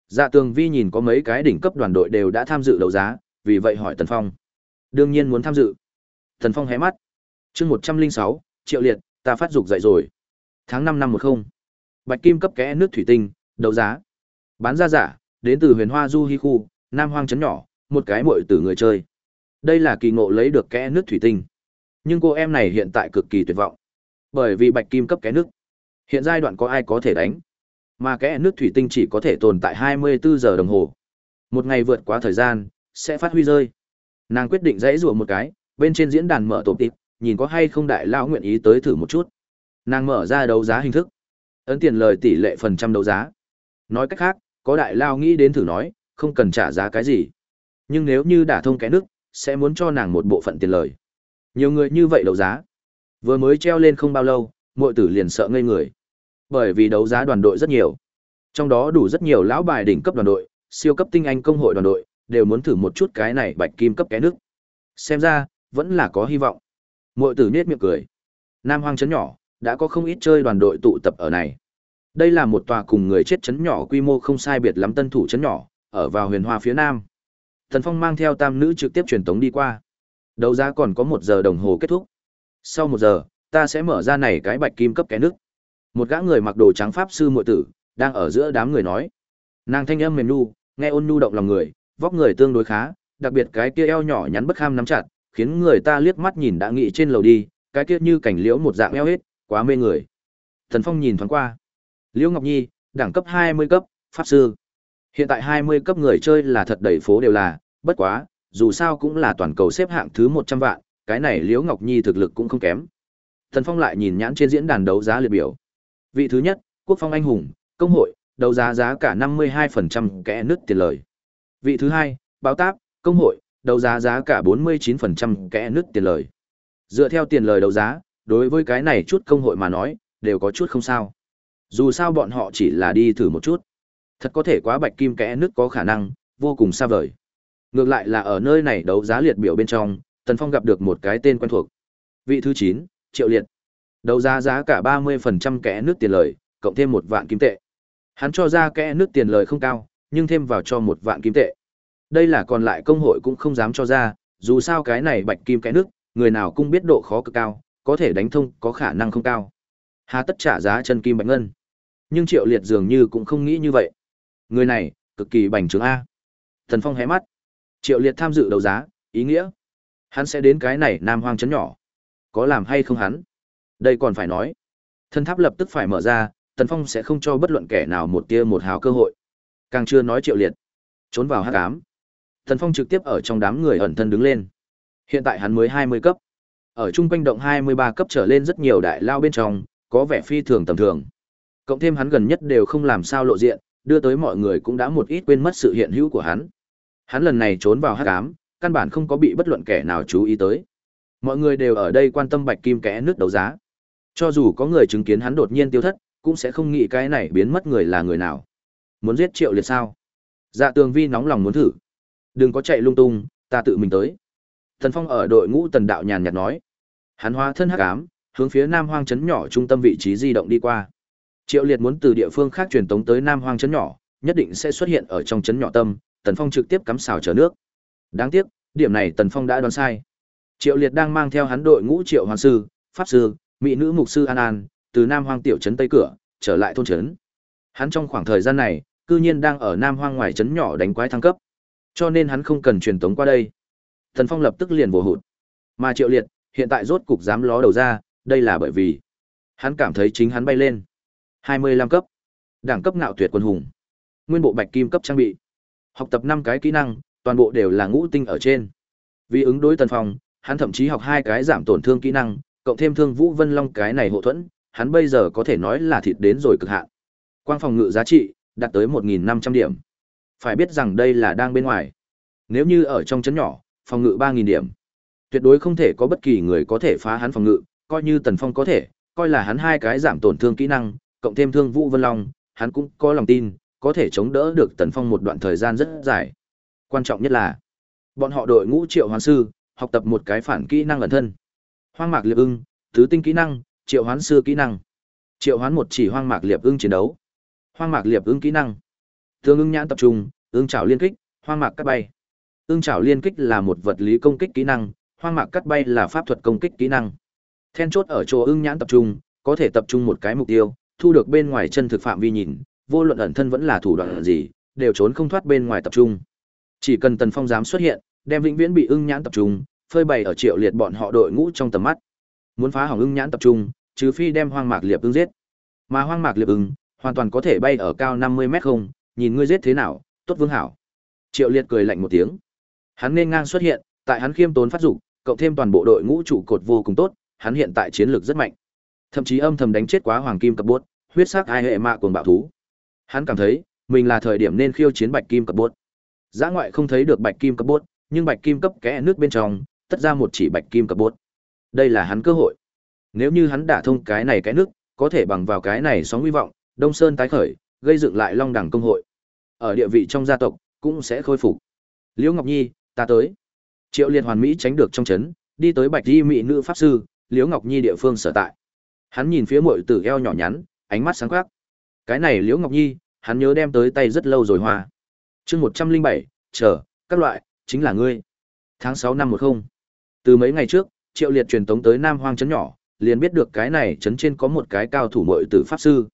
Dạ Tường Vi nhìn có mấy cái đỉnh cấp đoàn đội đều đã tham dự đấu giá, vì vậy hỏi Tần Phong. Đương nhiên muốn tham dự. Tần Phong hé mắt. Chương 106, Triệu Liệt, ta phát dục dậy rồi. Tháng 5 năm 10. Bạch kim cấp kẽ nước thủy tinh, đấu giá. Bán ra giả, đến từ Huyền Hoa Du Hi khu, Nam Hoang trấn nhỏ, một cái muội tử người chơi. Đây là kỳ ngộ lấy được kẽ nước thủy tinh. Nhưng cô em này hiện tại cực kỳ tuyệt vọng. Bởi vì bạch kim cấp kẽ nước. Hiện giai đoạn có ai có thể đánh. Mà kẽ nước thủy tinh chỉ có thể tồn tại 24 giờ đồng hồ. Một ngày vượt quá thời gian, sẽ phát huy rơi. Nàng quyết định dãy rùa một cái, bên trên diễn đàn mở tổ tịp, nhìn có hay không đại lao nguyện ý tới thử một chút. Nàng mở ra đấu giá hình thức. Ấn tiền lời tỷ lệ phần trăm đấu giá. Nói cách khác, có đại lao nghĩ đến thử nói, không cần trả giá cái gì. Nhưng nếu như đả thông cái nước, sẽ muốn cho nàng một bộ phận tiền lời. Nhiều người như vậy đấu giá. Vừa mới treo lên không bao lâu, muội tử liền sợ ngây người. Bởi vì đấu giá đoàn đội rất nhiều. Trong đó đủ rất nhiều lão bài đỉnh cấp đoàn đội, siêu cấp tinh anh công hội đoàn đội, đều muốn thử một chút cái này bạch kim cấp cái nước. Xem ra, vẫn là có hy vọng. Muội tử nết miệng cười. Nam hoang chấn nhỏ, đã có không ít chơi đoàn đội tụ tập ở này. Đây là một tòa cùng người chết chấn nhỏ quy mô không sai biệt lắm tân thủ chấn nhỏ, ở vào huyền hoa phía nam. Thần Phong mang theo tam nữ trực tiếp truyền tống đi qua. Đấu giá còn có một giờ đồng hồ kết thúc. Sau một giờ, ta sẽ mở ra này cái bạch kim cấp cái nước. Một gã người mặc đồ trắng pháp sư muội tử, đang ở giữa đám người nói. Nàng thanh âm mềm nu, nghe ôn nu động lòng người, vóc người tương đối khá, đặc biệt cái kia eo nhỏ nhắn bất kham nắm chặt, khiến người ta liếc mắt nhìn đã nghĩ trên lầu đi, cái kia như cảnh liễu một dạng eo hết, quá mê người. Thần Phong nhìn thoáng qua. Liễu Ngọc Nhi, đẳng cấp 20 cấp, pháp sư. Hiện tại 20 cấp người chơi là thật đầy phố đều là, bất quá, dù sao cũng là toàn cầu xếp hạng thứ 100 vạn, cái này Liễu Ngọc Nhi thực lực cũng không kém. Thần Phong lại nhìn nhãn trên diễn đàn đấu giá liệt biểu. Vị thứ nhất, Quốc Phong anh hùng, công hội, đấu giá giá cả 52% kẽ nứt tiền lời. Vị thứ hai, báo táp, công hội, đấu giá giá cả 49% kẽ nứt tiền lời. Dựa theo tiền lời đấu giá, đối với cái này chút công hội mà nói, đều có chút không sao. Dù sao bọn họ chỉ là đi thử một chút. Thật có thể quá bạch kim kẽ nước có khả năng, vô cùng xa vời. Ngược lại là ở nơi này đấu giá liệt biểu bên trong, Tần Phong gặp được một cái tên quen thuộc. Vị thứ 9, Triệu Liệt. Đấu giá giá cả 30% kẽ nước tiền lời, cộng thêm một vạn kim tệ. Hắn cho ra kẽ nước tiền lời không cao, nhưng thêm vào cho một vạn kim tệ. Đây là còn lại công hội cũng không dám cho ra, dù sao cái này bạch kim kẽ nước, người nào cũng biết độ khó cực cao, có thể đánh thông có khả năng không cao. Hà tất trả giá chân kim bạch ngân. Nhưng Triệu Liệt dường như cũng không nghĩ như vậy. Người này, cực kỳ bành trướng A. Thần Phong hé mắt. Triệu Liệt tham dự đấu giá, ý nghĩa. Hắn sẽ đến cái này nam hoang chấn nhỏ. Có làm hay không hắn? Đây còn phải nói. Thân tháp lập tức phải mở ra, Tần Phong sẽ không cho bất luận kẻ nào một tia một hào cơ hội. Càng chưa nói Triệu Liệt. Trốn vào hắc ám. Tần Phong trực tiếp ở trong đám người ẩn thân đứng lên. Hiện tại hắn mới 20 cấp. Ở trung quanh động 23 cấp trở lên rất nhiều đại lao bên trong, có vẻ phi thường tầm thường. Cộng thêm hắn gần nhất đều không làm sao lộ diện, đưa tới mọi người cũng đã một ít quên mất sự hiện hữu của hắn. Hắn lần này trốn vào hắc ám, căn bản không có bị bất luận kẻ nào chú ý tới. Mọi người đều ở đây quan tâm bạch kim kẽ nước đấu giá. Cho dù có người chứng kiến hắn đột nhiên tiêu thất, cũng sẽ không nghĩ cái này biến mất người là người nào. Muốn giết Triệu Liệt sao? Dạ Tường Vi nóng lòng muốn thử. Đừng có chạy lung tung, ta tự mình tới. Tần Phong ở đội ngũ Tần Đạo nhàn nhạt nói. Hắn hóa thân hắc ám, hướng phía Nam Hoang trấn nhỏ trung tâm vị trí di động đi qua. Triệu Liệt muốn từ địa phương khác truyền tống tới Nam Hoang trấn nhỏ, nhất định sẽ xuất hiện ở trong trấn nhỏ tâm, Tần Phong trực tiếp cắm xào chờ nước. Đáng tiếc, điểm này Tần Phong đã đoán sai. Triệu Liệt đang mang theo hắn đội ngũ Triệu Hoàn sư, pháp sư, mỹ nữ mục sư An An, từ Nam Hoang tiểu trấn Tây cửa, trở lại thôn trấn. Hắn trong khoảng thời gian này, cư nhiên đang ở Nam Hoang ngoài trấn nhỏ đánh quái thăng cấp. Cho nên hắn không cần truyền tống qua đây. Tần Phong lập tức liền vồ hụt. Mà Triệu Liệt, hiện tại rốt cục dám ló đầu ra, đây là bởi vì hắn cảm thấy chính hắn bay lên. 25 cấp. Đẳng cấp ngạo tuyệt quân hùng. Nguyên bộ bạch kim cấp trang bị. Học tập 5 cái kỹ năng, toàn bộ đều là ngũ tinh ở trên. Vì ứng đối Tần Phong, hắn thậm chí học hai cái giảm tổn thương kỹ năng, cộng thêm thương Vũ Vân Long cái này hộ thuẫn, hắn bây giờ có thể nói là thịt đến rồi cực hạn. Quang phòng ngự giá trị đạt tới 1500 điểm. Phải biết rằng đây là đang bên ngoài. Nếu như ở trong trấn nhỏ, phòng ngự 3000 điểm, tuyệt đối không thể có bất kỳ người có thể phá hắn phòng ngự, coi như Tần Phong có thể, coi là hắn hai cái giảm tổn thương kỹ năng, cộng thêm thương Vũ Vân Long, hắn cũng có lòng tin, có thể chống đỡ được Tần Phong một đoạn thời gian rất dài. Quan trọng nhất là, bọn họ đội ngũ Triệu Hoán sư, học tập một cái phản kỹ năng ẩn thân. Hoang mạc liệp ưng, tứ tinh kỹ năng, Triệu Hoán sư kỹ năng. Triệu Hoán một chỉ hoang mạc liệp ưng chiến đấu. Hoang mạc liệp ưng kỹ năng. Tương ưng nhãn tập trung, ưng chảo liên kích, hoang mạc cắt bay. Ưng chảo liên kích là một vật lý công kích kỹ năng, hoang mạc cắt bay là pháp thuật công kích kỹ năng. Then chốt ở chỗ ưng nhãn tập trung, có thể tập trung một cái mục tiêu, thu được bên ngoài chân thực phạm vi nhìn, vô luận ẩn thân vẫn là thủ đoạn gì, đều trốn không thoát bên ngoài tập trung. Chỉ cần Tần Phong dám xuất hiện, đem vĩnh viễn bị ưng nhãn tập trung, phơi bày ở triệu liệt bọn họ đội ngũ trong tầm mắt. Muốn phá hỏng ưng nhãn tập trung, trừ phi đem hoang mạc liệp ưng giết. Mà hoang mạc liệp ưng hoàn toàn có thể bay ở cao 50 mét không, nhìn ngươi giết thế nào, tốt vương hảo. Triệu liệt cười lạnh một tiếng. Hắn nên ngang xuất hiện, tại hắn khiêm tốn phát dục, cộng thêm toàn bộ đội ngũ trụ cột vô cùng tốt, hắn hiện tại chiến lược rất mạnh. Thậm chí âm thầm đánh chết quá hoàng kim cập bốt, huyết sắc ai hệ mạ cuồng bạo thú. Hắn cảm thấy, mình là thời điểm nên khiêu chiến bạch kim cập bốt. Giã ngoại không thấy được bạch kim cấp bốt, nhưng bạch kim cấp kẽ nước bên trong, tất ra một chỉ bạch kim cấp bốt. Đây là hắn cơ hội. Nếu như hắn đả thông cái này cái nước, có thể bằng vào cái này sóng hy vọng, Đông Sơn tái khởi, gây dựng lại Long Đẳng công hội. Ở địa vị trong gia tộc, cũng sẽ khôi phục. Liễu Ngọc Nhi, ta tới. Triệu Liên hoàn mỹ tránh được trong chấn, đi tới Bạch Di mỹ nữ pháp sư, Liễu Ngọc Nhi địa phương sở tại. Hắn nhìn phía muội tử eo nhỏ nhắn, ánh mắt sáng quắc. Cái này Liễu Ngọc Nhi, hắn nhớ đem tới tay rất lâu rồi hoa. Chương một trăm linh bảy, chờ, các loại, chính là ngươi. Tháng sáu năm một không. Từ mấy ngày trước, Triệu Liệt truyền tống tới Nam Hoang trấn nhỏ, liền biết được cái này trấn trên có một cái cao thủ muội tử pháp sư.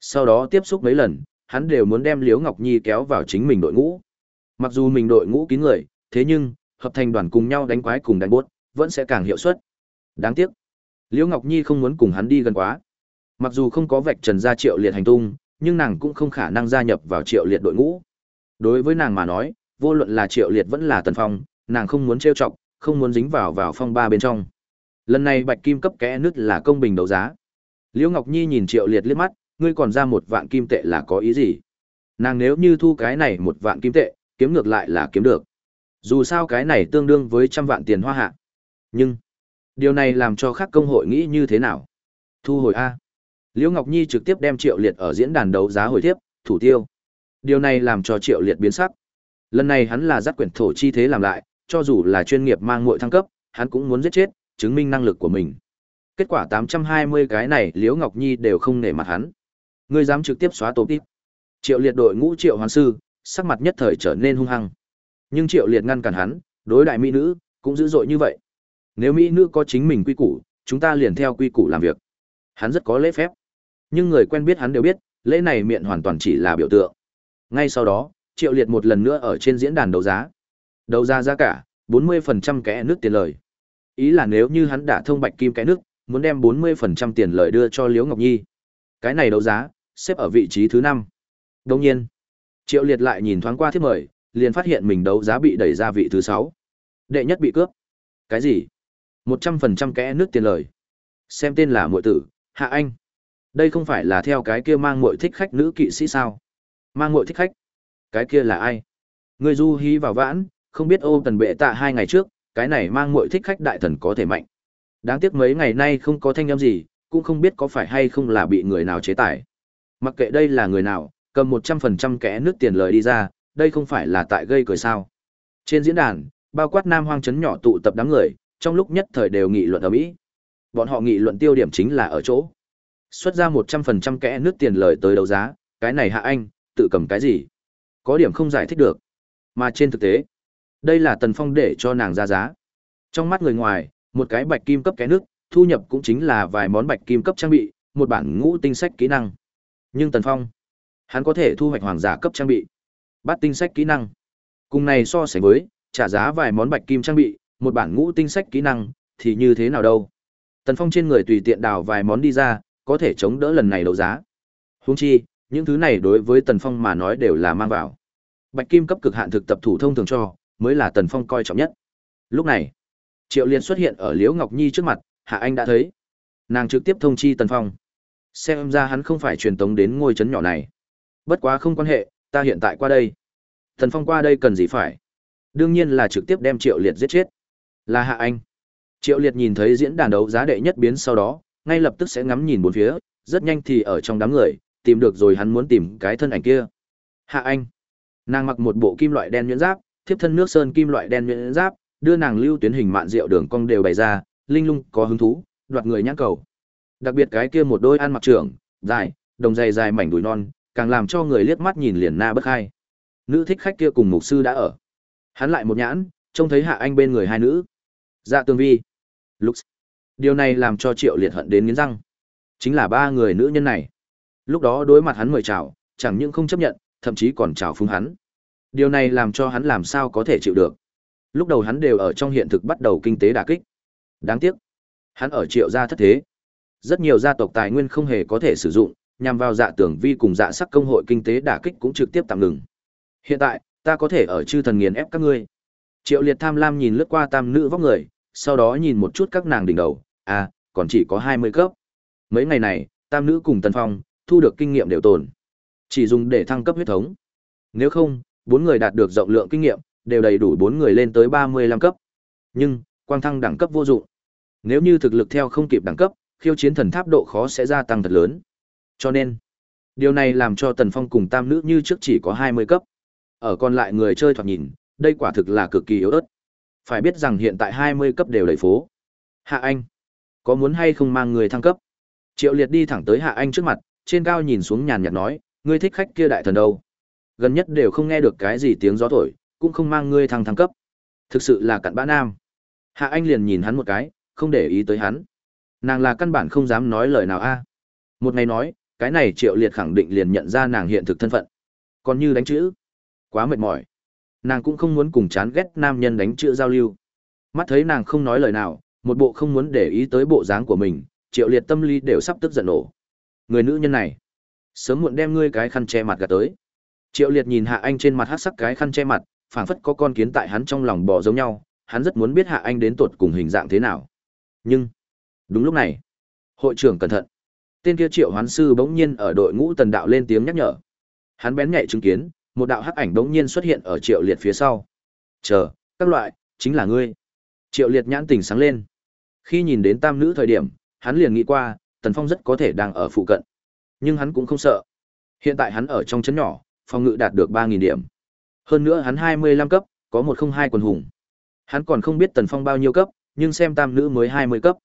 Sau đó tiếp xúc mấy lần, hắn đều muốn đem Liễu Ngọc Nhi kéo vào chính mình đội ngũ. Mặc dù mình đội ngũ kín người, thế nhưng hợp thành đoàn cùng nhau đánh quái cùng đánh bốt, vẫn sẽ càng hiệu suất. Đáng tiếc, Liễu Ngọc Nhi không muốn cùng hắn đi gần quá. Mặc dù không có vạch trần ra Triệu Liệt hành tung, nhưng nàng cũng không khả năng gia nhập vào Triệu Liệt đội ngũ. Đối với nàng mà nói, vô luận là Triệu Liệt vẫn là Tần Phong, nàng không muốn trêu chọc, không muốn dính vào vào phong ba bên trong. Lần này Bạch Kim cấp kẽ nứt là công bình đấu giá. Liễu Ngọc Nhi nhìn Triệu Liệt liếc mắt, ngươi còn ra một vạn kim tệ là có ý gì? Nàng nếu như thu cái này một vạn kim tệ, kiếm ngược lại là kiếm được. Dù sao cái này tương đương với trăm vạn tiền hoa hạ. Nhưng, điều này làm cho các công hội nghĩ như thế nào? Thu hồi A. Liễu Ngọc Nhi trực tiếp đem Triệu Liệt ở diễn đàn đấu giá hồi tiếp, thủ tiêu. Điều này làm cho Triệu Liệt biến sắc. Lần này hắn là dắt quyển thổ chi thế làm lại, cho dù là chuyên nghiệp mang muội thăng cấp, hắn cũng muốn giết chết, chứng minh năng lực của mình. Kết quả 820 cái này Liễu Ngọc Nhi đều không nể mặt hắn. Ngươi dám trực tiếp xóa tổ tiếp. Triệu Liệt đội ngũ Triệu Hoàn sư, sắc mặt nhất thời trở nên hung hăng. Nhưng Triệu Liệt ngăn cản hắn, đối đại mỹ nữ cũng dữ dội như vậy. Nếu mỹ nữ có chính mình quy củ, chúng ta liền theo quy củ làm việc. Hắn rất có lễ phép. Nhưng người quen biết hắn đều biết, lễ này miệng hoàn toàn chỉ là biểu tượng. Ngay sau đó, Triệu Liệt một lần nữa ở trên diễn đàn đấu giá. Đấu giá giá cả 40% kẽ nước tiền lời. Ý là nếu như hắn đã thông bạch kim kẽ nước, muốn đem 40% tiền lợi đưa cho Liễu Ngọc Nhi. Cái này đấu giá, xếp ở vị trí thứ năm đông nhiên, Triệu Liệt lại nhìn thoáng qua thiết mời, liền phát hiện mình đấu giá bị đẩy ra vị thứ 6. Đệ nhất bị cướp. Cái gì? 100% kẽ nước tiền lời. Xem tên là muội tử, Hạ Anh. Đây không phải là theo cái kia mang muội thích khách nữ kỵ sĩ sao? Mang muội thích khách? Cái kia là ai? Người du hí vào vãn, không biết ô tần bệ tạ hai ngày trước, cái này mang muội thích khách đại thần có thể mạnh. Đáng tiếc mấy ngày nay không có thanh âm gì, cũng không biết có phải hay không là bị người nào chế tải Mặc kệ đây là người nào, cầm 100% kẽ nước tiền lời đi ra, đây không phải là tại gây cười sao. Trên diễn đàn, bao quát nam hoang trấn nhỏ tụ tập đám người, trong lúc nhất thời đều nghị luận ở Mỹ. Bọn họ nghị luận tiêu điểm chính là ở chỗ. Xuất ra 100% kẽ nước tiền lời tới đấu giá, cái này hạ anh, tự cầm cái gì? Có điểm không giải thích được. Mà trên thực tế, đây là Tần Phong để cho nàng ra giá. Trong mắt người ngoài, một cái bạch kim cấp kẽ nước, thu nhập cũng chính là vài món bạch kim cấp trang bị, một bản ngũ tinh sách kỹ năng. Nhưng Tần Phong, hắn có thể thu hoạch hoàng giả cấp trang bị, bát tinh sách kỹ năng. Cùng này so sánh với, trả giá vài món bạch kim trang bị, một bản ngũ tinh sách kỹ năng, thì như thế nào đâu? Tần Phong trên người tùy tiện đào vài món đi ra, có thể chống đỡ lần này đấu giá. Huống chi, những thứ này đối với Tần Phong mà nói đều là mang vào. Bạch kim cấp cực hạn thực tập thủ thông thường cho, mới là Tần Phong coi trọng nhất. Lúc này, Triệu Liên xuất hiện ở Liễu Ngọc Nhi trước mặt, Hạ Anh đã thấy. Nàng trực tiếp thông chi Tần Phong. Xem ra hắn không phải truyền tống đến ngôi trấn nhỏ này. Bất quá không quan hệ, ta hiện tại qua đây. thần Phong qua đây cần gì phải? Đương nhiên là trực tiếp đem Triệu Liệt giết chết. Là Hạ Anh. Triệu Liệt nhìn thấy diễn đàn đấu giá đệ nhất biến sau đó, ngay lập tức sẽ ngắm nhìn bốn phía, rất nhanh thì ở trong đám người, tìm được rồi hắn muốn tìm cái thân ảnh kia. Hạ Anh. Nàng mặc một bộ kim loại đen nhuyễn giáp, thiếp thân nước sơn kim loại đen nhuyễn giáp, đưa nàng lưu tuyến hình mạn rượu đường cong đều bày ra, linh lung có hứng thú, đoạt người nhãn cầu. Đặc biệt cái kia một đôi ăn mặc trưởng, dài, đồng dày dài mảnh đùi non, càng làm cho người liếc mắt nhìn liền na bất khai. Nữ thích khách kia cùng mục sư đã ở. Hắn lại một nhãn, trông thấy Hạ Anh bên người hai nữ. Dạ Tương Vi, Lux. Điều này làm cho Triệu Liệt hận đến nghiến răng. Chính là ba người nữ nhân này. Lúc đó đối mặt hắn mời chào, chẳng những không chấp nhận, thậm chí còn chào phúng hắn. Điều này làm cho hắn làm sao có thể chịu được. Lúc đầu hắn đều ở trong hiện thực bắt đầu kinh tế đả kích. Đáng tiếc, hắn ở Triệu gia thất thế. Rất nhiều gia tộc tài nguyên không hề có thể sử dụng, nhằm vào dạ tưởng vi cùng dạ sắc công hội kinh tế đả kích cũng trực tiếp tạm ngừng. Hiện tại, ta có thể ở chư thần nghiền ép các ngươi. Triệu Liệt tham lam nhìn lướt qua tam nữ vóc người, sau đó nhìn một chút các nàng đỉnh đầu, à, còn chỉ có 20 cấp. Mấy ngày này, tam nữ cùng Tần Phong, thu được kinh nghiệm đều tồn. Chỉ dùng để thăng cấp huyết thống. Nếu không, bốn người đạt được rộng lượng kinh nghiệm, đều đầy đủ bốn người lên tới 35 cấp. Nhưng, quang thăng đẳng cấp vô dụng. Nếu như thực lực theo không kịp đẳng cấp, khiêu chiến thần tháp độ khó sẽ gia tăng thật lớn. Cho nên, điều này làm cho Tần Phong cùng tam nữ như trước chỉ có 20 cấp. Ở còn lại người chơi thoạt nhìn, đây quả thực là cực kỳ yếu ớt. Phải biết rằng hiện tại 20 cấp đều đầy phố. Hạ Anh, có muốn hay không mang người thăng cấp? Triệu Liệt đi thẳng tới Hạ Anh trước mặt, trên cao nhìn xuống nhàn nhạt nói, ngươi thích khách kia đại thần đâu? Gần nhất đều không nghe được cái gì tiếng gió thổi, cũng không mang ngươi thăng thăng cấp. Thực sự là cặn bã nam. Hạ Anh liền nhìn hắn một cái, không để ý tới hắn. Nàng là căn bản không dám nói lời nào a. Một ngày nói, cái này Triệu Liệt khẳng định liền nhận ra nàng hiện thực thân phận. Còn như đánh chữ, quá mệt mỏi. Nàng cũng không muốn cùng chán ghét nam nhân đánh chữ giao lưu. Mắt thấy nàng không nói lời nào, một bộ không muốn để ý tới bộ dáng của mình, Triệu Liệt tâm lý đều sắp tức giận nổ. Người nữ nhân này, sớm muộn đem ngươi cái khăn che mặt gạt tới. Triệu Liệt nhìn Hạ Anh trên mặt hắc sắc cái khăn che mặt, phảng phất có con kiến tại hắn trong lòng bò giống nhau, hắn rất muốn biết Hạ Anh đến tuột cùng hình dạng thế nào. Nhưng, đúng lúc này, hội trưởng cẩn thận. Tên kia Triệu Hoán sư bỗng nhiên ở đội ngũ tần đạo lên tiếng nhắc nhở. Hắn bén nhạy chứng kiến, một đạo hắc ảnh bỗng nhiên xuất hiện ở Triệu Liệt phía sau. "Chờ, các loại, chính là ngươi." Triệu Liệt nhãn tình sáng lên. Khi nhìn đến tam nữ thời điểm, hắn liền nghĩ qua, Tần Phong rất có thể đang ở phụ cận. Nhưng hắn cũng không sợ. Hiện tại hắn ở trong chấn nhỏ, phòng ngự đạt được 3000 điểm. Hơn nữa hắn 25 cấp, có 102 quần hùng. Hắn còn không biết Tần Phong bao nhiêu cấp, nhưng xem tam nữ mới 20 cấp.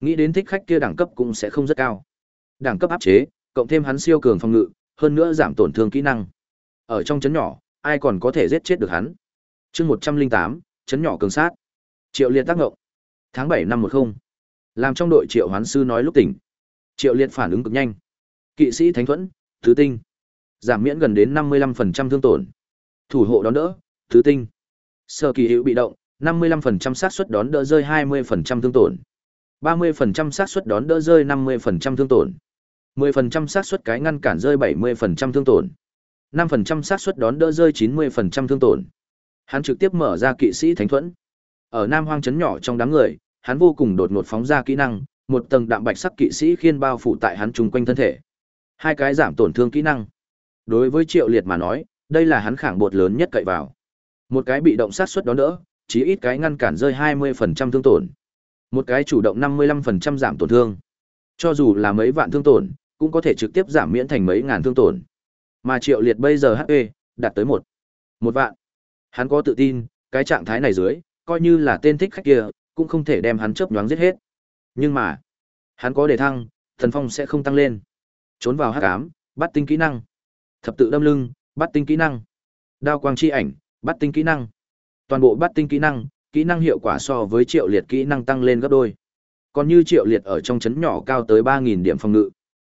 Nghĩ đến thích khách kia đẳng cấp cũng sẽ không rất cao. Đẳng cấp áp chế, cộng thêm hắn siêu cường phòng ngự, hơn nữa giảm tổn thương kỹ năng. Ở trong chấn nhỏ, ai còn có thể giết chết được hắn. Chương 108, trấn nhỏ cường sát. Triệu Liệt tác ngộng. Tháng bảy năm 10. Làm trong đội Triệu Hoán sư nói lúc tỉnh. Triệu Liệt phản ứng cực nhanh. Kỵ sĩ Thánh Thuẫn, thứ tinh. Giảm miễn gần đến 55% thương tổn. Thủ hộ đón đỡ, thứ tinh. Sơ kỳ hữu bị động, 55% xác suất đón đỡ rơi 20% thương tổn. 30% xác suất đón đỡ rơi 50% thương tổn. 10% xác suất cái ngăn cản rơi 70% thương tổn. 5% xác suất đón đỡ rơi 90% thương tổn. Hắn trực tiếp mở ra kỵ sĩ thánh thuẫn. Ở Nam Hoang trấn nhỏ trong đám người, hắn vô cùng đột ngột phóng ra kỹ năng, một tầng đạm bạch sắc kỵ sĩ khiên bao phủ tại hắn trùng quanh thân thể. Hai cái giảm tổn thương kỹ năng. Đối với Triệu Liệt mà nói, đây là hắn khảng bột lớn nhất cậy vào. Một cái bị động sát suất đón đỡ, chí ít cái ngăn cản rơi 20% thương tổn. Một cái chủ động 55% giảm tổn thương. Cho dù là mấy vạn thương tổn, cũng có thể trực tiếp giảm miễn thành mấy ngàn thương tổn. Mà Triệu Liệt bây giờ HP đạt tới một một vạn. Hắn có tự tin, cái trạng thái này dưới, coi như là tên thích khách kia, cũng không thể đem hắn chớp nhoáng giết hết. Nhưng mà, hắn có đề thăng, thần phong sẽ không tăng lên. Trốn vào hắc ám, bắt tinh kỹ năng. Thập tự đâm lưng, bắt tinh kỹ năng. Đao quang chi ảnh, bắt tinh kỹ năng. Toàn bộ bắt tinh kỹ năng, kỹ năng hiệu quả so với triệu liệt kỹ năng tăng lên gấp đôi. Còn như triệu liệt ở trong chấn nhỏ cao tới 3.000 điểm phòng ngự.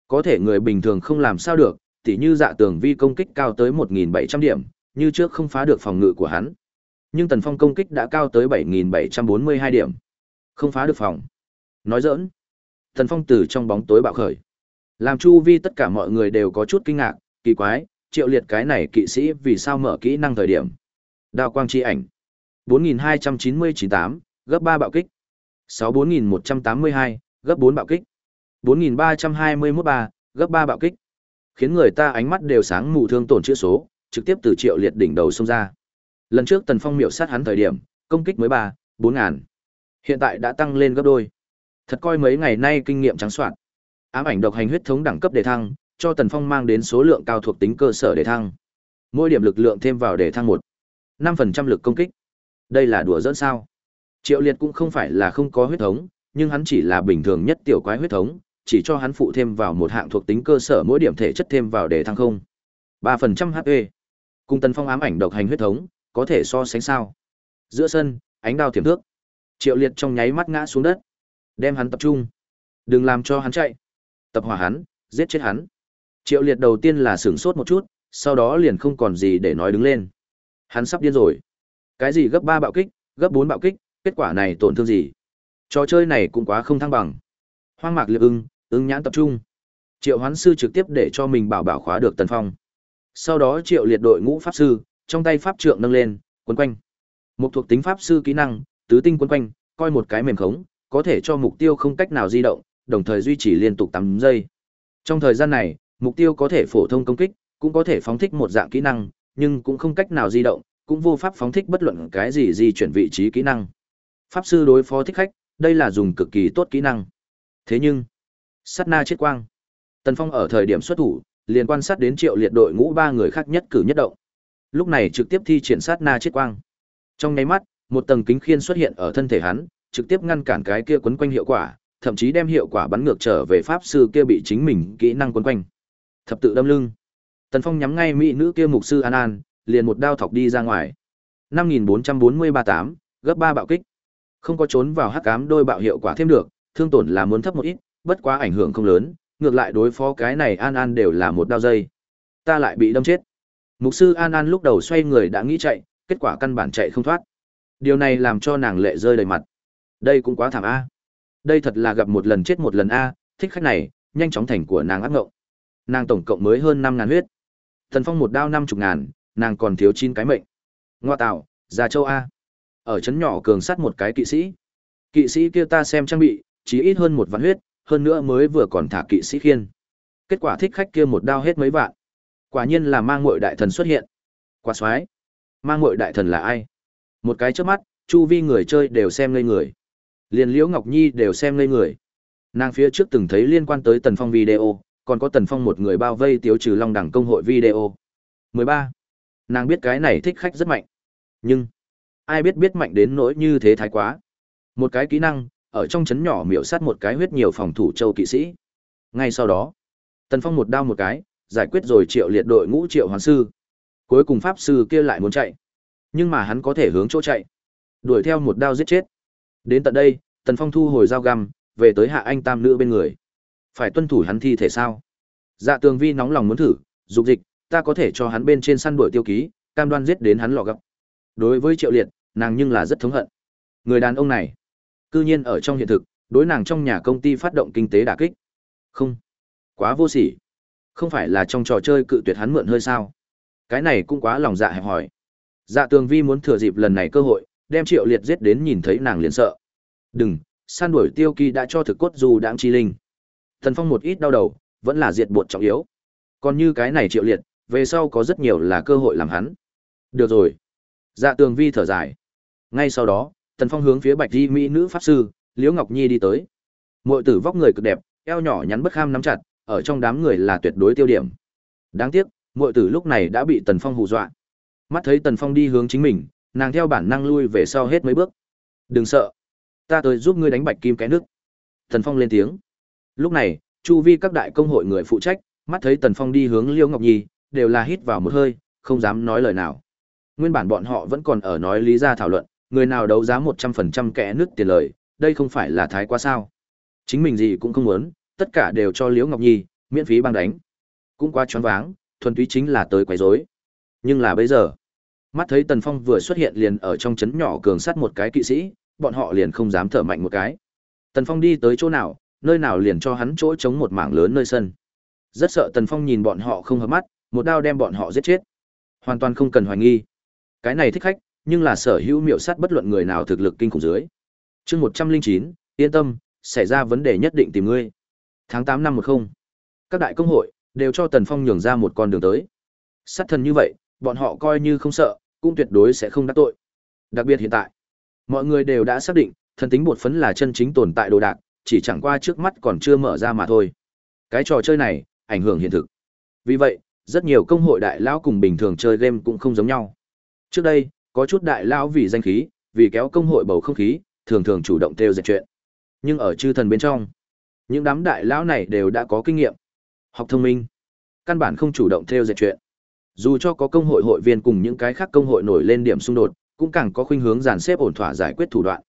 Có thể người bình thường không làm sao được, tỉ như dạ tường vi công kích cao tới 1.700 điểm, như trước không phá được phòng ngự của hắn. Nhưng tần phong công kích đã cao tới 7.742 điểm. Không phá được phòng. Nói dỡn, Tần phong từ trong bóng tối bạo khởi. Làm chu vi tất cả mọi người đều có chút kinh ngạc, kỳ quái, triệu liệt cái này kỵ sĩ vì sao mở kỹ năng thời điểm. Đao quang chi ảnh. 42998, gấp 3 bạo kích. 64182, gấp 4 bạo kích. 4321 3, gấp 3 bạo kích. Khiến người ta ánh mắt đều sáng mù thương tổn chữa số, trực tiếp từ triệu liệt đỉnh đầu xông ra. Lần trước Tần Phong miểu sát hắn thời điểm, công kích mới 3, 4 ngàn. Hiện tại đã tăng lên gấp đôi. Thật coi mấy ngày nay kinh nghiệm trắng soạn. Ám ảnh độc hành huyết thống đẳng cấp đề thăng, cho Tần Phong mang đến số lượng cao thuộc tính cơ sở đề thăng. Mỗi điểm lực lượng thêm vào đề thăng 1. 5% lực công kích. Đây là đùa dẫn sao? Triệu Liệt cũng không phải là không có huyết thống, nhưng hắn chỉ là bình thường nhất tiểu quái huyết thống, chỉ cho hắn phụ thêm vào một hạng thuộc tính cơ sở mỗi điểm thể chất thêm vào để thăng không. ba phần trăm HP. Cùng Tần Phong ám ảnh độc hành huyết thống, có thể so sánh sao? Giữa sân, ánh đao tiềm thước. Triệu Liệt trong nháy mắt ngã xuống đất, đem hắn tập trung. Đừng làm cho hắn chạy. Tập hỏa hắn, giết chết hắn. Triệu Liệt đầu tiên là sửng sốt một chút, sau đó liền không còn gì để nói đứng lên. Hắn sắp điên rồi. Cái gì gấp 3 bạo kích, gấp 4 bạo kích, kết quả này tổn thương gì? Trò chơi này cũng quá không thăng bằng. Hoang Mạc Liệp Ưng, ứng nhãn tập trung. Triệu Hoán sư trực tiếp để cho mình bảo bảo khóa được Tần Phong. Sau đó Triệu liệt đội ngũ pháp sư, trong tay pháp trượng nâng lên, quấn quanh. Một thuộc tính pháp sư kỹ năng, tứ tinh quấn quanh, coi một cái mềm khống, có thể cho mục tiêu không cách nào di động, đồng thời duy trì liên tục 8 giây. Trong thời gian này, mục tiêu có thể phổ thông công kích, cũng có thể phóng thích một dạng kỹ năng, nhưng cũng không cách nào di động, cũng vô pháp phóng thích bất luận cái gì di chuyển vị trí kỹ năng. Pháp sư đối phó thích khách, đây là dùng cực kỳ tốt kỹ năng. Thế nhưng, sát na chết quang. Tần Phong ở thời điểm xuất thủ, liền quan sát đến triệu liệt đội ngũ ba người khác nhất cử nhất động. Lúc này trực tiếp thi triển sát na chết quang. Trong nháy mắt, một tầng kính khiên xuất hiện ở thân thể hắn, trực tiếp ngăn cản cái kia quấn quanh hiệu quả, thậm chí đem hiệu quả bắn ngược trở về pháp sư kia bị chính mình kỹ năng quấn quanh. Thập tự đâm lưng. Tần Phong nhắm ngay mỹ nữ kia mục sư An An, liền một đao thọc đi ra ngoài. 54438 gấp 3 bạo kích. Không có trốn vào hắc ám đôi bạo hiệu quả thêm được, thương tổn là muốn thấp một ít, bất quá ảnh hưởng không lớn, ngược lại đối phó cái này An An đều là một đao dây. Ta lại bị đâm chết. Mục sư An An lúc đầu xoay người đã nghĩ chạy, kết quả căn bản chạy không thoát. Điều này làm cho nàng lệ rơi đầy mặt. Đây cũng quá thảm a. Đây thật là gặp một lần chết một lần a, thích khách này, nhanh chóng thành của nàng ác ngộng. Nàng tổng cộng mới hơn năm ngàn huyết. Thần Phong một đao năm chục ngàn, nàng còn thiếu chín cái mệnh. Ngoa tạo, già châu a. Ở trấn nhỏ cường sắt một cái kỵ sĩ. Kỵ sĩ kia ta xem trang bị, chỉ ít hơn một vạn huyết, hơn nữa mới vừa còn thả kỵ sĩ khiên. Kết quả thích khách kia một đao hết mấy vạn. Quả nhiên là mang muội đại thần xuất hiện. quả soái Mang muội đại thần là ai? Một cái chớp mắt, chu vi người chơi đều xem ngây người. Liền Liễu Ngọc Nhi đều xem ngây người. Nàng phía trước từng thấy liên quan tới Tần Phong video, còn có Tần Phong một người bao vây tiêu trừ Long Đẳng công hội video. 13. Nàng biết cái này thích khách rất mạnh. Nhưng, ai biết biết mạnh đến nỗi như thế thái quá. Một cái kỹ năng, ở trong chấn nhỏ miểu sát một cái huyết nhiều phòng thủ châu kỵ sĩ. Ngay sau đó, Tần Phong một đao một cái, giải quyết rồi triệu liệt đội ngũ triệu hoàng sư. Cuối cùng pháp sư kia lại muốn chạy. Nhưng mà hắn có thể hướng chỗ chạy. Đuổi theo một đao giết chết. Đến tận đây, Tần Phong thu hồi dao găm, về tới hạ anh tam nữ bên người. Phải tuân thủ hắn thi thể sao? Dạ tường vi nóng lòng muốn thử, dục dịch, ta có thể cho hắn bên trên săn đuổi tiêu ký, cam đoan giết đến hắn lò gấp. Đối với triệu liệt, nàng nhưng là rất thống hận. Người đàn ông này, cư nhiên ở trong hiện thực, đối nàng trong nhà công ty phát động kinh tế đả kích. Không, quá vô sỉ. Không phải là trong trò chơi cự tuyệt hắn mượn hơi sao? Cái này cũng quá lòng dạ hẹp hỏi. Dạ tường vi muốn thừa dịp lần này cơ hội, đem triệu liệt giết đến nhìn thấy nàng liền sợ. Đừng, săn đuổi tiêu kỳ đã cho thực cốt dù đáng chi linh. Thần phong một ít đau đầu, vẫn là diệt bột trọng yếu. Còn như cái này triệu liệt, về sau có rất nhiều là cơ hội làm hắn. Được rồi. Dạ tường vi thở dài. Ngay sau đó, Tần Phong hướng phía Bạch Di mỹ nữ pháp sư, Liễu Ngọc Nhi đi tới. Muội tử vóc người cực đẹp, eo nhỏ nhắn bất kham nắm chặt, ở trong đám người là tuyệt đối tiêu điểm. Đáng tiếc, muội tử lúc này đã bị Tần Phong hù dọa. Mắt thấy Tần Phong đi hướng chính mình, nàng theo bản năng lui về sau hết mấy bước. "Đừng sợ, ta tới giúp ngươi đánh bạch kim cái nước." Tần Phong lên tiếng. Lúc này, chu vi các đại công hội người phụ trách, mắt thấy Tần Phong đi hướng Liễu Ngọc Nhi, đều là hít vào một hơi, không dám nói lời nào. Nguyên bản bọn họ vẫn còn ở nói lý ra thảo luận, người nào đấu giá 100% kẽ nước tiền lời, đây không phải là thái quá sao? Chính mình gì cũng không muốn, tất cả đều cho Liễu Ngọc Nhi, miễn phí băng đánh. Cũng quá choáng váng, thuần túy chính là tới quấy rối. Nhưng là bây giờ, mắt thấy Tần Phong vừa xuất hiện liền ở trong chấn nhỏ cường sát một cái kỵ sĩ, bọn họ liền không dám thở mạnh một cái. Tần Phong đi tới chỗ nào, nơi nào liền cho hắn chỗ chống một mảng lớn nơi sân. Rất sợ Tần Phong nhìn bọn họ không hợp mắt, một đao đem bọn họ giết chết. Hoàn toàn không cần hoài nghi. Cái này thích khách, nhưng là sở hữu miệu sát bất luận người nào thực lực kinh khủng dưới. Chương 109, yên tâm, xảy ra vấn đề nhất định tìm ngươi. Tháng tám năm 10. Các đại công hội đều cho Tần Phong nhường ra một con đường tới. Sát thần như vậy, bọn họ coi như không sợ, cũng tuyệt đối sẽ không đắc tội. Đặc biệt hiện tại, mọi người đều đã xác định, thần tính bột phấn là chân chính tồn tại đồ đạc, chỉ chẳng qua trước mắt còn chưa mở ra mà thôi. Cái trò chơi này, ảnh hưởng hiện thực. Vì vậy, rất nhiều công hội đại lão cùng bình thường chơi game cũng không giống nhau. Trước đây, có chút đại lão vì danh khí, vì kéo công hội bầu không khí, thường thường chủ động theo dệt chuyện. Nhưng ở chư thần bên trong, những đám đại lão này đều đã có kinh nghiệm, học thông minh, căn bản không chủ động theo dệt chuyện. Dù cho có công hội hội viên cùng những cái khác công hội nổi lên điểm xung đột, cũng càng có khuynh hướng dàn xếp ổn thỏa giải quyết thủ đoạn.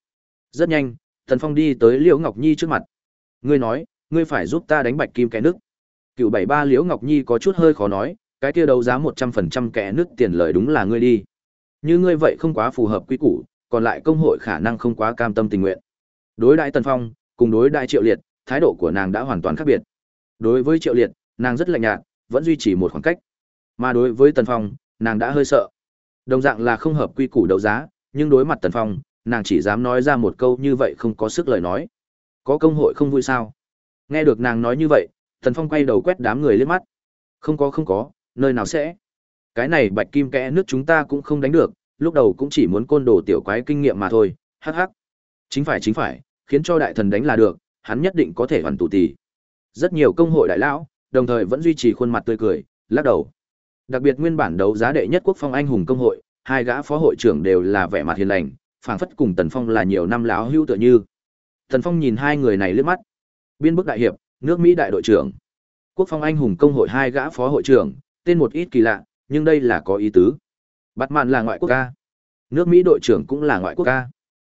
Rất nhanh, Thần Phong đi tới Liễu Ngọc Nhi trước mặt. "Ngươi nói, ngươi phải giúp ta đánh bạch kim cái nước." Cựu bảy ba Liễu Ngọc Nhi có chút hơi khó nói, cái kia đấu giá một trăm phần trăm kẻ nước tiền lời đúng là ngươi đi. Như ngươi vậy không quá phù hợp quy củ, còn lại công hội khả năng không quá cam tâm tình nguyện. Đối đại Tần Phong, cùng đối đại Triệu Liệt, thái độ của nàng đã hoàn toàn khác biệt. Đối với Triệu Liệt, nàng rất lạnh nhạt, vẫn duy trì một khoảng cách. Mà đối với Tần Phong, nàng đã hơi sợ. Đồng dạng là không hợp quy củ đấu giá, nhưng đối mặt Tần Phong, nàng chỉ dám nói ra một câu như vậy không có sức lời nói. Có công hội không vui sao? Nghe được nàng nói như vậy, Tần Phong quay đầu quét đám người liếc mắt. Không có không có, nơi nào sẽ? Cái này bạch kim kẽ nước chúng ta cũng không đánh được, lúc đầu cũng chỉ muốn côn đồ tiểu quái kinh nghiệm mà thôi, hắc hắc. Chính phải chính phải, khiến cho đại thần đánh là được, hắn nhất định có thể hoàn tụ tỷ. Rất nhiều công hội đại lão, đồng thời vẫn duy trì khuôn mặt tươi cười, lắc đầu. Đặc biệt nguyên bản đấu giá đệ nhất quốc phong anh hùng công hội, hai gã phó hội trưởng đều là vẻ mặt hiền lành, phảng phất cùng Tần Phong là nhiều năm lão hữu tựa như. Thần Phong nhìn hai người này liếc mắt. Biên bức đại hiệp, nước Mỹ đại đội trưởng. Quốc phong anh hùng công hội hai gã phó hội trưởng, tên một ít kỳ lạ, nhưng đây là có ý tứ. Bắt màn là ngoại quốc ca. Nước Mỹ đội trưởng cũng là ngoại quốc ca.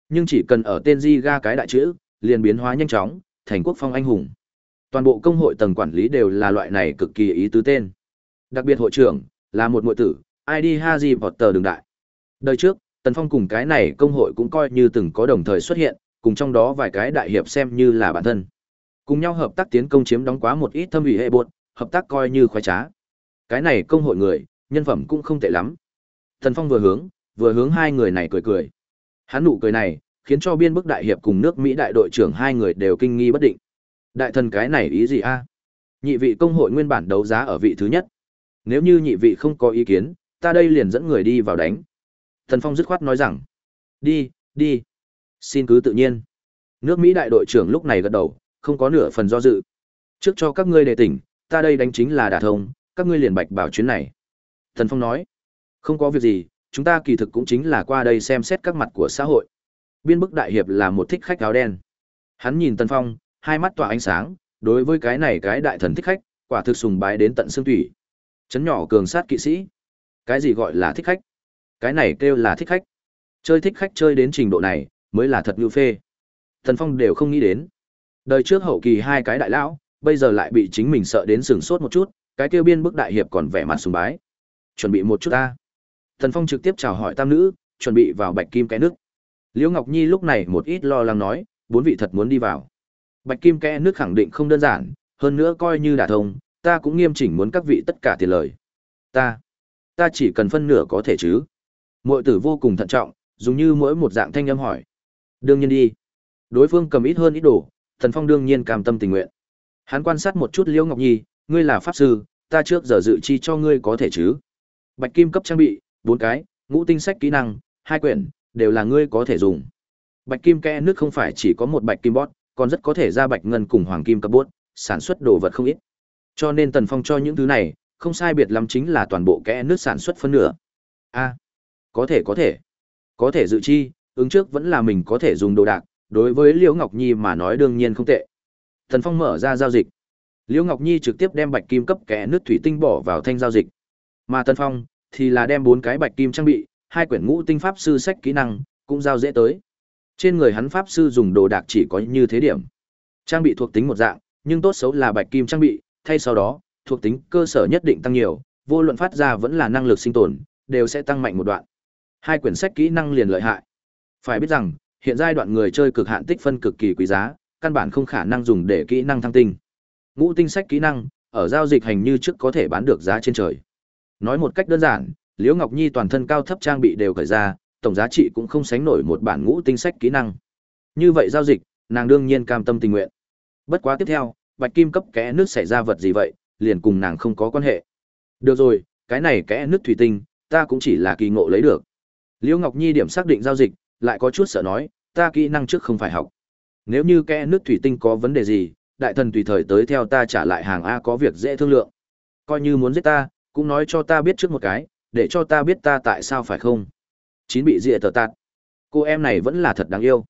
Nhưng chỉ cần ở tên di ga cái đại chữ, liền biến hóa nhanh chóng, thành quốc phong anh hùng. Toàn bộ công hội tầng quản lý đều là loại này cực kỳ ý tứ tên. Đặc biệt hội trưởng là một muội tử, ID Haji Potter đường đại. Đời trước, Tần Phong cùng cái này công hội cũng coi như từng có đồng thời xuất hiện, cùng trong đó vài cái đại hiệp xem như là bản thân. Cùng nhau hợp tác tiến công chiếm đóng quá một ít thâm ủy hệ bột hợp tác coi như khoái trá. Cái này công hội người, nhân phẩm cũng không tệ lắm. thần Phong vừa hướng, vừa hướng hai người này cười cười. Hắn nụ cười này, khiến cho biên bức đại hiệp cùng nước Mỹ đại đội trưởng hai người đều kinh nghi bất định. Đại thần cái này ý gì a? Nhị vị công hội nguyên bản đấu giá ở vị thứ nhất. Nếu như nhị vị không có ý kiến, ta đây liền dẫn người đi vào đánh. Thần Phong dứt khoát nói rằng, đi, đi. Xin cứ tự nhiên. Nước Mỹ đại đội trưởng lúc này gật đầu, không có nửa phần do dự. Trước cho các ngươi đề tỉnh, ta đây đánh chính là đả thông, các ngươi liền bạch bảo chuyến này. Thần Phong nói, không có việc gì, chúng ta kỳ thực cũng chính là qua đây xem xét các mặt của xã hội. Biên bức đại hiệp là một thích khách áo đen. Hắn nhìn Tần Phong, hai mắt tỏa ánh sáng, đối với cái này cái đại thần thích khách, quả thực sùng bái đến tận xương thủy. Chấn nhỏ cường sát kỵ sĩ. Cái gì gọi là thích khách? Cái này kêu là thích khách. Chơi thích khách chơi đến trình độ này, mới là thật như phê. Tần Phong đều không nghĩ đến. Đời trước hậu kỳ hai cái đại lão, bây giờ lại bị chính mình sợ đến sừng sốt một chút, cái kêu biên bức đại hiệp còn vẻ mặt sùng bái. Chuẩn bị một chút ta. thần Phong trực tiếp chào hỏi tam nữ, chuẩn bị vào bạch kim cái nước. Liễu Ngọc Nhi lúc này một ít lo lắng nói, bốn vị thật muốn đi vào. Bạch kim kẽ nước khẳng định không đơn giản, hơn nữa coi như đả thông, ta cũng nghiêm chỉnh muốn các vị tất cả tiền lời. Ta, ta chỉ cần phân nửa có thể chứ. Mội tử vô cùng thận trọng, dùng như mỗi một dạng thanh âm hỏi. Đương nhiên đi. Đối phương cầm ít hơn ít đồ, thần phong đương nhiên cam tâm tình nguyện. Hắn quan sát một chút Liễu Ngọc Nhi, ngươi là pháp sư, ta trước giờ dự chi cho ngươi có thể chứ. Bạch kim cấp trang bị, bốn cái, ngũ tinh sách kỹ năng, hai quyển, đều là ngươi có thể dùng. Bạch kim kẽ nước không phải chỉ có một bạch kim bot, còn rất có thể ra bạch ngân cùng hoàng kim cấp bốt, sản xuất đồ vật không ít. Cho nên Tần Phong cho những thứ này, không sai biệt lắm chính là toàn bộ kẽ nước sản xuất phân nửa. A, có thể có thể. Có thể dự chi, ứng trước vẫn là mình có thể dùng đồ đạc, đối với Liễu Ngọc Nhi mà nói đương nhiên không tệ. Tần Phong mở ra giao dịch. Liễu Ngọc Nhi trực tiếp đem bạch kim cấp kẽ nước thủy tinh bỏ vào thanh giao dịch. Mà Tần Phong thì là đem bốn cái bạch kim trang bị, hai quyển ngũ tinh pháp sư sách kỹ năng, cũng giao dễ tới. Trên người hắn pháp sư dùng đồ đạc chỉ có như thế điểm. Trang bị thuộc tính một dạng, nhưng tốt xấu là bạch kim trang bị, thay sau đó, thuộc tính cơ sở nhất định tăng nhiều, vô luận phát ra vẫn là năng lực sinh tồn, đều sẽ tăng mạnh một đoạn. Hai quyển sách kỹ năng liền lợi hại. Phải biết rằng, hiện giai đoạn người chơi cực hạn tích phân cực kỳ quý giá, căn bản không khả năng dùng để kỹ năng thăng tinh. Ngũ tinh sách kỹ năng, ở giao dịch hành như trước có thể bán được giá trên trời. Nói một cách đơn giản, Liễu Ngọc Nhi toàn thân cao thấp trang bị đều cởi ra, tổng giá trị cũng không sánh nổi một bản ngũ tinh sách kỹ năng. Như vậy giao dịch, nàng đương nhiên cam tâm tình nguyện. Bất quá tiếp theo, bạch kim cấp kẽ nước xảy ra vật gì vậy, liền cùng nàng không có quan hệ. Được rồi, cái này kẽ nước thủy tinh, ta cũng chỉ là kỳ ngộ lấy được. Liễu Ngọc Nhi điểm xác định giao dịch, lại có chút sợ nói, ta kỹ năng trước không phải học. Nếu như kẽ nước thủy tinh có vấn đề gì, đại thần tùy thời tới theo ta trả lại hàng A có việc dễ thương lượng. Coi như muốn giết ta, cũng nói cho ta biết trước một cái, để cho ta biết ta tại sao phải không. Chín bị dịa tờ tạt. Cô em này vẫn là thật đáng yêu.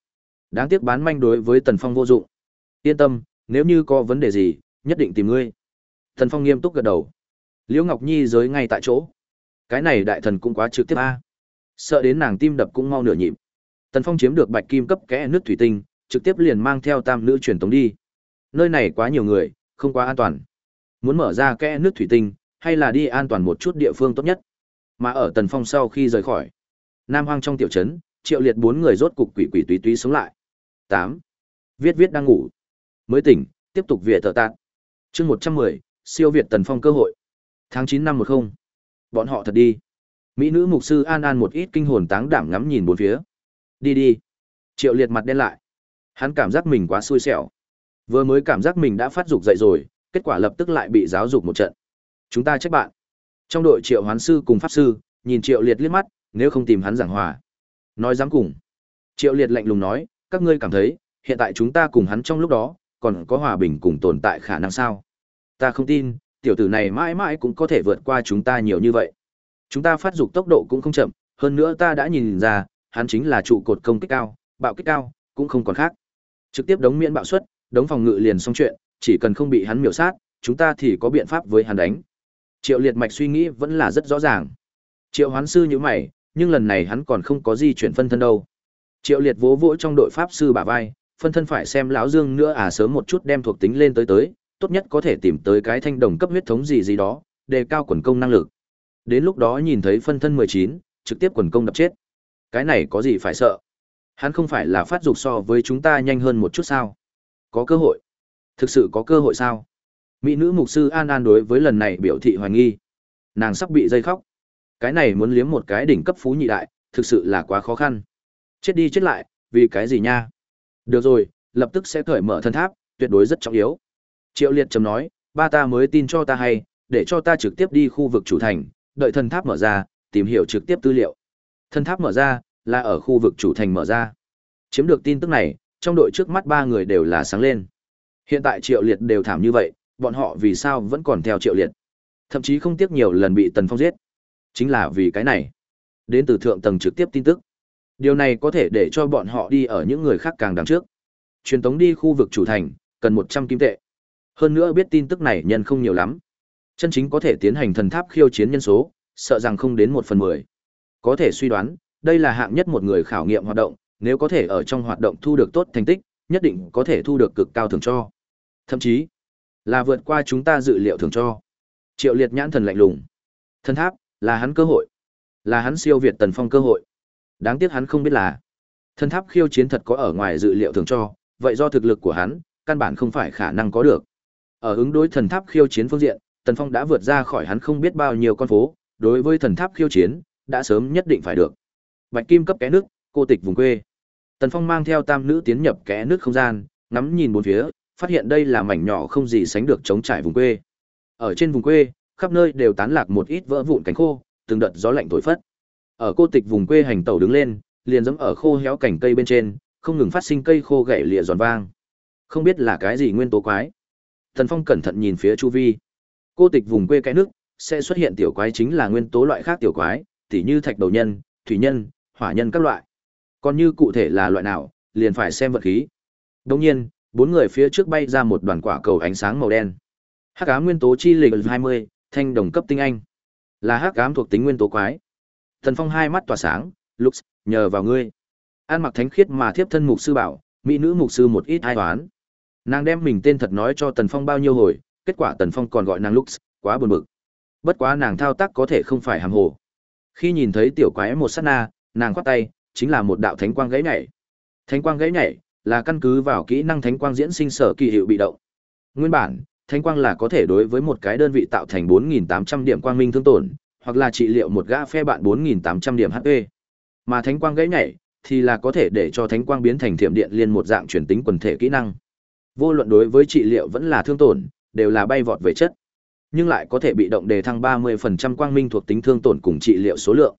Đáng tiếc bán manh đối với tần phong vô dụng. Yên tâm nếu như có vấn đề gì nhất định tìm ngươi. Tần phong nghiêm túc gật đầu. Liễu ngọc nhi giới ngay tại chỗ. Cái này đại thần cũng quá trực tiếp a. Sợ đến nàng tim đập cũng mau nửa nhịp tần phong chiếm được bạch kim cấp kẽ nước thủy tinh trực tiếp liền mang theo tam nữ truyền tống đi nơi này quá nhiều người không quá an toàn muốn mở ra kẽ nước thủy tinh hay là đi an toàn một chút địa phương tốt nhất mà ở tần phong sau khi rời khỏi Nam hoang trong tiểu trấn, triệu liệt bốn người rốt cục quỷ quỷ túy túy sống lại. Tám, Viết viết đang ngủ. Mới tỉnh, tiếp tục vỉa thở tạn. chương một trăm mười, siêu Việt tần phong cơ hội. Tháng chín năm một không, Bọn họ thật đi. Mỹ nữ mục sư An An một ít kinh hồn táng đảm ngắm nhìn bốn phía. Đi đi. Triệu liệt mặt đen lại. Hắn cảm giác mình quá xui xẻo. Vừa mới cảm giác mình đã phát dục dậy rồi, kết quả lập tức lại bị giáo dục một trận. Chúng ta trách bạn. Trong đội triệu hoán sư cùng pháp sư, nhìn triệu liệt liếc mắt, nếu không tìm hắn giảng hòa. Nói dám cùng. Triệu Liệt lạnh lùng nói, các ngươi cảm thấy, hiện tại chúng ta cùng hắn trong lúc đó, còn có hòa bình cùng tồn tại khả năng sao? Ta không tin, tiểu tử này mãi mãi cũng có thể vượt qua chúng ta nhiều như vậy. Chúng ta phát dục tốc độ cũng không chậm, hơn nữa ta đã nhìn ra, hắn chính là trụ cột công kích cao, bạo kích cao, cũng không còn khác. Trực tiếp đống miễn bạo suất, đống phòng ngự liền xong chuyện, chỉ cần không bị hắn miểu sát, chúng ta thì có biện pháp với hắn đánh. Triệu Liệt Mạch suy nghĩ vẫn là rất rõ ràng. Triệu Hoán sư như mày, nhưng lần này hắn còn không có gì chuyển phân thân đâu. Triệu Liệt vỗ vỗ trong đội pháp sư bả vai, phân thân phải xem lão Dương nữa à sớm một chút đem thuộc tính lên tới tới, tốt nhất có thể tìm tới cái thanh đồng cấp huyết thống gì gì đó, đề cao quần công năng lực. Đến lúc đó nhìn thấy phân thân 19, trực tiếp quần công đập chết. Cái này có gì phải sợ? Hắn không phải là phát dục so với chúng ta nhanh hơn một chút sao? Có cơ hội. Thực sự có cơ hội sao? Mỹ nữ mục sư An An đối với lần này biểu thị hoài nghi. Nàng sắp bị dây khóc. Cái này muốn liếm một cái đỉnh cấp phú nhị đại, thực sự là quá khó khăn. Chết đi chết lại, vì cái gì nha? Được rồi, lập tức sẽ cởi mở thân tháp, tuyệt đối rất trọng yếu. Triệu Liệt trầm nói, ba ta mới tin cho ta hay, để cho ta trực tiếp đi khu vực chủ thành, đợi thân tháp mở ra, tìm hiểu trực tiếp tư liệu. Thân tháp mở ra, là ở khu vực chủ thành mở ra. Chiếm được tin tức này, trong đội trước mắt ba người đều là sáng lên. Hiện tại Triệu Liệt đều thảm như vậy, bọn họ vì sao vẫn còn theo Triệu Liệt? Thậm chí không tiếc nhiều lần bị Tần Phong giết. Chính là vì cái này. Đến từ thượng tầng trực tiếp tin tức. Điều này có thể để cho bọn họ đi ở những người khác càng đằng trước. Truyền tống đi khu vực chủ thành, cần 100 kim tệ. Hơn nữa biết tin tức này nhân không nhiều lắm. Chân chính có thể tiến hành thần tháp khiêu chiến nhân số, sợ rằng không đến 1 phần 10. Có thể suy đoán, đây là hạng nhất một người khảo nghiệm hoạt động, nếu có thể ở trong hoạt động thu được tốt thành tích, nhất định có thể thu được cực cao thưởng cho. Thậm chí, là vượt qua chúng ta dự liệu thưởng cho. Triệu Liệt nhãn thần lạnh lùng. Thần tháp, là hắn cơ hội. Là hắn siêu việt Tần Phong cơ hội. Đáng tiếc hắn không biết là, thần tháp khiêu chiến thật có ở ngoài dự liệu thưởng cho, vậy do thực lực của hắn, căn bản không phải khả năng có được. Ở ứng đối thần tháp khiêu chiến phương diện, Tần Phong đã vượt ra khỏi hắn không biết bao nhiêu con phố, đối với thần tháp khiêu chiến, đã sớm nhất định phải được. Bạch Kim cấp kẽ nước, cô tịch vùng quê. Tần Phong mang theo tam nữ tiến nhập kẽ nước không gian, ngắm nhìn bốn phía, phát hiện đây là mảnh nhỏ không gì sánh được chống trải vùng quê. Ở trên vùng quê, khắp nơi đều tán lạc một ít vỡ vụn cánh khô, từng đợt gió lạnh thổi phất. Ở cô tịch vùng quê hành tẩu đứng lên, liền giống ở khô héo cảnh cây bên trên, không ngừng phát sinh cây khô gãy lìa giòn vang. Không biết là cái gì nguyên tố quái. Tần Phong cẩn thận nhìn phía chu vi. Cô tịch vùng quê cái nước sẽ xuất hiện tiểu quái chính là nguyên tố loại khác tiểu quái, tỉ như thạch đầu nhân, thủy nhân, hỏa nhân các loại. Còn như cụ thể là loại nào, liền phải xem vật khí. Đồng nhiên, bốn người phía trước bay ra một đoàn quả cầu ánh sáng màu đen. Hắc ám nguyên tố chi lịch 20, thanh đồng cấp tinh anh. Là hắc ám thuộc tính nguyên tố quái. Thần Phong hai mắt tỏa sáng, "Lux, nhờ vào ngươi." An mặc thánh khiết mà thiếp thân mục sư bảo, mỹ nữ mục sư một ít ai toán. Nàng đem mình tên thật nói cho Tần Phong bao nhiêu hồi, kết quả Tần Phong còn gọi nàng Lux, quá buồn bực. Bất quá nàng thao tác có thể không phải hàm hồ. Khi nhìn thấy tiểu quái một sát na, nàng khoát tay, chính là một đạo thánh quang gãy nhảy. Thánh quang gãy nhảy là căn cứ vào kỹ năng thánh quang diễn sinh sở kỳ hiệu bị động. Nguyên bản, thánh quang là có thể đối với một cái đơn vị tạo thành 4800 điểm quang minh thương tổn, hoặc là trị liệu một gã phe bạn 4800 điểm HP. Mà thánh quang gãy nhảy thì là có thể để cho thánh quang biến thành thiểm điện liên một dạng chuyển tính quần thể kỹ năng. Vô luận đối với trị liệu vẫn là thương tổn, đều là bay vọt về chất. Nhưng lại có thể bị động đề thăng 30% quang minh thuộc tính thương tổn cùng trị liệu số lượng.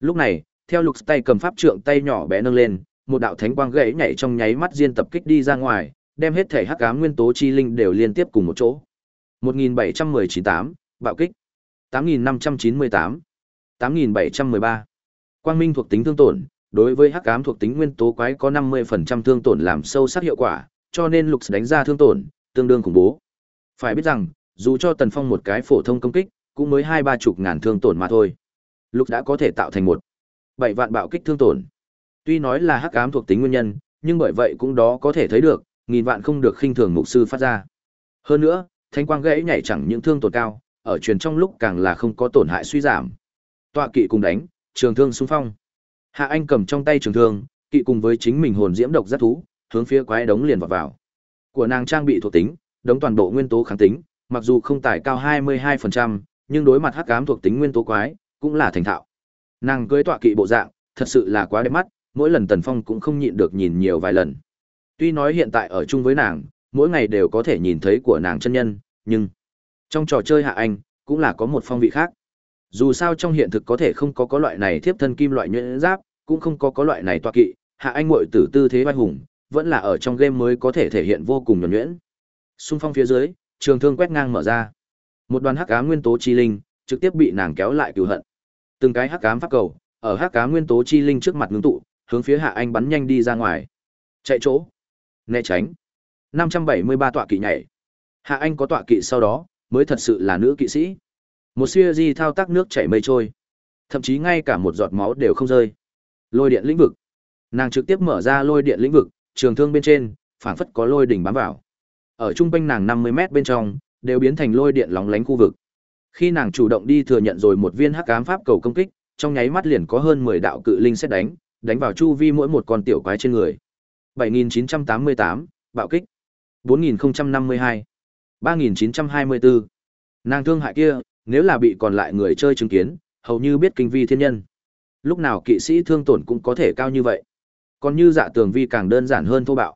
Lúc này, theo lục tay cầm pháp trượng tay nhỏ bé nâng lên, một đạo thánh quang gãy nhảy trong nháy mắt diên tập kích đi ra ngoài, đem hết thể hắc ám nguyên tố chi linh đều liên tiếp cùng một chỗ. 17198, bạo kích. 8598, 8713. Quang minh thuộc tính thương tổn, đối với hắc ám thuộc tính nguyên tố quái có 50% thương tổn làm sâu sắc hiệu quả, cho nên lục đánh ra thương tổn, tương đương khủng bố. Phải biết rằng, dù cho Tần Phong một cái phổ thông công kích, cũng mới hai ba chục ngàn thương tổn mà thôi. Lục đã có thể tạo thành một bảy vạn bạo kích thương tổn. Tuy nói là hắc ám thuộc tính nguyên nhân, nhưng bởi vậy cũng đó có thể thấy được, nghìn vạn không được khinh thường mục sư phát ra. Hơn nữa, thanh quang gãy nhảy chẳng những thương tổn cao, ở truyền trong lúc càng là không có tổn hại suy giảm. Tọa kỵ cùng đánh, trường thương xung phong. Hạ Anh cầm trong tay trường thương, kỵ cùng với chính mình hồn diễm độc giác thú, hướng phía quái đống liền vào vào. Của nàng trang bị thuộc tính, đống toàn bộ nguyên tố kháng tính, mặc dù không tải cao 22%, nhưng đối mặt hắc ám thuộc tính nguyên tố quái, cũng là thành thạo. Nàng cưới tọa kỵ bộ dạng, thật sự là quá đẹp mắt, mỗi lần Tần Phong cũng không nhịn được nhìn nhiều vài lần. Tuy nói hiện tại ở chung với nàng, mỗi ngày đều có thể nhìn thấy của nàng chân nhân, nhưng trong trò chơi hạ anh, cũng là có một phong vị khác. Dù sao trong hiện thực có thể không có có loại này thiếp thân kim loại nhuyễn giáp, cũng không có có loại này tọa kỵ, hạ anh muội tử tư thế vai hùng, vẫn là ở trong game mới có thể thể hiện vô cùng nhuần nhuyễn. Xung phong phía dưới, trường thương quét ngang mở ra. Một đoàn hắc ám nguyên tố chi linh trực tiếp bị nàng kéo lại cứu hận. Từng cái hắc ám pháp cầu, ở hắc ám nguyên tố chi linh trước mặt ngưng tụ, hướng phía Hạ Anh bắn nhanh đi ra ngoài. Chạy chỗ. né tránh. 573 tọa kỵ nhảy. Hạ Anh có tọa kỵ sau đó, mới thật sự là nữ kỵ sĩ. Một siêu di thao tác nước chảy mây trôi. Thậm chí ngay cả một giọt máu đều không rơi. Lôi điện lĩnh vực. Nàng trực tiếp mở ra lôi điện lĩnh vực, trường thương bên trên, phảng phất có lôi đỉnh bám vào. Ở trung quanh nàng 50 mét bên trong, đều biến thành lôi điện lóng lánh khu vực. Khi nàng chủ động đi thừa nhận rồi một viên hắc ám pháp cầu công kích, trong nháy mắt liền có hơn 10 đạo cự linh xét đánh, đánh vào chu vi mỗi một con tiểu quái trên người. 7988, bạo kích. 4052, 3924. Nàng thương hại kia, nếu là bị còn lại người chơi chứng kiến, hầu như biết kinh vi thiên nhân. Lúc nào kỵ sĩ thương tổn cũng có thể cao như vậy. Còn như dạ tường vi càng đơn giản hơn thô bạo.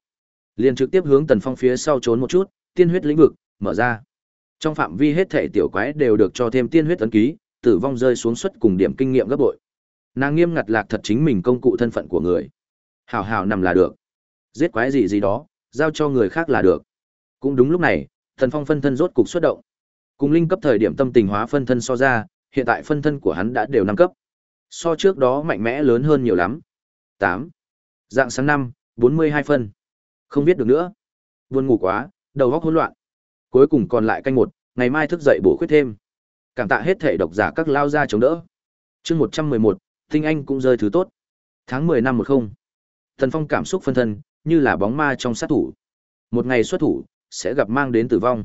Liền trực tiếp hướng Tần Phong phía sau trốn một chút, tiên huyết lĩnh vực mở ra. Trong phạm vi hết thể tiểu quái đều được cho thêm tiên huyết ấn ký, tử vong rơi xuống suất cùng điểm kinh nghiệm gấp bội. Nàng nghiêm ngặt lạc thật chính mình công cụ thân phận của người. Hảo hảo nằm là được. Giết quái gì gì đó, giao cho người khác là được. Cũng đúng lúc này, Thần Phong phân thân rốt cục xuất động. Cùng linh cấp thời điểm tâm tình hóa phân thân so ra, hiện tại phân thân của hắn đã đều năm cấp. So trước đó mạnh mẽ lớn hơn nhiều lắm. tám Dạng sáng 5, 42 phân. Không biết được nữa. Buồn ngủ quá, đầu óc hỗn loạn. Cuối cùng còn lại canh một, ngày mai thức dậy bổ khuyết thêm. Cảm tạ hết thể độc giả các lao ra chống đỡ. Chương 111, Tinh Anh cũng rơi thứ tốt. Tháng 10 năm 10. Thần Phong cảm xúc phân thân, như là bóng ma trong sát thủ. Một ngày xuất thủ, sẽ gặp mang đến tử vong.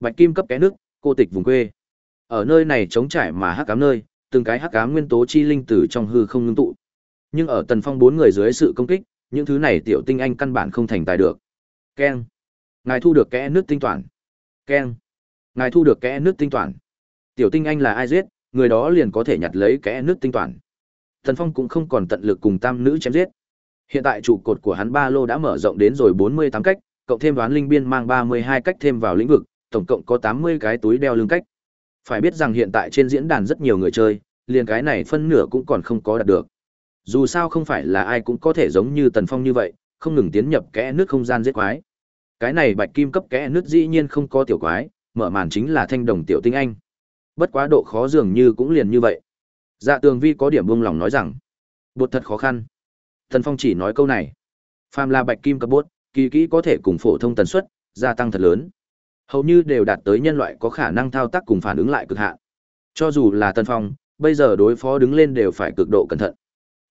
Bạch kim cấp cái nước, cô tịch vùng quê. Ở nơi này trống trải mà hắc ám nơi, từng cái hắc ám nguyên tố chi linh tử trong hư không ngưng tụ. Nhưng ở Tần Phong bốn người dưới sự công kích, những thứ này tiểu tinh anh căn bản không thành tài được. Keng. Ngài thu được kẽ nước tinh toàn. Keng. Ngài thu được kẽ nước tinh toàn. Tiểu tinh anh là ai giết, người đó liền có thể nhặt lấy kẽ nước tinh toàn. thần Phong cũng không còn tận lực cùng tam nữ chém giết. Hiện tại trụ cột của hắn ba lô đã mở rộng đến rồi 48 cách, cộng thêm đoán linh biên mang 32 cách thêm vào lĩnh vực, tổng cộng có 80 cái túi đeo lưng cách. Phải biết rằng hiện tại trên diễn đàn rất nhiều người chơi, liền cái này phân nửa cũng còn không có đạt được. Dù sao không phải là ai cũng có thể giống như Tần Phong như vậy, không ngừng tiến nhập kẽ nước không gian giết quái. Cái này bạch kim cấp kẽ nước dĩ nhiên không có tiểu quái, mở màn chính là thanh đồng tiểu tinh anh. Bất quá độ khó dường như cũng liền như vậy. Dạ Tường Vi có điểm buông lòng nói rằng, bột thật khó khăn. Tần Phong chỉ nói câu này. Phàm là bạch kim cấp bốt, kỳ kỹ có thể cùng phổ thông tần suất gia tăng thật lớn. Hầu như đều đạt tới nhân loại có khả năng thao tác cùng phản ứng lại cực hạn. Cho dù là Tần Phong, bây giờ đối phó đứng lên đều phải cực độ cẩn thận.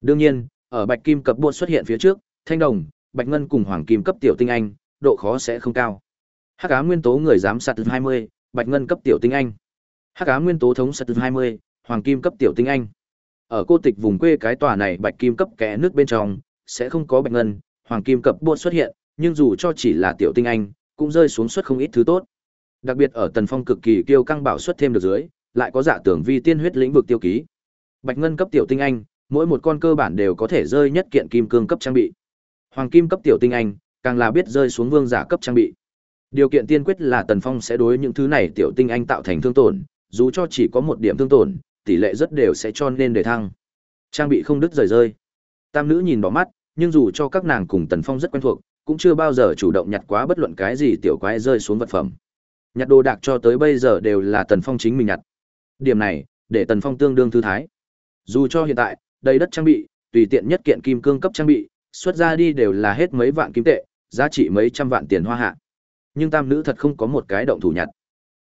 Đương nhiên, ở bạch kim cấp buộc xuất hiện phía trước, thanh đồng, bạch ngân cùng hoàng kim cấp tiểu tinh anh, độ khó sẽ không cao. Hắc ám nguyên tố người giám sát 20, bạch ngân cấp tiểu tinh anh. Hắc ám nguyên tố thống sát 20, hoàng kim cấp tiểu tinh anh. Ở cô tịch vùng quê cái tòa này bạch kim cấp kẽ nước bên trong, sẽ không có bạch ngân, hoàng kim cấp buộc xuất hiện, nhưng dù cho chỉ là tiểu tinh anh, cũng rơi xuống suất không ít thứ tốt. Đặc biệt ở Tần Phong cực kỳ kiêu căng bảo suất thêm được dưới, lại có giả tưởng vi tiên huyết lĩnh vực tiêu ký. Bạch ngân cấp tiểu tinh anh, mỗi một con cơ bản đều có thể rơi nhất kiện kim cương cấp trang bị. Hoàng kim cấp tiểu tinh anh, càng là biết rơi xuống vương giả cấp trang bị. Điều kiện tiên quyết là Tần Phong sẽ đối những thứ này tiểu tinh anh tạo thành thương tổn, dù cho chỉ có một điểm thương tổn, tỷ lệ rất đều sẽ cho nên để thăng. Trang bị không đứt rời rơi. Tam nữ nhìn bỏ mắt, nhưng dù cho các nàng cùng Tần Phong rất quen thuộc, cũng chưa bao giờ chủ động nhặt quá bất luận cái gì tiểu quái rơi xuống vật phẩm. Nhặt đồ đạc cho tới bây giờ đều là Tần Phong chính mình nhặt. Điểm này, để Tần Phong tương đương thư thái. Dù cho hiện tại, đầy đất trang bị, tùy tiện nhất kiện kim cương cấp trang bị, xuất ra đi đều là hết mấy vạn kim tệ, giá trị mấy trăm vạn tiền hoa hạ. Nhưng tam nữ thật không có một cái động thủ nhặt.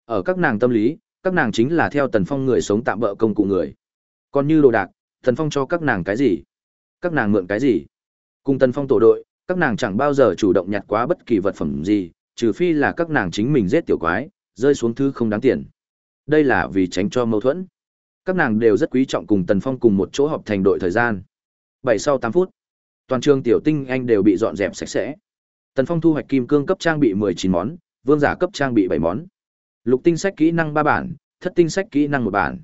Ở các nàng tâm lý, các nàng chính là theo Tần Phong người sống tạm bỡ công cụ người. Còn như đồ đạc, Tần Phong cho các nàng cái gì? Các nàng mượn cái gì? Cùng Tần Phong tổ đội, các nàng chẳng bao giờ chủ động nhặt quá bất kỳ vật phẩm gì, trừ phi là các nàng chính mình giết tiểu quái, rơi xuống thứ không đáng tiền. Đây là vì tránh cho mâu thuẫn. Các nàng đều rất quý trọng cùng Tần Phong cùng một chỗ họp thành đội thời gian. Bảy sau tám phút, toàn trường tiểu tinh anh đều bị dọn dẹp sạch sẽ. Tần Phong thu hoạch kim cương cấp trang bị mười chín món, vương giả cấp trang bị bảy món. Lục tinh sách kỹ năng ba bản, thất tinh sách kỹ năng một bản.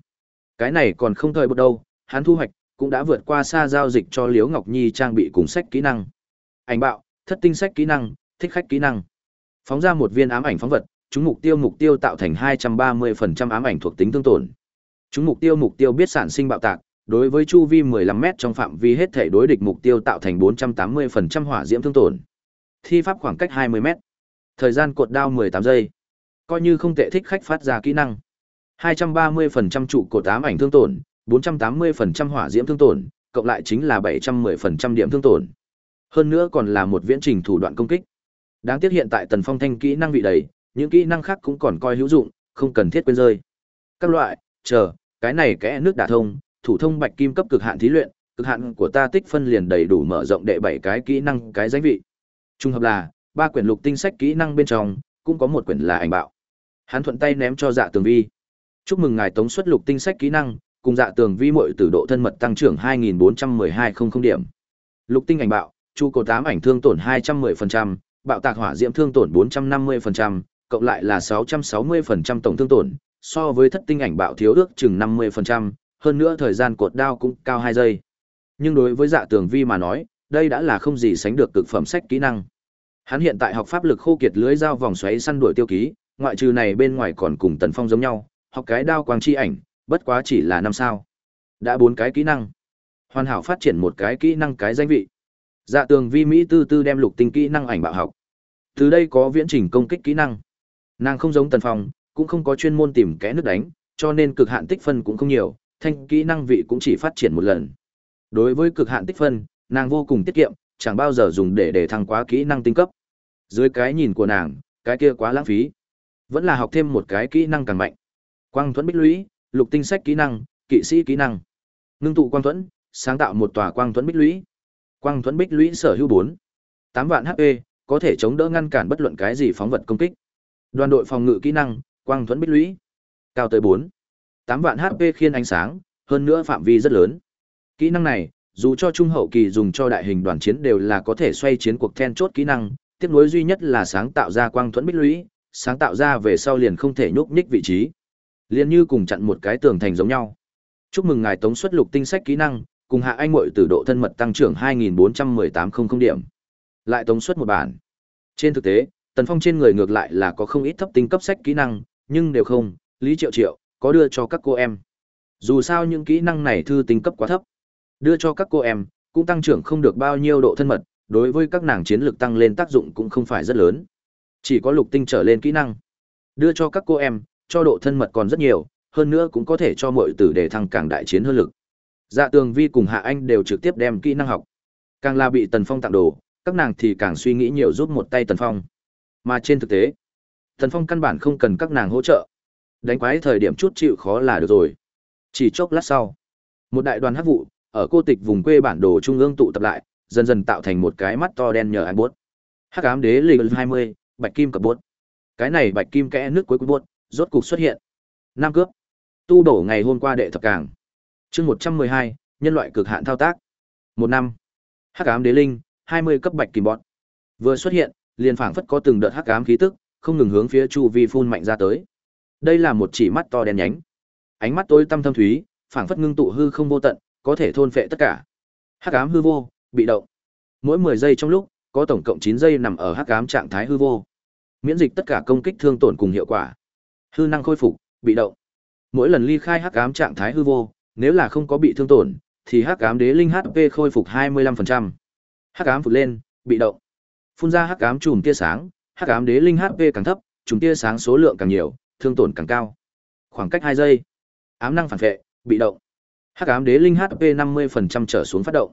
Cái này còn không thời bật đâu, hắn thu hoạch cũng đã vượt qua xa giao dịch cho Liễu Ngọc Nhi trang bị cùng sách kỹ năng. Ảnh bạo, thất tinh sách kỹ năng, thích khách kỹ năng. Phóng ra một viên ám ảnh phóng vật, chúng mục tiêu mục tiêu tạo thành 230% ám ảnh thuộc tính tương tổn. Chúng mục tiêu mục tiêu biết sản sinh bạo tạc, đối với chu vi 15m trong phạm vi hết thể đối địch mục tiêu tạo thành 480% hỏa diễm thương tổn. Thi pháp khoảng cách 20m. Thời gian cột đao 18 giây. Coi như không tệ thích khách phát ra kỹ năng. 230% trụ cột ám ảnh thương tổn, 480% hỏa diễm thương tổn, cộng lại chính là 710% điểm thương tổn. Hơn nữa còn là một viễn trình thủ đoạn công kích. Đáng tiếc hiện tại Tần Phong thanh kỹ năng bị đầy, những kỹ năng khác cũng còn coi hữu dụng, không cần thiết quên rơi. Các loại, chờ, cái này kẽ nước đả thông, thủ thông bạch kim cấp cực hạn thí luyện, cực hạn của ta tích phân liền đầy đủ mở rộng đệ bảy cái kỹ năng cái danh vị. Trung hợp là, ba quyển lục tinh sách kỹ năng bên trong, cũng có một quyển là ảnh bạo. Hắn thuận tay ném cho Dạ Tường Vi. Chúc mừng ngài tống xuất lục tinh sách kỹ năng, cùng Dạ Tường Vi muội tử độ thân mật tăng trưởng 241200 điểm. Lục tinh ảnh bạo, chu cổ tám ảnh thương tổn 210%, bạo tạc hỏa diễm thương tổn 450%, cộng lại là 660% tổng thương tổn, so với thất tinh ảnh bạo thiếu ước chừng 50%, hơn nữa thời gian cột đao cũng cao 2 giây. Nhưng đối với dạ tường vi mà nói, đây đã là không gì sánh được cực phẩm sách kỹ năng. Hắn hiện tại học pháp lực khô kiệt lưới dao vòng xoáy săn đuổi tiêu ký, ngoại trừ này bên ngoài còn cùng Tần Phong giống nhau, học cái đao quang chi ảnh, bất quá chỉ là năm sao. Đã bốn cái kỹ năng. Hoàn hảo phát triển một cái kỹ năng cái danh vị. Dạ tường vi Mỹ tư tư đem lục tinh kỹ năng ảnh bạo học. Từ đây có viễn trình công kích kỹ năng. Nàng không giống Tần Phong, cũng không có chuyên môn tìm kẽ nước đánh, cho nên cực hạn tích phân cũng không nhiều, thanh kỹ năng vị cũng chỉ phát triển một lần. Đối với cực hạn tích phân, nàng vô cùng tiết kiệm, chẳng bao giờ dùng để để thăng quá kỹ năng tinh cấp. Dưới cái nhìn của nàng, cái kia quá lãng phí. Vẫn là học thêm một cái kỹ năng càng mạnh. Quang thuẫn bích lũy, lục tinh sách kỹ năng, kỵ sĩ kỹ năng. Ngưng tụ quang thuẫn, sáng tạo một tòa quang thuẫn bích lũy. Quang thuẫn bích lũy sở hữu 4, 8 vạn HP, có thể chống đỡ ngăn cản bất luận cái gì phóng vật công kích. Đoàn đội phòng ngự kỹ năng, quang thuẫn bích lũy. Cao tới 4, 8 vạn HP khiên ánh sáng, hơn nữa phạm vi rất lớn. Kỹ năng này, dù cho trung hậu kỳ dùng cho đại hình đoàn chiến đều là có thể xoay chiến cuộc then chốt kỹ năng, tiếp nối duy nhất là sáng tạo ra quang thuẫn bích lũy, sáng tạo ra về sau liền không thể nhúc nhích vị trí. Liên như cùng chặn một cái tường thành giống nhau. Chúc mừng ngài tống xuất lục tinh sách kỹ năng, cùng hạ anh muội từ độ thân mật tăng trưởng 2.418.00 điểm. Lại tống xuất một bản. Trên thực tế, Tần Phong trên người ngược lại là có không ít thấp tinh cấp sách kỹ năng, nhưng đều không, Lý Triệu Triệu có đưa cho các cô em. Dù sao những kỹ năng này thư tính cấp quá thấp. Đưa cho các cô em, cũng tăng trưởng không được bao nhiêu độ thân mật, đối với các nàng chiến lược tăng lên tác dụng cũng không phải rất lớn. Chỉ có lục tinh trở lên kỹ năng. Đưa cho các cô em, cho độ thân mật còn rất nhiều, hơn nữa cũng có thể cho mọi tử để thăng càng đại chiến hơn lực. Dạ Tường Vi cùng Hạ Anh đều trực tiếp đem kỹ năng học. Càng là bị Tần Phong tặng đồ, các nàng thì càng suy nghĩ nhiều giúp một tay Tần Phong. Mà trên thực tế, Thần Phong căn bản không cần các nàng hỗ trợ. Đánh quái thời điểm chút chịu khó là được rồi. Chỉ chốc lát sau, một đại đoàn hắc vụ ở cô tịch vùng quê bản đồ trung ương tụ tập lại, dần dần tạo thành một cái mắt to đen nhờ anh buốt. Hắc ám đế League 20, bạch kim cập buốt. Cái này bạch kim kẽ nước cuối cùng buốt, rốt cục xuất hiện. Nam cướp. Tu đổ ngày hôm qua đệ thập cảng. Chương 112, nhân loại cực hạn thao tác. Một năm. Hắc ám đế linh, 20 cấp bạch kim bọn. Vừa xuất hiện, liền phảng phất có từng đợt hắc ám khí tức, không ngừng hướng phía chu vi phun mạnh ra tới. Đây là một chỉ mắt to đen nhánh. Ánh mắt tối tăm thâm thúy, phảng phất ngưng tụ hư không vô tận, có thể thôn phệ tất cả. Hắc ám hư vô, bị động. Mỗi 10 giây trong lúc, có tổng cộng 9 giây nằm ở hắc ám trạng thái hư vô. Miễn dịch tất cả công kích thương tổn cùng hiệu quả. Hư năng khôi phục, bị động. Mỗi lần ly khai hắc ám trạng thái hư vô, nếu là không có bị thương tổn, thì hắc ám đế linh HP khôi phục 25%. Hắc ám phục lên, bị động. Phun ra hắc ám chùm tia sáng, hắc ám đế linh HP càng thấp, chúng tia sáng số lượng càng nhiều, thương tổn càng cao. Khoảng cách hai giây. Ám năng phản vệ, bị động. Hắc ám đế linh HP 50% trở xuống phát động.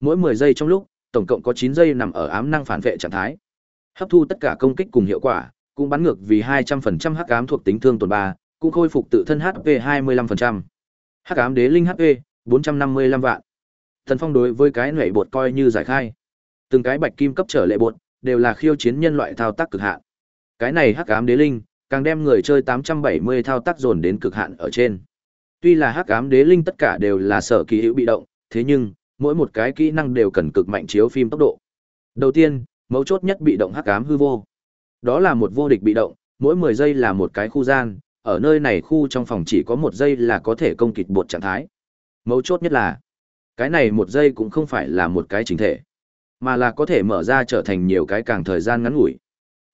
Mỗi 10 giây trong lúc, tổng cộng có 9 giây nằm ở ám năng phản vệ trạng thái. Hấp thu tất cả công kích cùng hiệu quả, cũng bắn ngược vì 200% hắc ám thuộc tính thương tổn 3, cũng khôi phục tự thân HP 25%. Hắc ám đế linh HP 455 vạn. Thần Phong đối với cái nhảy bột coi như giải khai. Từng cái bạch kim cấp trở lệ bột đều là khiêu chiến nhân loại thao tác cực hạn. Cái này hắc ám đế linh càng đem người chơi 870 thao tác dồn đến cực hạn ở trên. Tuy là hắc ám đế linh tất cả đều là sở ký hữu bị động, thế nhưng mỗi một cái kỹ năng đều cần cực mạnh chiếu phim tốc độ. Đầu tiên, mấu chốt nhất bị động hắc ám hư vô. Đó là một vô địch bị động, mỗi 10 giây là một cái khu gian, ở nơi này khu trong phòng chỉ có một giây là có thể công kịch bột trạng thái. Mấu chốt nhất là, cái này một giây cũng không phải là một cái chính thể, mà là có thể mở ra trở thành nhiều cái càng thời gian ngắn ngủi.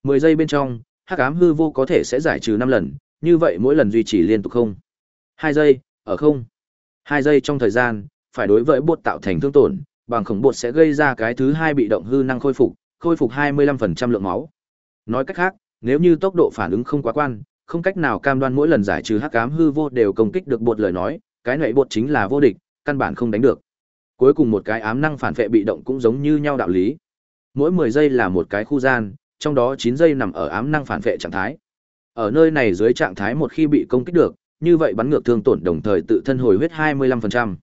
10 giây bên trong, hắc ám hư vô có thể sẽ giải trừ 5 lần, như vậy mỗi lần duy trì liên tục không. 2 giây, ở không. 2 giây trong thời gian, phải đối với bột tạo thành thương tổn, bằng khổng bột sẽ gây ra cái thứ hai bị động hư năng khôi phục, khôi phục 25% lượng máu. Nói cách khác, nếu như tốc độ phản ứng không quá quan, không cách nào cam đoan mỗi lần giải trừ hắc ám hư vô đều công kích được bột lời nói, cái nệ bột chính là vô địch, căn bản không đánh được. Cuối cùng một cái ám năng phản vệ bị động cũng giống như nhau đạo lý. Mỗi 10 giây là một cái khu gian, trong đó 9 giây nằm ở ám năng phản vệ trạng thái. Ở nơi này dưới trạng thái một khi bị công kích được, như vậy bắn ngược thương tổn đồng thời tự thân hồi huyết 25%.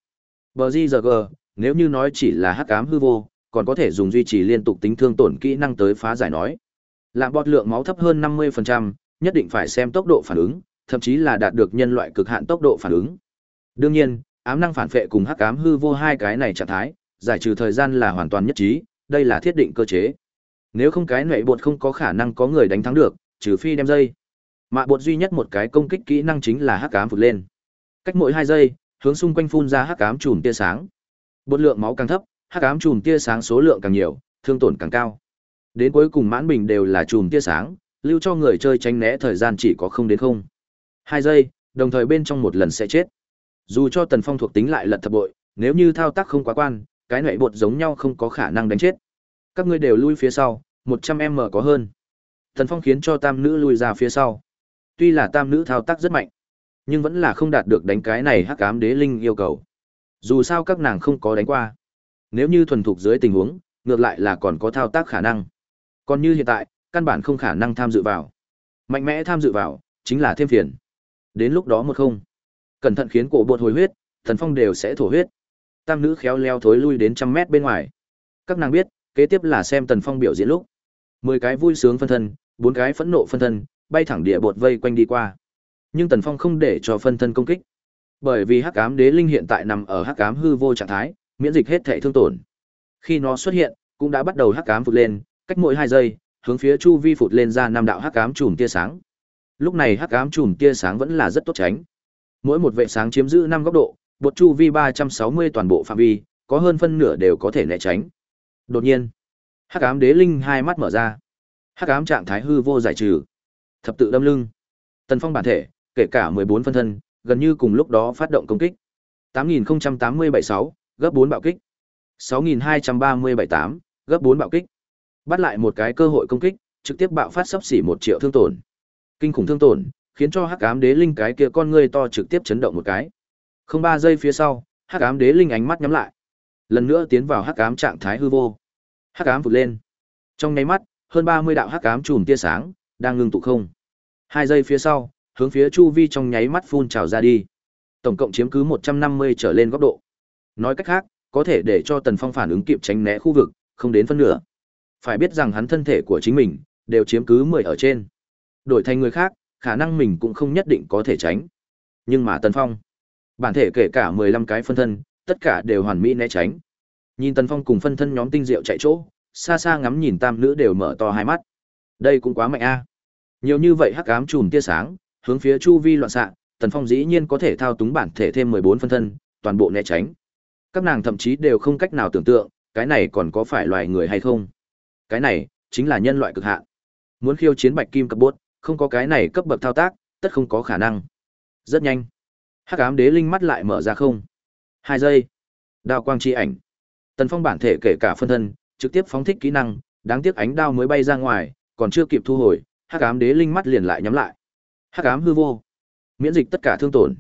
BGG, nếu như nói chỉ là hắc ám hư vô, còn có thể dùng duy trì liên tục tính thương tổn kỹ năng tới phá giải nói. Lạm bọt lượng máu thấp hơn 50%, nhất định phải xem tốc độ phản ứng, thậm chí là đạt được nhân loại cực hạn tốc độ phản ứng. Đương nhiên, ám năng phản vệ cùng hắc ám hư vô hai cái này trạng thái, giải trừ thời gian là hoàn toàn nhất trí, đây là thiết định cơ chế. Nếu không cái nệ bột không có khả năng có người đánh thắng được, trừ phi đem dây. Mạ bột duy nhất một cái công kích kỹ năng chính là hắc ám vụt lên. Cách mỗi 2 giây, hướng xung quanh phun ra hắc ám chùm tia sáng. Bột lượng máu càng thấp, hắc ám chùm tia sáng số lượng càng nhiều, thương tổn càng cao. Đến cuối cùng mãn bình đều là chùm tia sáng, lưu cho người chơi tránh né thời gian chỉ có không đến không. 2 giây, đồng thời bên trong một lần sẽ chết. Dù cho Tần Phong thuộc tính lại lật thập bội, nếu như thao tác không quá quan, cái nệ bột giống nhau không có khả năng đánh chết. Các ngươi đều lui phía sau, 100m có hơn. Tần Phong khiến cho tam nữ lui ra phía sau. Tuy là tam nữ thao tác rất mạnh, nhưng vẫn là không đạt được đánh cái này hắc ám đế linh yêu cầu. Dù sao các nàng không có đánh qua. Nếu như thuần thục dưới tình huống, ngược lại là còn có thao tác khả năng. Còn như hiện tại, căn bản không khả năng tham dự vào. Mạnh mẽ tham dự vào, chính là thêm phiền. Đến lúc đó một không, cẩn thận khiến cổ bột hồi huyết, thần phong đều sẽ thổ huyết. Tam nữ khéo leo thối lui đến trăm mét bên ngoài. Các nàng biết, kế tiếp là xem tần phong biểu diễn lúc. Mười cái vui sướng phân thân, bốn cái phẫn nộ phân thân, bay thẳng địa bột vây quanh đi qua. Nhưng tần phong không để cho phân thân công kích. Bởi vì hắc ám đế linh hiện tại nằm ở hắc ám hư vô trạng thái, miễn dịch hết thể thương tổn. Khi nó xuất hiện, cũng đã bắt đầu hắc ám phụt lên, cách mỗi hai giây, hướng phía chu vi phụt lên ra năm đạo hắc ám chùm tia sáng. Lúc này hắc ám chùm tia sáng vẫn là rất tốt tránh. Mỗi một vệ sáng chiếm giữ năm góc độ, bột chu vi 360 toàn bộ phạm vi, có hơn phân nửa đều có thể né tránh. Đột nhiên, Hắc ám đế linh hai mắt mở ra. Hắc ám trạng thái hư vô giải trừ. Thập tự đâm lưng. Tần Phong bản thể, kể cả 14 phân thân, gần như cùng lúc đó phát động công kích. 808076, gấp 4 bạo kích. 6237-8, gấp 4 bạo kích. Bắt lại một cái cơ hội công kích, trực tiếp bạo phát sắp xỉ 1 triệu thương tổn. Kinh khủng thương tổn, khiến cho Hắc ám đế linh cái kia con ngươi to trực tiếp chấn động một cái. Không ba giây phía sau, Hắc ám đế linh ánh mắt nhắm lại. Lần nữa tiến vào Hắc ám trạng thái hư vô. Hắc ám vụt lên. Trong nháy mắt, hơn 30 đạo hắc ám chùm tia sáng đang ngưng tụ không. Hai giây phía sau, hướng phía chu vi trong nháy mắt phun trào ra đi. Tổng cộng chiếm cứ 150 trở lên góc độ. Nói cách khác, có thể để cho Tần Phong phản ứng kịp tránh né khu vực, không đến phân nửa. Phải biết rằng hắn thân thể của chính mình đều chiếm cứ 10 ở trên. Đổi thành người khác, khả năng mình cũng không nhất định có thể tránh. Nhưng mà Tần Phong, bản thể kể cả 15 cái phân thân, tất cả đều hoàn mỹ né tránh. Nhìn Tần Phong cùng phân thân nhóm tinh diệu chạy chỗ, xa xa ngắm nhìn tam nữ đều mở to hai mắt. Đây cũng quá mạnh a. Nhiều như vậy hắc ám chùm tia sáng, hướng phía chu vi loạn xạ, Tần Phong dĩ nhiên có thể thao túng bản thể thêm 14 phân thân, toàn bộ né tránh. Các nàng thậm chí đều không cách nào tưởng tượng, cái này còn có phải loài người hay không? Cái này chính là nhân loại cực hạn. Muốn khiêu chiến Bạch Kim cấp bốt, không có cái này cấp bậc thao tác, tất không có khả năng. Rất nhanh. Hắc ám đế linh mắt lại mở ra không. Hai giây. Đao quang chi ảnh. Tần Phong bản thể kể cả phân thân, trực tiếp phóng thích kỹ năng, đáng tiếc ánh đao mới bay ra ngoài, còn chưa kịp thu hồi, Hắc ám đế linh mắt liền lại nhắm lại. Hắc ám hư vô, miễn dịch tất cả thương tổn.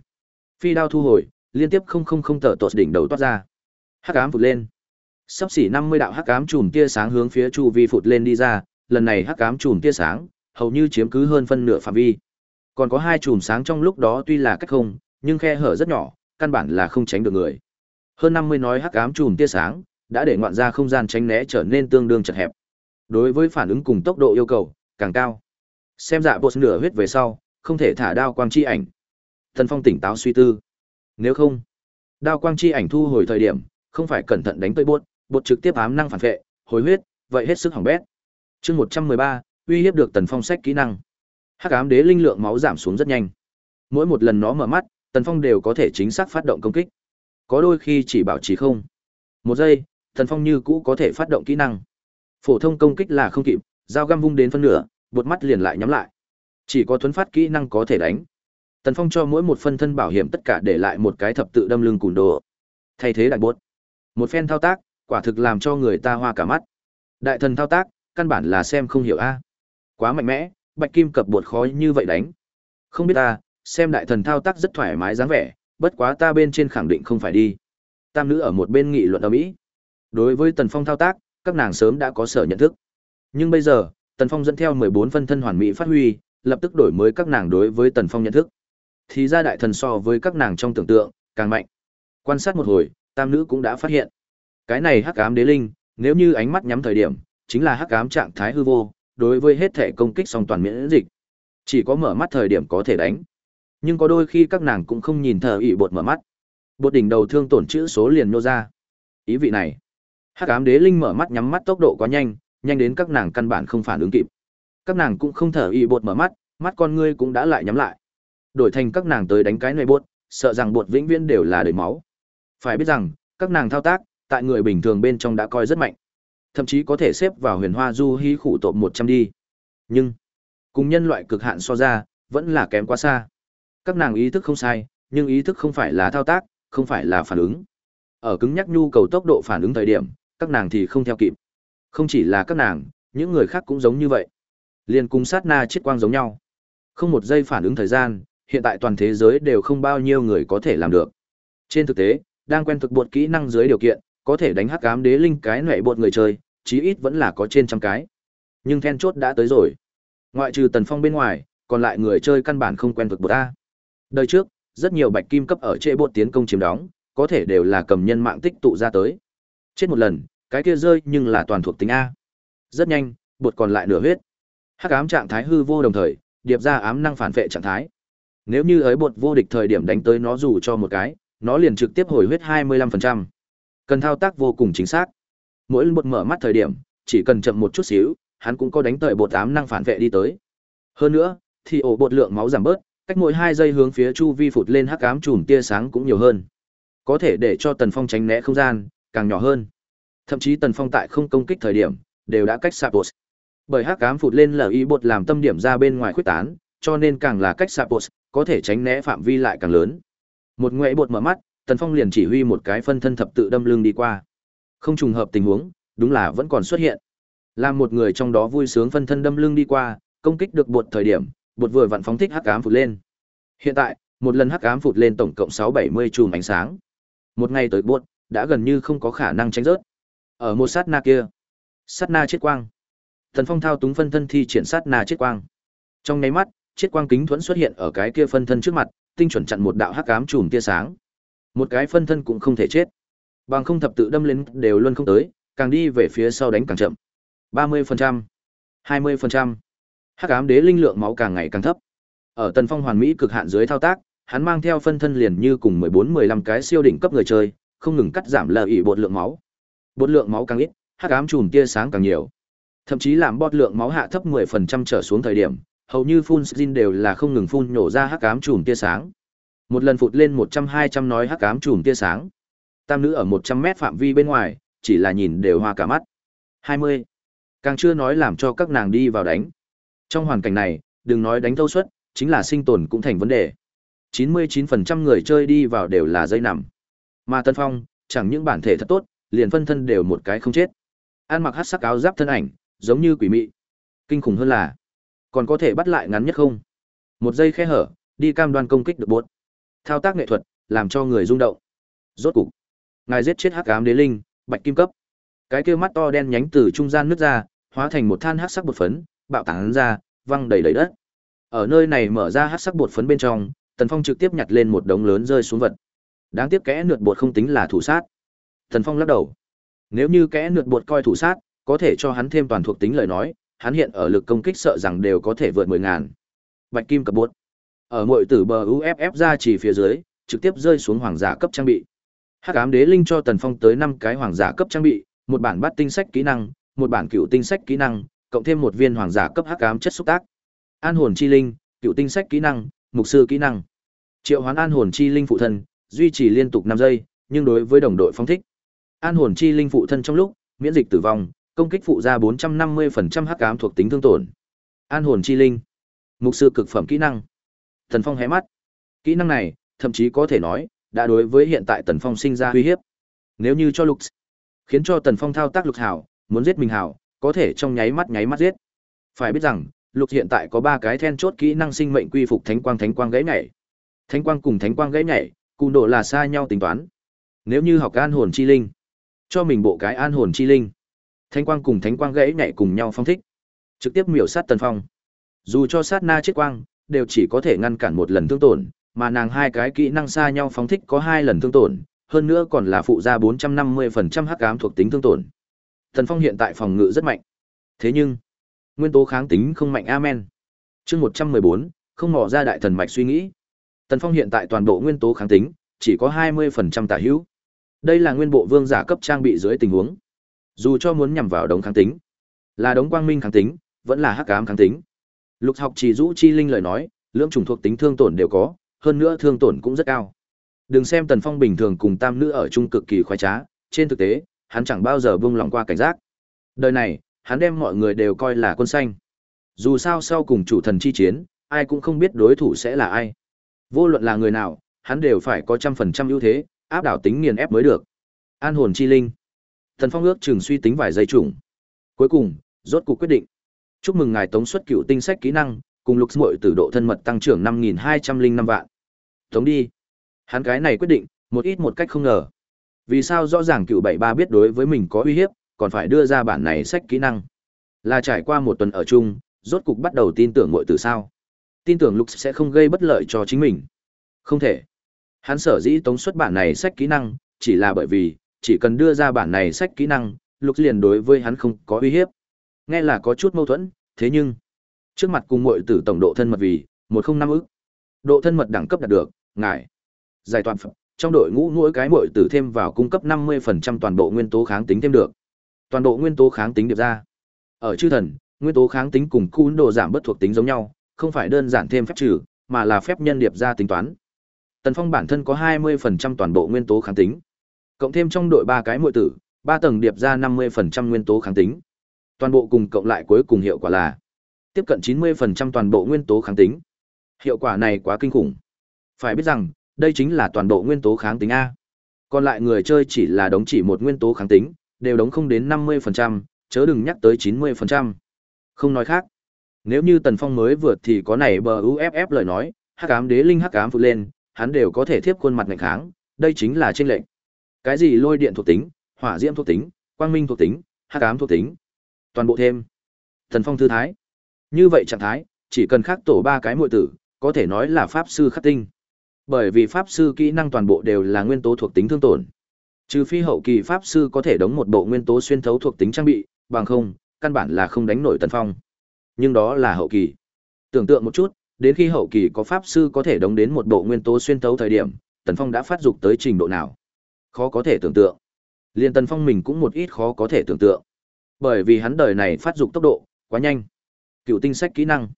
Phi đao thu hồi, liên tiếp không không không tở tột đỉnh đầu toát ra. Hắc ám vụt lên. Sắp xỉ 50 đạo hắc ám chùm tia sáng hướng phía chu vi phụt lên đi ra, lần này hắc ám chùm tia sáng hầu như chiếm cứ hơn phân nửa phạm vi. Còn có hai chùm sáng trong lúc đó tuy là cách không, nhưng khe hở rất nhỏ, căn bản là không tránh được người. Hơn 50 nói hắc ám chùm tia sáng, đã để ngoạn ra không gian tránh né trở nên tương đương chật hẹp. Đối với phản ứng cùng tốc độ yêu cầu càng cao. Xem dạ bộ nửa huyết về sau, không thể thả đao quang chi ảnh. Thần Phong tỉnh táo suy tư. Nếu không, đao quang chi ảnh thu hồi thời điểm, không phải cẩn thận đánh tới bột, bột trực tiếp ám năng phản vệ, hồi huyết, vậy hết sức hỏng bét. Chương 113, uy hiếp được Tần Phong sách kỹ năng. Hắc ám đế linh lượng máu giảm xuống rất nhanh. Mỗi một lần nó mở mắt, Tần Phong đều có thể chính xác phát động công kích. Có đôi khi chỉ bảo trì không. Một giây, tần Phong như cũ có thể phát động kỹ năng. Phổ thông công kích là không kịp, dao găm vung đến phân nửa, bột mắt liền lại nhắm lại. Chỉ có thuấn phát kỹ năng có thể đánh. Tần Phong cho mỗi một phân thân bảo hiểm tất cả để lại một cái thập tự đâm lưng cùn đồ. Thay thế đại bốt. Một phen thao tác, quả thực làm cho người ta hoa cả mắt. Đại thần thao tác, căn bản là xem không hiểu a. Quá mạnh mẽ, Bạch Kim cập bột khó như vậy đánh. Không biết ta, xem đại thần thao tác rất thoải mái dáng vẻ, bất quá ta bên trên khẳng định không phải đi. Tam nữ ở một bên nghị luận ở mỹ. Đối với Tần Phong thao tác, các nàng sớm đã có sở nhận thức. Nhưng bây giờ, Tần Phong dẫn theo 14 phân thân hoàn mỹ phát huy, lập tức đổi mới các nàng đối với Tần Phong nhận thức. Thì ra đại thần so với các nàng trong tưởng tượng, càng mạnh. Quan sát một hồi, tam nữ cũng đã phát hiện. Cái này hắc ám đế linh, nếu như ánh mắt nhắm thời điểm, chính là hắc ám trạng thái hư vô, đối với hết thể công kích song toàn miễn dịch. Chỉ có mở mắt thời điểm có thể đánh. Nhưng có đôi khi các nàng cũng không nhìn thờ ỷ bột mở mắt. Bột đỉnh đầu thương tổn chữ số liền nô ra. Ý vị này, hắc ám đế linh mở mắt nhắm mắt tốc độ quá nhanh, nhanh đến các nàng căn bản không phản ứng kịp. Các nàng cũng không thở ỷ bột mở mắt, mắt con ngươi cũng đã lại nhắm lại. Đổi thành các nàng tới đánh cái này bột, sợ rằng bột vĩnh viễn đều là đầy máu. Phải biết rằng, các nàng thao tác, tại người bình thường bên trong đã coi rất mạnh. Thậm chí có thể xếp vào huyền hoa du hí khủ tộp 100 đi. Nhưng, cùng nhân loại cực hạn so ra, vẫn là kém quá xa. Các nàng ý thức không sai, nhưng ý thức không phải là thao tác, không phải là phản ứng. Ở cứng nhắc nhu cầu tốc độ phản ứng thời điểm, các nàng thì không theo kịp. Không chỉ là các nàng, những người khác cũng giống như vậy. Liên cung sát na chiết quang giống nhau. Không một giây phản ứng thời gian, hiện tại toàn thế giới đều không bao nhiêu người có thể làm được. Trên thực tế, đang quen thực bột kỹ năng dưới điều kiện, có thể đánh hắc ám đế linh cái nệ bột người chơi, chí ít vẫn là có trên trăm cái. Nhưng then chốt đã tới rồi. Ngoại trừ Tần Phong bên ngoài, còn lại người chơi căn bản không quen vực bột A. Đời trước, rất nhiều bạch kim cấp ở trệ bột tiến công chiếm đóng, có thể đều là cầm nhân mạng tích tụ ra tới. Chết một lần, cái kia rơi nhưng là toàn thuộc tính A. Rất nhanh, bột còn lại nửa huyết. Hắc ám trạng thái hư vô đồng thời, điệp ra ám năng phản vệ trạng thái. Nếu như ấy bột vô địch thời điểm đánh tới nó dù cho một cái, nó liền trực tiếp hồi huyết 25%. Cần thao tác vô cùng chính xác. Mỗi bột mở mắt thời điểm, chỉ cần chậm một chút xíu, hắn cũng có đánh tới bột tám năng phản vệ đi tới. Hơn nữa, thì ổ bột lượng máu giảm bớt, cách mỗi hai giây hướng phía chu vi phụt lên hắc ám chùm tia sáng cũng nhiều hơn. Có thể để cho Tần Phong tránh né không gian càng nhỏ hơn. Thậm chí Tần Phong tại không công kích thời điểm, đều đã cách Sapos. Bởi hắc ám phụt lên lờ y bột làm tâm điểm ra bên ngoài khuyết tán, cho nên càng là cách Sapos, có thể tránh né phạm vi lại càng lớn. Một ngoại bột mở mắt, Tần Phong liền chỉ huy một cái phân thân thập tự đâm lưng đi qua. Không trùng hợp tình huống, đúng là vẫn còn xuất hiện. Làm một người trong đó vui sướng phân thân đâm lưng đi qua, công kích được bột thời điểm, bột vừa vặn phóng thích hắc ám phụt lên. Hiện tại, một lần hắc ám phụt lên tổng cộng 670 chùm ánh sáng. Một ngày tới bột, đã gần như không có khả năng tránh rớt. Ở một sát na kia, sát na chết quang. thần Phong thao túng phân thân thi triển sát na chết quang. Trong nháy mắt, chết quang kính thuẫn xuất hiện ở cái kia phân thân trước mặt, tinh chuẩn chặn một đạo hắc ám chùm tia sáng. Một cái phân thân cũng không thể chết. Bằng không thập tự đâm lên đều luôn không tới, càng đi về phía sau đánh càng chậm. 30%, 20%. Hắc ám đế linh lượng máu càng ngày càng thấp. Ở Tần Phong hoàn mỹ cực hạn dưới thao tác, hắn mang theo phân thân liền như cùng 14-15 cái siêu đỉnh cấp người chơi, không ngừng cắt giảm lợi ỷ bột lượng máu. Bột lượng máu càng ít, hắc ám chùm tia sáng càng nhiều. Thậm chí làm bot lượng máu hạ thấp 10% trở xuống thời điểm, hầu như phun Jin đều là không ngừng phun nhổ ra hắc ám chùm tia sáng. Một lần phụt lên 100-200 nói hắc ám chùm tia sáng. Tam nữ ở 100 mét phạm vi bên ngoài, chỉ là nhìn đều hoa cả mắt. 20. Càng chưa nói làm cho các nàng đi vào đánh. Trong hoàn cảnh này, đừng nói đánh thâu suất, chính là sinh tồn cũng thành vấn đề. 99% người chơi đi vào đều là dây nằm. Mà Tân Phong, chẳng những bản thể thật tốt, liền phân thân đều một cái không chết. An mặc hát sắc áo giáp thân ảnh, giống như quỷ mị. Kinh khủng hơn là, còn có thể bắt lại ngắn nhất không? Một giây khe hở, đi cam đoan công kích được bốt. Thao tác nghệ thuật, làm cho người rung động. Rốt cục, ngài giết chết hắc ám đế linh, bạch kim cấp. Cái kia mắt to đen nhánh từ trung gian nứt ra, hóa thành một than hắc sắc bột phấn, bạo tán ra, văng đầy đầy đất. Ở nơi này mở ra hắc sắc bột phấn bên trong, Tần Phong trực tiếp nhặt lên một đống lớn rơi xuống vật. Đáng tiếc kẽ nượt bột không tính là thủ sát. Tần Phong lắc đầu. Nếu như kẽ nượt bột coi thủ sát, có thể cho hắn thêm toàn thuộc tính lời nói, hắn hiện ở lực công kích sợ rằng đều có thể vượt mười ngàn. Bạch kim cập bột. Ở mọi tử bờ UFF ra chỉ phía dưới, trực tiếp rơi xuống hoàng giả cấp trang bị. Hắc ám đế linh cho Tần Phong tới năm cái hoàng giả cấp trang bị, một bản Bát tinh sách kỹ năng, một bản cựu tinh sách kỹ năng, cộng thêm một viên hoàng giả cấp hắc ám chất xúc tác. An hồn chi linh, cựu tinh sách kỹ năng, mục sư kỹ năng. Triệu hoán an hồn chi linh phụ thân, duy trì liên tục năm giây, nhưng đối với đồng đội phong thích. An hồn chi linh phụ thân trong lúc miễn dịch tử vong, công kích phụ ra 450% hắc ám thuộc tính thương tổn. An hồn chi linh, mục sư cực phẩm kỹ năng. Thần Phong hé mắt. Kỹ năng này, thậm chí có thể nói, đã đối với hiện tại Tần Phong sinh ra uy hiếp. Nếu như cho Lux, khiến cho Tần Phong thao tác Lục Hảo, muốn giết mình Hảo, có thể trong nháy mắt nháy mắt giết. Phải biết rằng, Lục hiện tại có ba cái then chốt kỹ năng sinh mệnh quy phục thánh quang thánh quang gãy nhảy. Thánh quang cùng thánh quang gãy nhảy, cùng độ là xa nhau tính toán. Nếu như học an hồn chi linh, cho mình bộ cái an hồn chi linh. Thánh quang cùng thánh quang gãy nhảy cùng nhau phong thích. trực tiếp miểu sát Tần Phong. Dù cho sát na chết quang, đều chỉ có thể ngăn cản một lần thương tổn, mà nàng hai cái kỹ năng xa nhau phóng thích có hai lần thương tổn, hơn nữa còn là phụ ra 450% hắc ám thuộc tính thương tổn. Thần Phong hiện tại phòng ngự rất mạnh. Thế nhưng, nguyên tố kháng tính không mạnh amen. Chương 114, không mò ra đại thần mạch suy nghĩ. Tần Phong hiện tại toàn bộ nguyên tố kháng tính chỉ có 20% tả hữu. Đây là nguyên bộ vương giả cấp trang bị dưới tình huống. Dù cho muốn nhằm vào đống kháng tính, là đống quang minh kháng tính, vẫn là hắc ám kháng tính. Lục học chỉ rũ chi linh lời nói, lưỡng trùng thuộc tính thương tổn đều có, hơn nữa thương tổn cũng rất cao. Đừng xem Tần Phong bình thường cùng tam nữ ở chung cực kỳ khoái trá, trên thực tế, hắn chẳng bao giờ buông lòng qua cảnh giác. Đời này, hắn đem mọi người đều coi là quân xanh. Dù sao sau cùng chủ thần chi chiến, ai cũng không biết đối thủ sẽ là ai. Vô luận là người nào, hắn đều phải có trăm phần trăm ưu thế, áp đảo tính nghiền ép mới được. An hồn chi linh. Thần Phong ước chừng suy tính vài giây trùng. Cuối cùng, rốt cuộc quyết định. Chúc mừng ngài tống xuất cựu tinh sách kỹ năng, cùng lục muội tử độ thân mật tăng trưởng 5205 vạn. Tống đi. Hắn cái này quyết định, một ít một cách không ngờ. Vì sao rõ ràng cựu bảy ba biết đối với mình có uy hiếp, còn phải đưa ra bản này sách kỹ năng? Là trải qua một tuần ở chung, rốt cục bắt đầu tin tưởng muội tử sao? Tin tưởng Lục sẽ không gây bất lợi cho chính mình. Không thể. Hắn sở dĩ tống xuất bản này sách kỹ năng, chỉ là bởi vì, chỉ cần đưa ra bản này sách kỹ năng, Lục liền đối với hắn không có uy hiếp. Nghe là có chút mâu thuẫn, thế nhưng, trước mặt cùng muội tử tổng độ thân mật vì, một không năm ức. Độ thân mật đẳng cấp đạt được, ngài. Giải toàn phẩm, trong đội ngũ mỗi cái mội tử thêm vào cung cấp 50% toàn bộ nguyên tố kháng tính thêm được. Toàn bộ nguyên tố kháng tính điệp ra. Ở chư thần, nguyên tố kháng tính cùng cún độ giảm bất thuộc tính giống nhau, không phải đơn giản thêm phép trừ, mà là phép nhân điệp ra tính toán. Tần Phong bản thân có 20% toàn bộ nguyên tố kháng tính. Cộng thêm trong đội ba cái mội tử, ba tầng điệp ra 50% nguyên tố kháng tính. Toàn bộ cùng cộng lại cuối cùng hiệu quả là tiếp cận 90% toàn bộ nguyên tố kháng tính. Hiệu quả này quá kinh khủng. Phải biết rằng, đây chính là toàn bộ nguyên tố kháng tính A. Còn lại người chơi chỉ là đóng chỉ một nguyên tố kháng tính, đều đóng không đến 50%, chớ đừng nhắc tới 90%. Không nói khác. Nếu như Tần Phong mới vượt thì có này bờ UFF lời nói, hắc ám đế linh hắc ám phụ lên, hắn đều có thể tiếp khuôn mặt ngạnh kháng, đây chính là trên lệnh. Cái gì lôi điện thuộc tính, hỏa diễm thuộc tính, quang minh thuộc tính, hắc ám thuộc tính, toàn bộ thêm. Tần Phong thư thái. Như vậy trạng thái, chỉ cần khắc tổ ba cái muội tử, có thể nói là pháp sư khắc tinh. Bởi vì pháp sư kỹ năng toàn bộ đều là nguyên tố thuộc tính thương tổn. Trừ phi hậu kỳ pháp sư có thể đóng một bộ nguyên tố xuyên thấu thuộc tính trang bị, bằng không, căn bản là không đánh nổi Tần Phong. Nhưng đó là hậu kỳ. Tưởng tượng một chút, đến khi hậu kỳ có pháp sư có thể đóng đến một bộ nguyên tố xuyên thấu thời điểm, Tần Phong đã phát dục tới trình độ nào? Khó có thể tưởng tượng. Liên Tần Phong mình cũng một ít khó có thể tưởng tượng. Bởi vì hắn đời này phát dục tốc độ quá nhanh. Cựu tinh sách kỹ năng.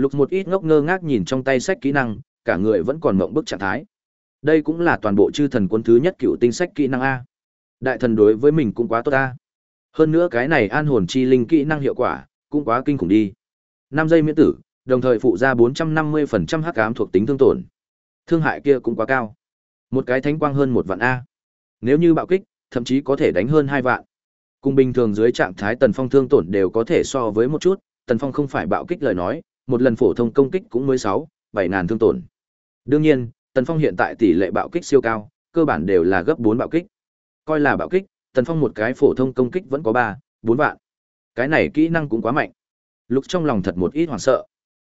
Lục một ít ngốc ngơ ngác nhìn trong tay sách kỹ năng, cả người vẫn còn mộng bức trạng thái. Đây cũng là toàn bộ chư thần cuốn thứ nhất cựu tinh sách kỹ năng a. Đại thần đối với mình cũng quá tốt a. Hơn nữa cái này an hồn chi linh kỹ năng hiệu quả, cũng quá kinh khủng đi. 5 giây miễn tử, đồng thời phụ ra 450% hắc ám thuộc tính thương tổn. Thương hại kia cũng quá cao. Một cái thánh quang hơn một vạn a. Nếu như bạo kích, thậm chí có thể đánh hơn hai vạn. Cùng bình thường dưới trạng thái tần phong thương tổn đều có thể so với một chút, tần phong không phải bạo kích lời nói, một lần phổ thông công kích cũng mới 6, 7 ngàn thương tổn. Đương nhiên, tần phong hiện tại tỷ lệ bạo kích siêu cao, cơ bản đều là gấp 4 bạo kích. Coi là bạo kích, tần phong một cái phổ thông công kích vẫn có 3, 4 vạn. Cái này kỹ năng cũng quá mạnh. Lục trong lòng thật một ít hoảng sợ.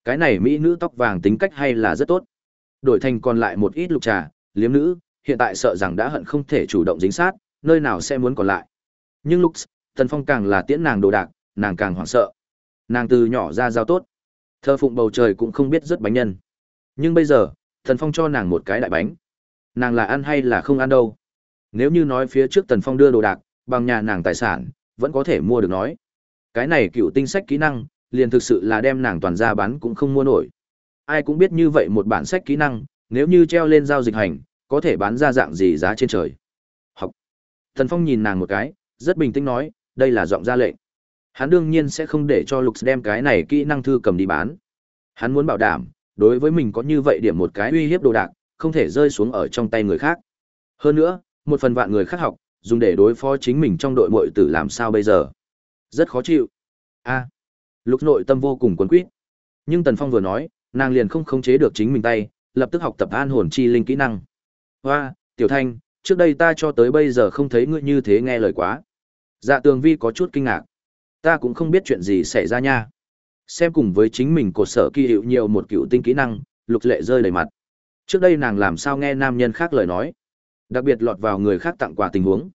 Cái này mỹ nữ tóc vàng tính cách hay là rất tốt. Đổi thành còn lại một ít lục trà, liếm nữ, hiện tại sợ rằng đã hận không thể chủ động dính sát, nơi nào sẽ muốn còn lại. Nhưng lục, Tần Phong càng là tiễn nàng đồ đạc, nàng càng hoảng sợ. Nàng từ nhỏ ra giao tốt, thơ phụng bầu trời cũng không biết rất bánh nhân. Nhưng bây giờ, Thần Phong cho nàng một cái đại bánh. Nàng là ăn hay là không ăn đâu. Nếu như nói phía trước Tần Phong đưa đồ đạc, bằng nhà nàng tài sản, vẫn có thể mua được nói. Cái này cựu tinh sách kỹ năng, liền thực sự là đem nàng toàn ra bán cũng không mua nổi. Ai cũng biết như vậy một bản sách kỹ năng, nếu như treo lên giao dịch hành, có thể bán ra dạng gì giá trên trời. Học. Thần Phong nhìn nàng một cái, rất bình tĩnh nói, đây là giọng ra lệnh. Hắn đương nhiên sẽ không để cho Lục đem cái này kỹ năng thư cầm đi bán. Hắn muốn bảo đảm, đối với mình có như vậy điểm một cái uy hiếp đồ đạc, không thể rơi xuống ở trong tay người khác. Hơn nữa, một phần vạn người khác học, dùng để đối phó chính mình trong đội muội tử làm sao bây giờ? Rất khó chịu. A. Lục nội tâm vô cùng quấn quýt. Nhưng Tần Phong vừa nói, nàng liền không khống chế được chính mình tay, lập tức học tập an hồn chi linh kỹ năng. Hoa, Tiểu Thanh, trước đây ta cho tới bây giờ không thấy ngươi như thế nghe lời quá. Dạ tường vi có chút kinh ngạc. Ta cũng không biết chuyện gì xảy ra nha. Xem cùng với chính mình cột sở kỳ hiệu nhiều một cựu tinh kỹ năng, lục lệ rơi đầy mặt. Trước đây nàng làm sao nghe nam nhân khác lời nói, đặc biệt lọt vào người khác tặng quà tình huống.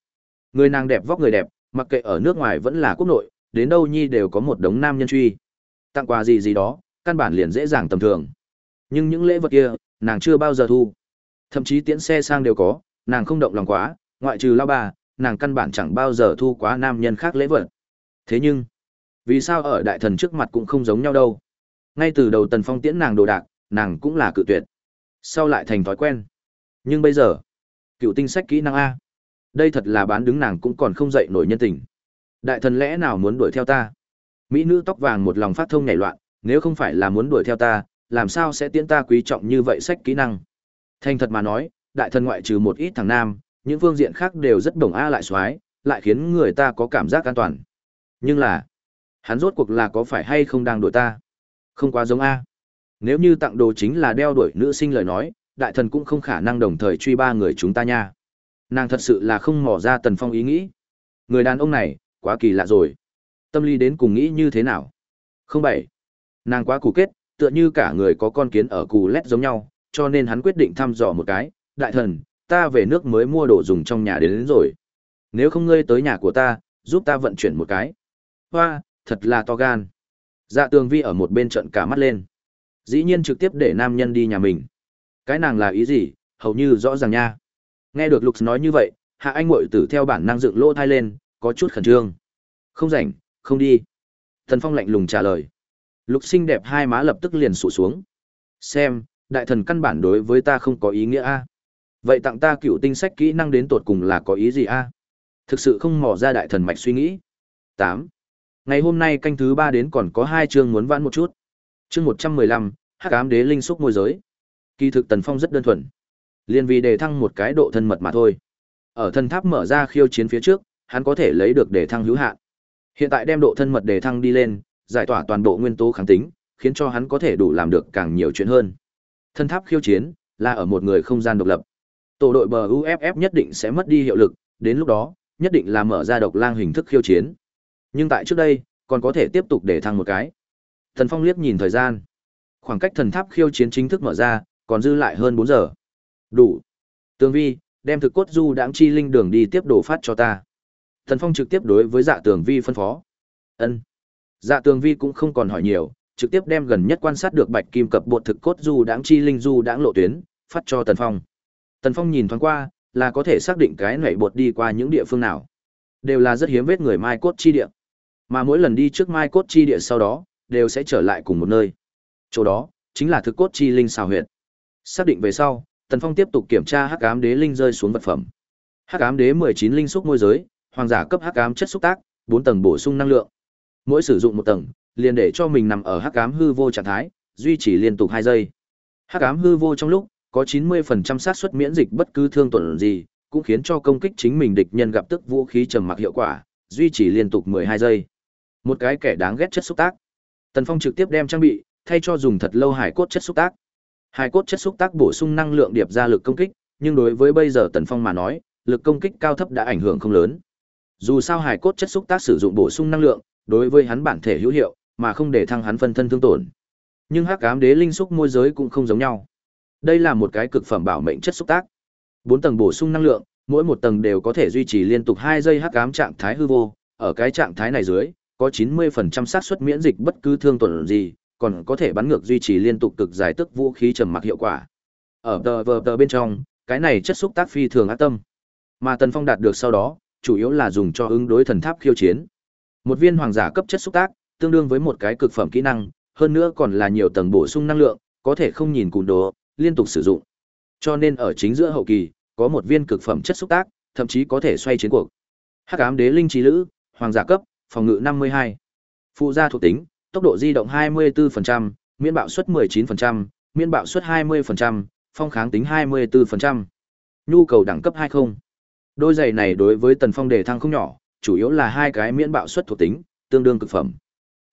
Người nàng đẹp vóc người đẹp, mặc kệ ở nước ngoài vẫn là quốc nội, đến đâu nhi đều có một đống nam nhân truy. Tặng quà gì gì đó, căn bản liền dễ dàng tầm thường. Nhưng những lễ vật kia, nàng chưa bao giờ thu. Thậm chí tiễn xe sang đều có, nàng không động lòng quá, ngoại trừ lao bà, nàng căn bản chẳng bao giờ thu quá nam nhân khác lễ vật. Thế nhưng, vì sao ở đại thần trước mặt cũng không giống nhau đâu? Ngay từ đầu Tần Phong tiễn nàng đồ đạc, nàng cũng là cự tuyệt. Sau lại thành thói quen. Nhưng bây giờ, cựu tinh sách kỹ năng A. Đây thật là bán đứng nàng cũng còn không dậy nổi nhân tình. Đại thần lẽ nào muốn đuổi theo ta? Mỹ nữ tóc vàng một lòng phát thông nhảy loạn, nếu không phải là muốn đuổi theo ta, làm sao sẽ tiễn ta quý trọng như vậy sách kỹ năng? Thành thật mà nói, đại thần ngoại trừ một ít thằng nam, những phương diện khác đều rất đồng a lại xoái, lại khiến người ta có cảm giác an toàn. Nhưng là, hắn rốt cuộc là có phải hay không đang đuổi ta? Không quá giống a. Nếu như tặng đồ chính là đeo đuổi nữ sinh lời nói, đại thần cũng không khả năng đồng thời truy ba người chúng ta nha. Nàng thật sự là không mò ra Tần Phong ý nghĩ. Người đàn ông này, quá kỳ lạ rồi. Tâm lý đến cùng nghĩ như thế nào? Không bảy. Nàng quá củ kết, tựa như cả người có con kiến ở cù lét giống nhau, cho nên hắn quyết định thăm dò một cái. Đại thần, ta về nước mới mua đồ dùng trong nhà đến, đến rồi. Nếu không ngươi tới nhà của ta, giúp ta vận chuyển một cái. Hoa, thật là to gan. Dạ tường vi ở một bên trận cả mắt lên. Dĩ nhiên trực tiếp để nam nhân đi nhà mình. Cái nàng là ý gì, hầu như rõ ràng nha. Nghe được Lục nói như vậy, hạ anh muội tử theo bản năng dựng lỗ thai lên, có chút khẩn trương. Không rảnh, không đi. Thần Phong lạnh lùng trả lời. Lục xinh đẹp hai má lập tức liền sụ xuống. Xem, đại thần căn bản đối với ta không có ý nghĩa a. Vậy tặng ta cựu tinh sách kỹ năng đến tột cùng là có ý gì a? Thực sự không mò ra đại thần mạch suy nghĩ. Tám. Ngày hôm nay canh thứ ba đến còn có hai chương muốn vãn một chút. Chương một trăm mười lăm, Hắc ám đế linh xúc môi giới. Kỳ thực Tần Phong rất đơn thuần. Liên vì đề thăng một cái độ thân mật mà thôi. Ở thân tháp mở ra khiêu chiến phía trước, hắn có thể lấy được đề thăng hữu hạn. Hiện tại đem độ thân mật đề thăng đi lên, giải tỏa toàn bộ nguyên tố kháng tính, khiến cho hắn có thể đủ làm được càng nhiều chuyện hơn. Thân tháp khiêu chiến là ở một người không gian độc lập. Tổ đội bờ UFF nhất định sẽ mất đi hiệu lực, đến lúc đó, nhất định là mở ra độc lang hình thức khiêu chiến. Nhưng tại trước đây, còn có thể tiếp tục để thăng một cái. Thần Phong liếc nhìn thời gian. Khoảng cách thần tháp khiêu chiến chính thức mở ra, còn dư lại hơn 4 giờ. Đủ. Tương Vi, đem thực cốt du đãng chi linh đường đi tiếp đổ phát cho ta. Thần Phong trực tiếp đối với Dạ Tường Vi phân phó. Ân. Dạ Tường Vi cũng không còn hỏi nhiều, trực tiếp đem gần nhất quan sát được Bạch Kim cập bộ thực cốt du đãng chi linh du đãng lộ tuyến, phát cho Tần Phong. Tần Phong nhìn thoáng qua, là có thể xác định cái nảy bột đi qua những địa phương nào. Đều là rất hiếm vết người mai cốt chi địa. Mà mỗi lần đi trước mai cốt chi địa sau đó, đều sẽ trở lại cùng một nơi. Chỗ đó, chính là thực cốt chi linh xào huyệt. Xác định về sau, Tần Phong tiếp tục kiểm tra hắc ám đế linh rơi xuống vật phẩm. Hắc ám đế 19 linh xúc môi giới, hoàng giả cấp hắc ám chất xúc tác, 4 tầng bổ sung năng lượng. Mỗi sử dụng một tầng, liền để cho mình nằm ở hắc ám hư vô trạng thái, duy trì liên tục 2 giây. Hắc ám hư vô trong lúc, có 90% xác suất miễn dịch bất cứ thương tổn gì, cũng khiến cho công kích chính mình địch nhân gặp tức vũ khí trầm mặc hiệu quả, duy trì liên tục 12 giây. Một cái kẻ đáng ghét chất xúc tác. Tần Phong trực tiếp đem trang bị, thay cho dùng thật lâu hải cốt chất xúc tác. Hải cốt chất xúc tác bổ sung năng lượng điệp ra lực công kích, nhưng đối với bây giờ Tần Phong mà nói, lực công kích cao thấp đã ảnh hưởng không lớn. Dù sao hải cốt chất xúc tác sử dụng bổ sung năng lượng, đối với hắn bản thể hữu hiệu, mà không để thăng hắn phân thân thương tổn. Nhưng hắc ám đế linh xúc môi giới cũng không giống nhau. Đây là một cái cực phẩm bảo mệnh chất xúc tác. Bốn tầng bổ sung năng lượng, mỗi một tầng đều có thể duy trì liên tục hai giây hắc ám trạng thái hư vô, ở cái trạng thái này dưới, có 90% xác suất miễn dịch bất cứ thương tổn gì, còn có thể bắn ngược duy trì liên tục cực dài tức vũ khí trầm mặc hiệu quả. Ở tờ vờ tờ bên trong, cái này chất xúc tác phi thường ác tâm. Mà Tần Phong đạt được sau đó, chủ yếu là dùng cho ứng đối thần tháp khiêu chiến. Một viên hoàng giả cấp chất xúc tác, tương đương với một cái cực phẩm kỹ năng, hơn nữa còn là nhiều tầng bổ sung năng lượng, có thể không nhìn cùn đồ, liên tục sử dụng. Cho nên ở chính giữa hậu kỳ, có một viên cực phẩm chất xúc tác, thậm chí có thể xoay chiến cuộc. Hắc ám đế linh trí lữ, hoàng giả cấp, phòng ngự 52. Phụ gia thuộc tính, tốc độ di động 24%, miễn bạo suất 19%, miễn bạo suất 20%, phong kháng tính 24%. Nhu cầu đẳng cấp 20. Đôi giày này đối với Tần Phong đề thăng không nhỏ, chủ yếu là hai cái miễn bạo suất thuộc tính, tương đương cực phẩm.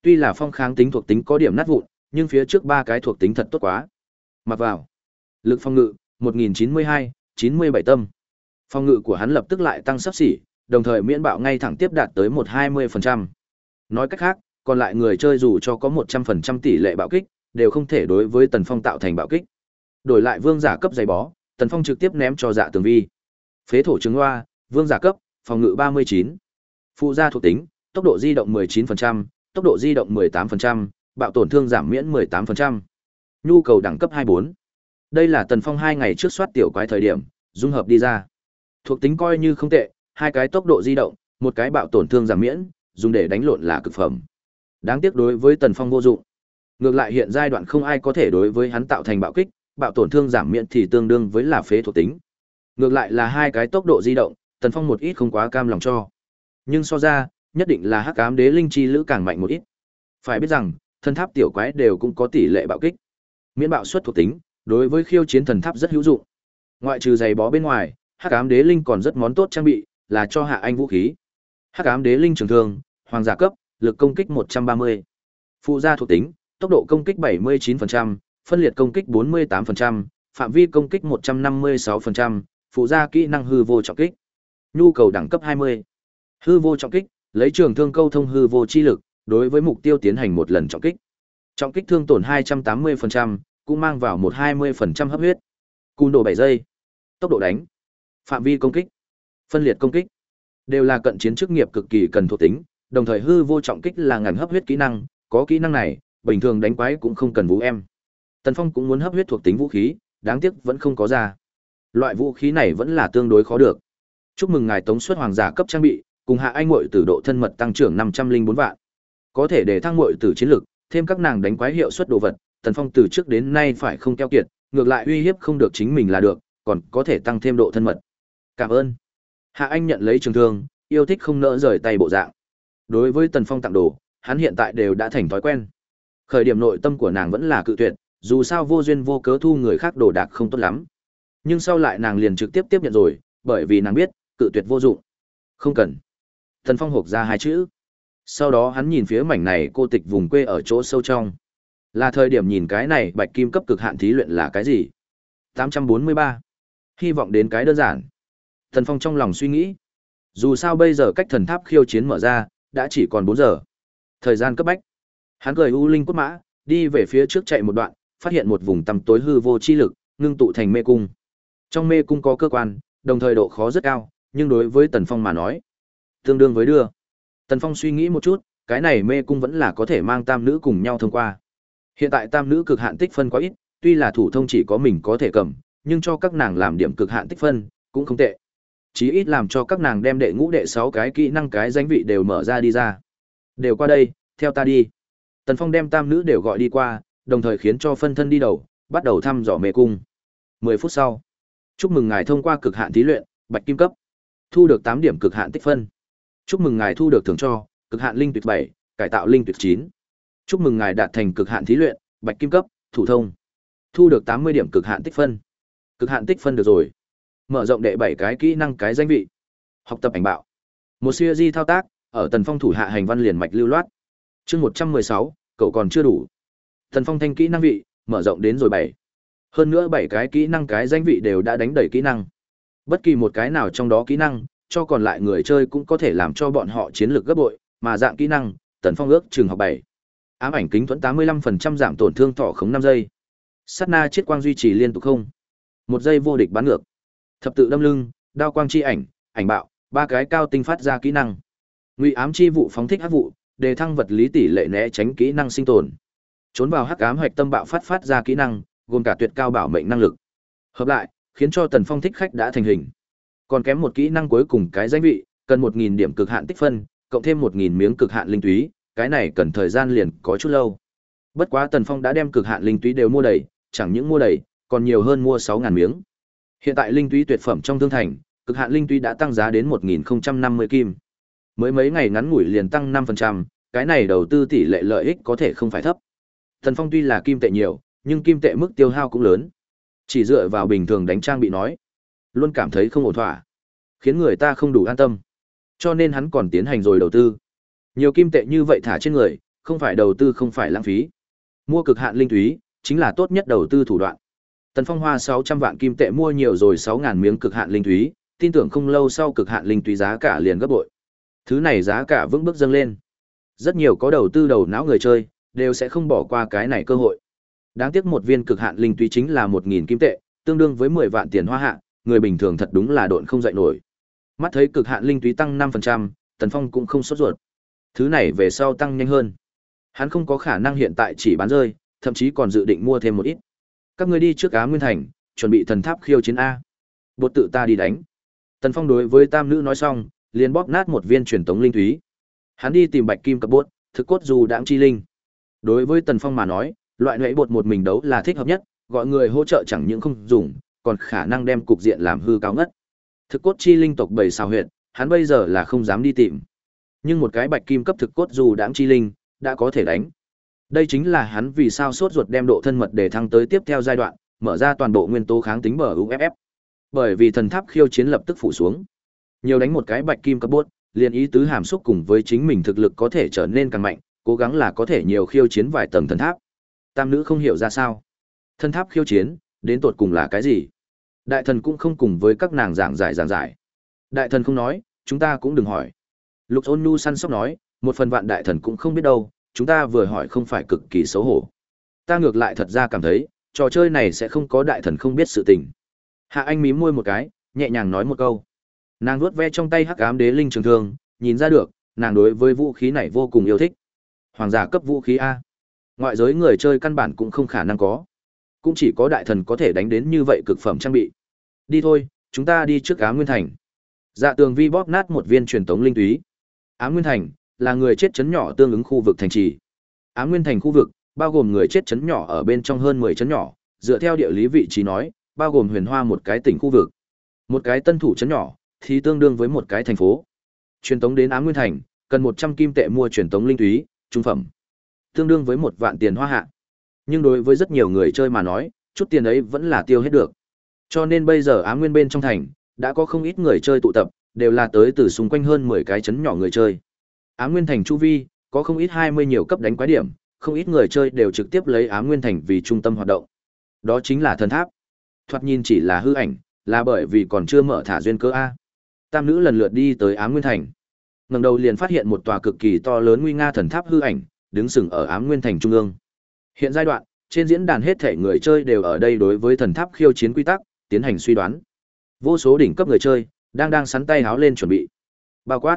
Tuy là phong kháng tính thuộc tính có điểm nát vụn, nhưng phía trước ba cái thuộc tính thật tốt quá. Mặc vào. Lực phong ngự 1092, 97 tâm. Phong ngự của hắn lập tức lại tăng sắp xỉ, đồng thời miễn bạo ngay thẳng tiếp đạt tới 120%. Nói cách khác, còn lại người chơi dù cho có 100% tỷ lệ bạo kích, đều không thể đối với Tần Phong tạo thành bạo kích. Đổi lại vương giả cấp giày bó, Tần Phong trực tiếp ném cho dạ tường vi. Phế thổ trứng hoa, vương giả cấp, phòng ngự 39. Phụ gia thuộc tính, tốc độ di động 19%, tốc độ di động 18%, bạo tổn thương giảm miễn 18%. Nhu cầu đẳng cấp 24. Đây là Tần Phong hai ngày trước soát tiểu quái thời điểm, dung hợp đi ra. Thuộc tính coi như không tệ, hai cái tốc độ di động, một cái bạo tổn thương giảm miễn, dùng để đánh lộn là cực phẩm. Đáng tiếc đối với Tần Phong vô dụng. Ngược lại hiện giai đoạn không ai có thể đối với hắn tạo thành bạo kích, bạo tổn thương giảm miễn thì tương đương với là phế thuộc tính. Ngược lại là hai cái tốc độ di động, Tần Phong một ít không quá cam lòng cho. Nhưng so ra, nhất định là Hắc Ám Đế Linh chi lữ càng mạnh một ít. Phải biết rằng, thần tháp tiểu quái đều cũng có tỷ lệ bạo kích. Miễn bạo suất thuộc tính, đối với khiêu chiến thần tháp rất hữu dụng. Ngoại trừ giày bó bên ngoài, Hắc Ám Đế Linh còn rất món tốt trang bị, là cho hạ anh vũ khí. Hắc Ám Đế Linh trường thương, hoàng giả cấp, lực công kích 130. Phụ gia thuộc tính, tốc độ công kích 79%, phân liệt công kích 48%, phạm vi công kích 156%, phụ gia kỹ năng hư vô trọng kích. Nhu cầu đẳng cấp 20. Hư vô trọng kích, lấy trường thương câu thông hư vô chi lực, đối với mục tiêu tiến hành một lần trọng kích. Trọng kích thương tổn 280%, cũng mang vào một 20% hấp huyết. Cùn độ 7 giây. Tốc độ đánh. Phạm vi công kích. Phân liệt công kích. Đều là cận chiến chức nghiệp cực kỳ cần thuộc tính, đồng thời hư vô trọng kích là ngàn hấp huyết kỹ năng, có kỹ năng này, bình thường đánh quái cũng không cần vũ em. Tần Phong cũng muốn hấp huyết thuộc tính vũ khí, đáng tiếc vẫn không có ra. Loại vũ khí này vẫn là tương đối khó được. Chúc mừng ngài tống suất hoàng giả cấp trang bị, cùng hạ anh muội tử độ thân mật tăng trưởng 504 vạn. Có thể để thăng muội tử chiến lực, thêm các nàng đánh quái hiệu suất đồ vật, Tần Phong từ trước đến nay phải không keo kiệt, ngược lại uy hiếp không được chính mình là được, còn có thể tăng thêm độ thân mật. Cảm ơn. Hạ Anh nhận lấy trường thương, yêu thích không nỡ rời tay bộ dạng. Đối với Tần Phong tặng đồ, hắn hiện tại đều đã thành thói quen. Khởi điểm nội tâm của nàng vẫn là cự tuyệt, dù sao vô duyên vô cớ thu người khác đồ đạc không tốt lắm. Nhưng sau lại nàng liền trực tiếp tiếp nhận rồi, bởi vì nàng biết, cự tuyệt vô dụng. Không cần. Tần Phong hộp ra hai chữ. Sau đó hắn nhìn phía mảnh này cô tịch vùng quê ở chỗ sâu trong. Là thời điểm nhìn cái này bạch kim cấp cực hạn thí luyện là cái gì? 843. Hy vọng đến cái đơn giản. Thần Phong trong lòng suy nghĩ. Dù sao bây giờ cách thần tháp khiêu chiến mở ra, đã chỉ còn 4 giờ. Thời gian cấp bách. Hắn cười u linh cốt mã, đi về phía trước chạy một đoạn, phát hiện một vùng tăm tối hư vô chi lực, ngưng tụ thành mê cung. Trong mê cung có cơ quan, đồng thời độ khó rất cao, nhưng đối với Tần Phong mà nói, tương đương với đưa. Tần Phong suy nghĩ một chút, cái này mê cung vẫn là có thể mang tam nữ cùng nhau thông qua. Hiện tại tam nữ cực hạn tích phân quá ít, tuy là thủ thông chỉ có mình có thể cầm, nhưng cho các nàng làm điểm cực hạn tích phân, cũng không tệ. Chí ít làm cho các nàng đem đệ ngũ đệ sáu cái kỹ năng cái danh vị đều mở ra đi ra. Đều qua đây, theo ta đi. Tần Phong đem tam nữ đều gọi đi qua, đồng thời khiến cho phân thân đi đầu, bắt đầu thăm dò mê cung. 10 phút sau, chúc mừng ngài thông qua cực hạn thí luyện, bạch kim cấp, thu được tám điểm cực hạn tích phân. Chúc mừng ngài thu được thưởng cho, cực hạn linh tuyệt bảy cải tạo linh tuyệt chín Chúc mừng ngài đạt thành cực hạn thí luyện, bạch kim cấp, thủ thông. Thu được 80 điểm cực hạn tích phân. Cực hạn tích phân được rồi. Mở rộng đệ bảy cái kỹ năng cái danh vị. Học tập ảnh bạo. Một siêu di thao tác, ở Tần Phong thủ hạ hành văn liền mạch lưu loát. Chương 116, cậu còn chưa đủ. Tần Phong thanh kỹ năng vị, mở rộng đến rồi bảy Hơn nữa bảy cái kỹ năng cái danh vị đều đã đánh đầy kỹ năng. Bất kỳ một cái nào trong đó kỹ năng, cho còn lại người chơi cũng có thể làm cho bọn họ chiến lược gấp bội, mà dạng kỹ năng, Tần Phong ước trường học bảy Ám ảnh kính thuẫn 85% giảm tổn thương thỏ khống năm giây. Sát na chiết quang duy trì liên tục không. Một giây vô địch bắn ngược. Thập tự đâm lưng, đao quang chi ảnh, ảnh bạo, ba cái cao tinh phát ra kỹ năng. Ngụy ám chi vụ phóng thích hắc vụ, đề thăng vật lý tỷ lệ né tránh kỹ năng sinh tồn. Trốn vào hắc ám hoạch tâm bạo phát phát ra kỹ năng, gồm cả tuyệt cao bảo mệnh năng lực. Hợp lại, khiến cho Tần Phong thích khách đã thành hình. Còn kém một kỹ năng cuối cùng cái danh vị, cần 1000 điểm cực hạn tích phân, cộng thêm 1000 miếng cực hạn linh túy, cái này cần thời gian liền có chút lâu. Bất quá Tần Phong đã đem cực hạn linh túy đều mua đầy, chẳng những mua đầy, còn nhiều hơn mua sáu ngàn miếng. Hiện tại linh túy tuyệt phẩm trong thương thành, cực hạn linh túy đã tăng giá đến 1050 kim. Mới mấy ngày ngắn ngủi liền tăng 5%, cái này đầu tư tỷ lệ lợi ích có thể không phải thấp. Thần Phong tuy là kim tệ nhiều, nhưng kim tệ mức tiêu hao cũng lớn. Chỉ dựa vào bình thường đánh trang bị nói, luôn cảm thấy không ổn thỏa, khiến người ta không đủ an tâm. Cho nên hắn còn tiến hành rồi đầu tư. Nhiều kim tệ như vậy thả trên người, không phải đầu tư không phải lãng phí. Mua cực hạn linh túy, chính là tốt nhất đầu tư thủ đoạn. Tần Phong hoa 600 vạn kim tệ mua nhiều rồi 6000 miếng cực hạn linh thúy, tin tưởng không lâu sau cực hạn linh thúy giá cả liền gấp bội. Thứ này giá cả vững bước dâng lên. Rất nhiều có đầu tư đầu não người chơi, đều sẽ không bỏ qua cái này cơ hội. Đáng tiếc một viên cực hạn linh thúy chính là 1000 kim tệ, tương đương với 10 vạn tiền hoa hạ, người bình thường thật đúng là độn không dậy nổi. Mắt thấy cực hạn linh túy tăng 5%, Tần Phong cũng không sốt ruột. Thứ này về sau tăng nhanh hơn. Hắn không có khả năng hiện tại chỉ bán rơi, thậm chí còn dự định mua thêm một ít. Các ngươi đi trước Á Nguyên Thành, chuẩn bị thần tháp khiêu chiến a. Bột tự ta đi đánh. Tần Phong đối với tam nữ nói xong, liền bóp nát một viên truyền tống linh thúy. Hắn đi tìm Bạch Kim cấp bốt, thực cốt dù đãng chi linh. Đối với Tần Phong mà nói, loại nhuệ bột một mình đấu là thích hợp nhất, gọi người hỗ trợ chẳng những không dùng, còn khả năng đem cục diện làm hư cao ngất. Thực cốt chi linh tộc bảy sao huyệt, hắn bây giờ là không dám đi tìm. Nhưng một cái bạch kim cấp thực cốt dù đãng chi linh, đã có thể đánh. Đây chính là hắn vì sao sốt ruột đem độ thân mật để thăng tới tiếp theo giai đoạn, mở ra toàn bộ nguyên tố kháng tính bờ UFF. Bởi vì thần tháp khiêu chiến lập tức phủ xuống. Nhiều đánh một cái bạch kim cấp bốt, liền ý tứ hàm xúc cùng với chính mình thực lực có thể trở nên càng mạnh, cố gắng là có thể nhiều khiêu chiến vài tầng thần tháp. Tam nữ không hiểu ra sao. Thần tháp khiêu chiến, đến tột cùng là cái gì? Đại thần cũng không cùng với các nàng giảng giải giảng giải. Đại thần không nói, chúng ta cũng đừng hỏi. Lục Ôn Nhu săn sóc nói, một phần vạn đại thần cũng không biết đâu, chúng ta vừa hỏi không phải cực kỳ xấu hổ. Ta ngược lại thật ra cảm thấy, trò chơi này sẽ không có đại thần không biết sự tình. Hạ Anh mím môi một cái, nhẹ nhàng nói một câu. Nàng vuốt ve trong tay hắc ám đế linh trường thương, nhìn ra được, nàng đối với vũ khí này vô cùng yêu thích. Hoàng giả cấp vũ khí a. Ngoại giới người chơi căn bản cũng không khả năng có. Cũng chỉ có đại thần có thể đánh đến như vậy cực phẩm trang bị. Đi thôi, chúng ta đi trước Ám Nguyên Thành. Dạ tường vi bóp nát một viên truyền tống linh túy. Ám Nguyên Thành là người chết chấn nhỏ tương ứng khu vực thành trì. Á Nguyên Thành khu vực bao gồm người chết chấn nhỏ ở bên trong hơn 10 chấn nhỏ, dựa theo địa lý vị trí nói, bao gồm Huyền Hoa một cái tỉnh khu vực. Một cái tân thủ chấn nhỏ thì tương đương với một cái thành phố. Truyền tống đến Á Nguyên Thành, cần 100 kim tệ mua truyền tống linh túy, trung phẩm. Tương đương với một vạn tiền hoa hạ. Nhưng đối với rất nhiều người chơi mà nói, chút tiền ấy vẫn là tiêu hết được. Cho nên bây giờ Á Nguyên bên trong thành, đã có không ít người chơi tụ tập, đều là tới từ xung quanh hơn 10 cái chấn nhỏ người chơi. Á Nguyên thành chu vi, có không ít 20 nhiều cấp đánh quái điểm, không ít người chơi đều trực tiếp lấy Á Nguyên thành vì trung tâm hoạt động. Đó chính là thần tháp. Thoạt nhìn chỉ là hư ảnh, là bởi vì còn chưa mở thả duyên cơ a. Tam nữ lần lượt đi tới Á Nguyên thành. Ngẩng đầu liền phát hiện một tòa cực kỳ to lớn nguy nga thần tháp hư ảnh, đứng sừng ở Á Nguyên thành trung ương. Hiện giai đoạn, trên diễn đàn hết thể người chơi đều ở đây đối với thần tháp khiêu chiến quy tắc, tiến hành suy đoán. Vô số đỉnh cấp người chơi đang đang sắn tay háo lên chuẩn bị. Bao quát.